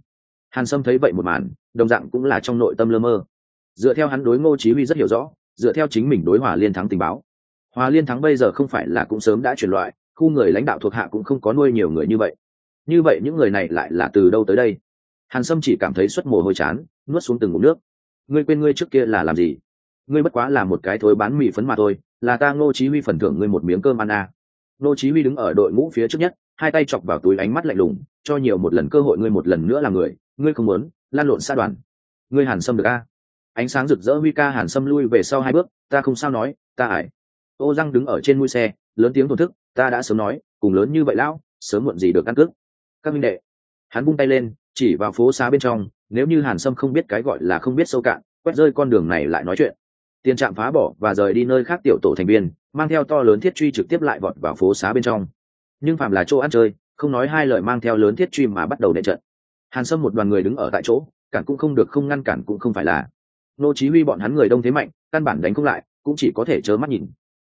Hàn sâm thấy vậy một màn, đồng dạng cũng là trong nội tâm lơ mơ. Dựa theo hắn đối ngô chí huy rất hiểu rõ, dựa theo chính mình đối hòa liên thắng tình báo. Hòa liên thắng bây giờ không phải là cũng sớm đã chuyển loại, khu người lãnh đạo thuộc hạ cũng không có nuôi nhiều người như vậy. Như vậy những người này lại là từ đâu tới đây? Hàn sâm chỉ cảm thấy suất mồ hôi chán, nuốt xuống từng ngụm nước ngươi quên ngươi trước kia là làm gì? Ngươi bất quá là một cái thối bán mì phấn mà thôi, là ta ngô chí huy phần thưởng ngươi một miếng cơm ăn à. ngô chí huy đứng ở đội ngũ phía trước nhất, hai tay chọc vào túi ánh mắt lạnh lùng, cho nhiều một lần cơ hội ngươi một lần nữa là người, ngươi không muốn, lan lộn xa đoàn. Ngươi hàn sâm được a ánh sáng rực rỡ huy ca hàn sâm lui về sau hai bước, ta không sao nói, ta ải. Ô răng đứng ở trên mũi xe, lớn tiếng thổn thức, ta đã sớm nói, cùng lớn như vậy lão, sớm muộn gì được ăn cướp. Các minh đệ. Hắn bung tay lên chỉ vào phố xá bên trong, nếu như hàn sâm không biết cái gọi là không biết sâu cạn, quét rơi con đường này lại nói chuyện. Tiền trạm phá bỏ và rời đi nơi khác tiểu tổ thành viên, mang theo to lớn thiết truy trực tiếp lại vọt vào phố xá bên trong. Nhưng phạm là chỗ ăn chơi, không nói hai lời mang theo lớn thiết truy mà bắt đầu đệ trận. Hàn sâm một đoàn người đứng ở tại chỗ, cản cũng không được, không ngăn cản cũng không phải là. Nô chí huy bọn hắn người đông thế mạnh, căn bản đánh không lại, cũng chỉ có thể chớ mắt nhìn.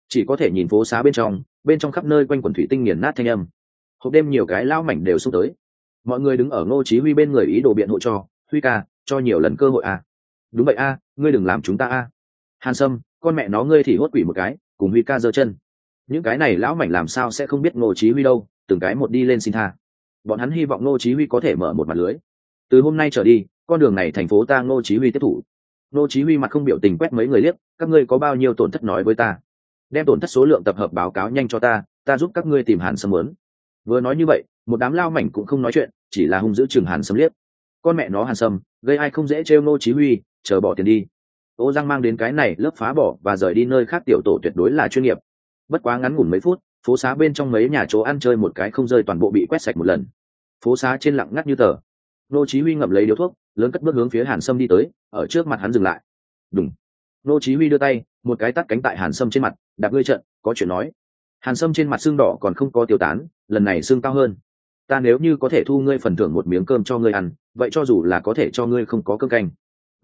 Chỉ có thể nhìn phố xá bên trong bên trong khắp nơi quanh quần thủy tinh nghiền nát thanh âm. Hộp đêm nhiều cái lao mảnh đều xúc tới mọi người đứng ở ngô chí huy bên người ý đồ biện hộ cho huy ca cho nhiều lần cơ hội à. Đúng vậy a à, ngươi đừng làm chúng ta a. À. hàn sâm con mẹ nó ngươi thì hốt quỷ một cái cùng huy ca giơ chân. Những cái này lão mảnh làm sao sẽ không biết ngô chí huy đâu từng cái một đi lên xin tha. Bọn hắn hy vọng ngô chí huy có thể mở một mặt lưới. Từ hôm nay trở đi con đường này thành phố ta ngô chí huy tiếp thủ. Ngô chí huy mặt không biểu tình quét mấy người liếc các ngươi có bao nhiêu tổn thất nói với ta? Đem tổn thất số lượng tập hợp báo cáo nhanh cho ta ta giúp các ngươi tìm hàn sâm muốn. Vừa nói như vậy một đám lao mảnh cũng không nói chuyện, chỉ là hung dữ chừng hàn sâm liếc. Con mẹ nó hàn sâm, gây ai không dễ trêu nô chí huy, chờ bỏ tiền đi. Ô giang mang đến cái này lớp phá bỏ và rời đi nơi khác tiểu tổ tuyệt đối là chuyên nghiệp. Bất quá ngắn ngủn mấy phút, phố xá bên trong mấy nhà chỗ ăn chơi một cái không rơi toàn bộ bị quét sạch một lần. Phố xá trên lặng ngắt như tờ. Nô chí huy ngậm lấy điếu thuốc, lớn cất bước hướng phía hàn sâm đi tới, ở trước mặt hắn dừng lại. Đúng nô chí huy đưa tay, một cái tát cánh tại hàn sâm trên mặt, đạp ngươi trận, có chuyện nói. Hàn sâm trên mặt xương đỏ còn không có tiêu tán, lần này xương cao hơn ta nếu như có thể thu ngươi phần thưởng một miếng cơm cho ngươi ăn, vậy cho dù là có thể cho ngươi không có cơm canh.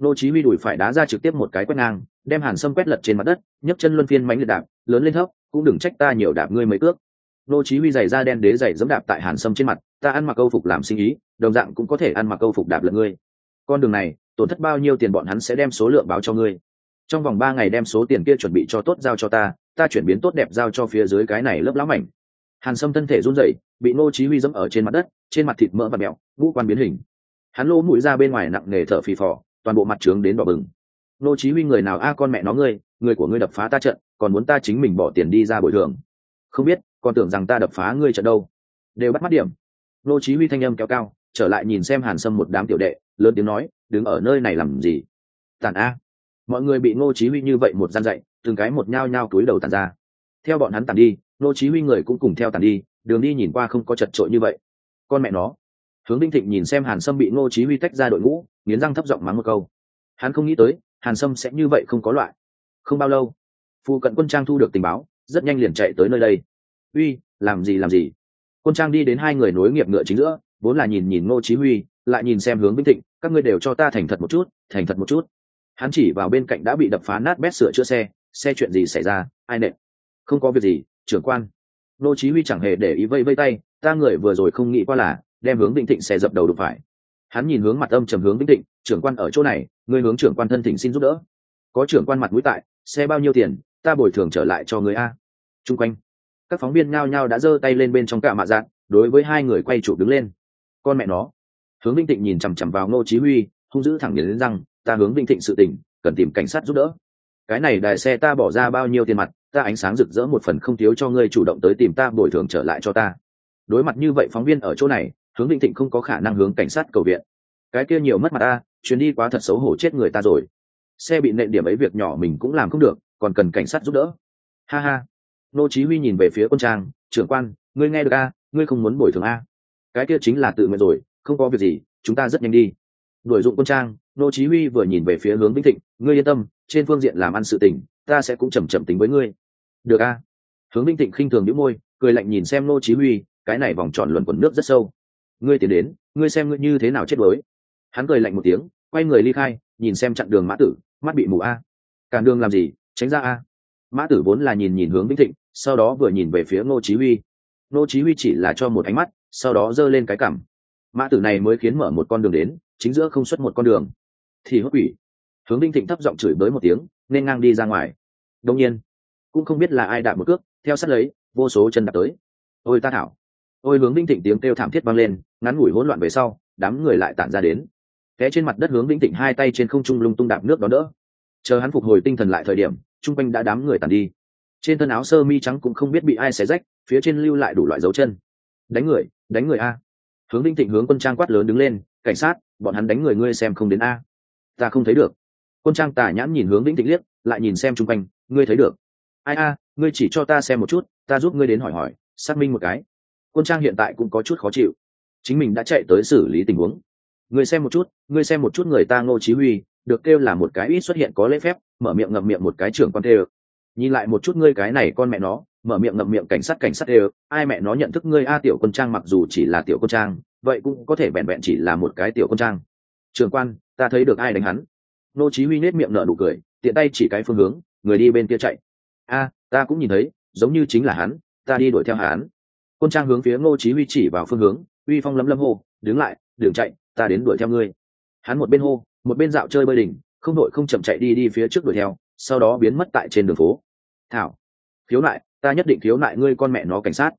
Nô chí huy đuổi phải đá ra trực tiếp một cái quét ngang, đem hàn sâm quét lật trên mặt đất, nhấc chân luân phiên mánh liệt đạp, lớn lên thấp, cũng đừng trách ta nhiều đạp ngươi mấy cước nô chí huy giày da đen đế giày giẫm đạp tại hàn sâm trên mặt, ta ăn mặc câu phục làm sinh ý, đồng dạng cũng có thể ăn mặc câu phục đạp lật ngươi. Con đường này, tổn thất bao nhiêu tiền bọn hắn sẽ đem số lượng báo cho ngươi. Trong vòng ba ngày đem số tiền kia chuẩn bị cho tốt giao cho ta ta chuyển biến tốt đẹp giao cho phía dưới cái này lớp lão mảnh hàn sâm thân thể run rẩy, bị nô chí huy dẫm ở trên mặt đất, trên mặt thịt mỡ và mèo ngũ quan biến hình. Hắn lỗ mũi ra bên ngoài nặng nề thở phì phò, toàn bộ mặt trướng đến đỏ bừng. Nô chí huy người nào? A, con mẹ nó ngươi, người của ngươi đập phá ta trận, còn muốn ta chính mình bỏ tiền đi ra bồi thường. Không biết, còn tưởng rằng ta đập phá ngươi trận đâu. Đều bắt mắt điểm. Nô chí huy thanh âm kéo cao, trở lại nhìn xem hàn sâm một đám tiểu đệ, lớn tiếng nói, đứng ở nơi này làm gì? Tàn a. Mọi người bị nô chí huy như vậy một gian dạy, từng cái một nhao nhao túi đầu tàn ra. Theo bọn hắn tàn đi nô chí huy người cũng cùng theo tàn đi, đường đi nhìn qua không có chật trội như vậy. Con mẹ nó. Hướng đinh thịnh nhìn xem hàn sâm bị nô chí huy tách ra đội ngũ, nghiến răng thấp giọng mắng một câu. Hắn không nghĩ tới, hàn sâm sẽ như vậy không có loại. Không bao lâu phụ cận quân trang thu được tình báo, rất nhanh liền chạy tới nơi đây. Uy, làm gì làm gì? Quân trang đi đến hai người nối nghiệp ngựa chính giữa, vốn là nhìn nhìn ngô chí huy, lại nhìn xem hướng vĩnh thịnh, các ngươi đều cho ta thành thật một chút, thành thật một chút. Hắn chỉ vào bên cạnh đã bị đập phá nát bét sửa chữa xe xe chuyện gì xảy ra? Ai nệ không có việc gì trưởng quan. Ngô chí huy chẳng hề để ý vây vây tay, ta người vừa rồi không nghĩ qua là đem hướng vĩnh thịnh xe dập đầu đụng phải. Hắn nhìn hướng mặt âm trầm hướng vĩnh thịnh, trưởng quan ở chỗ này, ngươi hướng trưởng quan thân thỉnh xin giúp đỡ. Có trưởng quan mặt mũi tại, xe bao nhiêu tiền, ta bồi thường trở lại cho người a. Chung quanh, các phóng viên nhao nhao đã giơ tay lên bên trong cả mạ dạng đối với hai người quay chụp đứng lên. Con mẹ nó. Hướng vinh thịnh nhìn chằm chằm vào ngô chí huy, hung dữ thẳng đến răng, ta hướng vinh thịnh sự tình, cần tìm cảnh sát giúp đỡ. Cái này đài xe ta bỏ ra bao nhiêu tiền mặt ta ánh sáng rực rỡ một phần không thiếu cho ngươi chủ động tới tìm ta, bồi thường trở lại cho ta. Đối mặt như vậy phóng viên ở chỗ này, hướng định thịnh không có khả năng hướng cảnh sát cầu viện. Cái kia nhiều mất mặt ta, chuyến đi quá thật xấu hổ chết người ta rồi. Xe bị nện điểm ấy việc nhỏ mình cũng làm không được, còn cần cảnh sát giúp đỡ. Ha ha. Nô chí huy nhìn về phía quân trang, trưởng quan, ngươi nghe được a, ngươi không muốn bồi thường a? Cái kia chính là tự nguyện rồi, không có việc gì, chúng ta rất nhanh đi. Đuổi dụng quân trang, nô chí huy vừa nhìn về phía hướng vĩnh thịnh, ngươi yên tâm, trên phương diện làm ăn sự tình ta sẽ cũng chậm chậm tính với ngươi. Được a. Hướng minh thịnh khinh thường nhíu môi, cười lạnh nhìn xem nô chí huy, cái này vòng tròn luẩn quẩn nước rất sâu. Ngươi tiến đến, ngươi xem ngươi như thế nào chết với hắn cười lạnh một tiếng, quay người ly khai, nhìn xem chặn đường mã tử, mắt bị mù a. Cản đường làm gì, tránh ra a. Mã tử vốn là nhìn nhìn hướng vĩnh thịnh, sau đó vừa nhìn về phía ngô chí huy. Ngô chí huy chỉ là cho một ánh mắt, sau đó giơ lên cái cằm. Mã tử này mới khiến mở một con đường đến, chính giữa không xuất một con đường. Thì hốt quỷ. Hướng vĩnh thịnh thấp giọng chửi bới một tiếng nên ngang đi ra ngoài. Đông nhiên, cũng không biết là ai đạp một cước, theo sát lấy, vô số chân đạp tới. Ôi ta thảo. Ôi hướng vĩnh thịnh tiếng kêu thảm thiết vang lên, ngắn ngủi hỗn loạn về sau, đám người lại tản ra đến. Té trên mặt đất hướng vĩnh thịnh hai tay trên không trung lung tung đạp nước đó đỡ. Chờ hắn phục hồi tinh thần lại thời điểm, chung quanh đã đám người tàn đi. Trên thân áo sơ mi trắng cũng không biết bị ai xé rách, phía trên lưu lại đủ loại dấu chân. Đánh người đánh người a. Hướng vinh thịnh hướng quân trang quát lớn đứng lên, cảnh sát, bọn hắn đánh người ngươi xem không đến a. Ta không thấy được quân trang tà nhãn nhìn hướng vĩnh thịnh liếc, lại nhìn xem chung quanh, ngươi thấy được? Ai a, ngươi chỉ cho ta xem một chút, ta giúp ngươi đến hỏi hỏi, xác minh một cái. Quân trang hiện tại cũng có chút khó chịu. Chính mình đã chạy tới xử lý tình huống. Ngươi xem một chút, ngươi xem một chút người ta ngô chí huy, được kêu là một cái ít xuất hiện có lễ phép, mở miệng ngậm miệng một cái trưởng quan tê nhìn lại một chút ngươi cái này con mẹ nó, mở miệng ngậm miệng cảnh sát cảnh sát tê ai mẹ nó nhận thức ngươi a tiểu quân trang mặc dù chỉ là tiểu quân trang, vậy cũng có thể vẹn vẹn chỉ là một cái tiểu quân trang. Trường quan, ta thấy được ai đánh hắn nô chí huy nết miệng nở nụ cười, tiện tay chỉ cái phương hướng, người đi bên kia chạy. A, ta cũng nhìn thấy, giống như chính là hắn, ta đi đuổi theo hắn. Quân trang hướng phía Nô chí huy chỉ vào phương hướng, uy phong lấm lấm hô, đứng lại đường chạy, ta đến đuổi theo ngươi. Hắn một bên hô, một bên dạo chơi bơi đỉnh, không đội không chậm chạy đi đi phía trước đuổi theo, sau đó biến mất tại trên đường phố. Thảo, khiếu nại, ta nhất định khiếu nại ngươi con mẹ nó cảnh sát.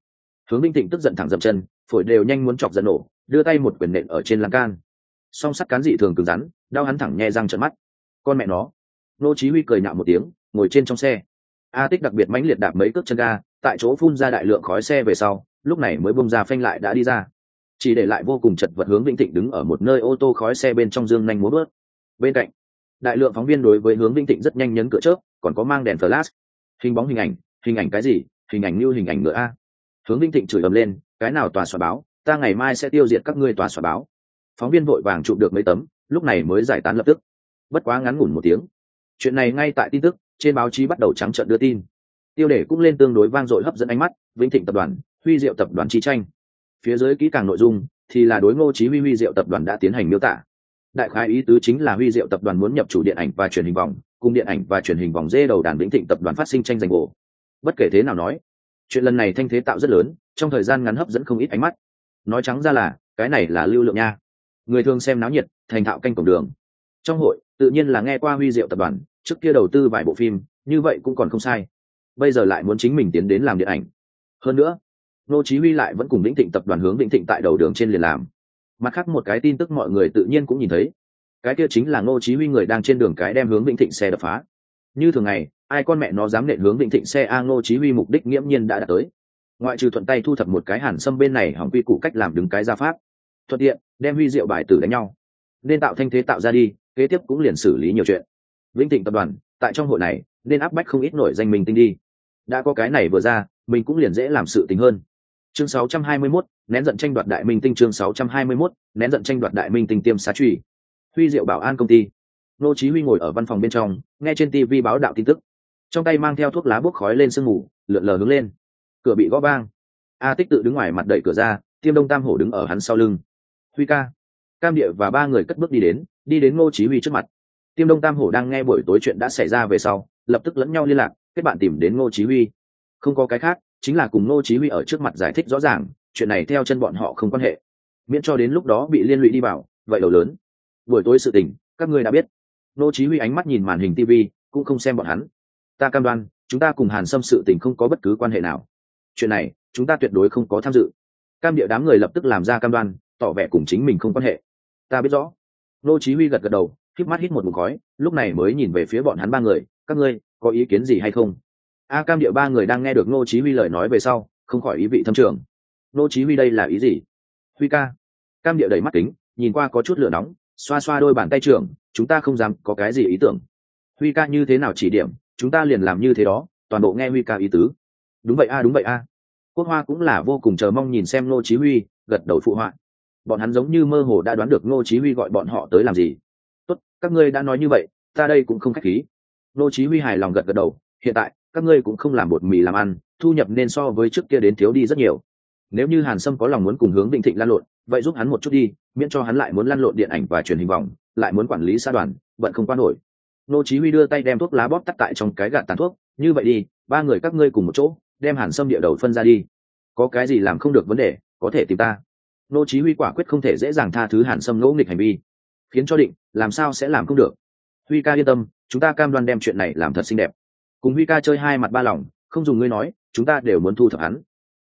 Hướng minh thịnh tức giận thẳng dậm chân, phổi đều nhanh muốn chọc giận nổ, đưa tay một quyền nện ở trên lan can. Song sắt cán dị thường cứng rắn đau hắn thẳng nghe răng trợn mắt. Con mẹ nó. Nô chí huy cười nhạo một tiếng, ngồi trên trong xe. A tích đặc biệt mãnh liệt đạp mấy cước chân ga, tại chỗ phun ra đại lượng khói xe về sau, lúc này mới bung ra phanh lại đã đi ra. Chỉ để lại vô cùng chật vật hướng vĩnh thịnh đứng ở một nơi ô tô khói xe bên trong dương nhanh múa bước. Bên cạnh, đại lượng phóng viên đối với hướng vĩnh thịnh rất nhanh nhấn cửa chớp, còn có mang đèn flash. Hình bóng, hình ảnh hình ảnh cái gì? Hình ảnh như hình ảnh ngựa a. Hướng vĩnh thịnh chửi ầm lên, cái nào tòa soạn báo? Ta ngày mai sẽ tiêu diệt các ngươi tòa soạn báo. Phóng viên vội vàng chụp được mấy tấm lúc này mới giải tán lập tức. Bất quá ngắn ngủn một tiếng, chuyện này ngay tại tin tức, trên báo chí bắt đầu trắng trợn đưa tin. Tiêu đề cũng lên tương đối vang dội hấp dẫn ánh mắt, vĩnh thịnh tập đoàn, huy diệu tập đoàn chi tranh. Phía dưới kỹ càng nội dung thì là đối ngô chí huy huy diệu tập đoàn đã tiến hành miêu tả. Đại khái ý tứ chính là huy diệu tập đoàn muốn nhập chủ điện ảnh và truyền hình vòng, cùng điện ảnh và truyền hình vòng dê đầu đàn vĩnh thịnh tập đoàn phát sinh tranh giành gỗ bất kể thế nào nói, chuyện lần này thanh thế tạo rất lớn, trong thời gian ngắn hấp dẫn không ít ánh mắt. Nói trắng ra là, cái này là lưu lượng nha. Người thường xem náo nhiệt thành thạo canh cổng đường. Trong hội, tự nhiên là nghe qua huy diệu tập đoàn, trước kia đầu tư vài bộ phim, như vậy cũng còn không sai. Bây giờ lại muốn chính mình tiến đến làm điện ảnh. Hơn nữa nô chí huy lại vẫn cùng vĩnh thịnh tập đoàn hướng vĩnh thịnh tại đầu đường trên liền làm. Mặt khác một cái tin tức mọi người tự nhiên cũng nhìn thấy. Cái kia chính là nô chí huy người đang trên đường cái đem hướng vĩnh thịnh xe đập phá. Như thường ngày, ai con mẹ nó dám nện hướng vĩnh thịnh xe a nô chí huy mục đích nghiễm nhiên đã đạt tới. Ngoại trừ thuận tay thu thập một cái hàn sâm bên này hỏng quy củ cách làm đứng cái ra pháp. Thuận tiện, đem huy diệu bài tử đánh nhau nên tạo thanh thế tạo ra đi kế tiếp cũng liền xử lý nhiều chuyện. Vĩnh thịnh tập đoàn tại trong hội này nên áp bách không ít nổi danh mình tinh đi. Đã có cái này vừa ra mình cũng liền dễ làm sự tình hơn. Chương 621, nén giận tranh đoạt đại minh tinh chương 621, nén giận tranh đoạt đại minh tinh tiêm xá truy. Huy diệu bảo an công ty. Nô chí huy ngồi ở văn phòng bên trong nghe trên tv báo đạo tin tức. Trong tay mang theo thuốc lá bốc khói lên sương mù lượn lờ hướng lên. Cửa bị gõ vang. A tích tự đứng ngoài mặt đẩy cửa ra tiêm đông tam hổ đứng ở hắn sau lưng. Huy ca cam địa và ba người cất bước đi đến đi đến ngô chí huy trước mặt. Tiêm đông tam hổ đang nghe buổi tối chuyện đã xảy ra về sau, lập tức lẫn nhau liên lạc, kết bạn tìm đến ngô chí huy. Không có cái khác, chính là cùng ngô chí huy ở trước mặt giải thích rõ ràng, chuyện này theo chân bọn họ không quan hệ. Miễn cho đến lúc đó bị liên lụy đi vào, vậy đầu lớn. Buổi tối sự tình, các ngươi đã biết. Ngô chí huy ánh mắt nhìn màn hình tv cũng không xem bọn hắn. Ta cam đoan, chúng ta cùng hàn sâm sự tình không có bất cứ quan hệ nào. Chuyện này, chúng ta tuyệt đối không có tham dự. Cam địa đám người lập tức làm ra cam đoan, tỏ vẻ cùng chính mình không quan hệ ta biết rõ. Nô chí huy gật gật đầu khít mắt hít một ngụm khói, lúc này mới nhìn về phía bọn hắn ba người, các ngươi, có ý kiến gì hay không? A cam địa ba người đang nghe được nô chí huy lời nói về sau, không khỏi ý vị thâm trường. Nô chí huy đây là ý gì? Huy ca. Cam địa đầy mắt kính, nhìn qua có chút lửa nóng, xoa xoa đôi bàn tay trưởng, chúng ta không dám có cái gì ý tưởng. Huy ca như thế nào chỉ điểm, chúng ta liền làm như thế đó, toàn bộ nghe huy ca ý tứ. Đúng vậy a, đúng vậy a. Quốc hoa cũng là vô cùng chờ mong nhìn xem nô chí huy, gật đầu phụ họa bọn hắn giống như mơ hồ đã đoán được ngô chí huy gọi bọn họ tới làm gì. Tốt, các ngươi đã nói như vậy, ta đây cũng không khách khí. Ngô chí huy hài lòng gật gật đầu, hiện tại, các ngươi cũng không làm bột mì làm ăn, thu nhập nên so với trước kia đến thiếu đi rất nhiều. Nếu như hàn sâm có lòng muốn cùng hướng định thịnh lan lộn, vậy giúp hắn một chút đi, miễn cho hắn lại muốn lan lộn điện ảnh và truyền hình vòng, lại muốn quản lý xã đoàn bận không qua nổi. Nô chí huy đưa tay đem thuốc lá bóp tắt tại trong cái gạt tàn thuốc, như vậy đi, ba người các ngươi cùng một chỗ, đem hàn sâm địa đầu phân ra đi. Có cái gì làm không được vấn đề, có thể tìm ta nô chí huy quả quyết không thể dễ dàng tha thứ hàn sâm ngỗ nghịch hành vi. Khiến cho định, làm sao sẽ làm không được? Huy ca yên tâm, chúng ta cam đoan đem chuyện này làm thật xinh đẹp. Cùng huy ca chơi hai mặt ba lòng, không dùng ngươi nói, chúng ta đều muốn thu thập hắn.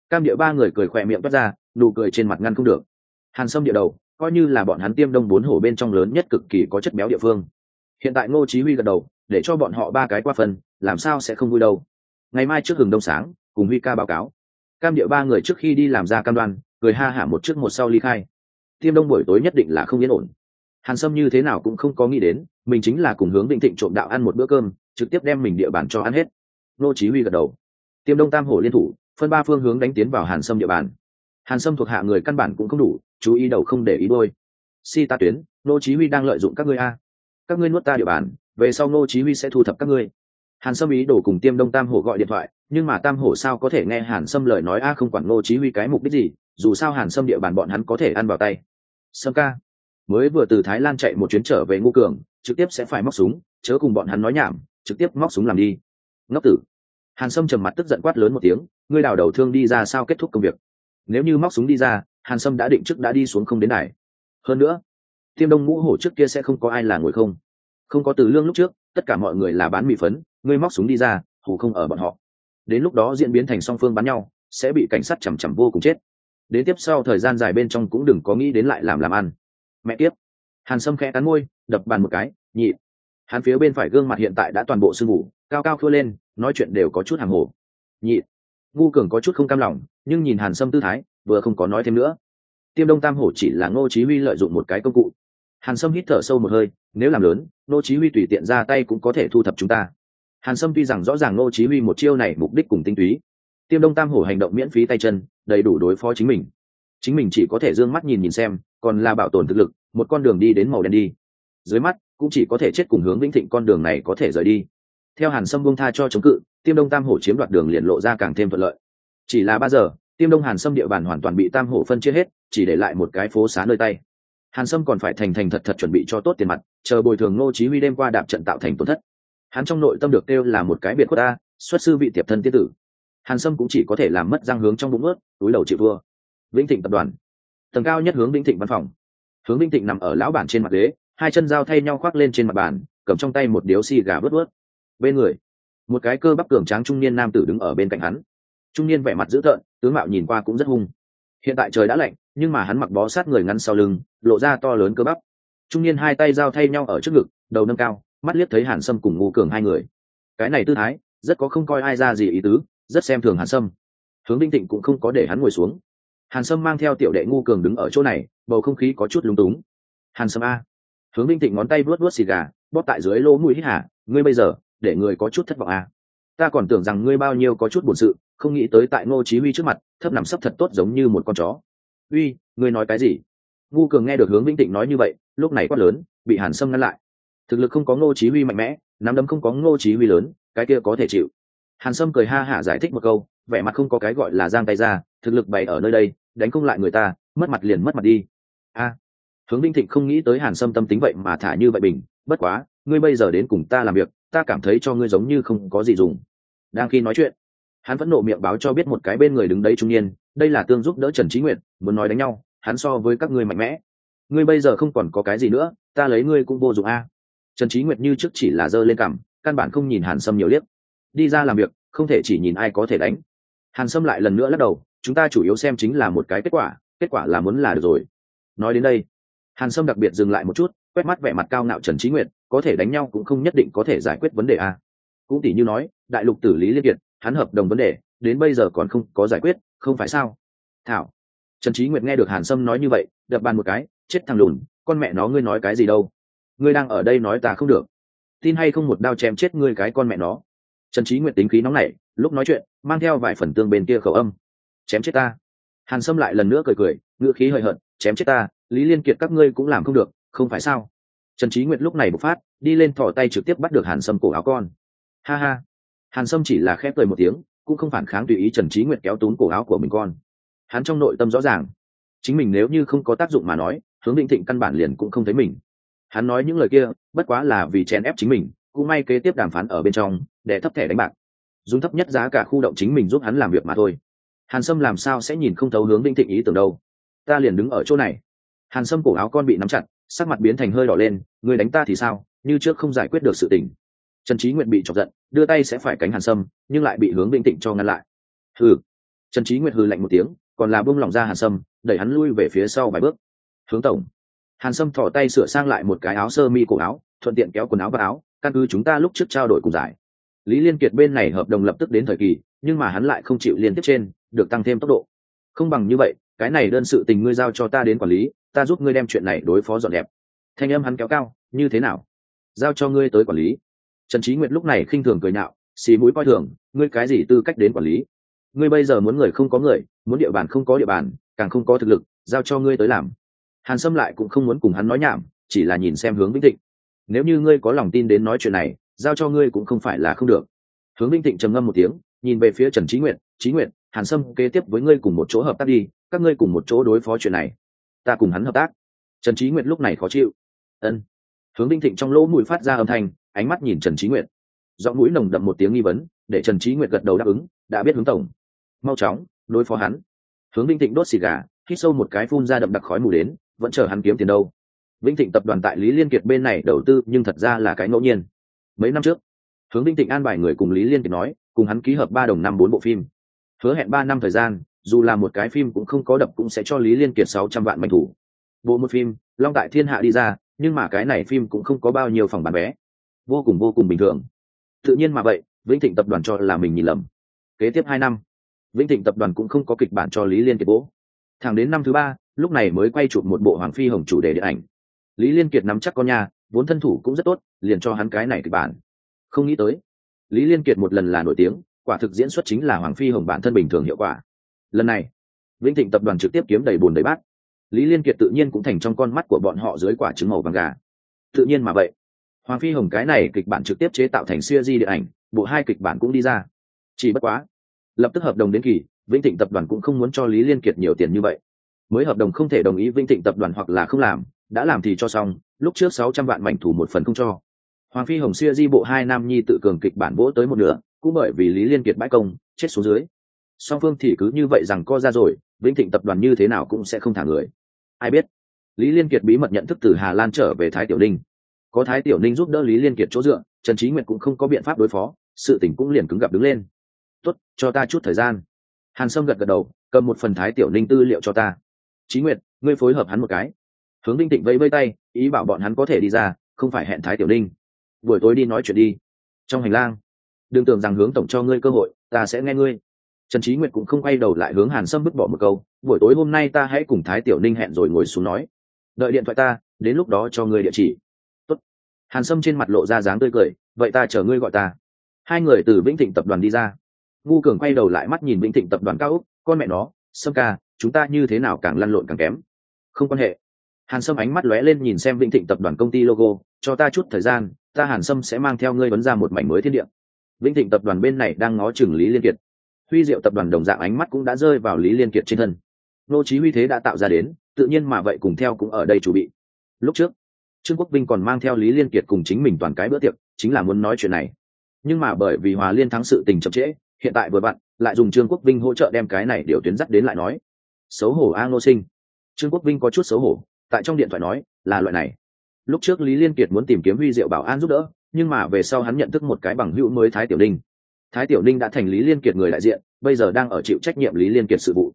Cam địa ba người cười khỏe miệng toát ra, nụ cười trên mặt ngăn không được. Hàn sâm địa đầu, coi như là bọn hắn tiêm đông bốn hổ bên trong lớn nhất cực kỳ có chất béo địa phương. Hiện tại ngô chí huy gật đầu, để cho bọn họ ba cái qua phần, làm sao sẽ không vui đâu. Ngày mai trước hừng đông sáng, cùng huy ca báo cáo. Cam địa ba người trước khi đi làm ra cam đoan cười ha hả một trước một sau ly khai. Tiêm đông buổi tối nhất định là không yên ổn. Hàn sâm như thế nào cũng không có nghĩ đến, mình chính là cùng hướng định thịnh trộm đạo ăn một bữa cơm, trực tiếp đem mình địa bàn cho ăn hết. Nô chí huy gật đầu. Tiêm đông tam hổ liên thủ, phân ba phương hướng đánh tiến vào hàn sâm địa bàn. Hàn sâm thuộc hạ người căn bản cũng không đủ, chú ý đầu không để ý đôi si ta tuyến, nô chí huy đang lợi dụng các ngươi a. Các ngươi nuốt ta địa bàn, về sau nô chí huy sẽ thu thập các ngươi. Hàn sâm ý đồ cùng tiêm đông tam hổ gọi điện thoại, nhưng mà tam hổ sao có thể nghe hàn sâm lời nói a không quản nô chí huy cái mục đích gì dù sao hàn sâm địa bàn bọn hắn có thể ăn vào tay. Sâm ca, mới vừa từ thái lan chạy một chuyến trở về ngô cường, trực tiếp sẽ phải móc súng, chớ cùng bọn hắn nói nhảm, trực tiếp móc súng làm đi. Ngốc tử. Hàn sâm trầm mặt tức giận quát lớn một tiếng, ngươi đào đầu thương đi ra sao kết thúc công việc? Nếu như móc súng đi ra, hàn sâm đã định trước đã đi xuống không đến này hơn nữa, tiêm đông mũ hổ trước kia sẽ không có ai là ngồi không. Không có từ lương lúc trước, tất cả mọi người là bán mì phấn, ngươi móc súng đi ra, hù không ở bọn họ. Đến lúc đó diễn biến thành song phương bắn nhau, sẽ bị cảnh sát chằm chằm vô cùng chết đến tiếp sau thời gian dài bên trong cũng đừng có nghĩ đến lại làm làm ăn. Mẹ tiếp hàn sâm khẽ cắn môi, đập bàn một cái, nhị. Hắn phía bên phải gương mặt hiện tại đã toàn bộ sương mù, cao cao khua lên, nói chuyện đều có chút hàng hồ. Nhị. Ngu cường có chút không cam lòng, nhưng nhìn hàn sâm tư thái, vừa không có nói thêm nữa. Tiêm đông tam hổ chỉ là ngô chí huy lợi dụng một cái công cụ. Hàn sâm hít thở sâu một hơi, nếu làm lớn, ngô chí huy tùy tiện ra tay cũng có thể thu thập chúng ta. Hàn sâm tuy rằng rõ ràng ngô chí huy một chiêu này mục đích cùng tinh túy. Tiêm đông tam hổ hành động miễn phí tay chân đầy đủ đối phó chính mình. Chính mình chỉ có thể dương mắt nhìn nhìn xem, còn là bảo tồn thực lực, một con đường đi đến màu đen đi. Dưới mắt, cũng chỉ có thể chết cùng hướng vĩnh thịnh con đường này có thể rời đi. Theo hàn sâm buông tha cho chống cự, tiêm đông tam hổ chiếm đoạt đường liền lộ ra càng thêm thuận lợi. Chỉ là ba giờ, tiêm đông hàn sâm địa bàn hoàn toàn bị tam hổ phân chia hết, chỉ để lại một cái phố xá nơi tay. Hàn sâm còn phải thành thành thật thật chuẩn bị cho tốt tiền mặt, chờ bồi thường ngô chí huy đêm qua đạp trận tạo thành tổn thất. Hắn trong nội tâm được kêu là một cái biệt khuất ta xuất sư vị tiệp thân tiết tử hàn sâm cũng chỉ có thể làm mất răng hướng trong bụng ướt, túi đầu chịu vua vĩnh thịnh tập đoàn. Tầng cao nhất hướng vĩnh thịnh văn phòng. Hướng vĩnh thịnh nằm ở lão bản trên mặt ghế, hai chân dao thay nhau khoác lên trên mặt bàn, cầm trong tay một điếu xì gà vớt vớt. Bên người, một cái cơ bắp cường tráng trung niên nam tử đứng ở bên cạnh hắn. Trung niên vẻ mặt dữ tợn, tướng mạo nhìn qua cũng rất hung. Hiện tại trời đã lạnh, nhưng mà hắn mặc bó sát người ngăn sau lưng, lộ ra to lớn cơ bắp. Trung niên hai tay giao thay nhau ở trước ngực, đầu nâng cao, mắt liếc thấy hàn sâm cùng ngu cường hai người. Cái này tư thái, rất có không coi ai ra gì ý tứ rất xem thường hàn sâm. Hướng đinh tịnh cũng không có để hắn ngồi xuống. Hàn sâm mang theo tiểu đệ ngu cường đứng ở chỗ này, bầu không khí có chút lúng túng. Hàn sâm a. Hướng đinh tịnh ngón tay vuốt vuốt xì gà, bóp tại dưới lỗ mũi hít hả ngươi bây giờ, để người có chút thất vọng a. Ta còn tưởng rằng ngươi bao nhiêu có chút buồn sự, không nghĩ tới tại ngô chí huy trước mặt, thấp nằm sấp thật tốt giống như một con chó. Uy, ngươi nói cái gì? Ngu cường nghe được hướng vĩnh tịnh nói như vậy, lúc này quát lớn, bị hàn sâm ngăn lại. Thực lực không có ngô chí huy mạnh mẽ, nắm đấm không có ngô chí huy lớn, cái kia có thể chịu hàn sâm cười ha hả giải thích một câu, vẻ mặt không có cái gọi là giang tay ra, thực lực bày ở nơi đây, đánh không lại người ta, mất mặt liền mất mặt đi. A, hướng vinh thịnh không nghĩ tới hàn sâm tâm tính vậy mà thả như vậy bình, bất quá, ngươi bây giờ đến cùng ta làm việc, ta cảm thấy cho ngươi giống như không có gì dùng. Đang khi nói chuyện, hắn vẫn nộ miệng báo cho biết một cái bên người đứng đấy trung niên, đây là tương giúp đỡ trần trí nguyện muốn nói đánh nhau, hắn so với các ngươi mạnh mẽ. Ngươi bây giờ không còn có cái gì nữa, ta lấy ngươi cũng vô dụng a. Trần trí nguyệt như trước chỉ là giơ lên cằm, căn bản không nhìn hàn sâm nhiều liếc đi ra làm việc, không thể chỉ nhìn ai có thể đánh. Hàn sâm lại lần nữa lắc đầu, chúng ta chủ yếu xem chính là một cái kết quả kết quả là muốn là được rồi. Nói đến đây, hàn sâm đặc biệt dừng lại một chút, quét mắt vẻ mặt cao ngạo trần trí nguyệt, có thể đánh nhau cũng không nhất định có thể giải quyết vấn đề a. Cũng tỷ như nói, đại lục tử lý liên kiệt hắn hợp đồng vấn đề, đến bây giờ còn không có giải quyết, không phải sao? Thảo. Trần trí nguyệt nghe được hàn sâm nói như vậy, đập bàn một cái, chết thằng lùn, con mẹ nó ngươi nói cái gì đâu? Ngươi đang ở đây nói ta không được. Tin hay không một đao chém chết ngươi cái con mẹ nó trần trí nguyệt tính khí nóng nảy, lúc nói chuyện, mang theo vài phần tương bên kia khẩu âm. Chém chết ta. Hàn sâm lại lần nữa cười cười ngựa khí hời hợt, chém chết ta, lý liên kiệt các ngươi cũng làm không được, không phải sao? Trần trí nguyệt lúc này bộc phát, đi lên thỏ tay trực tiếp bắt được hàn sâm cổ áo con. Ha ha. Hàn sâm chỉ là khép cười một tiếng, cũng không phản kháng tùy ý trần trí nguyệt kéo tún cổ áo của mình con. Hắn trong nội tâm rõ ràng, chính mình nếu như không có tác dụng mà nói, hướng định thịnh căn bản liền cũng không thấy mình. Hắn nói những lời kia, bất quá là vì chèn ép chính mình cũng may kế tiếp đàm phán ở bên trong, để thấp thẻ đánh bạc. Dùng thấp nhất giá cả khu động chính mình giúp hắn làm việc mà thôi. Hàn sâm làm sao sẽ nhìn không thấu hướng đinh thịnh ý tưởng đâu? Ta liền đứng ở chỗ này. Hàn sâm cổ áo con bị nắm chặt, sắc mặt biến thành hơi đỏ lên, người đánh ta thì sao? Như trước không giải quyết được sự tình. Trần trí nguyện bị chọc giận, đưa tay sẽ phải cánh hàn sâm, nhưng lại bị hướng đinh thịnh cho ngăn lại. Hừ. Trần trí nguyệt hừ lạnh một tiếng, còn là buông lỏng ra hàn sâm, đẩy hắn lui về phía sau vài bước. Hướng tổng. Hàn sâm thỏ tay sửa sang lại một cái áo sơ mi cổ áo, thuận tiện kéo quần áo vào áo căn cứ chúng ta lúc trước trao đổi cùng giải. Lý liên kiệt bên này hợp đồng lập tức đến thời kỳ, nhưng mà hắn lại không chịu liên tiếp trên, được tăng thêm tốc độ. Không bằng như vậy, cái này đơn sự tình ngươi giao cho ta đến quản lý, ta giúp ngươi đem chuyện này đối phó dọn đẹp thanh âm hắn kéo cao, như thế nào? Giao cho ngươi tới quản lý. Trần trí nguyệt lúc này khinh thường cười nhạo, xì mũi coi thường, ngươi cái gì tư cách đến quản lý? Ngươi bây giờ muốn người không có người, muốn địa bàn không có địa bàn, càng không có thực lực, giao cho ngươi tới làm. Hàn sâm lại cũng không muốn cùng hắn nói nhảm, chỉ là nhìn xem hướng vĩnh thịnh nếu như ngươi có lòng tin đến nói chuyện này, giao cho ngươi cũng không phải là không được. Hướng Minh thịnh trầm ngâm một tiếng, nhìn về phía trần trí nguyện trí nguyện hàn sâm kế tiếp với ngươi cùng một chỗ hợp tác đi, các ngươi cùng một chỗ đối phó chuyện này. Ta cùng hắn hợp tác. Trần trí nguyện lúc này khó chịu. Ân. Hướng Minh thịnh trong lỗ mũi phát ra âm thanh, ánh mắt nhìn trần trí nguyện giọng mũi nồng đậm một tiếng nghi vấn, để trần trí nguyện gật đầu đáp ứng, đã biết hướng tổng. Mau chóng, đối phó hắn. Hướng Minh thịnh đốt xì gà, hít sâu một cái phun ra đậm đặc khói mù đến, vẫn chờ hắn kiếm tiền đâu vĩnh thịnh tập đoàn tại lý liên kiệt bên này đầu tư, nhưng thật ra là cái ngẫu nhiên. Mấy năm trước, hướng vĩnh thịnh an bài người cùng lý liên kiệt nói, cùng hắn ký hợp ba đồng năm bốn bộ phim. Hứa hẹn ba năm thời gian, dù là một cái phim cũng không có đập cũng sẽ cho lý liên kiệt sáu trăm vạn manh thủ. Bộ một phim, long tại thiên hạ đi ra, nhưng mà cái này phim cũng không có bao nhiêu phòng bán vé. Vô cùng vô cùng bình thường. Tự nhiên mà vậy, vĩnh thịnh tập đoàn cho là mình nhìn lầm. Kế tiếp hai năm, vĩnh thịnh tập đoàn cũng không có kịch bản cho lý liên kiệt bố. Thẳng đến năm thứ ba, lúc này mới quay chụp một bộ hoàng phi hồng chủ đề điện ảnh lý liên kiệt nắm chắc con nhà vốn thân thủ cũng rất tốt, liền cho hắn cái này kịch bản. Không nghĩ tới, lý liên kiệt một lần là nổi tiếng, quả thực diễn xuất chính là hoàng phi hồng bản thân bình thường hiệu quả. Lần này, vĩnh thịnh tập đoàn trực tiếp kiếm đầy bùn đầy bát. Lý liên kiệt tự nhiên cũng thành trong con mắt của bọn họ dưới quả trứng màu vàng gà. Tự nhiên mà vậy, hoàng phi hồng cái này kịch bản trực tiếp chế tạo thành siêu di điện ảnh, bộ hai kịch bản cũng đi ra. Chỉ bất quá, lập tức hợp đồng đến kỳ, vĩnh thịnh tập đoàn cũng không muốn cho lý liên kiệt nhiều tiền như vậy. Mới hợp đồng không thể đồng ý vĩnh thịnh tập đoàn hoặc là không làm đã làm thì cho xong, lúc trước sáu trăm vạn mảnh thủ một phần không cho. Hoàng phi hồng xưa di bộ hai nam nhi tự cường kịch bản vỗ tới một nửa, cũng bởi vì lý liên kiệt bãi công, chết xuống dưới. Song phương thì cứ như vậy rằng co ra rồi, vĩnh thịnh tập đoàn như thế nào cũng sẽ không thả người. Ai biết? Lý liên kiệt bí mật nhận thức từ hà lan trở về thái tiểu ninh. Có thái tiểu ninh giúp đỡ lý liên kiệt chỗ dựa, trần trí nguyệt cũng không có biện pháp đối phó, sự tình cũng liền cứng gặp đứng lên. Tốt, cho ta chút thời gian. Hàn sâm gật gật đầu, cầm một phần thái tiểu ninh tư liệu cho ta. Trí nguyệt, ngươi phối hợp hắn một cái hướng vinh tịnh vẫy vây tay, ý bảo bọn hắn có thể đi ra, không phải hẹn thái tiểu ninh. Buổi tối đi nói chuyện đi. Trong hành lang, đừng tưởng rằng hướng tổng cho ngươi cơ hội, ta sẽ nghe ngươi. Trần trí nguyệt cũng không quay đầu lại hướng hàn sâm bứt bỏ một câu, buổi tối hôm nay ta hãy cùng thái tiểu ninh hẹn rồi ngồi xuống nói. Đợi điện thoại ta, đến lúc đó cho ngươi địa chỉ. Tốt. hàn sâm trên mặt lộ ra dáng tươi cười, vậy ta chờ ngươi gọi ta. Hai người từ vĩnh thịnh tập đoàn đi ra. Ngu cường quay đầu lại mắt nhìn vĩnh thịnh tập đoàn cao úc con mẹ nó, sâm ca, chúng ta như thế nào càng lăn lộn càng kém? Không quan hệ hàn sâm ánh mắt lóe lên nhìn xem vĩnh thịnh tập đoàn công ty logo, cho ta chút thời gian, ta hàn sâm sẽ mang theo ngươi vấn ra một mảnh mới thiên địa. Vĩnh thịnh tập đoàn bên này đang ngó chừng lý liên kiệt. Huy diệu tập đoàn đồng dạng ánh mắt cũng đã rơi vào lý liên kiệt trên thân. Nô chí huy thế đã tạo ra đến, tự nhiên mà vậy cùng theo cũng ở đây chủ bị. Lúc trước, trương quốc vinh còn mang theo lý liên kiệt cùng chính mình toàn cái bữa tiệc, chính là muốn nói chuyện này. Nhưng mà bởi vì hòa liên thắng sự tình chậm trễ, hiện tại vừa bạn lại dùng trương quốc vinh hỗ trợ đem cái này điều tuyến dắt đến lại nói. Xấu hổ a ngô sinh. Trương quốc vinh có chút xấu hổ tại trong điện thoại nói, là loại này. Lúc trước lý liên kiệt muốn tìm kiếm huy diệu bảo an giúp đỡ, nhưng mà về sau hắn nhận thức một cái bằng hữu mới thái tiểu ninh. Thái tiểu ninh đã thành lý liên kiệt người đại diện, bây giờ đang ở chịu trách nhiệm lý liên kiệt sự vụ.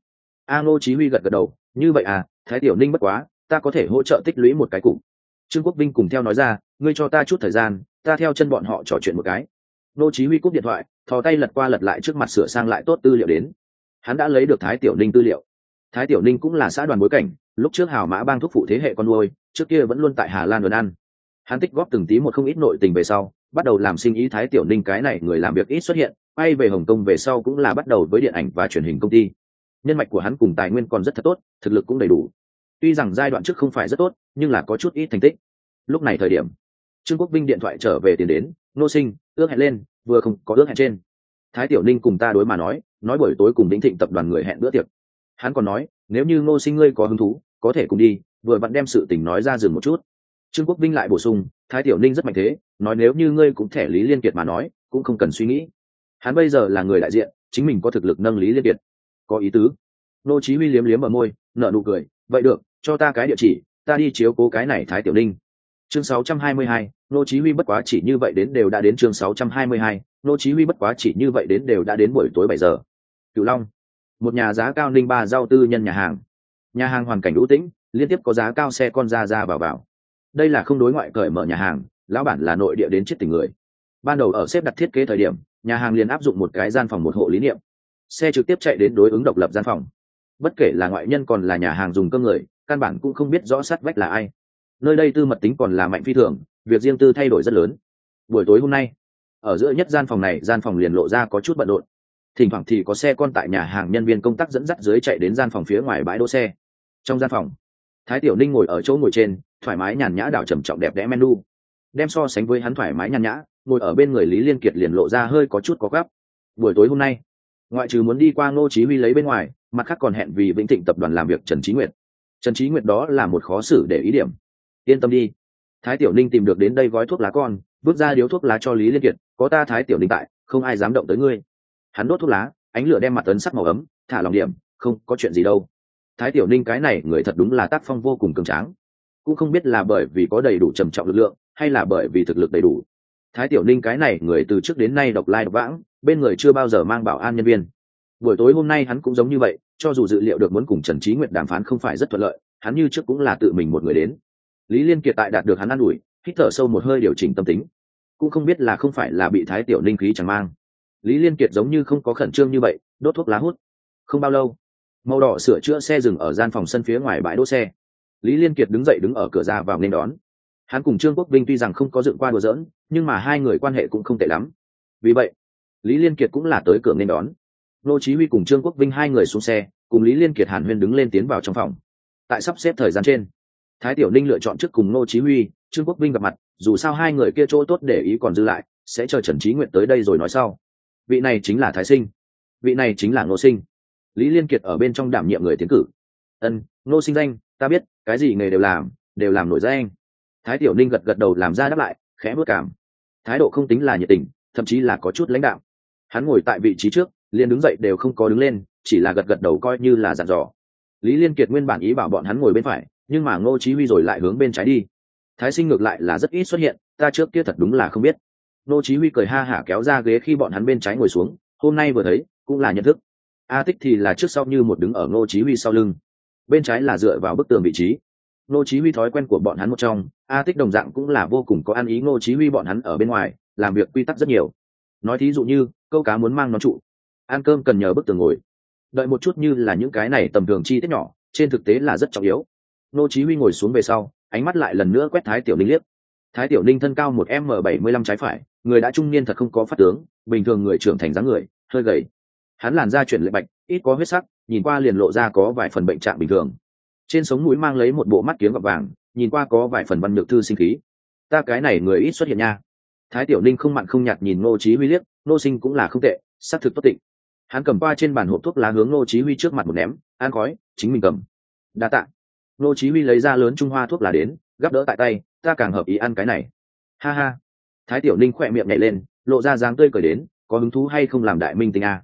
A ngô chí huy gật gật đầu, như vậy à thái tiểu ninh bất quá, ta có thể hỗ trợ tích lũy một cái cục. Trương quốc vinh cùng theo nói ra, ngươi cho ta chút thời gian, ta theo chân bọn họ trò chuyện một cái. Ngô chí huy cúp điện thoại, thò tay lật qua lật lại trước mặt sửa sang lại tốt tư liệu đến. Hắn đã lấy được thái tiểu ninh tư liệu. Thái tiểu ninh cũng là xã đoàn bối cảnh lúc trước hào mã bang thuốc phụ thế hệ con nuôi, trước kia vẫn luôn tại hà lan luân ăn hắn tích góp từng tí một không ít nội tình về sau, bắt đầu làm sinh ý thái tiểu ninh cái này người làm việc ít xuất hiện bay về hồng kông về sau cũng là bắt đầu với điện ảnh và truyền hình công ty. Nhân mạch của hắn cùng tài nguyên còn rất thật tốt, thực lực cũng đầy đủ. Tuy rằng giai đoạn trước không phải rất tốt, nhưng là có chút ít thành tích. Lúc này thời điểm, trương quốc vinh điện thoại trở về tiền đến, nô sinh, ước hẹn lên, vừa không có ước hẹn trên. Thái tiểu ninh cùng ta đối mà nói nói buổi tối cùng đĩnh thịnh tập đoàn người hẹn bữa tiệc. Hắn còn nói, nếu như ngô sinh ngươi có hứng thú có thể cùng đi vừa vặn đem sự tình nói ra dừng một chút. Trương quốc vinh lại bổ sung thái tiểu ninh rất mạnh thế nói nếu như ngươi cũng thể lý liên kiệt mà nói cũng không cần suy nghĩ. Hắn bây giờ là người đại diện chính mình có thực lực nâng lý liên kiệt. Có ý tứ. Nô chí huy liếm liếm ở môi nở nụ cười vậy được cho ta cái địa chỉ ta đi chiếu cố cái này thái tiểu ninh. Chương 622, nô chí huy bất quá chỉ như vậy đến đều đã đến chương 622, nô chí huy bất quá chỉ như vậy đến đều đã đến buổi tối 7 giờ. Cửu long một nhà giá cao ninh ba giao tư nhân nhà hàng nhà hàng hoàn cảnh ưu tĩnh, liên tiếp có giá cao xe con ra ra vào vào. Đây là không đối ngoại cởi mở nhà hàng, lão bản là nội địa đến chết tình người. Ban đầu ở xếp đặt thiết kế thời điểm, nhà hàng liền áp dụng một cái gian phòng một hộ lý niệm. Xe trực tiếp chạy đến đối ứng độc lập gian phòng. Bất kể là ngoại nhân còn là nhà hàng dùng cơm người, căn bản cũng không biết rõ sát vách là ai. Nơi đây tư mật tính còn là mạnh phi thường, việc riêng tư thay đổi rất lớn. Buổi tối hôm nay, ở giữa nhất gian phòng này, gian phòng liền lộ ra có chút bận rộn. Thỉnh thoảng thì có xe con tại nhà hàng nhân viên công tác dẫn dắt dưới chạy đến gian phòng phía ngoài bãi đỗ xe trong gian phòng. Thái tiểu ninh ngồi ở chỗ ngồi trên, thoải mái nhàn nhã đảo trầm trọng đẹp đẽ menu. Đem so sánh với hắn thoải mái nhàn nhã, ngồi ở bên người lý liên kiệt liền lộ ra hơi có chút có gấp. Buổi tối hôm nay, ngoại trừ muốn đi qua ngô chí huy lấy bên ngoài, mặt khác còn hẹn vì vĩnh thịnh tập đoàn làm việc trần trí nguyệt. Trần trí nguyệt đó là một khó xử để ý điểm. Yên tâm đi. Thái tiểu ninh tìm được đến đây gói thuốc lá con bước ra điếu thuốc lá cho lý liên kiệt, có ta thái tiểu ninh tại, không ai dám động tới ngươi. Hắn đốt thuốc lá, ánh lửa đem mặt tấn sắc màu ấm, thả lòng điểm, không có chuyện gì đâu thái tiểu ninh cái này người thật đúng là tác phong vô cùng cường tráng. Cũng không biết là bởi vì có đầy đủ trầm trọng lực lượng, hay là bởi vì thực lực đầy đủ. Thái tiểu ninh cái này người từ trước đến nay độc lai độc vãng, bên người chưa bao giờ mang bảo an nhân viên. Buổi tối hôm nay hắn cũng giống như vậy, cho dù dự liệu được muốn cùng trần trí nguyện đàm phán không phải rất thuận lợi, hắn như trước cũng là tự mình một người đến. Lý liên kiệt tại đạt được hắn ă n ủi, hít thở sâu một hơi điều chỉnh tâm tính. Cũng không biết là không phải là bị thái tiểu ninh khí chẳng mang. Lý liên kiệt giống như không có khẩn trương như vậy, đốt thuốc lá hút. Không bao lâu màu đỏ sửa chữa xe dừng ở gian phòng sân phía ngoài bãi đỗ xe. Lý liên kiệt đứng dậy đứng ở cửa ra vào nên đón. Hắn cùng trương quốc vinh tuy rằng không có dựng qua đùa dỡn nhưng mà hai người quan hệ cũng không tệ lắm. Vì vậy, lý liên kiệt cũng là tới cửa nên đón. Nô chí huy cùng trương quốc vinh hai người xuống xe, cùng lý liên kiệt hàn huyên đứng lên tiến vào trong phòng. Tại sắp xếp thời gian trên, thái tiểu ninh lựa chọn trước cùng nô chí huy, trương quốc vinh gặp mặt, dù sao hai người kia chỗ tốt để ý còn dư lại, sẽ chờ trần trí nguyện tới đây rồi nói sau. Vị này chính là thái sinh. Vị này chính là nô sinh lý liên kiệt ở bên trong đảm nhiệm người tiến cử. Ân, nô sinh danh, ta biết, cái gì nghề đều làm đều làm nổi danh. Thái tiểu ninh gật gật đầu làm ra đáp lại, khẽ bước cảm. Thái độ không tính là nhiệt tình, thậm chí là có chút lãnh đạo hắn ngồi tại vị trí trước, liền đứng dậy đều không có đứng lên, chỉ là gật gật đầu coi như là dặn dò. Lý liên kiệt nguyên bản ý bảo bọn hắn ngồi bên phải, nhưng mà ngô chí huy rồi lại hướng bên trái đi. Thái sinh ngược lại là rất ít xuất hiện, ta trước kia thật đúng là không biết. Ngô chí huy cười ha hả kéo ra ghế khi bọn hắn bên trái ngồi xuống, hôm nay vừa thấy, cũng là nhận thức a tích thì là trước sau như một đứng ở ngô chí huy sau lưng. Bên trái là dựa vào bức tường vị trí. Ngô chí huy thói quen của bọn hắn một trong. A tích đồng dạng cũng là vô cùng có ăn ý ngô chí huy bọn hắn ở bên ngoài, làm việc quy tắc rất nhiều. Nói thí dụ như, câu cá muốn mang nó trụ. Ăn cơm cần nhờ bức tường ngồi. Đợi một chút như là những cái này tầm thường chi tiết nhỏ, trên thực tế là rất trọng yếu. Ngô chí huy ngồi xuống về sau, ánh mắt lại lần nữa quét thái tiểu ninh liếc. Thái tiểu ninh thân cao một m bảy mươi lăm trái phải, người đã trung niên thật không có phát tướng, bình thường người trưởng thành dáng người, hơi gầy hắn làn da chuyển lệ bạch, ít có huyết sắc, nhìn qua liền lộ ra có vài phần bệnh trạng bình thường. Trên sống mũi mang lấy một bộ mắt kiếm gọt vàng, nhìn qua có vài phần văn nhược thư sinh khí. Ta cái này người ít xuất hiện nha. Thái tiểu ninh không mặn không nhạt nhìn ngô chí huy liếc nô sinh cũng là không tệ xác thực tốt tịnh. Hắn cầm qua trên bàn hộp thuốc lá hướng nô chí huy trước mặt một ném an khói, chính mình cầm. Đa tạ. Nô chí huy lấy ra lớn trung hoa thuốc lá đến gấp đỡ tại tay, ta càng hợp ý ăn cái này. Ha ha. Thái tiểu ninh khoẹt miệng nhảy lên, lộ ra dáng tươi cười đến, có hứng thú hay không làm đại minh tinh à?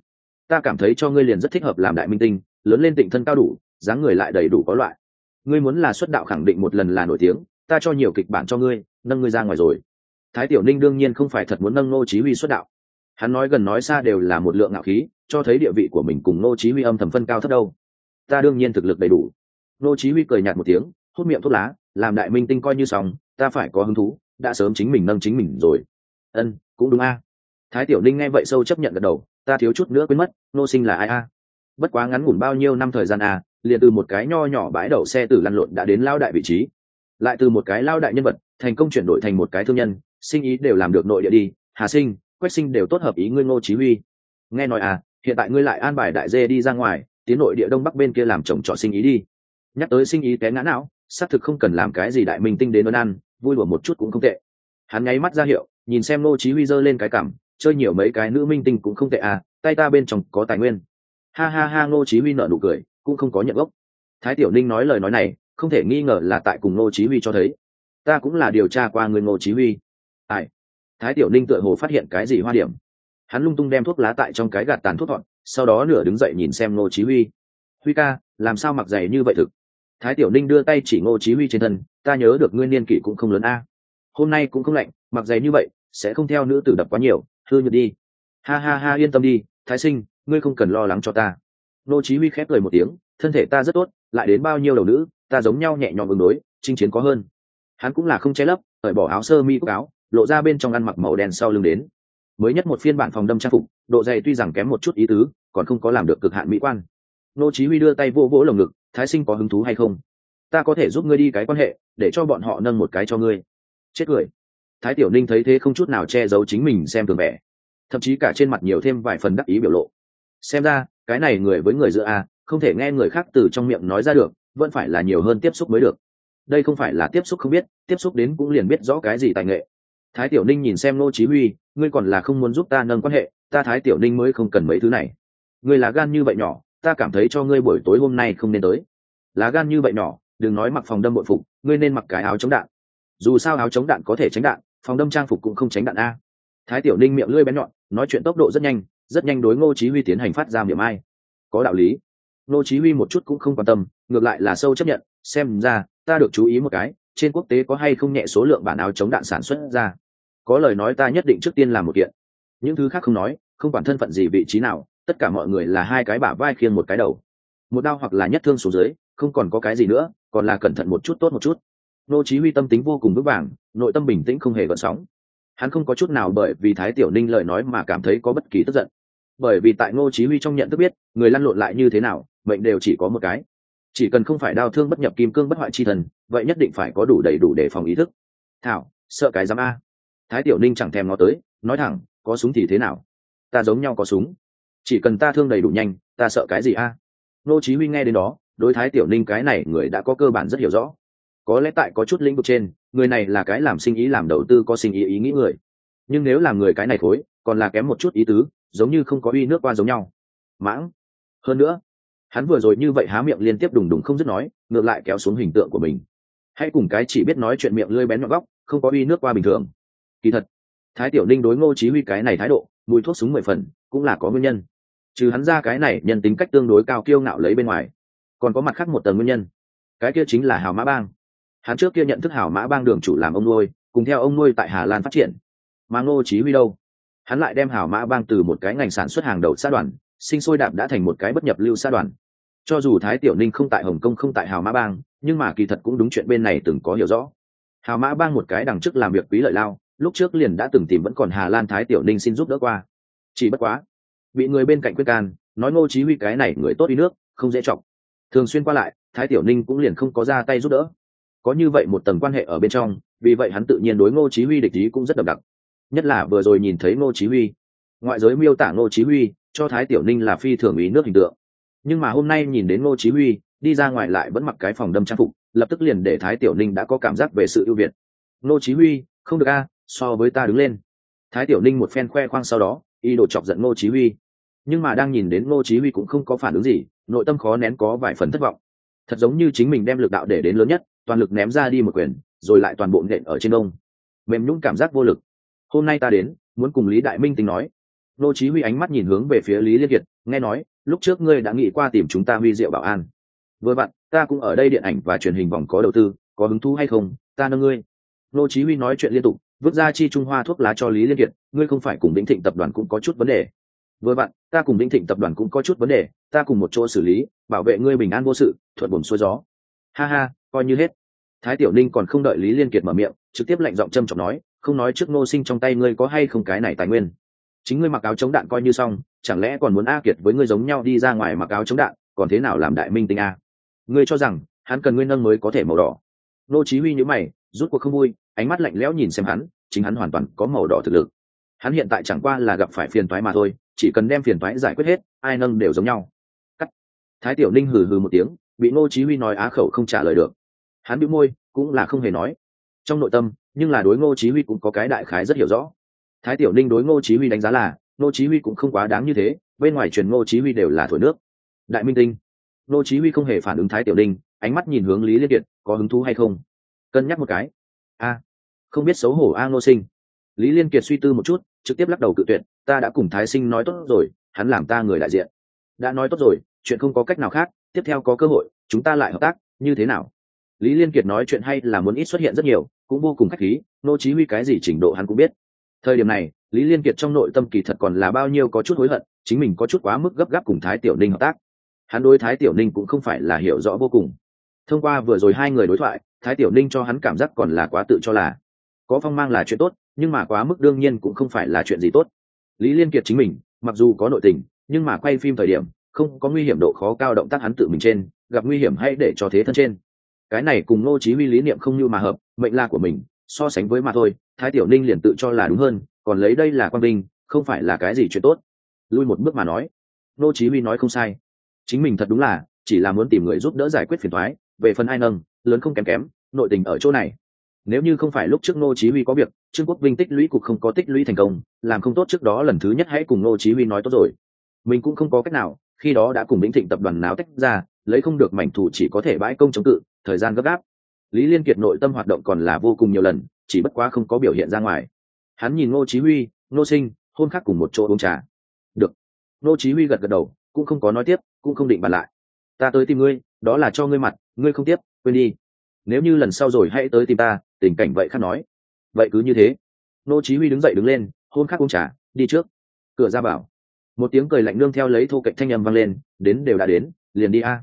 Ta cảm thấy cho ngươi liền rất thích hợp làm đại minh tinh, lớn lên tịnh thân cao đủ, dáng người lại đầy đủ có loại. Ngươi muốn là xuất đạo khẳng định một lần là nổi tiếng, ta cho nhiều kịch bản cho ngươi, nâng ngươi ra ngoài rồi. Thái tiểu ninh đương nhiên không phải thật muốn nâng ngô chí huy xuất đạo. Hắn nói gần nói xa đều là một lượng ngạo khí, cho thấy địa vị của mình cùng ngô chí huy âm thầm phân cao thấp đâu. Ta đương nhiên thực lực đầy đủ. Ngô chí huy cười nhạt một tiếng, hút miệng thuốc lá, làm đại minh tinh coi như xong, ta phải có hứng thú, đã sớm chính mình nâng chính mình rồi. Ân, cũng đúng a. Thái tiểu ninh nghe vậy sâu chấp nhận gật đầu ta thiếu chút nữa quên mất nô sinh là ai a? Bất quá ngắn ngủn bao nhiêu năm thời gian à, liền từ một cái nho nhỏ bãi đậu xe tử lăn lộn đã đến lao đại vị trí. Lại từ một cái lao đại nhân vật thành công chuyển đổi thành một cái thương nhân sinh ý đều làm được nội địa đi. Hà sinh quách sinh đều tốt hợp ý ngươi ngô chí huy. Nghe nói à hiện tại ngươi lại an bài đại dê đi ra ngoài tiến nội địa đông bắc bên kia làm chồng trọ sinh ý đi. Nhắc tới sinh ý té ngã não xác thực không cần làm cái gì đại minh tinh đến ơn ăn vui đùa một chút cũng không tệ. Hắn ngáy mắt ra hiệu nhìn xem ngô chí huy giơ lên cái cằm chơi nhiều mấy cái nữ minh tinh cũng không tệ à tay ta bên trong có tài nguyên. Ha ha ha, ngô chí huy nở nụ cười, cũng không có nhận gốc. Thái tiểu ninh nói lời nói này, không thể nghi ngờ là tại cùng ngô chí huy cho thấy. Ta cũng là điều tra qua người ngô chí huy. Ai? Thái tiểu ninh tựa hồ phát hiện cái gì hoa điểm. Hắn lung tung đem thuốc lá tại trong cái gạt tàn thuốc gọn sau đó nửa đứng dậy nhìn xem ngô chí huy. Huy ca, làm sao mặc giày như vậy thực? Thái tiểu ninh đưa tay chỉ ngô chí huy trên thân, ta nhớ được nguyên niên kỷ cũng không lớn a. Hôm nay cũng không lạnh, mặc giày như vậy, sẽ không theo nữ tử đập quá nhiều hư nhược đi. Ha ha ha, yên tâm đi, thái sinh, ngươi không cần lo lắng cho ta. Nô chí huy khép cười một tiếng, thân thể ta rất tốt, lại đến bao nhiêu đầu nữ, ta giống nhau nhẹ nhõm ứng đối, chinh chiến có hơn. Hắn cũng là không che lấp, cởi bỏ áo sơ mi cúc áo, lộ ra bên trong ăn mặc màu đen sau lưng đến. Mới nhất một phiên bản phòng đâm trang phục, độ dày tuy rằng kém một chút ý tứ, còn không có làm được cực hạn mỹ quan. Nô chí huy đưa tay vô vỗ lồng ngực, thái sinh có hứng thú hay không? Ta có thể giúp ngươi đi cái quan hệ, để cho bọn họ nâng một cái cho ngươi. Chết cười thái tiểu ninh thấy thế không chút nào che giấu chính mình xem thường vẻ. Thậm chí cả trên mặt nhiều thêm vài phần đắc ý biểu lộ. Xem ra, cái này người với người giữa a, không thể nghe người khác từ trong miệng nói ra được, vẫn phải là nhiều hơn tiếp xúc mới được. Đây không phải là tiếp xúc không biết, tiếp xúc đến cũng liền biết rõ cái gì tài nghệ. Thái tiểu ninh nhìn xem nô chí huy, ngươi còn là không muốn giúp ta nâng quan hệ, ta thái tiểu ninh mới không cần mấy thứ này. Ngươi là gan như vậy nhỏ, ta cảm thấy cho ngươi buổi tối hôm nay không nên tới. Lá gan như vậy nhỏ, đừng nói mặc phòng đâm bội phục, ngươi nên mặc cái áo chống đạn. Dù sao áo chống đạn có thể tránh đạn phòng đâm trang phục cũng không tránh đạn a. Thái tiểu ninh miệng lưỡi bén nhọn, nói chuyện tốc độ rất nhanh rất nhanh đối ngô chí huy tiến hành phát ra miệng ai. Có đạo lý. Ngô chí huy một chút cũng không quan tâm, ngược lại là sâu chấp nhận, xem ra, ta được chú ý một cái, trên quốc tế có hay không nhẹ số lượng bản áo chống đạn sản xuất ra. Có lời nói ta nhất định trước tiên làm một kiện. Những thứ khác không nói, không quản thân phận gì vị trí nào, tất cả mọi người là hai cái bả vai khiêng một cái đầu. Một đau hoặc là nhất thương xuống dưới, không còn có cái gì nữa, còn là cẩn thận một chút tốt một chút nô chí huy tâm tính vô cùng vững vàng, nội tâm bình tĩnh không hề gợn sóng. Hắn không có chút nào bởi vì thái tiểu ninh lời nói mà cảm thấy có bất kỳ tức giận. Bởi vì tại ngô chí huy trong nhận thức biết, người lăn lộn lại như thế nào, mệnh đều chỉ có một cái. Chỉ cần không phải đau thương bất nhập kim cương bất hoại chi thần, vậy nhất định phải có đủ đầy đủ để phòng ý thức. Thảo, sợ cái giám a. Thái tiểu ninh chẳng thèm ngó tới, nói thẳng, có súng thì thế nào? Ta giống nhau có súng. Chỉ cần ta thương đầy đủ nhanh, ta sợ cái gì a? Nô chí huy nghe đến đó, đối thái tiểu ninh cái này người đã có cơ bản rất hiểu rõ có lẽ tại có chút lĩnh vực trên, người này là cái làm sinh ý làm đầu tư có sinh ý ý nghĩ người. Nhưng nếu là người cái này thối, còn là kém một chút ý tứ, giống như không có uy nước qua giống nhau. Mãng. Hơn nữa, hắn vừa rồi như vậy há miệng liên tiếp đùng đùng không dứt nói, ngược lại kéo xuống hình tượng của mình. Hãy cùng cái chỉ biết nói chuyện miệng lưỡi bén nhọn góc, không có uy nước qua bình thường. Kỳ thật, thái tiểu ninh đối ngô chí huy cái này thái độ, mùi thuốc súng mười phần, cũng là có nguyên nhân. Trừ hắn ra cái này nhân tính cách tương đối cao kiêu ngạo lấy bên ngoài, còn có mặt khác một tầng nguyên nhân. Cái kia chính là hào mã bang hắn trước kia nhận thức hảo mã bang đường chủ làm ông nuôi, cùng theo ông nuôi tại hà lan phát triển. Mà ngô chí huy đâu? Hắn lại đem hảo mã bang từ một cái ngành sản xuất hàng đầu xã đoàn, sinh sôi đạp đã thành một cái bất nhập lưu xã đoàn. Cho dù thái tiểu ninh không tại hồng kông không tại hào mã bang, nhưng mà kỳ thật cũng đúng chuyện bên này từng có hiểu rõ. Hào mã bang một cái đằng trước làm việc quý lợi lao, lúc trước liền đã từng tìm vẫn còn hà lan thái tiểu ninh xin giúp đỡ qua. Chỉ bất quá, bị người bên cạnh quyết can, nói ngô chí huy cái này người tốt đi nước, không dễ trọng thường xuyên qua lại, thái tiểu ninh cũng liền không có ra tay giúp đỡ có như vậy một tầng quan hệ ở bên trong, vì vậy hắn tự nhiên đối ngô chí huy địch ý cũng rất đậm đặc. Nhất là vừa rồi nhìn thấy ngô chí huy, ngoại giới miêu tả ngô chí huy, cho thái tiểu ninh là phi thường ý nước hình tượng. Nhưng mà hôm nay nhìn đến ngô chí huy, đi ra ngoài lại vẫn mặc cái phòng đâm trang phục, lập tức liền để thái tiểu ninh đã có cảm giác về sự ưu việt. Ngô chí huy, không được a, so với ta đứng lên. Thái tiểu ninh một phen khoe khoang sau đó, ý đồ chọc giận ngô chí huy. Nhưng mà đang nhìn đến ngô chí huy cũng không có phản ứng gì, nội tâm khó nén có vài phần thất vọng. Thật giống như chính mình đem lực đạo để đến lớn nhất toàn lực ném ra đi một quyền, rồi lại toàn bộ nện ở trên ông mềm nhũn cảm giác vô lực. Hôm nay ta đến, muốn cùng lý đại minh tính nói. Lô chí huy ánh mắt nhìn hướng về phía lý liên kiệt, nghe nói, lúc trước ngươi đã nghĩ qua tìm chúng ta huy diệu bảo an. Vừa vặn, ta cũng ở đây điện ảnh và truyền hình vòng có đầu tư, có hứng thú hay không, ta nâng ngươi. Lô chí huy nói chuyện liên tục, vứt ra chi trung hoa thuốc lá cho lý liên kiệt, ngươi không phải cùng Đinh thịnh tập đoàn cũng có chút vấn đề. Vừa vặn, ta cùng Đinh thịnh tập đoàn cũng có chút vấn đề, ta cùng một chỗ xử lý, bảo vệ ngươi bình an vô sự, thuận buồm xuôi gió. Ha ha coi như hết. Thái tiểu ninh còn không đợi lý liên kiệt mở miệng, trực tiếp lệnh giọng trâm trọng nói, không nói trước ngô sinh trong tay ngươi có hay không cái này tài nguyên? Chính ngươi mặc áo chống đạn coi như xong, chẳng lẽ còn muốn a kiệt với ngươi giống nhau đi ra ngoài mặc áo chống đạn, còn thế nào làm đại minh tinh a? Ngươi cho rằng, hắn cần nguyên nâng mới có thể màu đỏ. Nô chí huy nhíu mày, rút cuộc không vui, ánh mắt lạnh lẽo nhìn xem hắn, chính hắn hoàn toàn có màu đỏ thực lực. Hắn hiện tại chẳng qua là gặp phải phiền toái mà thôi, chỉ cần đem phiền toái giải quyết hết, ai nâng đều giống nhau. Cắt. Thái tiểu ninh hừ hừ một tiếng, bị ngô chí huy nói á khẩu không trả lời được hắn bĩu môi, cũng là không hề nói. Trong nội tâm, nhưng là đối ngô chí huy cũng có cái đại khái rất hiểu rõ. Thái tiểu ninh đối ngô chí huy đánh giá là, ngô chí huy cũng không quá đáng như thế, bên ngoài truyền ngô chí huy đều là thổi nước. Đại minh tinh. Ngô chí huy không hề phản ứng thái tiểu ninh, ánh mắt nhìn hướng lý liên kiệt, có hứng thú hay không? Cân nhắc một cái. A, không biết xấu hổ a ngô sinh. Lý liên kiệt suy tư một chút, trực tiếp lắc đầu cự tuyệt, ta đã cùng thái sinh nói tốt rồi, hắn làm ta người đại diện. Đã nói tốt rồi, chuyện không có cách nào khác, tiếp theo có cơ hội, chúng ta lại hợp tác, như thế nào? Lý liên kiệt nói chuyện hay là muốn ít xuất hiện rất nhiều, cũng vô cùng khách khí, nô chí huy cái gì trình độ hắn cũng biết. Thời điểm này, lý liên kiệt trong nội tâm kỳ thật còn là bao nhiêu có chút hối hận, chính mình có chút quá mức gấp gáp cùng thái tiểu ninh hợp tác. Hắn đối thái tiểu ninh cũng không phải là hiểu rõ vô cùng. Thông qua vừa rồi hai người đối thoại, thái tiểu ninh cho hắn cảm giác còn là quá tự cho là. Có phong mang là chuyện tốt, nhưng mà quá mức đương nhiên cũng không phải là chuyện gì tốt. Lý liên kiệt chính mình, mặc dù có nội tình, nhưng mà quay phim thời điểm, không có nguy hiểm độ khó cao động tác hắn tự mình trên, gặp nguy hiểm hay để cho thế thân trên cái này cùng ngô chí huy lý niệm không như mà hợp, mệnh là của mình, so sánh với mà thôi, thái tiểu ninh liền tự cho là đúng hơn, còn lấy đây là quan binh, không phải là cái gì chuyện tốt. Lui một bước mà nói. Ngô chí huy nói không sai. Chính mình thật đúng là, chỉ là muốn tìm người giúp đỡ giải quyết phiền toái, về phần ai nâng, lớn không kém kém, nội tình ở chỗ này. Nếu như không phải lúc trước ngô chí huy có việc, trương quốc vinh tích lũy cục không có tích lũy thành công, làm không tốt trước đó lần thứ nhất hãy cùng ngô chí huy nói tốt rồi. Mình cũng không có cách nào, khi đó đã cùng lĩnh thịnh tập đoàn náo tách ra, lấy không được mảnh thủ chỉ có thể bãi công chống cự thời gian gấp gáp. Lý liên kiệt nội tâm hoạt động còn là vô cùng nhiều lần, chỉ bất quá không có biểu hiện ra ngoài. Hắn nhìn ngô chí huy, ngô sinh, hôn khác cùng một chỗ uống trà. Được. Ngô chí huy gật gật đầu, cũng không có nói tiếp, cũng không định bàn lại. Ta tới tìm ngươi, đó là cho ngươi mặt, ngươi không tiếp, quên đi. Nếu như lần sau rồi hãy tới tìm ta, tình cảnh vậy khác nói. Vậy cứ như thế. Ngô chí huy đứng dậy đứng lên, hôn khác uống trà, đi trước. Cửa ra bảo một tiếng cười lạnh nương theo lấy thô cạnh thanh âm vang lên, đến đều đã đến, liền đi a.